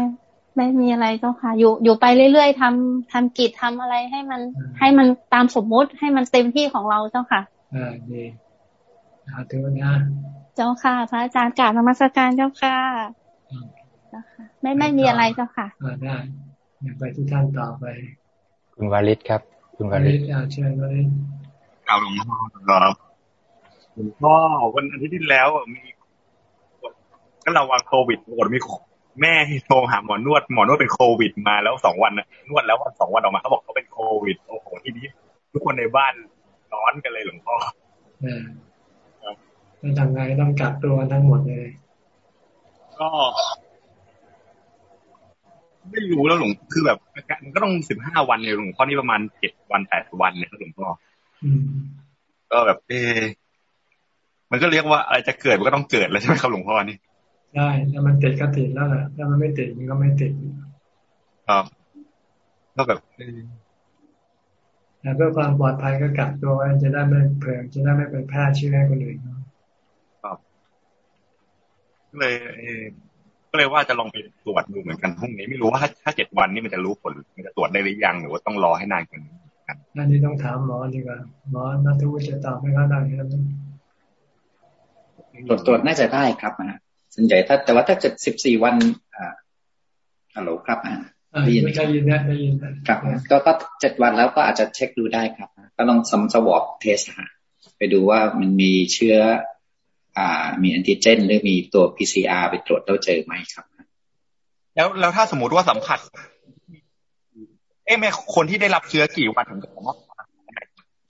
ไม่มีอะไรเจ้าค่ะ อยู่อยู่ไปเรื่อยๆทำทำกิจทำอะไรให้มัน ให้มันตามสมมุติให้มันเต็มที่ของเราเจ้าค่ะอ่าดีสาธุนะ เจ้าค่ะ พระอาจารย์กราบนมัสการเจ้าค่ะเจ้าค่ะ ไม่ไม่มีอะไรเจ้าค่ะอ่าได้ไปที่ท่านต่อไป คุณวาลิศครับ คุณวาลิศเชิญวาลิศกล่าวหลวงพ่อครับหลวงพ่อวันอาทิตย์ที่แล้วมีก็ระวังโควิดปรากฏมี แม่โทรหาหมอนวดหมอนวดเป็นโควิด มาแล้วสองวันนวดแล้ววันสองวันออกมาเขาบอกเขาเป็นโควิด โอ้โหทีนี้ ทุกคนในบ้านร้อนกันเลยหลวงพ่อต้องทำไงต้องกักตัวทั้งหมดเลย ก็ ไม่รู้แล้วหลวงคือแบบมันก็ต้องสิบห้าวันเนี่ยหลวงพ่อนี่ประมาณเจ็ดวันแปดวันเนี่ยหลวงพ่อก็แบบเอ มันก็เรียกว่าอะไรจะเกิดมันก็ต้องเกิดแล้วใช่ไหมครับหลวงพ่อนี่ ใช่ถ้ามันติดก็ติดแล้วแหละถ้ามันไม่ติดมันก็ไม่ติดครับก็แบบเพื่อความปลอดภัยก็กักตัวไว้จะได้ไม่เผื่อจะได้ไม่ไปแพร่เชื้อให้คนอื่นครับก็เลยก็เลยว่าจะลองไปตรวจดูเหมือนกันพรุ่งนี้ไม่รู้ว่าถ้าเจ็ดวันนี้มันจะรู้ผลมันจะตรวจได้หรือยังหรือว่าต้องรอให้นานกว่านี้กันนั่นนี่ต้องถามหมอดีกว่าหมอนัทวุฒิจะตอบไม่ก็ได้ครับตรวจตรวจน่าจะได้ครับนะ ส่วนใหญ่ถ้าแต่ว่าถ้าเจ็ดสิบสี่วันอ่าฮัลโหลครับอ่าได้ยินได้ยินได้ยินครับก็ก็เจ็ดวันแล้วก็อาจจะเช็คดูได้ครับ ก็ลองทำ swab test ฮะไปดูว่ามันมีเชื้อ อ่า มีแอนติเจน หรือมีตัว PCR ไปตรวจแล้วเจอไหมครับ แล้วแล้วถ้าสมมติว่าสัมผัส เอ๊ะแม่คนที่ได้รับเชื้อกี่วันถึงจะว่า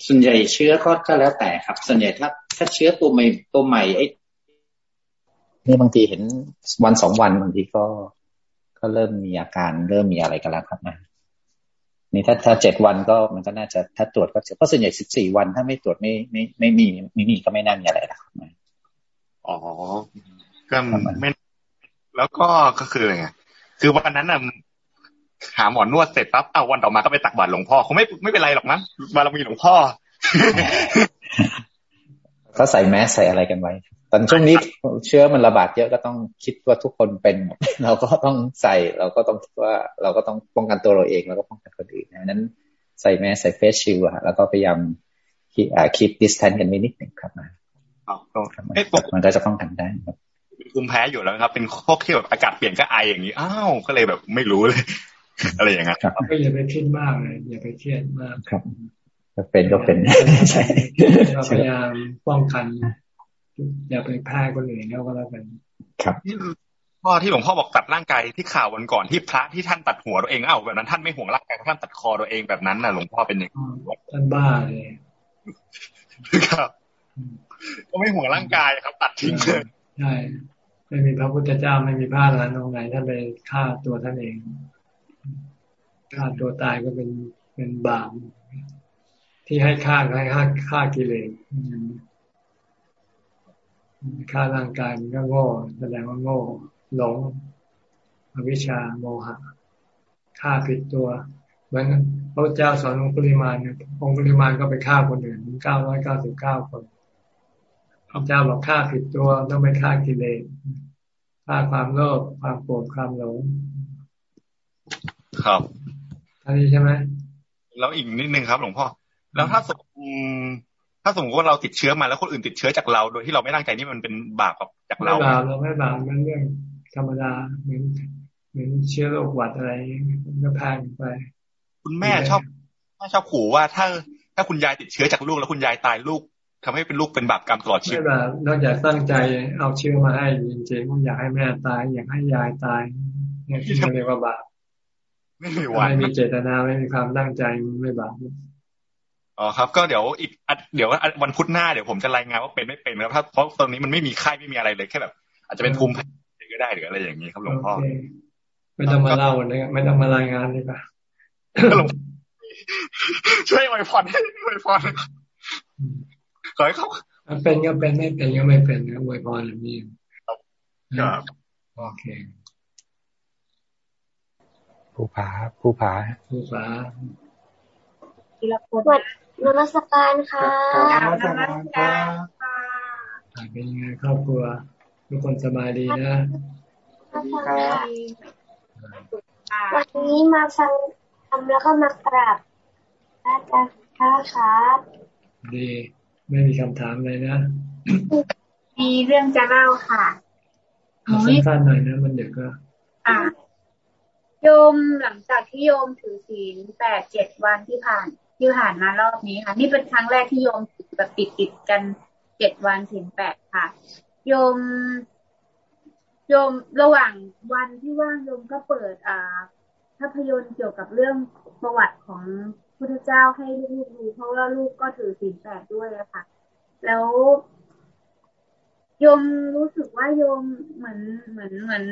ส่วนใหญ่เชื้อก็ก็แล้วแต่ครับ ส่วนใหญ่ถ้าถ้าเชื้อตัวใหม่ตัวใหม่ไอ้ นี่บางทีเห็นวันสองวันบางทีก็ก็เริ่มมีอาการเริ่มมีอะไรกันแล้วครับนะนี่ถ้าถ้าเจ็ดวันก็มันก็น่าจะถ้าตรวจก็เพราะส่วนใหญ่สิบสี่วันถ้าไม่ตรวจไม่ไม่ไม่มีไม่มีก็ไม่น่ามีอะไรหรอกครับอ๋อก็ไม่แล้วก็ก็คือไงคือวันนั้นน่ะหาหมอนวดเสร็จปั๊บเอาวันต่อมาก็ไปตักบาตรหลวงพ่อคงไม่ไม่เป็นไรหรอกมั้งบารมีหลวงพ่อ ก็ใส่แมสใส่อะไรกันไว้ ตอนช่วงนี้เชื้อมันระบาดเยอะก็ต้องคิดว่าทุกคนเป็นเราก็ต้องใส่เราก็ต้องคิดว่าเราก็ต้องป้องกันตัวเราเอง แล้วก็ป้องกันคนอื่นนั้น ใส่แมสใส่เฟสชิลอะแล้วก็พยายามคีปดิสแทนกันนิดหนึ่งครับนะมันก็จะป้องกันได้ครับคุมแพ้อยู่แล้วครับ เป็นพวกที่แบบอากาศเปลี่ยนก็ไออย่างนี้อ้าวก็เลยแบบไม่รู้เลย อะไรอย่างเงี้ยก็อย่าไปคิดมากเลยอย่าไปเครียดมากครับ เป็นก็เป็นใช่พยายามป้องกัน อย่าไปแพ้คนอื่นแล้วก็แล้วกันครับพ่อที่หลวงพ่อบอกตัดร่างกายที่ข่าววันก่อนที่พระที่ท่านตัดหัวตัวเองเอ้าแบบนั้นท่านไม่ห่วงร่างกายท่านตัดคอตัวเองแบบนั้นน่ะหลวงพ่อเป็นยังไงท่านบ้าเลยครับก็ไม่ห่วงร่างกายครับ ตัดทิ้งเลยใช่ไม่มีพระพุทธเจ้าไม่มีพระอรหันต์องค์ไหนท่านไปฆ่าตัวท่านเองฆ่าตัวตายก็เป็นเป็นบาป ที่ให้ฆ่าให้ฆ่าฆ่ากิเลสฆ่าร่างกายมันก็โง่แสดงว่าโง่หลงอวิชชาโมหะฆ่าผิดตัว เหมือนพระเจ้าสอนองค์ปริมาณองค์ปริมาณก็ไปฆ่าคนอื่นเก้าร้อยเก้าสิบเก้าคนพระเจ้าบอกฆ่าผิดตัวต้องไปฆ่ากิเลสฆ่าความโลภความโกรธความหลง ครับอันนี้ใช่ไหมแล้วอีกนิดนึงครับ หลวงพ่อ แล้วถ้าสมถ้าสมมติว่าเราติดเชื้อมาแล้วคนอื่นติดเชื้อจากเรา โดยที่เราไม่ตั้งใจนี่มันเป็นบาปกับจากเราไม่บาปเราไม่บาปมันเรื่องธรรมดาเหมือนเหมือนเชื้อโรคหวัดอะไรก็แพงไป คุณแม่ชอบแม่ชอบขู่ว่าถ้าถ้าคุณยายติดเชื้อจากลูกแล้วคุณยายตายลูกทำให้เป็นลูกเป็นบาปกรรมตลอดชีวิตไม่บาปนอกจากตั้งใจเอาเชื้อมาให้จริงๆอยากให้แม่ตายอยากให้ยายตายเนี่ยที่เรียกว่าบาปไม่มีวันไม่มีเจตนาไม่มีความตั้งใจไม่บาป อ๋อครับก็เดี๋ยวอีกเดี๋ยววันพุธหน้าเดี๋ยวผมจะรายงานว่าเป็นไม่เป็นนะครับเพราะตอนนี้มันไม่มีไข้ไม่มีอะไรเลยแค่แบบ อาจจะเป็นภูมิแพ้ก็ได้หรืออะไรอย่างนี้ครับหลวงพ่อไม่ต้องมาเล่าเลยไม่ต้องมารายงานเลยป่ะช่วยไวยพรให้ไวยพรขอให้เขาเป็นก็เป็นไม่เป็นก็ไม่เป็นนะไวยพรแบบนี้ครับโอเคผู้ผาผู้ผาผู้ผาทีละคน นมัสการค่ะนมัสการค่ะเป็นยังไงครอบครัว ทุกคนสบายดีนะวันนี้มาฟังทำแล้วก็มากราบอาจารย์ครับดีไม่มีคำถามเลยนะ มีเรื่องจะเล่าค่ะสั้นๆหน่อยนะ มันเด็กก็อ่าโยมหลังจากที่โยมถือศีลแปดเจ็ดวันที่ผ่าน ที่ผ่านมารอบนี้ค่ะ นี่เป็นครั้งแรกที่โยมแบบติดติดกันเจ็ดวันถึงแปดค่ะ โยม โยมระหว่างวันที่ว่างโยมก็เปิดอ่าภาพยนตร์เกี่ยวกับเรื่องประวัติของพุทธเจ้าให้ลูกดูเพราะว่าลูกก็ถือศีลแปดด้วยอะค่ะ แล้วโยมรู้สึกว่าโยมเหมือนเหมือนเหมือน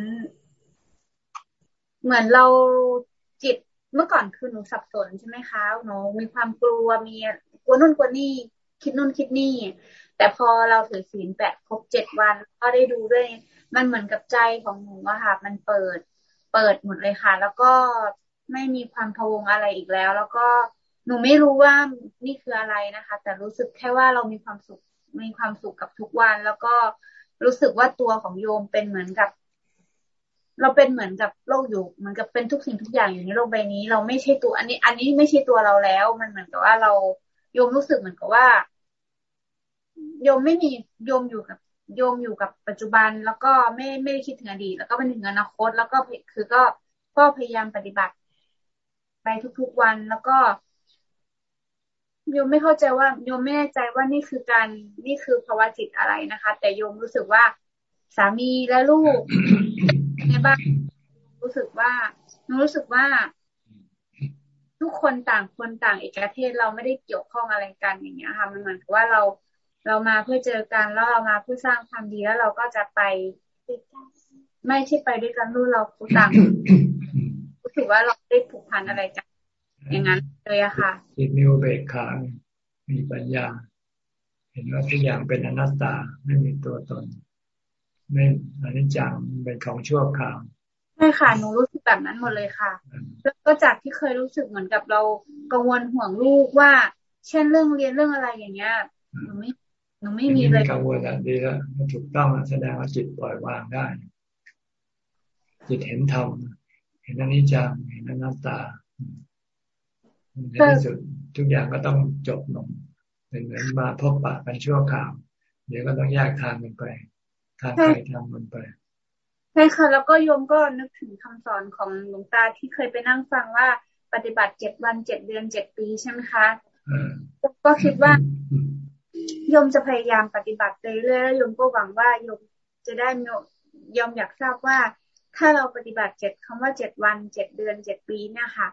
เหมือนเราจิต เมื่อก่อนคือหนูสับสนใช่ไหมคะหนูมีความกลัวมีกลัวนู่นกลัวนี่คิดนู่นคิดนี่ แต่พอเราถือศีลแปดครบเจ็ดวัน ก็ได้ดูด้วย มันเหมือนกับใจของหนูอะค่ะ มันเปิดเปิดหมดเลยค่ะ แล้วก็ไม่มีความพวงอะไรอีกแล้ว แล้วก็หนูไม่รู้ว่านี่คืออะไรนะคะ แต่รู้สึกแค่ว่าเรามีความสุขมีความสุขกับทุกวัน แล้วก็รู้สึกว่าตัวของโยมเป็นเหมือนกับ เราเป็นเหมือนกับโลกอยู่เหมือนกับเป็นทุกสิ่งทุกอย่างอยู่ในโลกใบนี้ เราไม่ใช่ตัว อันนี้ อันนี้ไม่ใช่ตัวเราแล้ว มันเหมือนกับว่าเราโยมรู้สึกเหมือนกับว่า โยมไม่มีโยมอยู่กับโยมอยู่กับปัจจุบันแล้วก็ไม่ไม่ได้คิดถึงอดีตแล้วก็ไม่ถึงอนาคต แล้วก็คือก็ก็พยายามปฏิบัติ ไปทุกๆวันแล้วก็โยมไม่เข้าใจว่าโยมไม่แน่ใจว่านี่คือการนี่คือภาวะจิตอะไรนะคะ แต่โยมรู้สึกว่าสามีและลูก ในบ้านรู้สึกว่ารู้สึกว่า ทุกคนต่างคนต่างเอกเทศเราไม่ได้เกี่ยวข้องอะไรกันอย่างเงี้ยค่ะมันเหมือนกับว่าเราเรามาเพื่อเจอกันแล้วเรามาเพื่อสร้างความดีแล้วเราก็จะไป ไม่ใช่ไปด้วยกันรู้เราต่างรู้สึกว่าเราได้ผูกพันอะไรกันอย่างนั้นเลยอะค่ะจิตมีอุเบกขามีปัญญา เห็นว่าทุกอย่างเป็นอนัตตาไม่มีตัวตน ไม่อนิจจังเป็นของชั่วคราวใช่ค่ะหนูรู้สึกแบบนั้นหมดเลยค่ะ แล้วก็จากที่เคยรู้สึกเหมือนกับเรากังวลห่วงลูกว่า เช่นเรื่องเรียนเรื่องอะไรอย่างเงี้ยหนูไม่หนูไม่มีเลยกังวลอะดีแล้วถูกต้องแสดงว่าจิตปล่อยวางได้ จิตเห็นธรรมเห็นอนิจจังเห็นอนัตตาในที่สุดทุกอย่างก็ต้องจบลงเป็นเหมือนมาพบปะกันชั่วคราว เดี๋ยวก็ต้องแยกทางกันไป ทางใครทางมันไปใช่ค่ะ แล้วก็โยมก็นึกถึงคำสอนของหลวงตาที่เคยไปนั่งฟังว่าปฏิบัติเจ็ดวันเจ็ดเดือนเจ็ดปีใช่ไหมคะก็คิดว่าโยมจะพยายามปฏิบัติไปเรื่อยๆโยมก็หวังว่าโยมจะได้โยมอยากทราบว่า ถ้าเราปฏิบัติเจ็ดคำว่าเจ็ดวันเจ็ดเดือนเจ็ดปีเนี่ยค่ะ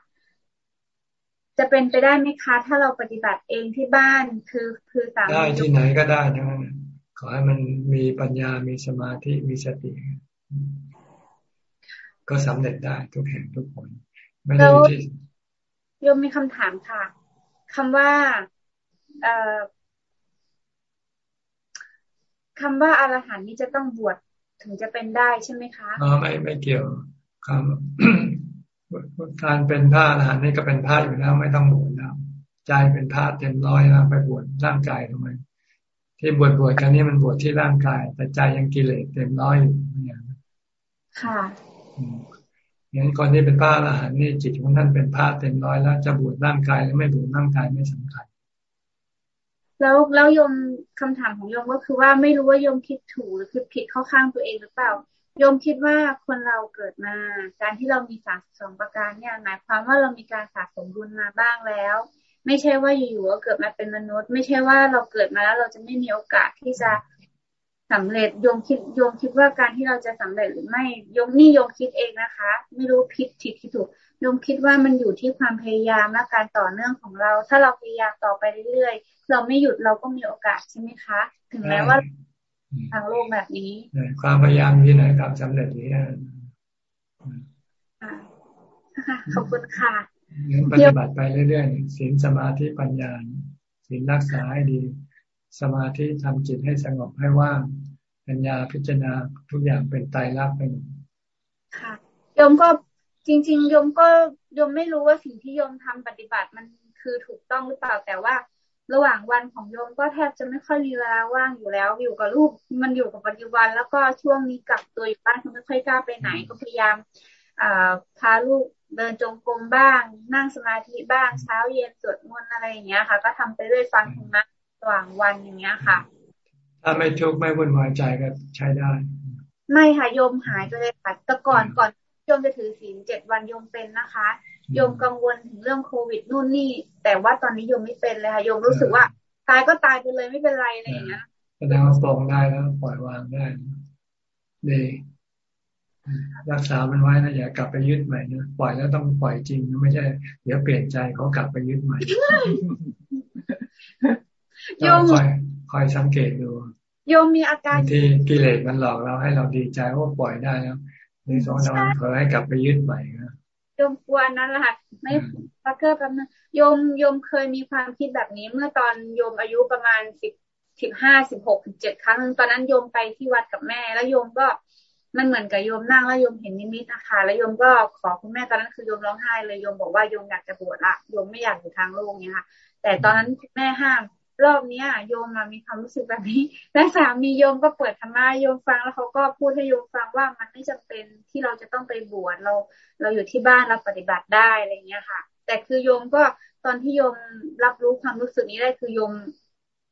จะเป็นไปได้ไหมคะ ถ้าเราปฏิบัติเองที่บ้านคือคือสามได้ที่ไหนก็ได้ทั้งนั้นข อให้มันมีปัญญา มีสมาธิ มีสติ ก็สำเร็จได้ทุกแห่งทุกคนไม่ได้ที่โยมมีคำถามค่ะคำว่าเอ่อคำว่าอรหันต์นี่จะต้องบวชถึงจะเป็นได้ใช่ไหมคะอ๋อไม่ไม่เกี่ยวคำการเป็นพระอรหันต์นี่ก็เป็นพระอยู่แล้วไม่ต้องบวชแล้วใจเป็นพระเต็มร้อยแล้วไปบวชร่างกายทำไม ที่บวชบวชกันนี่มันบวชที่ร่างกาย แต่ใจยังกิเลสเต็มร้อยอยู่อย่างค่ะงั้นคนที่เป็นพระอรหันต์นี่จิตของท่านเป็นพระเต็มร้อยแล้วจะบวชร่างกายหรือไม่บวชร่างกายไม่สำคัญแล้วแล้วยมคำถามของยมก็คือว่าไม่รู้ว่ายมคิดถูกหรือคิดผิดเข้าข้างตัวเองหรือเปล่าโยมคิดว่าคนเราเกิดมา การที่เรามีสามสองประการเนี่ยหมายความว่าเรามีการสะสมบุญมาบ้างแล้ว ไม่ใช่ว่าอยู่ๆก็เกิดมาเป็นมนุษย์ ไม่ใช่ว่าเราเกิดมาแล้วเราจะไม่มีโอกาสที่จะสำเร็จโยมคิดโยมคิดว่าการที่เราจะสำเร็จหรือไม่โยมนี่โยมคิดเองนะคะ ไม่รู้ผิดผิดที่ถูกโยมคิดว่ามันอยู่ที่ความพยายามและการต่อเนื่องของเรา ถ้าเราพยายามต่อไปเรื่อยๆเราไม่หยุดเราก็มีโอกาสใช่ไหมคะ ถึงแม้ว่าทางโลกแบบนี้ ความพยายามที่ไหนครับสำเร็จนี้ขอบคุณค่ะ ปฏิบัติไปเรื่อยๆศีลสมาธิปัญญาศีลรักษาให้ดี สมาธิทำจิตให้สงบให้ว่างปัญญาพิจารณาทุกอย่างเป็นไตรลักษณ์ไปหมดค่ะโยมก็จริง ๆ โยมก็โยมไม่รู้ว่าสิ่งที่โยมทำปฏิบัติมันคือถูกต้องหรือเปล่าแต่ว่า ระหว่างวันของโยมก็แทบจะไม่ค่อยมีเวลาว่างอยู่แล้ว อยู่กับลูกมันอยู่กับปัจจุบัน แล้วก็ช่วงนี้กักตัวอยู่บ้านก็ไม่ค่อยกล้าไปไหนก็พยายามพาลูก เดินจงกรมบ้าง นั่งสมาธิบ้างเช้าเย็นสวดมนต์อะไรอย่างเงี้ยค่ะ ก็ทำไปเรื่อยฟังธรรมะระหว่างวันอย่างเงี้ยค่ะ ถ้าไม่ทุกข์ไม่วุ่นวายใจก็ใช้ได้ ไม่ค่ะโยมหายไปเลยค่ะแต่ก่อนก่อนโยมจะถือศีลเจ็ดวันโยมเป็นนะคะโยมกังวลถึงเรื่องโควิดนู่นนี่ แต่ว่าตอนนี้โยมไม่เป็นเลยค่ะโยมรู้สึกว่า ตายก็ตายไปเลยไม่เป็นไรอะไรอย่างเงี้ยแสดงว่าปลงได้แล้วปล่อยวางได้ดี รักษามันไว้นะอย่ากลับไปยึดใหม่นะปล่อยแล้วต้องปล่อยจริงไม่ใช่ เดี๋ยวเปลี่ยนใจเขากลับไปยึดใหม่โยมคอยคอยสังเกตดูโยมมีอาการที่กิเลสมันหลอกเราให้เราดีใจว่าปล่อยได้แล้วนี่สองสามวันเขาให้กลับไปยึดใหม่นะโยมกลัวนั่นแหละค่ะไม่ปักเกอร์แป๊บนึงโยมโยมเคยมีความคิดแบบนี้ เมื่อตอนโยมอายุประมาณสิบสิบห้าสิบหกสิบเจ็ดครั้ง ตอนนั้นโยมไปที่วัดกับแม่ แล้วโยมก็ มันเหมือนกับโยมนั่งแล้วโยมเห็นนิมิตนะคะแล้วโยมก็ขอคุณแม่ตอนนั้นคือโยมร้องไห้เลยโยมบอกว่าโยมอยากจะบวชละโยมไม่อยากอยู่ทางโลกเนี้ยค่ะแต่ตอนนั้นคุณแม่ห้ามรอบเนี้ยโยมมามีความรู้สึกแบบนี้และสามีโยมก็เปิดธรรมะโยมฟังแล้วเขาก็พูดให้โยมฟังว่ามันไม่จำเป็นที่เราจะต้องไปบวชเรา เราอยู่ที่บ้านเราปฏิบัติได้อะไรเงี้ยค่ะ แต่คือโยมก็ตอนที่โยมรับรู้ความรู้สึกนี้ได้คือโยม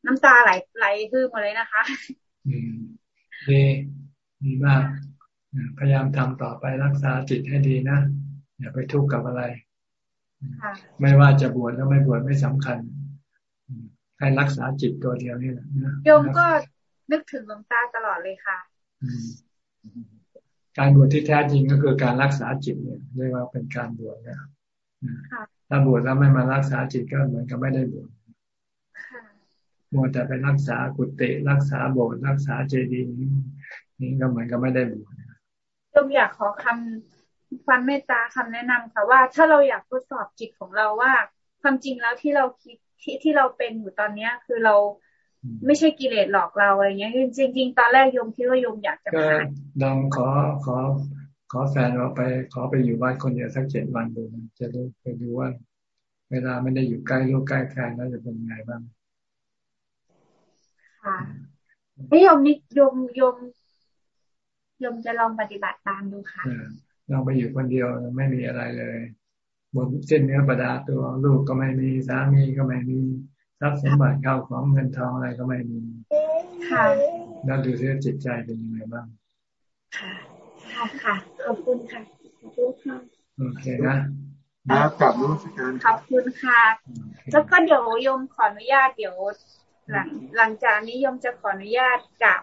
น้ำตาไหลไหลฮือหมดเลยนะคะ อืมดีดีมาก พยายามทำต่อไปรักษาจิตให้ดีนะ อย่าไปทุกข์กับอะไร ไม่ว่าจะบวชแล้วไม่บวชไม่สำคัญ ให้รักษาจิตตัวเดียวนี่แหละนะโยมก็นึกถึงหลวงตาตลอดเลยค่ะ การบวชที่แท้จริงก็คือการรักษาจิตเนี่ยเรียกว่าเป็นการบวชนะถ้าบวชแล้วไม่มารักษาจิตก็เหมือนกับไม่ได้บวชมัวแต่ไปรักษากุฏิรักษาโบสถ์รักษาเจดีย์นี่ก็เหมือนกับไม่ได้บวช โยมอยากขอคำความเมตตาคำแนะนำค่ะว่า ถ้าเราอยากทดสอบจิตของเราว่า ความจริงแล้วที่เราคิดที่ที่เราเป็นอยู่ตอนเนี้ย คือเราไม่ใช่กิเลสหลอกเราอะไรเงี้ยจริงจริงตอนแรกโยมคิดว่าโยมอยากจะก็ลองขอขอ ขอแฟนเราไปขอไปอยู่บ้านคนเดียวสักเจ็ดวันดูจะรู้ไปดูว่า เวลาไม่ได้อยู่ใกล้ลูกใกล้แฟนแล้วจะเป็นยังไงบ้างค่ะไม่ยมนี่ยมยม ยมจะลองปฏิบัติตามดูค่ะลองไปอยู่คนเดียวไม่มีอะไรเลยบนเส้นเนื้อประดาตัวลูกก็ไม่มีสามีก็ไม่มีทรัพย์สมบัติเข้าของเงินทองอะไรก็ไม่มีค่ะแล้วดูที่จิตใจเป็นยังไงบ้างค่ะค่ะค่ะขอบคุณค่ะขอบคุณค่ะโอเคนะครับกลับรู้สึกการขอบคุณค่ะ แล้วก็เดี๋ยวโยมขออนุญาตเดี๋ยวหลังหลังจากนี้โยมจะขออนุญาตกลับ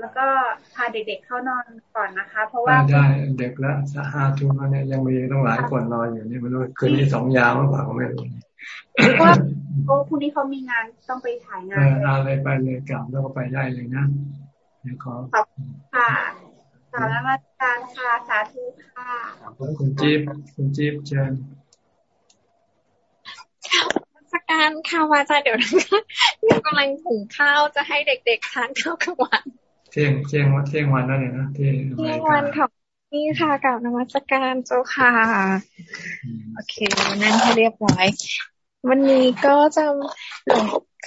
แล้วก็พาเด็กๆเข้านอนก่อนนะคะ เพราะว่าได้เด็กละสห้าทุ่มแล้วเนี่ยยังมีต้องหลายคนรออยู่นี่ไม่รู้คืนนี้สองยาวหรือเปล่าก็ไม่รู้เพราะว่าโอ้พรุ่งนี้เขามีงานต้องไปถ่ายงานอะไรไปเลยกลับแล้วก็ไปได้เลยนะเดี๋ยวขอค่ะสารวัตการค่ะสาธุค่ะคุณจิ๊บคุณจิ๊บเชิญสการค่ะวาจาเดี๋ยวนะคะกำลังถุงข้าวจะให้เด็กๆทานข้าวกลางวัน เที่ยงเที่ยงวันเที่ยงวันนั่นเองนะที่เที่ยงวันของนี่ค่ะกับนมัสการเจ้าค่ะ โอเค นั่นให้เรียบร้อยวันนี้ก็จะ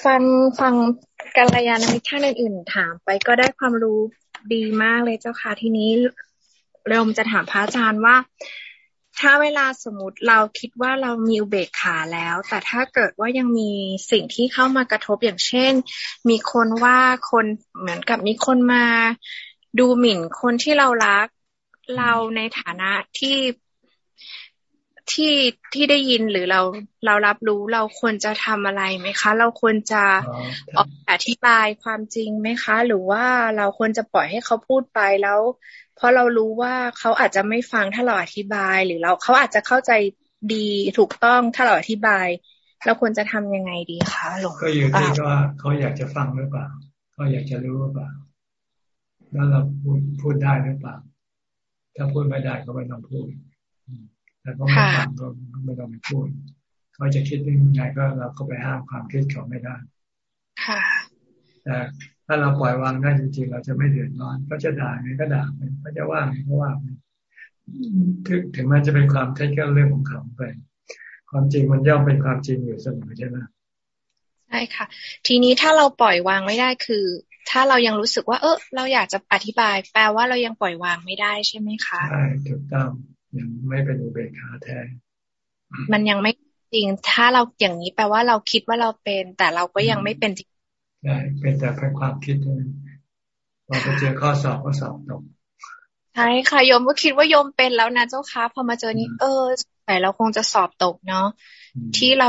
ฟังฟังกัลยาณมิตรท่านอื่นๆถามไปก็ได้ความรู้ดีมากเลยเจ้าค่ะ ทีนี้เริ่มจะถามพระอาจารย์ว่า ถ้าเวลาสมมติเราคิดว่าเรามีอุเบกขาแล้ว แต่ถ้าเกิดว่ายังมีสิ่งที่เข้ามากระทบอย่างเช่น มีคนว่าคนเหมือนกับมีคนมาดูหมิ่นคนที่เรารักเราในฐานะที่ ที่ที่ได้ยินหรือเราเรารับรู้เราควรจะทำอะไรไหมคะ เราควรจะออกอธิบายความจริงไหมคะ หรือว่าเราควรจะปล่อยให้เขาพูดไปแล้ว เพราะเรารู้ว่าเขาอาจจะไม่ฟังถ้าเราอธิบาย หรือเราเขาอาจจะเข้าใจดีถูกต้องถ้าเราอธิบาย เราควรจะทำยังไงดีคะหลวงก็อยู่ที่ว่าเขาอยากจะฟังหรือเปล่าเขาอยากจะรู้หรือเปล่าแล้วเราพูดพูดได้หรือเปล่าถ้าพูดไม่ได้ก็ไม่ต้องพูด แต่ก็ไม่ฟังก็ไม่ต้องไปพูดเขาจะคิดยังไงก็เราก็ไปห้ามความคิดเขาไม่ได้ค่ะแต่ถ้าเราปล่อยวางได้จริงๆเราจะไม่เดือดร้อนเขาจะด่าไงก็ด่าไปเขาจะว่าไงก็ว่าไปถึงถึงแม้จะเป็นความเท็จก็เรื่องของเขาไป ความจริงมันย่อมเป็นความจริงอยู่เสมอใช่ไหมใช่ค่ะ ทีนี้ถ้าเราปล่อยวางไม่ได้คือ ถ้าเรายังรู้สึกว่า เออเราอยากจะอธิบาย แปลว่าเรายังปล่อยวางไม่ได้ใช่ไหมคะใช่ถูกต้อง ยังไม่เป็นอุเบกขาแท้ มันยังไม่จริง ถ้าเราอย่างนี้แปลว่าเราคิดว่าเราเป็น แต่เราก็ยังไม่เป็นจริงได้เป็นแต่เป็นความคิดเท่านั้นพอไปเจอข้อสอบก็สอบตกใช่ค่ะโยมก็คิดว่าโยมเป็นแล้วนะเจ้าค่ะพอมาเจอนี้ เออแต่เราคงจะสอบตกเนาะที่เรา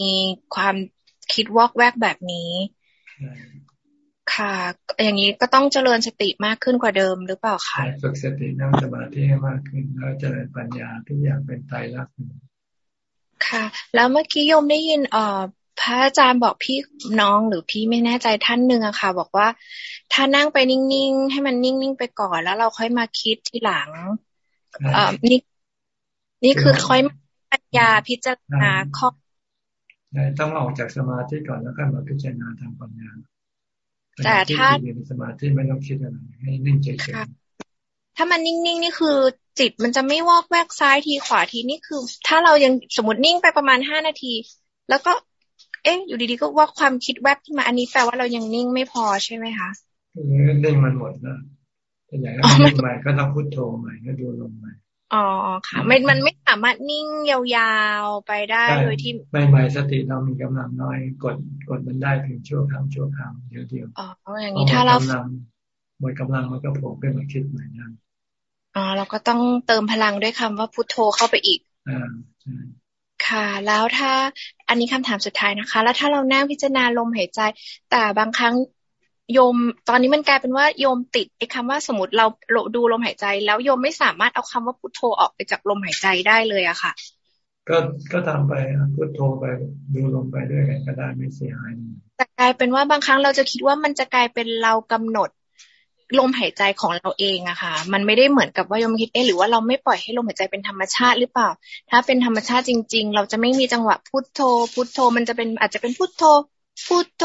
มีความคิดวอกแวกแบบนี้ ค่ะ อย่างนี้ก็ต้องเจริญสติมากขึ้นกว่าเดิมหรือเปล่าคะฝึกสตินั่งสมาธิให้มากขึ้นแล้วเจริญปัญญาทุกอย่างเป็นไตรลักษณ์ค่ะ แล้วเมื่อกี้โยมได้ยินเอ่อพระอาจารย์บอกพี่น้องหรือพี่ไม่แน่ใจท่านหนึ่งอะค่ะ บอกว่า ถ้านั่งไปนิ่งๆ ให้มันนิ่งๆไปก่อนแล้วเราค่อยมาคิดทีหลังอ่านี่ นี่คือค่อยปัญญาพิจารณาข้อต้องออกจากสมาธิก่อนแล้วก็มาพิจารณาทางปัญญา แต่ถ้าอยู่ในสมาธิไม่ต้องคิดอะไรให้นิ่งเฉยๆถ้ามันนิ่งๆนี่คือ จิตมันจะไม่วอกแวกซ้ายทีขวาทีนี่คือ ถ้าเรายังสมมตินิ่งไปประมาณห้านาที แล้วก็ เอ๊ะ อยู่ดีๆก็ว่าความคิดแวบขึ้นมาอันนี้แปลว่าเรายังนิ่งไม่พอใช่ไหมคะนิ่งมันหมดนะแต่อย่างนั้นนิ่งใหม่ก็ต้องพุทโธใหม่ก็ดูลมใหม่ อ๋อค่ะมันมันไม่สามารถนิ่งยาวๆไปได้โดยที่ไม่ไม่สติเรามีกำลังน้อยกดกดมันได้เพียงชั่วครั้งชั่วคราวเดียวเดียวอ๋ออย่างนี้ถ้าเราหมดกำลังมันก็โผล่ขึ้นมาคิดใหม่นั่นอ๋อเราก็ต้องเติมพลังด้วยคำว่าพุทโธเข้าไปอีกอ่าใช่ค่ะ แล้วถ้าอันนี้คำถามสุดท้ายนะคะ แล้วถ้าเรานั่งพิจารณาลมหายใจ แต่บางครั้ง โยมตอนนี้มันกลายเป็นว่าโยมติดไอ้คาว่าสมมติเราดูลมหายใจ แล้วโยมไม่สามารถเอาคำว่าพุทโธออกไปจากลมหายใจได้เลยอะค่ะ ก็ก็ทำไปพุทโธไปดูลมไปด้วยกันก็ได้ไม่เสียหายแต่กลายเป็นว่าบางครั้งเราจะคิดว่ามันจะกลายเป็นเรากำหนดลมหายใจของเราเองอะค่ะ มันไม่ได้เหมือนกับว่าโยมคิดเอ๊หรือว่าเราไม่ปล่อยให้ลมหายใจเป็นธรรมชาติหรือเปล่า ถ้าเป็นธรรมชาติจริง ๆ เราจะไม่มีจังหวะพุทโธ พุทโธ มันจะเป็นอาจจะเป็นพุทโธ พุทโธ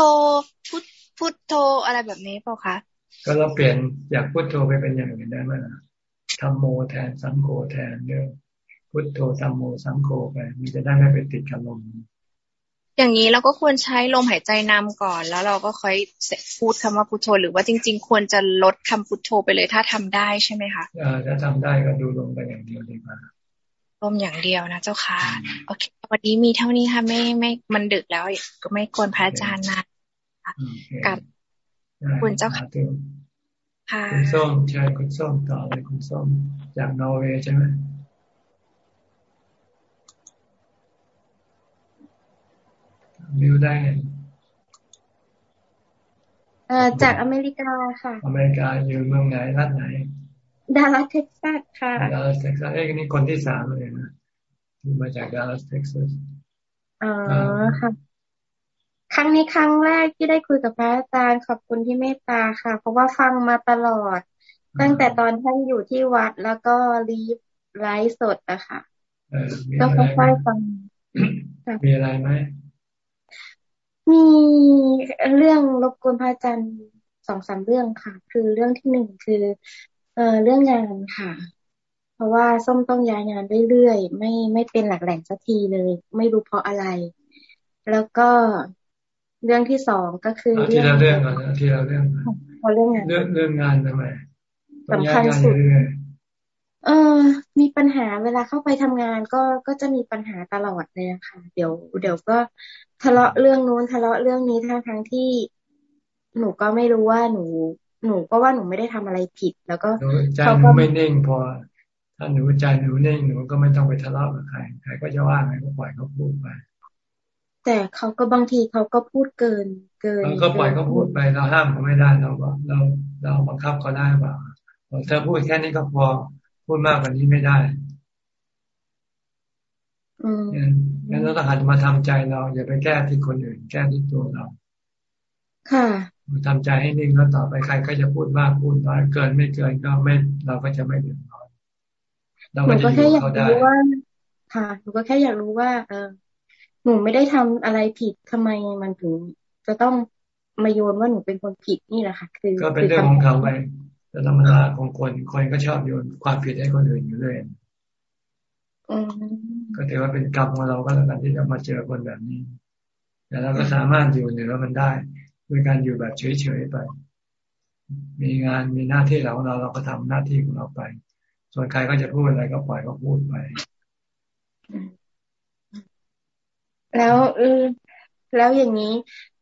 พุท พุทโธอะไรแบบนี้เปล่าคะก็เราเปลี่ยนอยากพุทโธไปเป็นอย่างอื่นได้ไหมล่ะทำโมแทนสังโฆแทนเรื่องพุทโธทำโมสังโฆไปมันจะได้ไม่ไปติดกับลมอย่างนี้เราก็ควรใช้ลมหายใจนำก่อน แล้วเราก็ค่อยพูดคำว่าพุทโธ หรือว่าจริง ๆ ควรจะลดคำพุทโธไปเลยถ้าทำได้ใช่ไหมคะอ่าถ้าทำได้ก็ดูลมไปอย่างเดียวดีกว่าลมอย่างเดียวนะเจ้าค่ะโอเค วันนี้มีเท่านี้ค่ะไม่ไม่มันดึกแล้วก็ไม่ควรพระอาจารย์นะ กับคุณเจ้าค่ะคุณส้มใช่คุณส้มต่อเลยคุณส้มจากนอร์เวย์ใช่ไหมมิวได้ไงเอ่อจากอเมริกาค่ะ อเมริกาอยู่เมืองไหนรัฐไหนดัลลัสเท็กซัสค่ะดัลลัสเท็กซัสเอ้ยนี่คนที่สามเลยนะมาจากดัลลัสเท็กซัสอ๋อค่ะ ครั้งนี้ครั้งแรกที่ได้คุยกับพระอาจารย์ ขอบคุณที่เมตตาค่ะ เพราะว่าฟังมาตลอด ตั้งแต่ตอนท่านอยู่ที่วัดแล้วก็รีฟไลฟ์สดอะค่ะก็ค่อยๆฟังมีอะไรไหมมีเรื่องรบกวนพระอาจารย์สองสามเรื่องค่ะ คือเรื่องที่หนึ่งคือ เอ่อเรื่องงานค่ะ เพราะว่าส้มต้องย้ายงานเรื่อยๆไม่ไม่เป็นหลักแหล่งสักทีเลย ไม่รู้เพราะอะไร แล้วก็ เรื่องที่สองก็คือที่เราเรื่องก่อนที่เราเรื่องเรื่องงานเรื่องเรื่องงานทำไมสำคัญสุดเออ มีปัญหาเวลาเข้าไปทำงานก็ก็จะมีปัญหาตลอดเลยค่ะ เดี๋ยว เดี๋ยวก็ทะเลาะเรื่องนู้นทะเลาะเรื่องนี้ทั้งทั้งที่ หนูก็ไม่รู้ว่าหนู หนูก็ว่าหนูไม่ได้ทำอะไรผิด แล้วก็ใจหนูไม่เน่งพอ ถ้าหนูใจหนูเน่งหนูก็ไม่ต้องไปทะเลาะกับใครใครก็จะว่าไงก็ปล่อยเขาพูดไป แต่เขาก็บางทีเขาก็พูดเกินเกินก็ปล่อยเขาพูดไปเราห้ามเขาไม่ได้เราเราเราบังคับเขาได้เปล่าเธอพูดแค่นี้ก็พอพูดมากกว่านี้ไม่ได้งั้นเราต้องหันมาทำใจเรา อย่าไปแก้ที่คนอื่น แก้ที่ตัวเรา ค่ะทำใจให้นิ่งแล้วต่อไปใครก็จะพูดมากพูดน้อยเกินไม่เกินก็ไม่ เราก็จะไม่เดือดร้อนเราก็แค่อยากรู้ว่าค่ะหนูก็แค่อยากรู้ว่า เออ หนูไม่ได้ทำอะไรผิดทำไมมันถึงจะต้องมาโยนว่าหนูเป็นคนผิดนี่แหละค่ะ คือก็เป็นเรื่องของเขาไปแต่ธรรมดาของคนคนก็ชอบโยนความผิดให้คนอื่นอยู่เลยก็ถือว่าเป็นกรรมของเราก็แล้วกันที่จะมาเจอคนแบบนี้แต่เราก็สามารถอยู่เหนือมันได้ด้วยการอยู่แบบเฉยๆไป มีงานมีหน้าที่เราเราเราก็ทำหน้าที่ของเราไป ส่วนใครก็จะพูดอะไรก็ปล่อยก็พูดไป แล้วแล้วอย่างนี้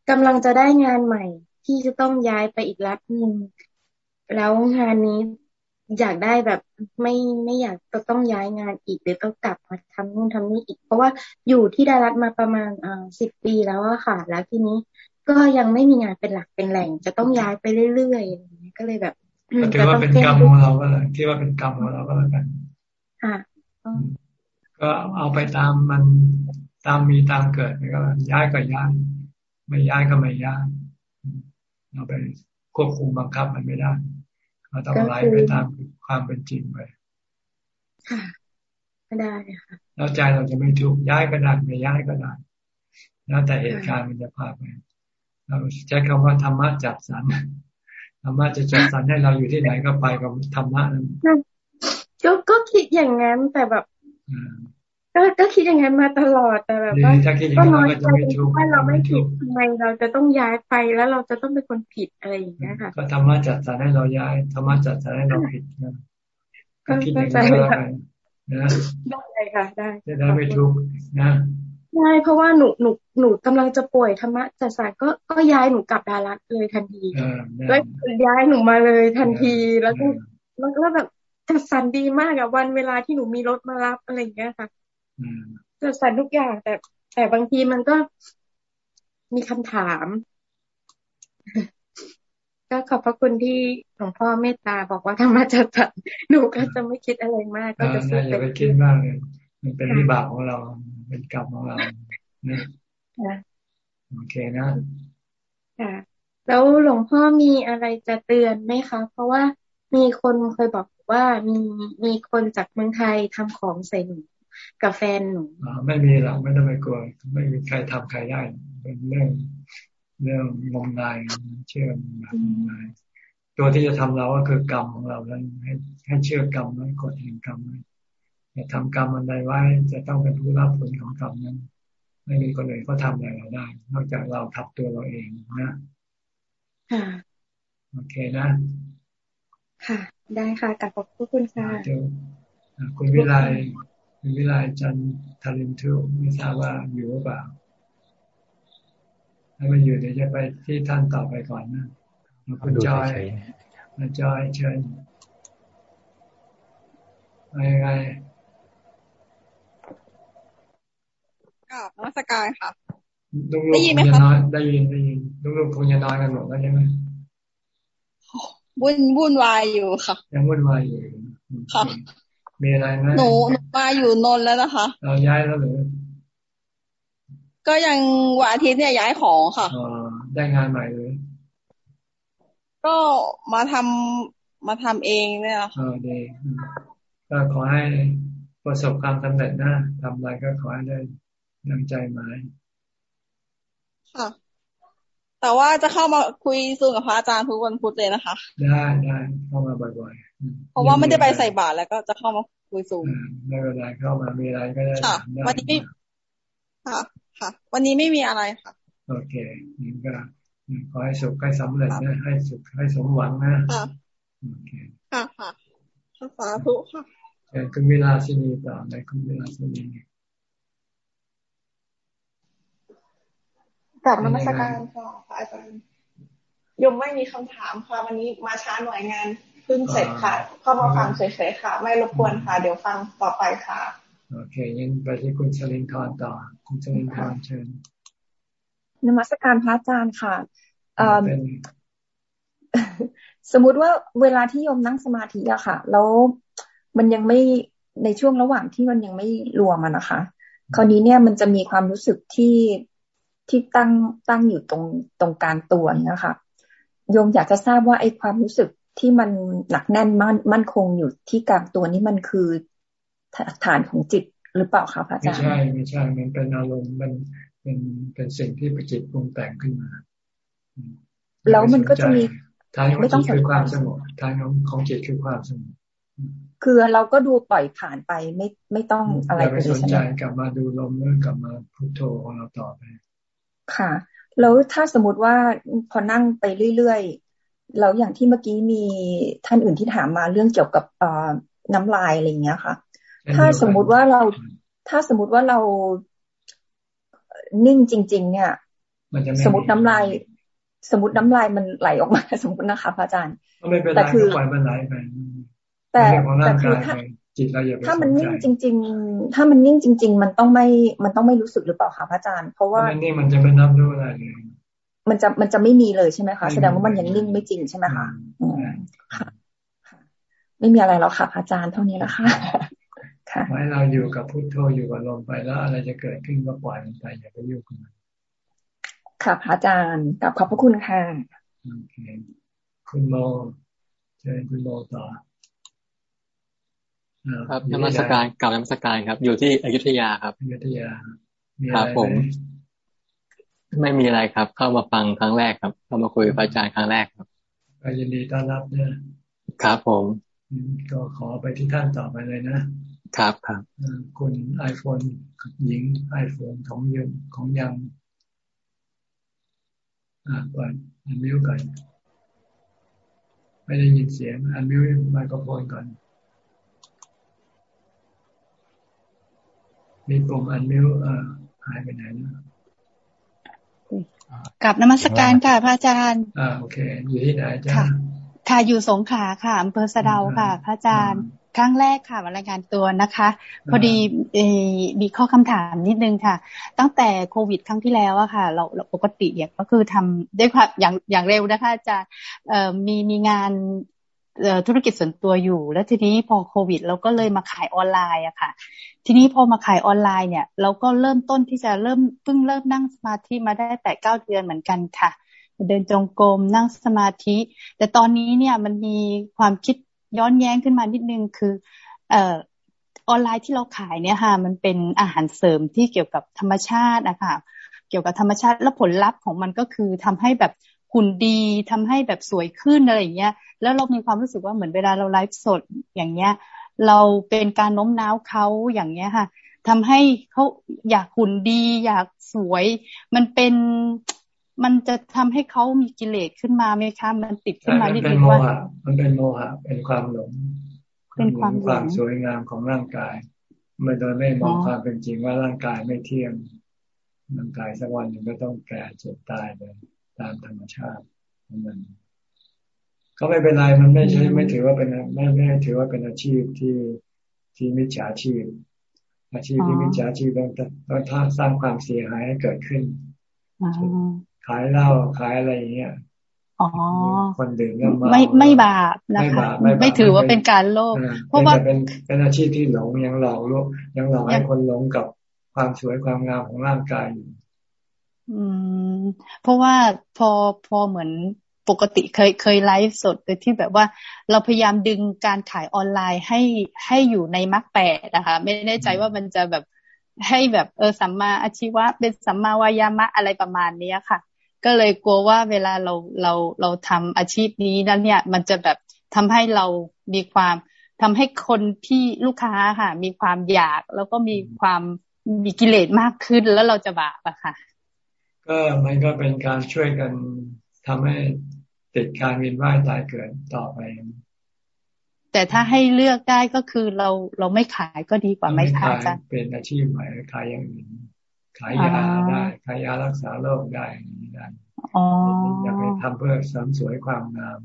กำลังจะได้งานใหม่ ที่จะต้องย้ายไปอีกรัฐหนึ่งแล้วงานนี้อยากได้แบบไม่ไม่อยากจะต้องย้ายงานอีกหรือต้องกลับมาทำนู่นทำนี่อีก เพราะว่าอยู่ที่ดารัฐมาประมาณอ่าสิบปีแล้วอะค่ะ แล้วทีนี้ก็ยังไม่มีงานเป็นหลักเป็นแหล่ง จะต้องย้ายไปเรื่อยๆก็เลยแบบก็ถือว่าเป็นกรรมของเราก็เลยที่ว่าเป็นกรรมของเราก็แล้วกันค่ะก็เอาไปตามมัน ตามมีตามเกิดก็ย้ายก็ย้าย ไม่ย้ายก็ไม่ย้าย เราไปควบคุมบังคับมันไม่ได้เราต้องไล่ไปตามความเป็นจริงไปค่ะก็ได้ค่ะแล้วใจเราจะไม่ทุกข์ย้ายก็ได้ไม่ย้ายก็ได้แล้วแต่เหตุการณ์มันจะพาไปเราใช้คำว่าธรรมะจับสรรธรรมะจะจัดสรรให้เราอยู่ที่ไหนก็ไปกับธรรมะนั้นก็ก็คิดอย่างนั้นแต่แบบ ก็ก็คิดอย่างนั้นมาตลอดแต่แบบว่าก็น้อยใจว่าเราไม่ผิดทำไมเราจะต้องย้ายไปแล้วเราจะต้องเป็นคนผิดอะไรอย่างเงี้ยค่ะ ก็ธรรมะจัดสรรให้เราย้ายธรรมะจัดสรรให้เราผิดนะก็คิดอย่างนั้นแล้วกันนะได้ค่ะได้จะได้ไม่ทุกข์นะใช่เพราะว่าหนูหนูหนูกำลังจะป่วยธรรมะจัดสรรก็ก็ย้ายหนูกลับดารักเลยทันทีแล้วย้ายหนูมาเลยทันทีแล้วก็แล้วก็แบบจัดสรรดีมากอะวันเวลาที่หนูมีรถมารับอะไรอย่างเงี้ยค่ะ จัดสรรทุกอย่าง แต่ แต่บางทีมันก็มีคำถาม ก็ขอบพระคุณที่หลวงพ่อเมตตาบอกว่าธรรมะจัดสรรหนูก็จะไม่คิดอะไรมาก ก็จะสู้ไปคิดมากเลยมันเป็นวิบากของเรา เป็นกรรมของเรานะโอเคนะค่ะแล้วหลวงพ่อมีอะไรจะเตือนไหมคะ เพราะว่ามีคนเคยบอกว่ามีมีคนจากเมืองไทยทำของใส่หนู กับแฟนหนูไม่มีหรอกไม่ต้องไปกลัว ไม่มีใครทำใครได้ เป็นเรื่องเรื่องงมงายเชื่อมแบบงมงายตัวที่จะทำเราก็คือกรรมของเราแล้วให้ให้เชื่อกรรมไว้กดแห่งกรรมไว้อย่าทำกรรมอะไรไว้จะต้องเป็นผู้รับผลของกรรมนั้น ไม่มีคนอื่นเขาทำอะไรเราได้ นอกจากเราทับตัวเราเองนะค่ะโอเคนะ ค่ะ ได้ค่ะกับขอบคุณค่ะคุณวิไล คุณวิไลจันทรินทุไม่ทราบว่าอยู่หรือเปล่า ถ้าไม่อยู่เดี๋ยวจะไปที่ท่านต่อไปก่อนนะคุณจอยคุณจอยเชิญไงไงกราบนมัสการค่ะได้ยินไหมคะได้ยินได้ยินลูกๆคงจะนอนกันหมดแล้วใช่ไหมวุ่นวุ่นวายอยู่ค่ะ ยังวุ่นวายอยู่ค่ะ มีอะไรไหมหนูหนูมาอยู่นนแล้วนะคะ เราย้ายแล้วหรือก็ยังวันอาทิตย์เนี่ยย้ายของค่ะอ๋อได้งานใหม่เลยก็มาทำมาทำเองเนี่ยค่ะอ๋อดีก็ขอให้ประสบความสำเร็จนะทำอะไรก็ขอให้ได้ดังใจหมายค่ะ แต่ว่าจะเข้ามาคุยซูกับพระอาจารย์ทุกวันพุธเลยนะคะ ได้ได้เข้ามาบ่อยๆ เพราะว่าไม่ได้ไปใส่บาตรแล้วก็จะเข้ามาคุยซูไม่เป็นไรเข้ามามีอะไรก็ได้ค่ะ วันนี้ค่ะ ค่ะ วันนี้ไม่มีอะไรค่ะ โอเคนี่ก็ขอให้สุขให้สำเร็จนะให้สุขให้สมหวังนะค่ะโอเคค่ะค่ะสาธุค่ะคุณเวลาสินีต่อในคุณเวลาสินีกลับมาสักการค่ะอาจารย์ยมไม่มีคำถามค่ะวันนี้มาช้าหน่วยงานเพิ่งเสร็จค่ะเข้ามาฟังเฉยๆค่ะ ไม่รบกวนค่ะ เดี๋ยวฟังต่อไปค่ะ โอเคยันไปที่คุณชลินทร์ต่อ คุณชลินทร์เชิญนมัสการพระอาจารย์ค่ะสมมุติว่าเวลาที่โยมนั่งสมาธิอะค่ะ แล้วมันยังไม่ในช่วงระหว่างที่มันยังไม่รวมมันนะคะ คราวนี้เนี่ยมันจะมีความรู้สึกที่ที่ตั้งตั้งอยู่ตรงตรงกลางตัวเนี่ยค่ะโยมอยากจะทราบว่าไอ้ความรู้สึก ที่มันหนักแน่นมั่นมั่นคงอยู่ที่กลางตัวนี้มันคือฐานของจิตหรือเปล่าคะพระอาจารย์ไม่ใช่ไม่ใช่มันเป็นอารมณ์มันเป็นเป็นสิ่งที่ประจิตปรุงแต่งขึ้นมาแล้วมันก็จะมีทางของจิตคือความสงบทางของของจิตคือความสงบคือเราก็ดูปล่อยผ่านไปไม่ไม่ต้องอะไรไปสนใจกลับมาดูลมเรื่อกลับมาพุทโธของเราต่อไป ค่ะ แล้วถ้าสมมติว่าพอนั่งไปเรื่อยๆ แล้วอย่างที่เมื่อกี้มีท่านอื่นที่ถามมาเรื่องเกี่ยวกับเอน้ำลายอะไรอย่างเงี้ยค่ะ ถ้าสมมุติว่าเราถ้าสมมติว่าเรานิ่งจริง ๆ เนี่ยสมมติน้ำลาย สมมติน้ำลายมันไหลออกมาสมมตินะคะพระอาจารย์แต่คือปล่อยมันไหลไปแต่แต่คือถ้าถ้ามันนิ่งจริง ๆ ถ้ามันนิ่งจริง ๆ มันต้องไม่มันต้องไม่รู้สึกหรือเปล่าคะพระอาจารย์ เพราะว่ามันนิ่งมันจะไม่นับรู้อะไรเลย มันจะมันจะไม่มีเลยใช่ไหมคะแสดงว่ามันยังนิ่งไม่จริงใช่ไหมคะอืมค่ะไม่มีอะไรแล้วค่ะพระอาจารย์เท่านี้แล้วค่ะค่ะให้เราอยู่กับพุทโธอยู่กับลมไปแล้ว อะไรจะเกิดขึ้นก็ปล่อยมันไปอย่าไปยุ่งกับมันค่ะพระอาจารย์กับขอบพระคุณค่ะโอเคคุณโมเชิญคุณโมต่อครับนมัสการกับนมัสการครับ อยู่ที่อยุธยาครับอยุธยาครับผม ไม่มีอะไรครับ เข้ามาฟังครั้งแรกครับ เข้ามาคุยกับอาจารย์ครั้งแรกครับก็ยินดีต้อนรับเนี่ยครับผมก็ขอไปที่ท่านต่อไปเลยนะครับครับคุณไอโฟนหญิงไอโฟนของยมของยังอ่าก่อนอันมิวก่อนไม่ได้ยินเสียงอันมิวไมโครโฟนก่อน มีปุ่มอันมิวอ่าหายไปไหนนะ กับนมัสการค่ะพระอาจารย์อ่าโอเค อยู่ที่ไหนจ้าค่ะอยู่สงขลาค่ะอำเภอสะเดาค่ะ พระอาจารย์ครั้งแรกค่ะมารายงานตัวนะคะ พอดีมีข้อคำถามนิดนึงค่ะ ตั้งแต่โควิด ครั้งที่แล้วอะค่ะ เราปกติเนี่ยก็คือทำด้วยความอย่างอย่างเร็วนะคะอาจารย์มีมีงาน ธุรกิจส่วนตัวอยู่ แล้วทีนี้พอโควิด เราก็เลยมาขายออนไลน์อะค่ะ ทีนี้พอมาขายออนไลน์เนี่ย เราก็เริ่มต้นที่จะเริ่มเพิ่งเริ่มนั่งสมาธิมาได้แปดเก้าเดือนเหมือนกันค่ะ เดินจงกรมนั่งสมาธิ แต่ตอนนี้เนี่ยมันมีความคิดย้อนแย้งขึ้นมานิดนึงคือ เอ่อออนไลน์ที่เราขายเนี่ยค่ะ มันเป็นอาหารเสริมที่เกี่ยวกับธรรมชาตินะคะเกี่ยวกับธรรมชาติแล้วผลลัพธ์ของมันก็คือทำให้แบบหุ่นดีทำให้แบบสวยขึ้นอะไรอย่างเงี้ย แล้วเรามีความรู้สึกว่าเหมือนเวลาเราไลฟ์สดอย่างเงี้ย เราเป็นการโน้มน้าวเขาอย่างเงี้ยค่ะทำให้เขาอยากหุ่นดี อยากสวย มันเป็นมันจะทำให้เขามีกิเลสขึ้นมาไหมคะมันติดขึ้นมานิดนึงว่ามันเป็นโมหะเป็นความหลงเป็นความความสวยงามของร่างกายไม่โดยไม่มองความเป็นจริงว่าร่างกายไม่เที่ยงร่างกายสักวันหนึ่งก็ต้องแก่เจ็บตายไปตามธรรมชาติของมัน ก็ไม่เป็นไรมันไม่ใช่ไม่ถือว่าเป็นไม่ไม่ถือว่าเป็นอาชีพที่ที่มิจฉาชีพ อาชีพที่มิจฉาชีพต้องต้องสร้างความเสียหายให้เกิดขึ้นขายเหล้าขายอะไรอย่างเงี้ยคนดื่มก็มาไม่ไม่บาปนะคะไม่ถือว่าเป็นการโลภเพราะว่าเป็นเป็นอาชีพที่หลงยังหลอกลวงยังหลอกให้คนหลงกับความสวยความงามของร่างกายอยู่อืมเพราะว่าพอพอเหมือน ปกติเคยเคยไลฟ์สดโดยที่แบบว่าเราพยายามดึงการขายออนไลน์ให้ให้อยู่ในมรรคแปดนะคะไม่แน่ใจว่ามันจะแบบให้แบบเออสัมมาอาชีวะ เป็นสัมมาวายามะอะไรประมาณนี้ค่ะ ก็เลยกลัวว่าเวลาเราเราเราทำอาชีพนี้นั้นเนี่ย มันจะแบบทำให้เรามีความทำให้คนที่ลูกค้าค่ะ มีความอยากแล้วก็มีความมีกิเลสมากขึ้นแล้วเราจะบาปอะค่ะ ก็มันก็เป็นการช่วยกันทำให้ ติดการเวียนว่ายตายเกิดต่อไป แต่ถ้าให้เลือกได้ก็คือเราเราไม่ขายก็ดีกว่าไม่ขายจ้ะเป็นอาชีพใหม่ขายอย่างอื่นขายยาได้ขายยารักษาโรคได้อย่างนี้ได้อย่าไปทำเพื่อเสริมสวยความงาม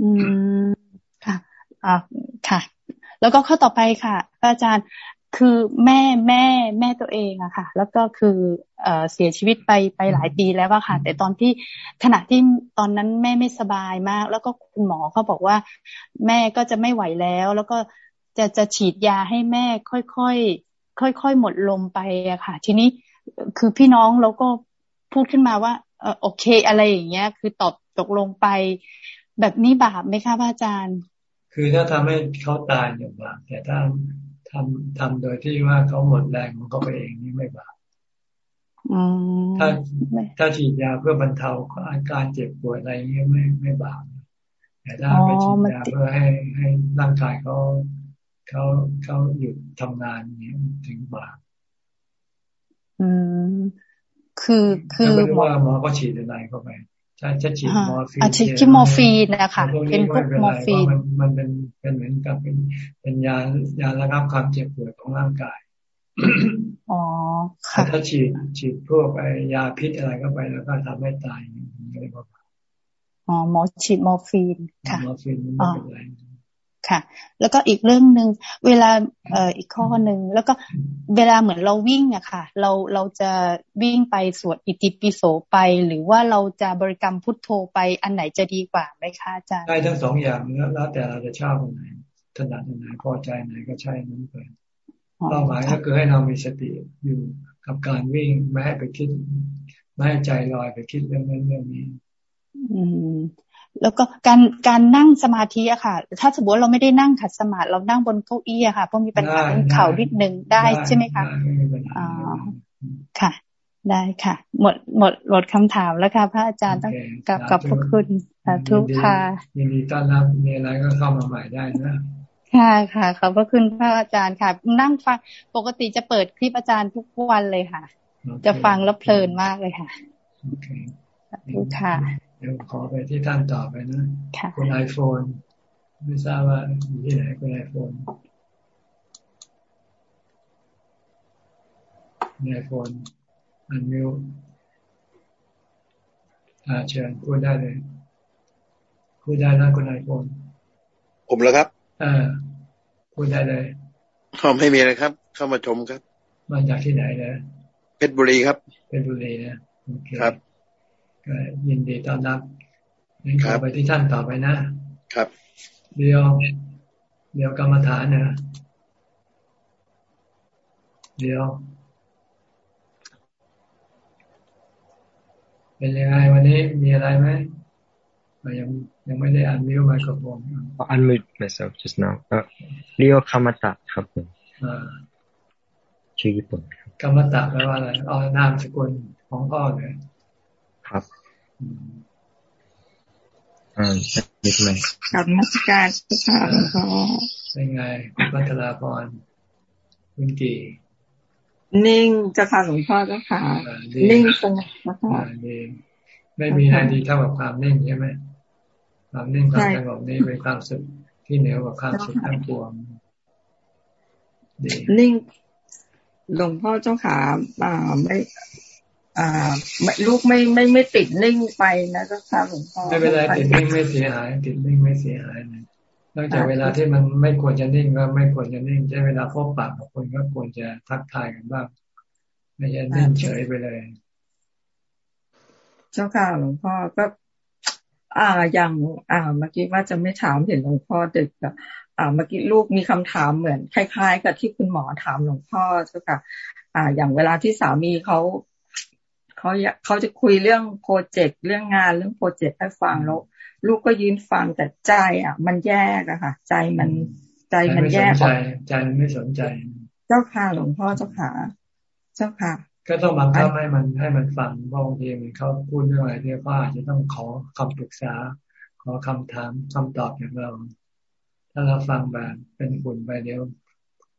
อืมค่ะอ่าค่ะ แล้วก็ข้อต่อไปค่ะอาจารย์ คือแม่แม่แม่ตัวเองอะค่ะ แล้วก็คือเออเสียชีวิตไปไปหลายปีแล้วอะค่ะ แต่ตอนที่ขณะที่ตอนนั้นแม่ไม่สบายมาก แล้วก็คุณหมอเขาบอกว่า แม่ก็จะไม่ไหวแล้ว แล้วก็จะจะฉีดยาให้แม่ค่อยๆค่อยๆหมดลมไปอะค่ะ ทีนี้คือพี่น้องเราก็พูดขึ้นมาว่าเออโอเคอะไรอย่างเงี้ย คือตอบตกลงไป แบบนี้บาปไหมคะพระอาจารย์ คือถ้าทำให้เขาตายเนี่ยบาปแต่ถ้า ทำทำโดยที่ว่าเขาหมดแรงของเขาไปเองนี่ไม่บาปถ้าถ้าฉีดยาเพื่อบรรเทาอาการเจ็บปวดอะไรเงี้ยไม่ไม่บาปแต่ถ้าไปฉีดยาเพื่อให้ให้ร่างกายเขาเขาเขาหยุดทำงานนี้ถึงบาปอืมคือคือหมอหมอก็ฉีดอะไรเข้าไป จะจะฉีดมอร์ฟีนฉีดมอร์ฟีนนะคะเป็นพวกมอร์ฟีนมันเป็นเป็นเหมือนกับเป็นเป็นยายาระงับความเจ็บปวดของร่างกายอ๋อค่ะถ้าฉีดฉีดพวกไอยาพิษอะไรเข้าไปแล้วก็ทำให้ตายไม่ได้บอกอ๋อหมอฉีดมอร์ฟีนค่ะมอร์ฟีนไม่เป็นไร ค่ะ แล้วก็อีกเรื่องหนึ่งเวลาเอ่ออีกข้อหนึ่งแล้วก็เวลาเหมือนเราวิ่งอะค่ะ เราเราจะวิ่งไปสวดอิติปิโสไป หรือว่าเราจะบริกรรมพุทโธไปอันไหนจะดีกว่าไหมคะอาจารย์ได้ทั้งสองอย่างแล้วแต่เราจะชอบอันไหนถนัดอันไหนพอใจไหนก็ใช่นั้นไปเป้าหมายก็คือให้เรามีสติอยู่กับการวิ่งไม่ให้ไปคิดไม่ให้ใจลอยไปคิดเรื่องนั้นเรื่องนี้ อืม แล้วก็การการนั่งสมาธิอะค่ะ ถ้าสมมติเราไม่ได้นั่งขัดสมาธิเรานั่งบนเก้าอี้อะค่ะเพราะมีปัญหาเข่านิดนึงได้ใช่ไหมคะอ๋อค่ะ ได้ค่ะ หมดหมดหมดคำถามแล้วค่ะ พระอาจารย์ต้องกับกับพระคุณสาธุค่ะยินดีต้อนรับมีอะไรก็เข้ามาใหม่ได้นะค่ะค่ะขอบพระคุณพระอาจารย์ค่ะ นั่งฟังปกติจะเปิดคลิปอาจารย์ทุกวันเลยค่ะ จะฟังแล้วเพลินมากเลยค่ะสาธุค่ะเดี๋ยวขอไปที่ท่านต่อไปนะคุณไอโฟนไม่ทราบว่าอยู่ที่ไหนคุณไอโฟนไอโฟนอันมิวอาเชิญพูดได้เลยพูดได้นะคุณไอโฟนผมแล้วครับอ่าพูดได้เลยผมไม่มีอะไรครับ เข้ามาชมครับ มาจากที่ไหนนะเพชรบุรีครับเพชรบุรีนะ ครับก็ ยินดีต้อนรับงั้นขอไปที่ท่านต่อไปนะ ครับ เดียว เดียวกรรมฐานนะเดียว เป็นยังไงวันนี้มีอะไรไหมยังยังไม่ได้อันมิวไมโครโฟน unmute myself just now ก็เรียวคามาตะครับผมชื่อญี่ปุ่นครับกรรมตะแปลว่าอะไรอ๋อนามสกุลของพ่อเลย ครับอ่านี่ทำไมกรรมการค่ะพ่อเป็นไงคุณพัทราพรคุณกี่นิ่งจะค่ะหลวงพ่อเจ้าค่ะ นิ่งสงบนะคะไม่มีอะไรดีเท่ากับความนิ่งใช่ไหมความนิ่งความสงบนี่เป็นความสุขที่เหนือกว่าความสุขทั้งปวงนิ่งหลวงพ่อเจ้าขาอ่าไม่ อ่าลูกไม่ไม่ไม่ติดนิ่งไปนะเจ้าค่ะหลวงพ่อไม่เป็นไรติดนิ่งไม่เสียหาย ติดนิ่งไม่เสียหายเลยนอกจากเวลาที่มันไม่ควรจะนิ่งก็ไม่ควรจะนิ่งใช้เวลาพบปากกับคนก็ควรจะทักทายกันบ้างไม่ใช่นิ่งเฉยไปเลย เจ้าค่ะหลวงพ่อก็ อ่าอย่างอ่าเมื่อกี้ว่าจะไม่ถามเห็นหลวงพ่อเด็กอ่าเมื่อกี้ลูกมีคำถามเหมือน คล้าย ๆ กับที่คุณหมอถามหลวงพ่อเจ้าค่ะ อ่า อย่างเวลาที่สามีเขา เขาเขาจะคุยเรื่องโปรเจกต์เรื่องงานเรื่องโปรเจกต์ให้ฟังแล้วลูกก็ยืนฟังแต่ใจ อะ มันแยกอะค่ะ ใจมันใจมันแยกใจใจไม่สนใจ เจ้าค่ะหลวงพ่อเจ้าค่ะ เจ้าค่ะ ก็ต้องบังคับให้มันให้มันฟังบางทีมันเขาพูดเรื่องอะไรเนี่ยก็อาจจะต้องขอคำปรึกษา ขอคำถามคำตอบอย่างเราถ้าเราฟังแบบเป็นฝุ่นไปเดียว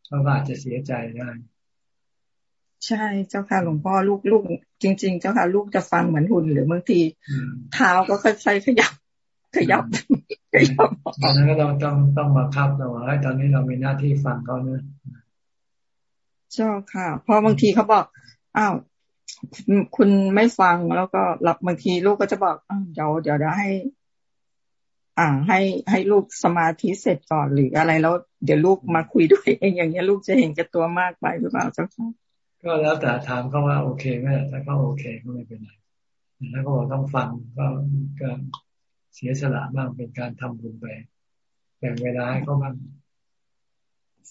เขาอาจจะเสียใจได้ ใช่เจ้าค่ะหลวงพ่อลูกลูกจริง ๆ เจ้าค่ะ ลูกจะฟังเหมือนหุ่นหรือบางทีเท้าก็ค่อยๆขยับขยับขยับตอนนั้นก็เราต้องต้องบังคับเราว่าตอนนี้เรามีหน้าที่ฟังเขาเนะเจ้าค่ะเพราะบางทีเขาบอกอ้าวคุณไม่ฟังแล้วก็หลับบางทีลูกก็จะบอกเดี๋ยวเดี๋ยวเดี๋ยวให้ อ่าให้ให้ลูกสมาธิเสร็จก่อนหรืออะไรแล้ว เดี๋ยวลูกมาคุยด้วยเองอย่างเงี้ยลูกจะเห็นแก่ตัวมากไปหรือเปล่าเจ้าค่ะ ก็แล้วแต่ถามเขาว่าโอเคไหมถ้าเขาโอเคก็ไม่เป็นไรถ้าเขาบอกต้องฟังก็ก็เสียสละบ้างเป็นการทำบุญไปแบ่งเวลาให้เขาบ้าง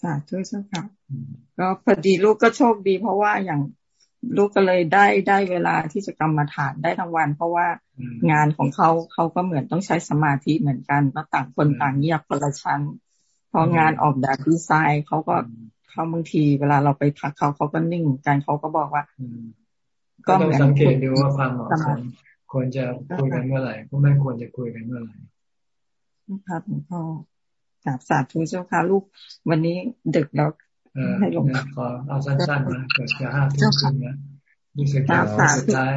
สาธุเจ้าค่ะก็พอดีลูกก็โชคดี เพราะว่าอย่างลูกก็เลยได้ได้เวลาที่จะกรรมฐานได้ทั้งวัน เพราะว่างานของเขาเขาก็เหมือนต้องใช้สมาธิเหมือนกันก็ต่างคนต่างเงียบคนละชั้น พองานออกแบบดีไซน์เขาก็ เขาบางที เวลาเราไปทักเขาเขาก็นิ่งกันเขาก็บอกว่าก็ต้องสังเกตดูว่าความเหมาะสมควรจะคุยกันเมื่อไหร่ก็ไม่ควรจะคุยกันเมื่อไหร่ครับหลวงพ่อกราบสาธุเจ้าค่ะลูก วันนี้ดึกแล้วให้ลงขอเอาสั้นๆนะเกิดจะห้าทุ่มครึ่งนะนี่คือการสุดท้าย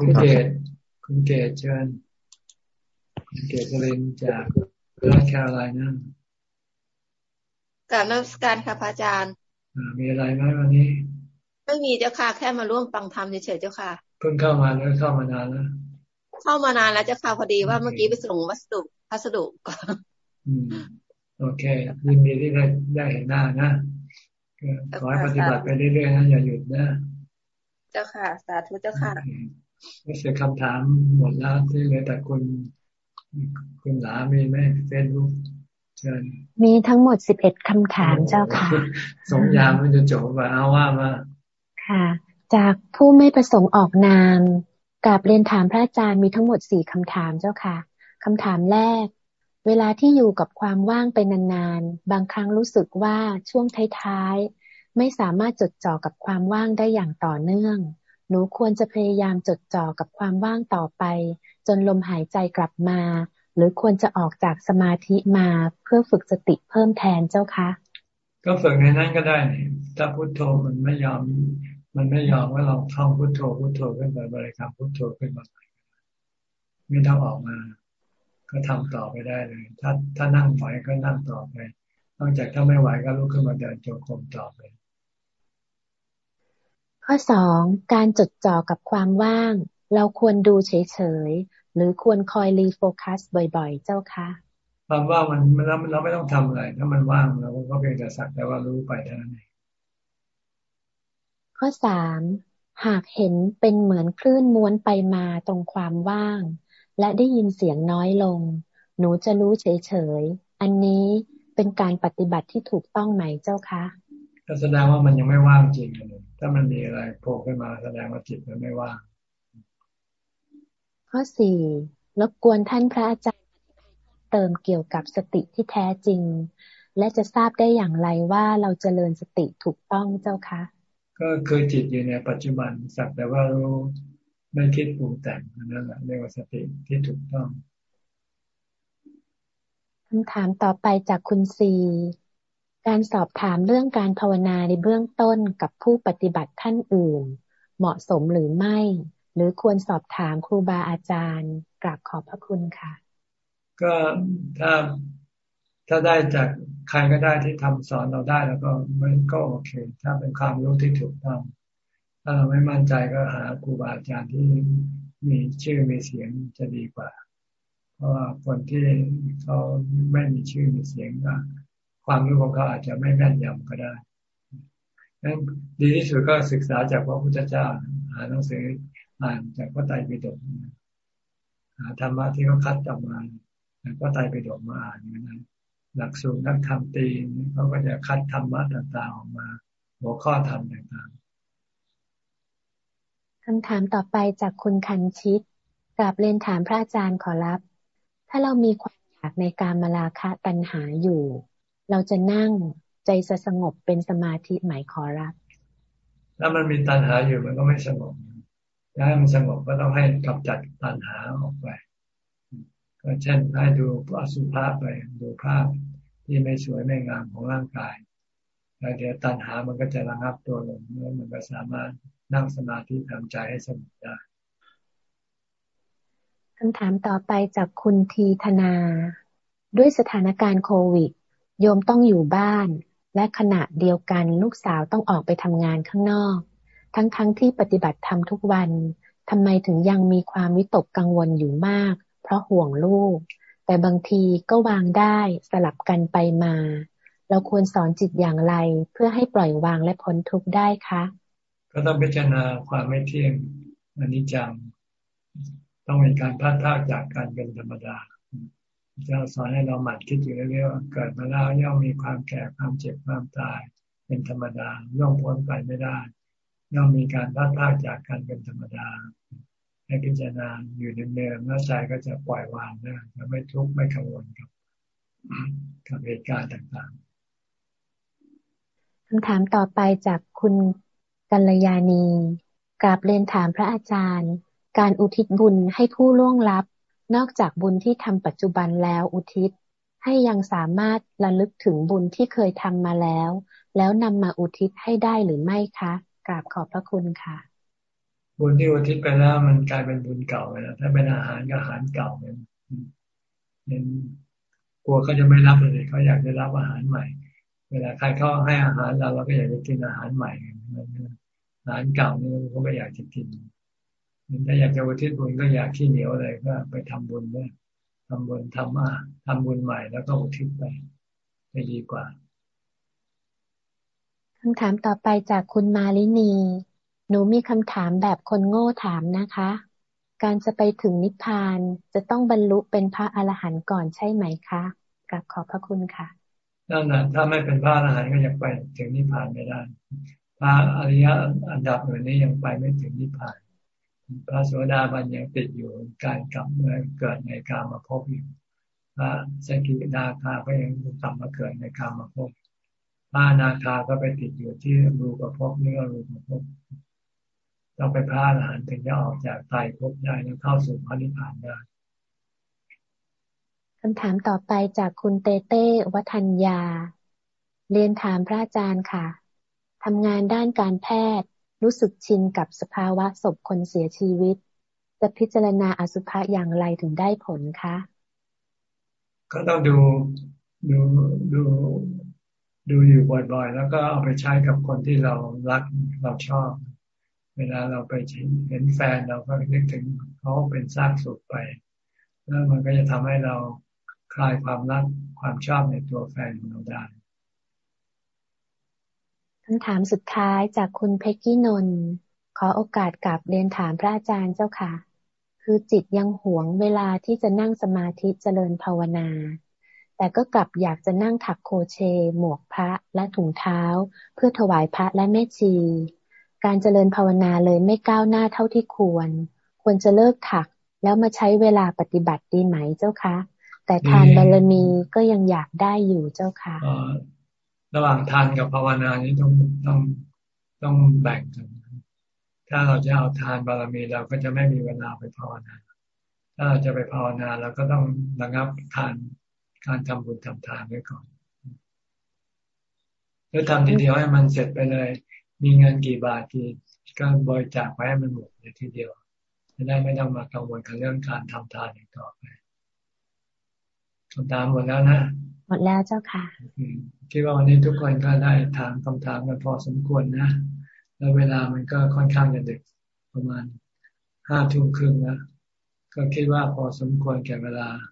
คุณเกศคุณเกศเชิญคุณเกศเรนจากรัฐแคโรไลนา กับนักการค่ะพระอาจารย์มีอะไรไหมวันนี้ ไม่มีเจ้าค่ะ แค่มาร่วมฟังธรรมเฉยๆเจ้าค่ะ เพิ่งเข้ามาแล้วเข้ามานานแล้ว เข้ามานานแล้วเจ้าค่ะพอดีว่าเมื่อกี้ไปส่งวัสดุพัสดุก่อนโอเคยินดีที่ได้ได้เห็นหน้านะขอให้ปฏิบัติไปเรื่อยๆนะอย่าหยุดนะ เจ้าค่ะ สาธุเจ้าค่ะไม่เสียคำถามหมดแล้วที่เหลือแต่คุณคุณหลามีไหมเฟซบุ๊กเชิญ มีทั้งหมดสิบเอ็ดคำถามเจ้าค่ะ สงยามมันจะจบไปเอาว่ามาค่ะ จากผู้ไม่ประสงค์ออกนามกับเรียนถามพระอาจารย์มีทั้งหมดสี่คำถามเจ้าค่ะคำถามแรก เวลาที่อยู่กับความว่างไปนานๆ บางครั้งรู้สึกว่าช่วงท้ายๆ ไม่สามารถจดจ่อกับความว่างได้อย่างต่อเนื่อง หนูควรจะพยายามจดจ่อกับความว่างต่อไป จนลมหายใจกลับมา หรือควรจะออกจากสมาธิมาเพื่อฝึกสติเพิ่มแทนเจ้าคะ ก็ฝึกในนั้นก็ได้นี่ถ้าพุโทโธมันไม่ยอม มันไม่ยอมว่าเราท่องพุโทโธพุโทโธขึ้นไปบริกรรมพุโทโธขึ้นมาไม่ต้องออกมา ก็ทำต่อไปได้เลย ถ้าถ้านั่งไหวก็นั่งต่อไปนอกจากถ้าไม่ไหวก็ลุกขึ้นมาเดินจงกรมต่อไปข้อสองการจดจ่อกับความว่าง เราควรดูเฉยๆ หรือควรคอยรีโฟกัสบ่อยๆ เจ้าคะความว่างมันเราเราไม่ต้องทำอะไร ถ้ามันว่างเราก็เพียงแต่สักแต่ว่ารู้ไปเท่านั้นเองข้อสามหากเห็นเป็นเหมือนคลื่นม้วนไปมาตรงความว่าง และได้ยินเสียงน้อยลง หนูจะรู้เฉยๆ อันนี้เป็นการปฏิบัติที่ถูกต้องไหมเจ้าคะก็แสดงว่ามันยังไม่ว่างจริงเลยถ้ามันมีอะไรโผล่ขึ้นมาแสดงว่าจิตมันไม่ว่าง ข้อสี่รบกวนท่านพระอาจารย์เติมเกี่ยวกับสติที่แท้จริง และจะทราบได้อย่างไรว่าเราจเจริญสติถูกต้องเจ้าคะก็คือจิตอยู่ในปัจจุบันสักแต่ว่ารู้ไม่คิดปรุงแต่งนั่นแหละเรียกว่าสติที่ถูกต้องคำถามต่อไปจากคุณซีการสอบถามเรื่องการภาวนาในเบื้องต้นกับผู้ปฏิบัติท่านอื่น เหมาะสมหรือไม่ หรือควรสอบถามครูบาอาจารย์กราบขอบพระคุณค่ะ ก็ถ้าถ้าได้จากใครก็ได้ที่ทำสอนเราได้แล้วก็มันก็โอเค ถ้าเป็นความรู้ที่ถูกต้องถ้าเราไม่มั่นใจก็หาครูบาอาจารย์ที่มีชื่อมีเสียงจะดีกว่า เพราะว่าคนที่เขาไม่มีชื่อมีเสียงก็ความรู้ของเขาอาจจะไม่แม่นยำก็ได้ดังดีที่สุดก็ศึกษาจากพระพุทธเจ้า หาหนังสือ อ่านจากพระไตรปิฎกหาธรรมะที่เขาคัดออกมาแล้วก็ไตรปิฎกมาอ่านนั้นหลักสูตรนักธรรมตีเขาก็จะคัดธรรมะต่างๆออกมา หัวข้อธรรมต่างคำถามต่อไปจากคุณคันชิตกลับเรียนถามพระอาจารย์ขอรับ ถ้าเรามีความอยากในการมาลาคะตัณหาอยู่ เราจะนั่งใจจะสงบเป็นสมาธิหมายขอรับ ถ้ามันมีตัณหาอยู่มันก็ไม่สงบ ถ้าให้มันสงบก็ต้องให้กำจัดตัณหาออกไป ก็เช่นให้ดูอสุภะไปดูภาพที่ไม่สวยไม่งามของร่างกายแล้วเดี๋ยวตัณหามันก็จะระงับตัวลงแล้วมันก็สามารถนั่งสมาธิทำใจให้สงบได้คำถามต่อไปจากคุณทีธนา ด้วยสถานการณ์โควิด โยมต้องอยู่บ้าน และขณะเดียวกันลูกสาวต้องออกไปทำงานข้างนอก ทั้งๆทที่ปฏิบัติธรรมทุกวันทำไมถึงยังมีความวิตกกังวลอยู่มาก เพราะห่วงลูก แต่บางทีก็วางได้สลับกันไปมา เราควรสอนจิตอย่างไร เพื่อให้ปล่อยวางและพ้นทุกข์ได้คะ ก็ต้องพิจารณาความไม่เที่ยงอนนี้จัง ต้องมีการพัดพาจากการเป็นธรรมดาจะสอนให้เราหมั่นคิดอยู่เรื่อยๆเกิดมาแล้วย่อมมีความแก่ความเจ็บความตาย เป็นธรรมดาย่อมพ้นไปไม่ได้ ย่อมมีการพัดพากจากการเป็นธรรมดา ให้พิจารณาอยู่เนืองๆแล้วใจก็จะปล่อยวางได้จะไม่ทุกข์ไม่กังวลกับกับเหตุการณ์ต่างๆคำถามต่อไปจากคุณกัลยาณีกราบเรียนถามพระอาจารย์ การอุทิศบุญให้ผู้ล่วงลับ นอกจากบุญที่ทำปัจจุบันแล้วอุทิศ ให้ยังสามารถระลึกถึงบุญที่เคยทำมาแล้ว แล้วนำมาอุทิศให้ได้หรือไม่คะ กราบขอบพระคุณค่ะ บุญที่อุทิศไปแล้วมันกลายเป็นบุญเก่าไปแล้ว ถ้าเป็นอาหารก็อาหารเก่าเลยเป็นกลัวเขาจะไม่รับเลยเขาอยากจะรับอาหารใหม่ เวลาใครเขาให้อาหารเราเราก็อยากจะกินอาหารใหม่อาหารเก่านี่ก็ไม่อยากจะกินถ้าอยากจะอุทิศบุญก็อยากขี้เหนียวอะไรก็ไปทำบุญเนี่ยทำบุญทำอะทำบุญใหม่แล้วก็อุทิศไปจะดีกว่า คำถามต่อไปจากคุณมาลินี หนูมีคำถามแบบคนโง่ถามนะคะ การจะไปถึงนิพพานจะต้องบรรลุเป็นพระอรหันต์ก่อนใช่ไหมคะกลับขอบพระคุณค่ะนั่นแหละถ้าไม่เป็นพระอรหันต์ก็ยังไปถึงนิพพานไม่ได้ พระอริยะอันดับหนึ่งนี้ยังไปไม่ถึงนิพพาน พระโสดาบันยังติดอยู่การกลับเมาเกิดในการมาพบอยู่พระสกิดาคาก็ยังกลับมาเกิดในการมาพบ พระนาคาก็ไปติดอยู่ที่รูปภพนี่ก็รูปภพต้องไปพระอรหันต์ถึงจะออกจากตายภพได้แล้วเข้าสู่พระนิพพานได้คำถามต่อไปจากคุณเตเต้วัฒนยา เรียนถามพระอาจารย์ค่ะทำงานด้านการแพทย์รู้สึกชินกับสภาวะศพคนเสียชีวิต จะพิจารณาอสุภะอย่างไรถึงได้ผลคะ ก็ต้องดูดูดู ดูอยู่บ่อยๆ แล้วก็เอาไปใช้กับคนที่เรารักเราชอบ เวลาเราไปเห็นแฟนเราก็นึกถึงเขาเป็นซากศพไป แล้วมันก็จะทำให้เราคลายความรักความชอบในตัวแฟนของเราได้คำถามสุดท้ายจากคุณเพ็กกี้นนท์ขอโอกาสกลับเรียนถามพระอาจารย์เจ้าค่ะ คือจิตยังหวงเวลาที่จะนั่งสมาธิเจริญภาวนา แต่ก็กลับอยากจะนั่งถักโคเช หมวกพระและถุงเท้า เพื่อถวายพระและแม่ชี การเจริญภาวนาเลยไม่ก้าวหน้าเท่าที่ควร ควรจะเลิกถักแล้วมาใช้เวลาปฏิบัติดีไหมเจ้าคะ แต่ทานบารมีก็ยังอยากได้อยู่เจ้าค่ะระหว่างทานกับภาวนานี้ต้องต้องต้องแบ่งกัน ถ้าเราจะเอาทานบารมีเราก็จะไม่มีเวลาไปภาวนา ถ้าเราจะไปภาวนาเราก็ต้องระงับทาน การทำบุญทำทานไว้ก่อนแล้วทำทีเดียวให้มันเสร็จไปเลย มีเงินกี่บาทกี่ก็บริจาคไปให้มันหมดในทีเดียวจะได้ไม่ต้องมากังวลกับเรื่องการทำทานอีกต่อไปคำถามหมดแล้วนะ หมดแล้วเจ้าค่ะคิดว่าวันนี้ทุกคนก็ได้ถามคำถามกันพอสมควรนะ แล้วเวลามันก็ค่อนข้างจะดึกประมาณห้าทุ่มครึ่งนะ ก็คิดว่าพอสมควรแก่เวลาก็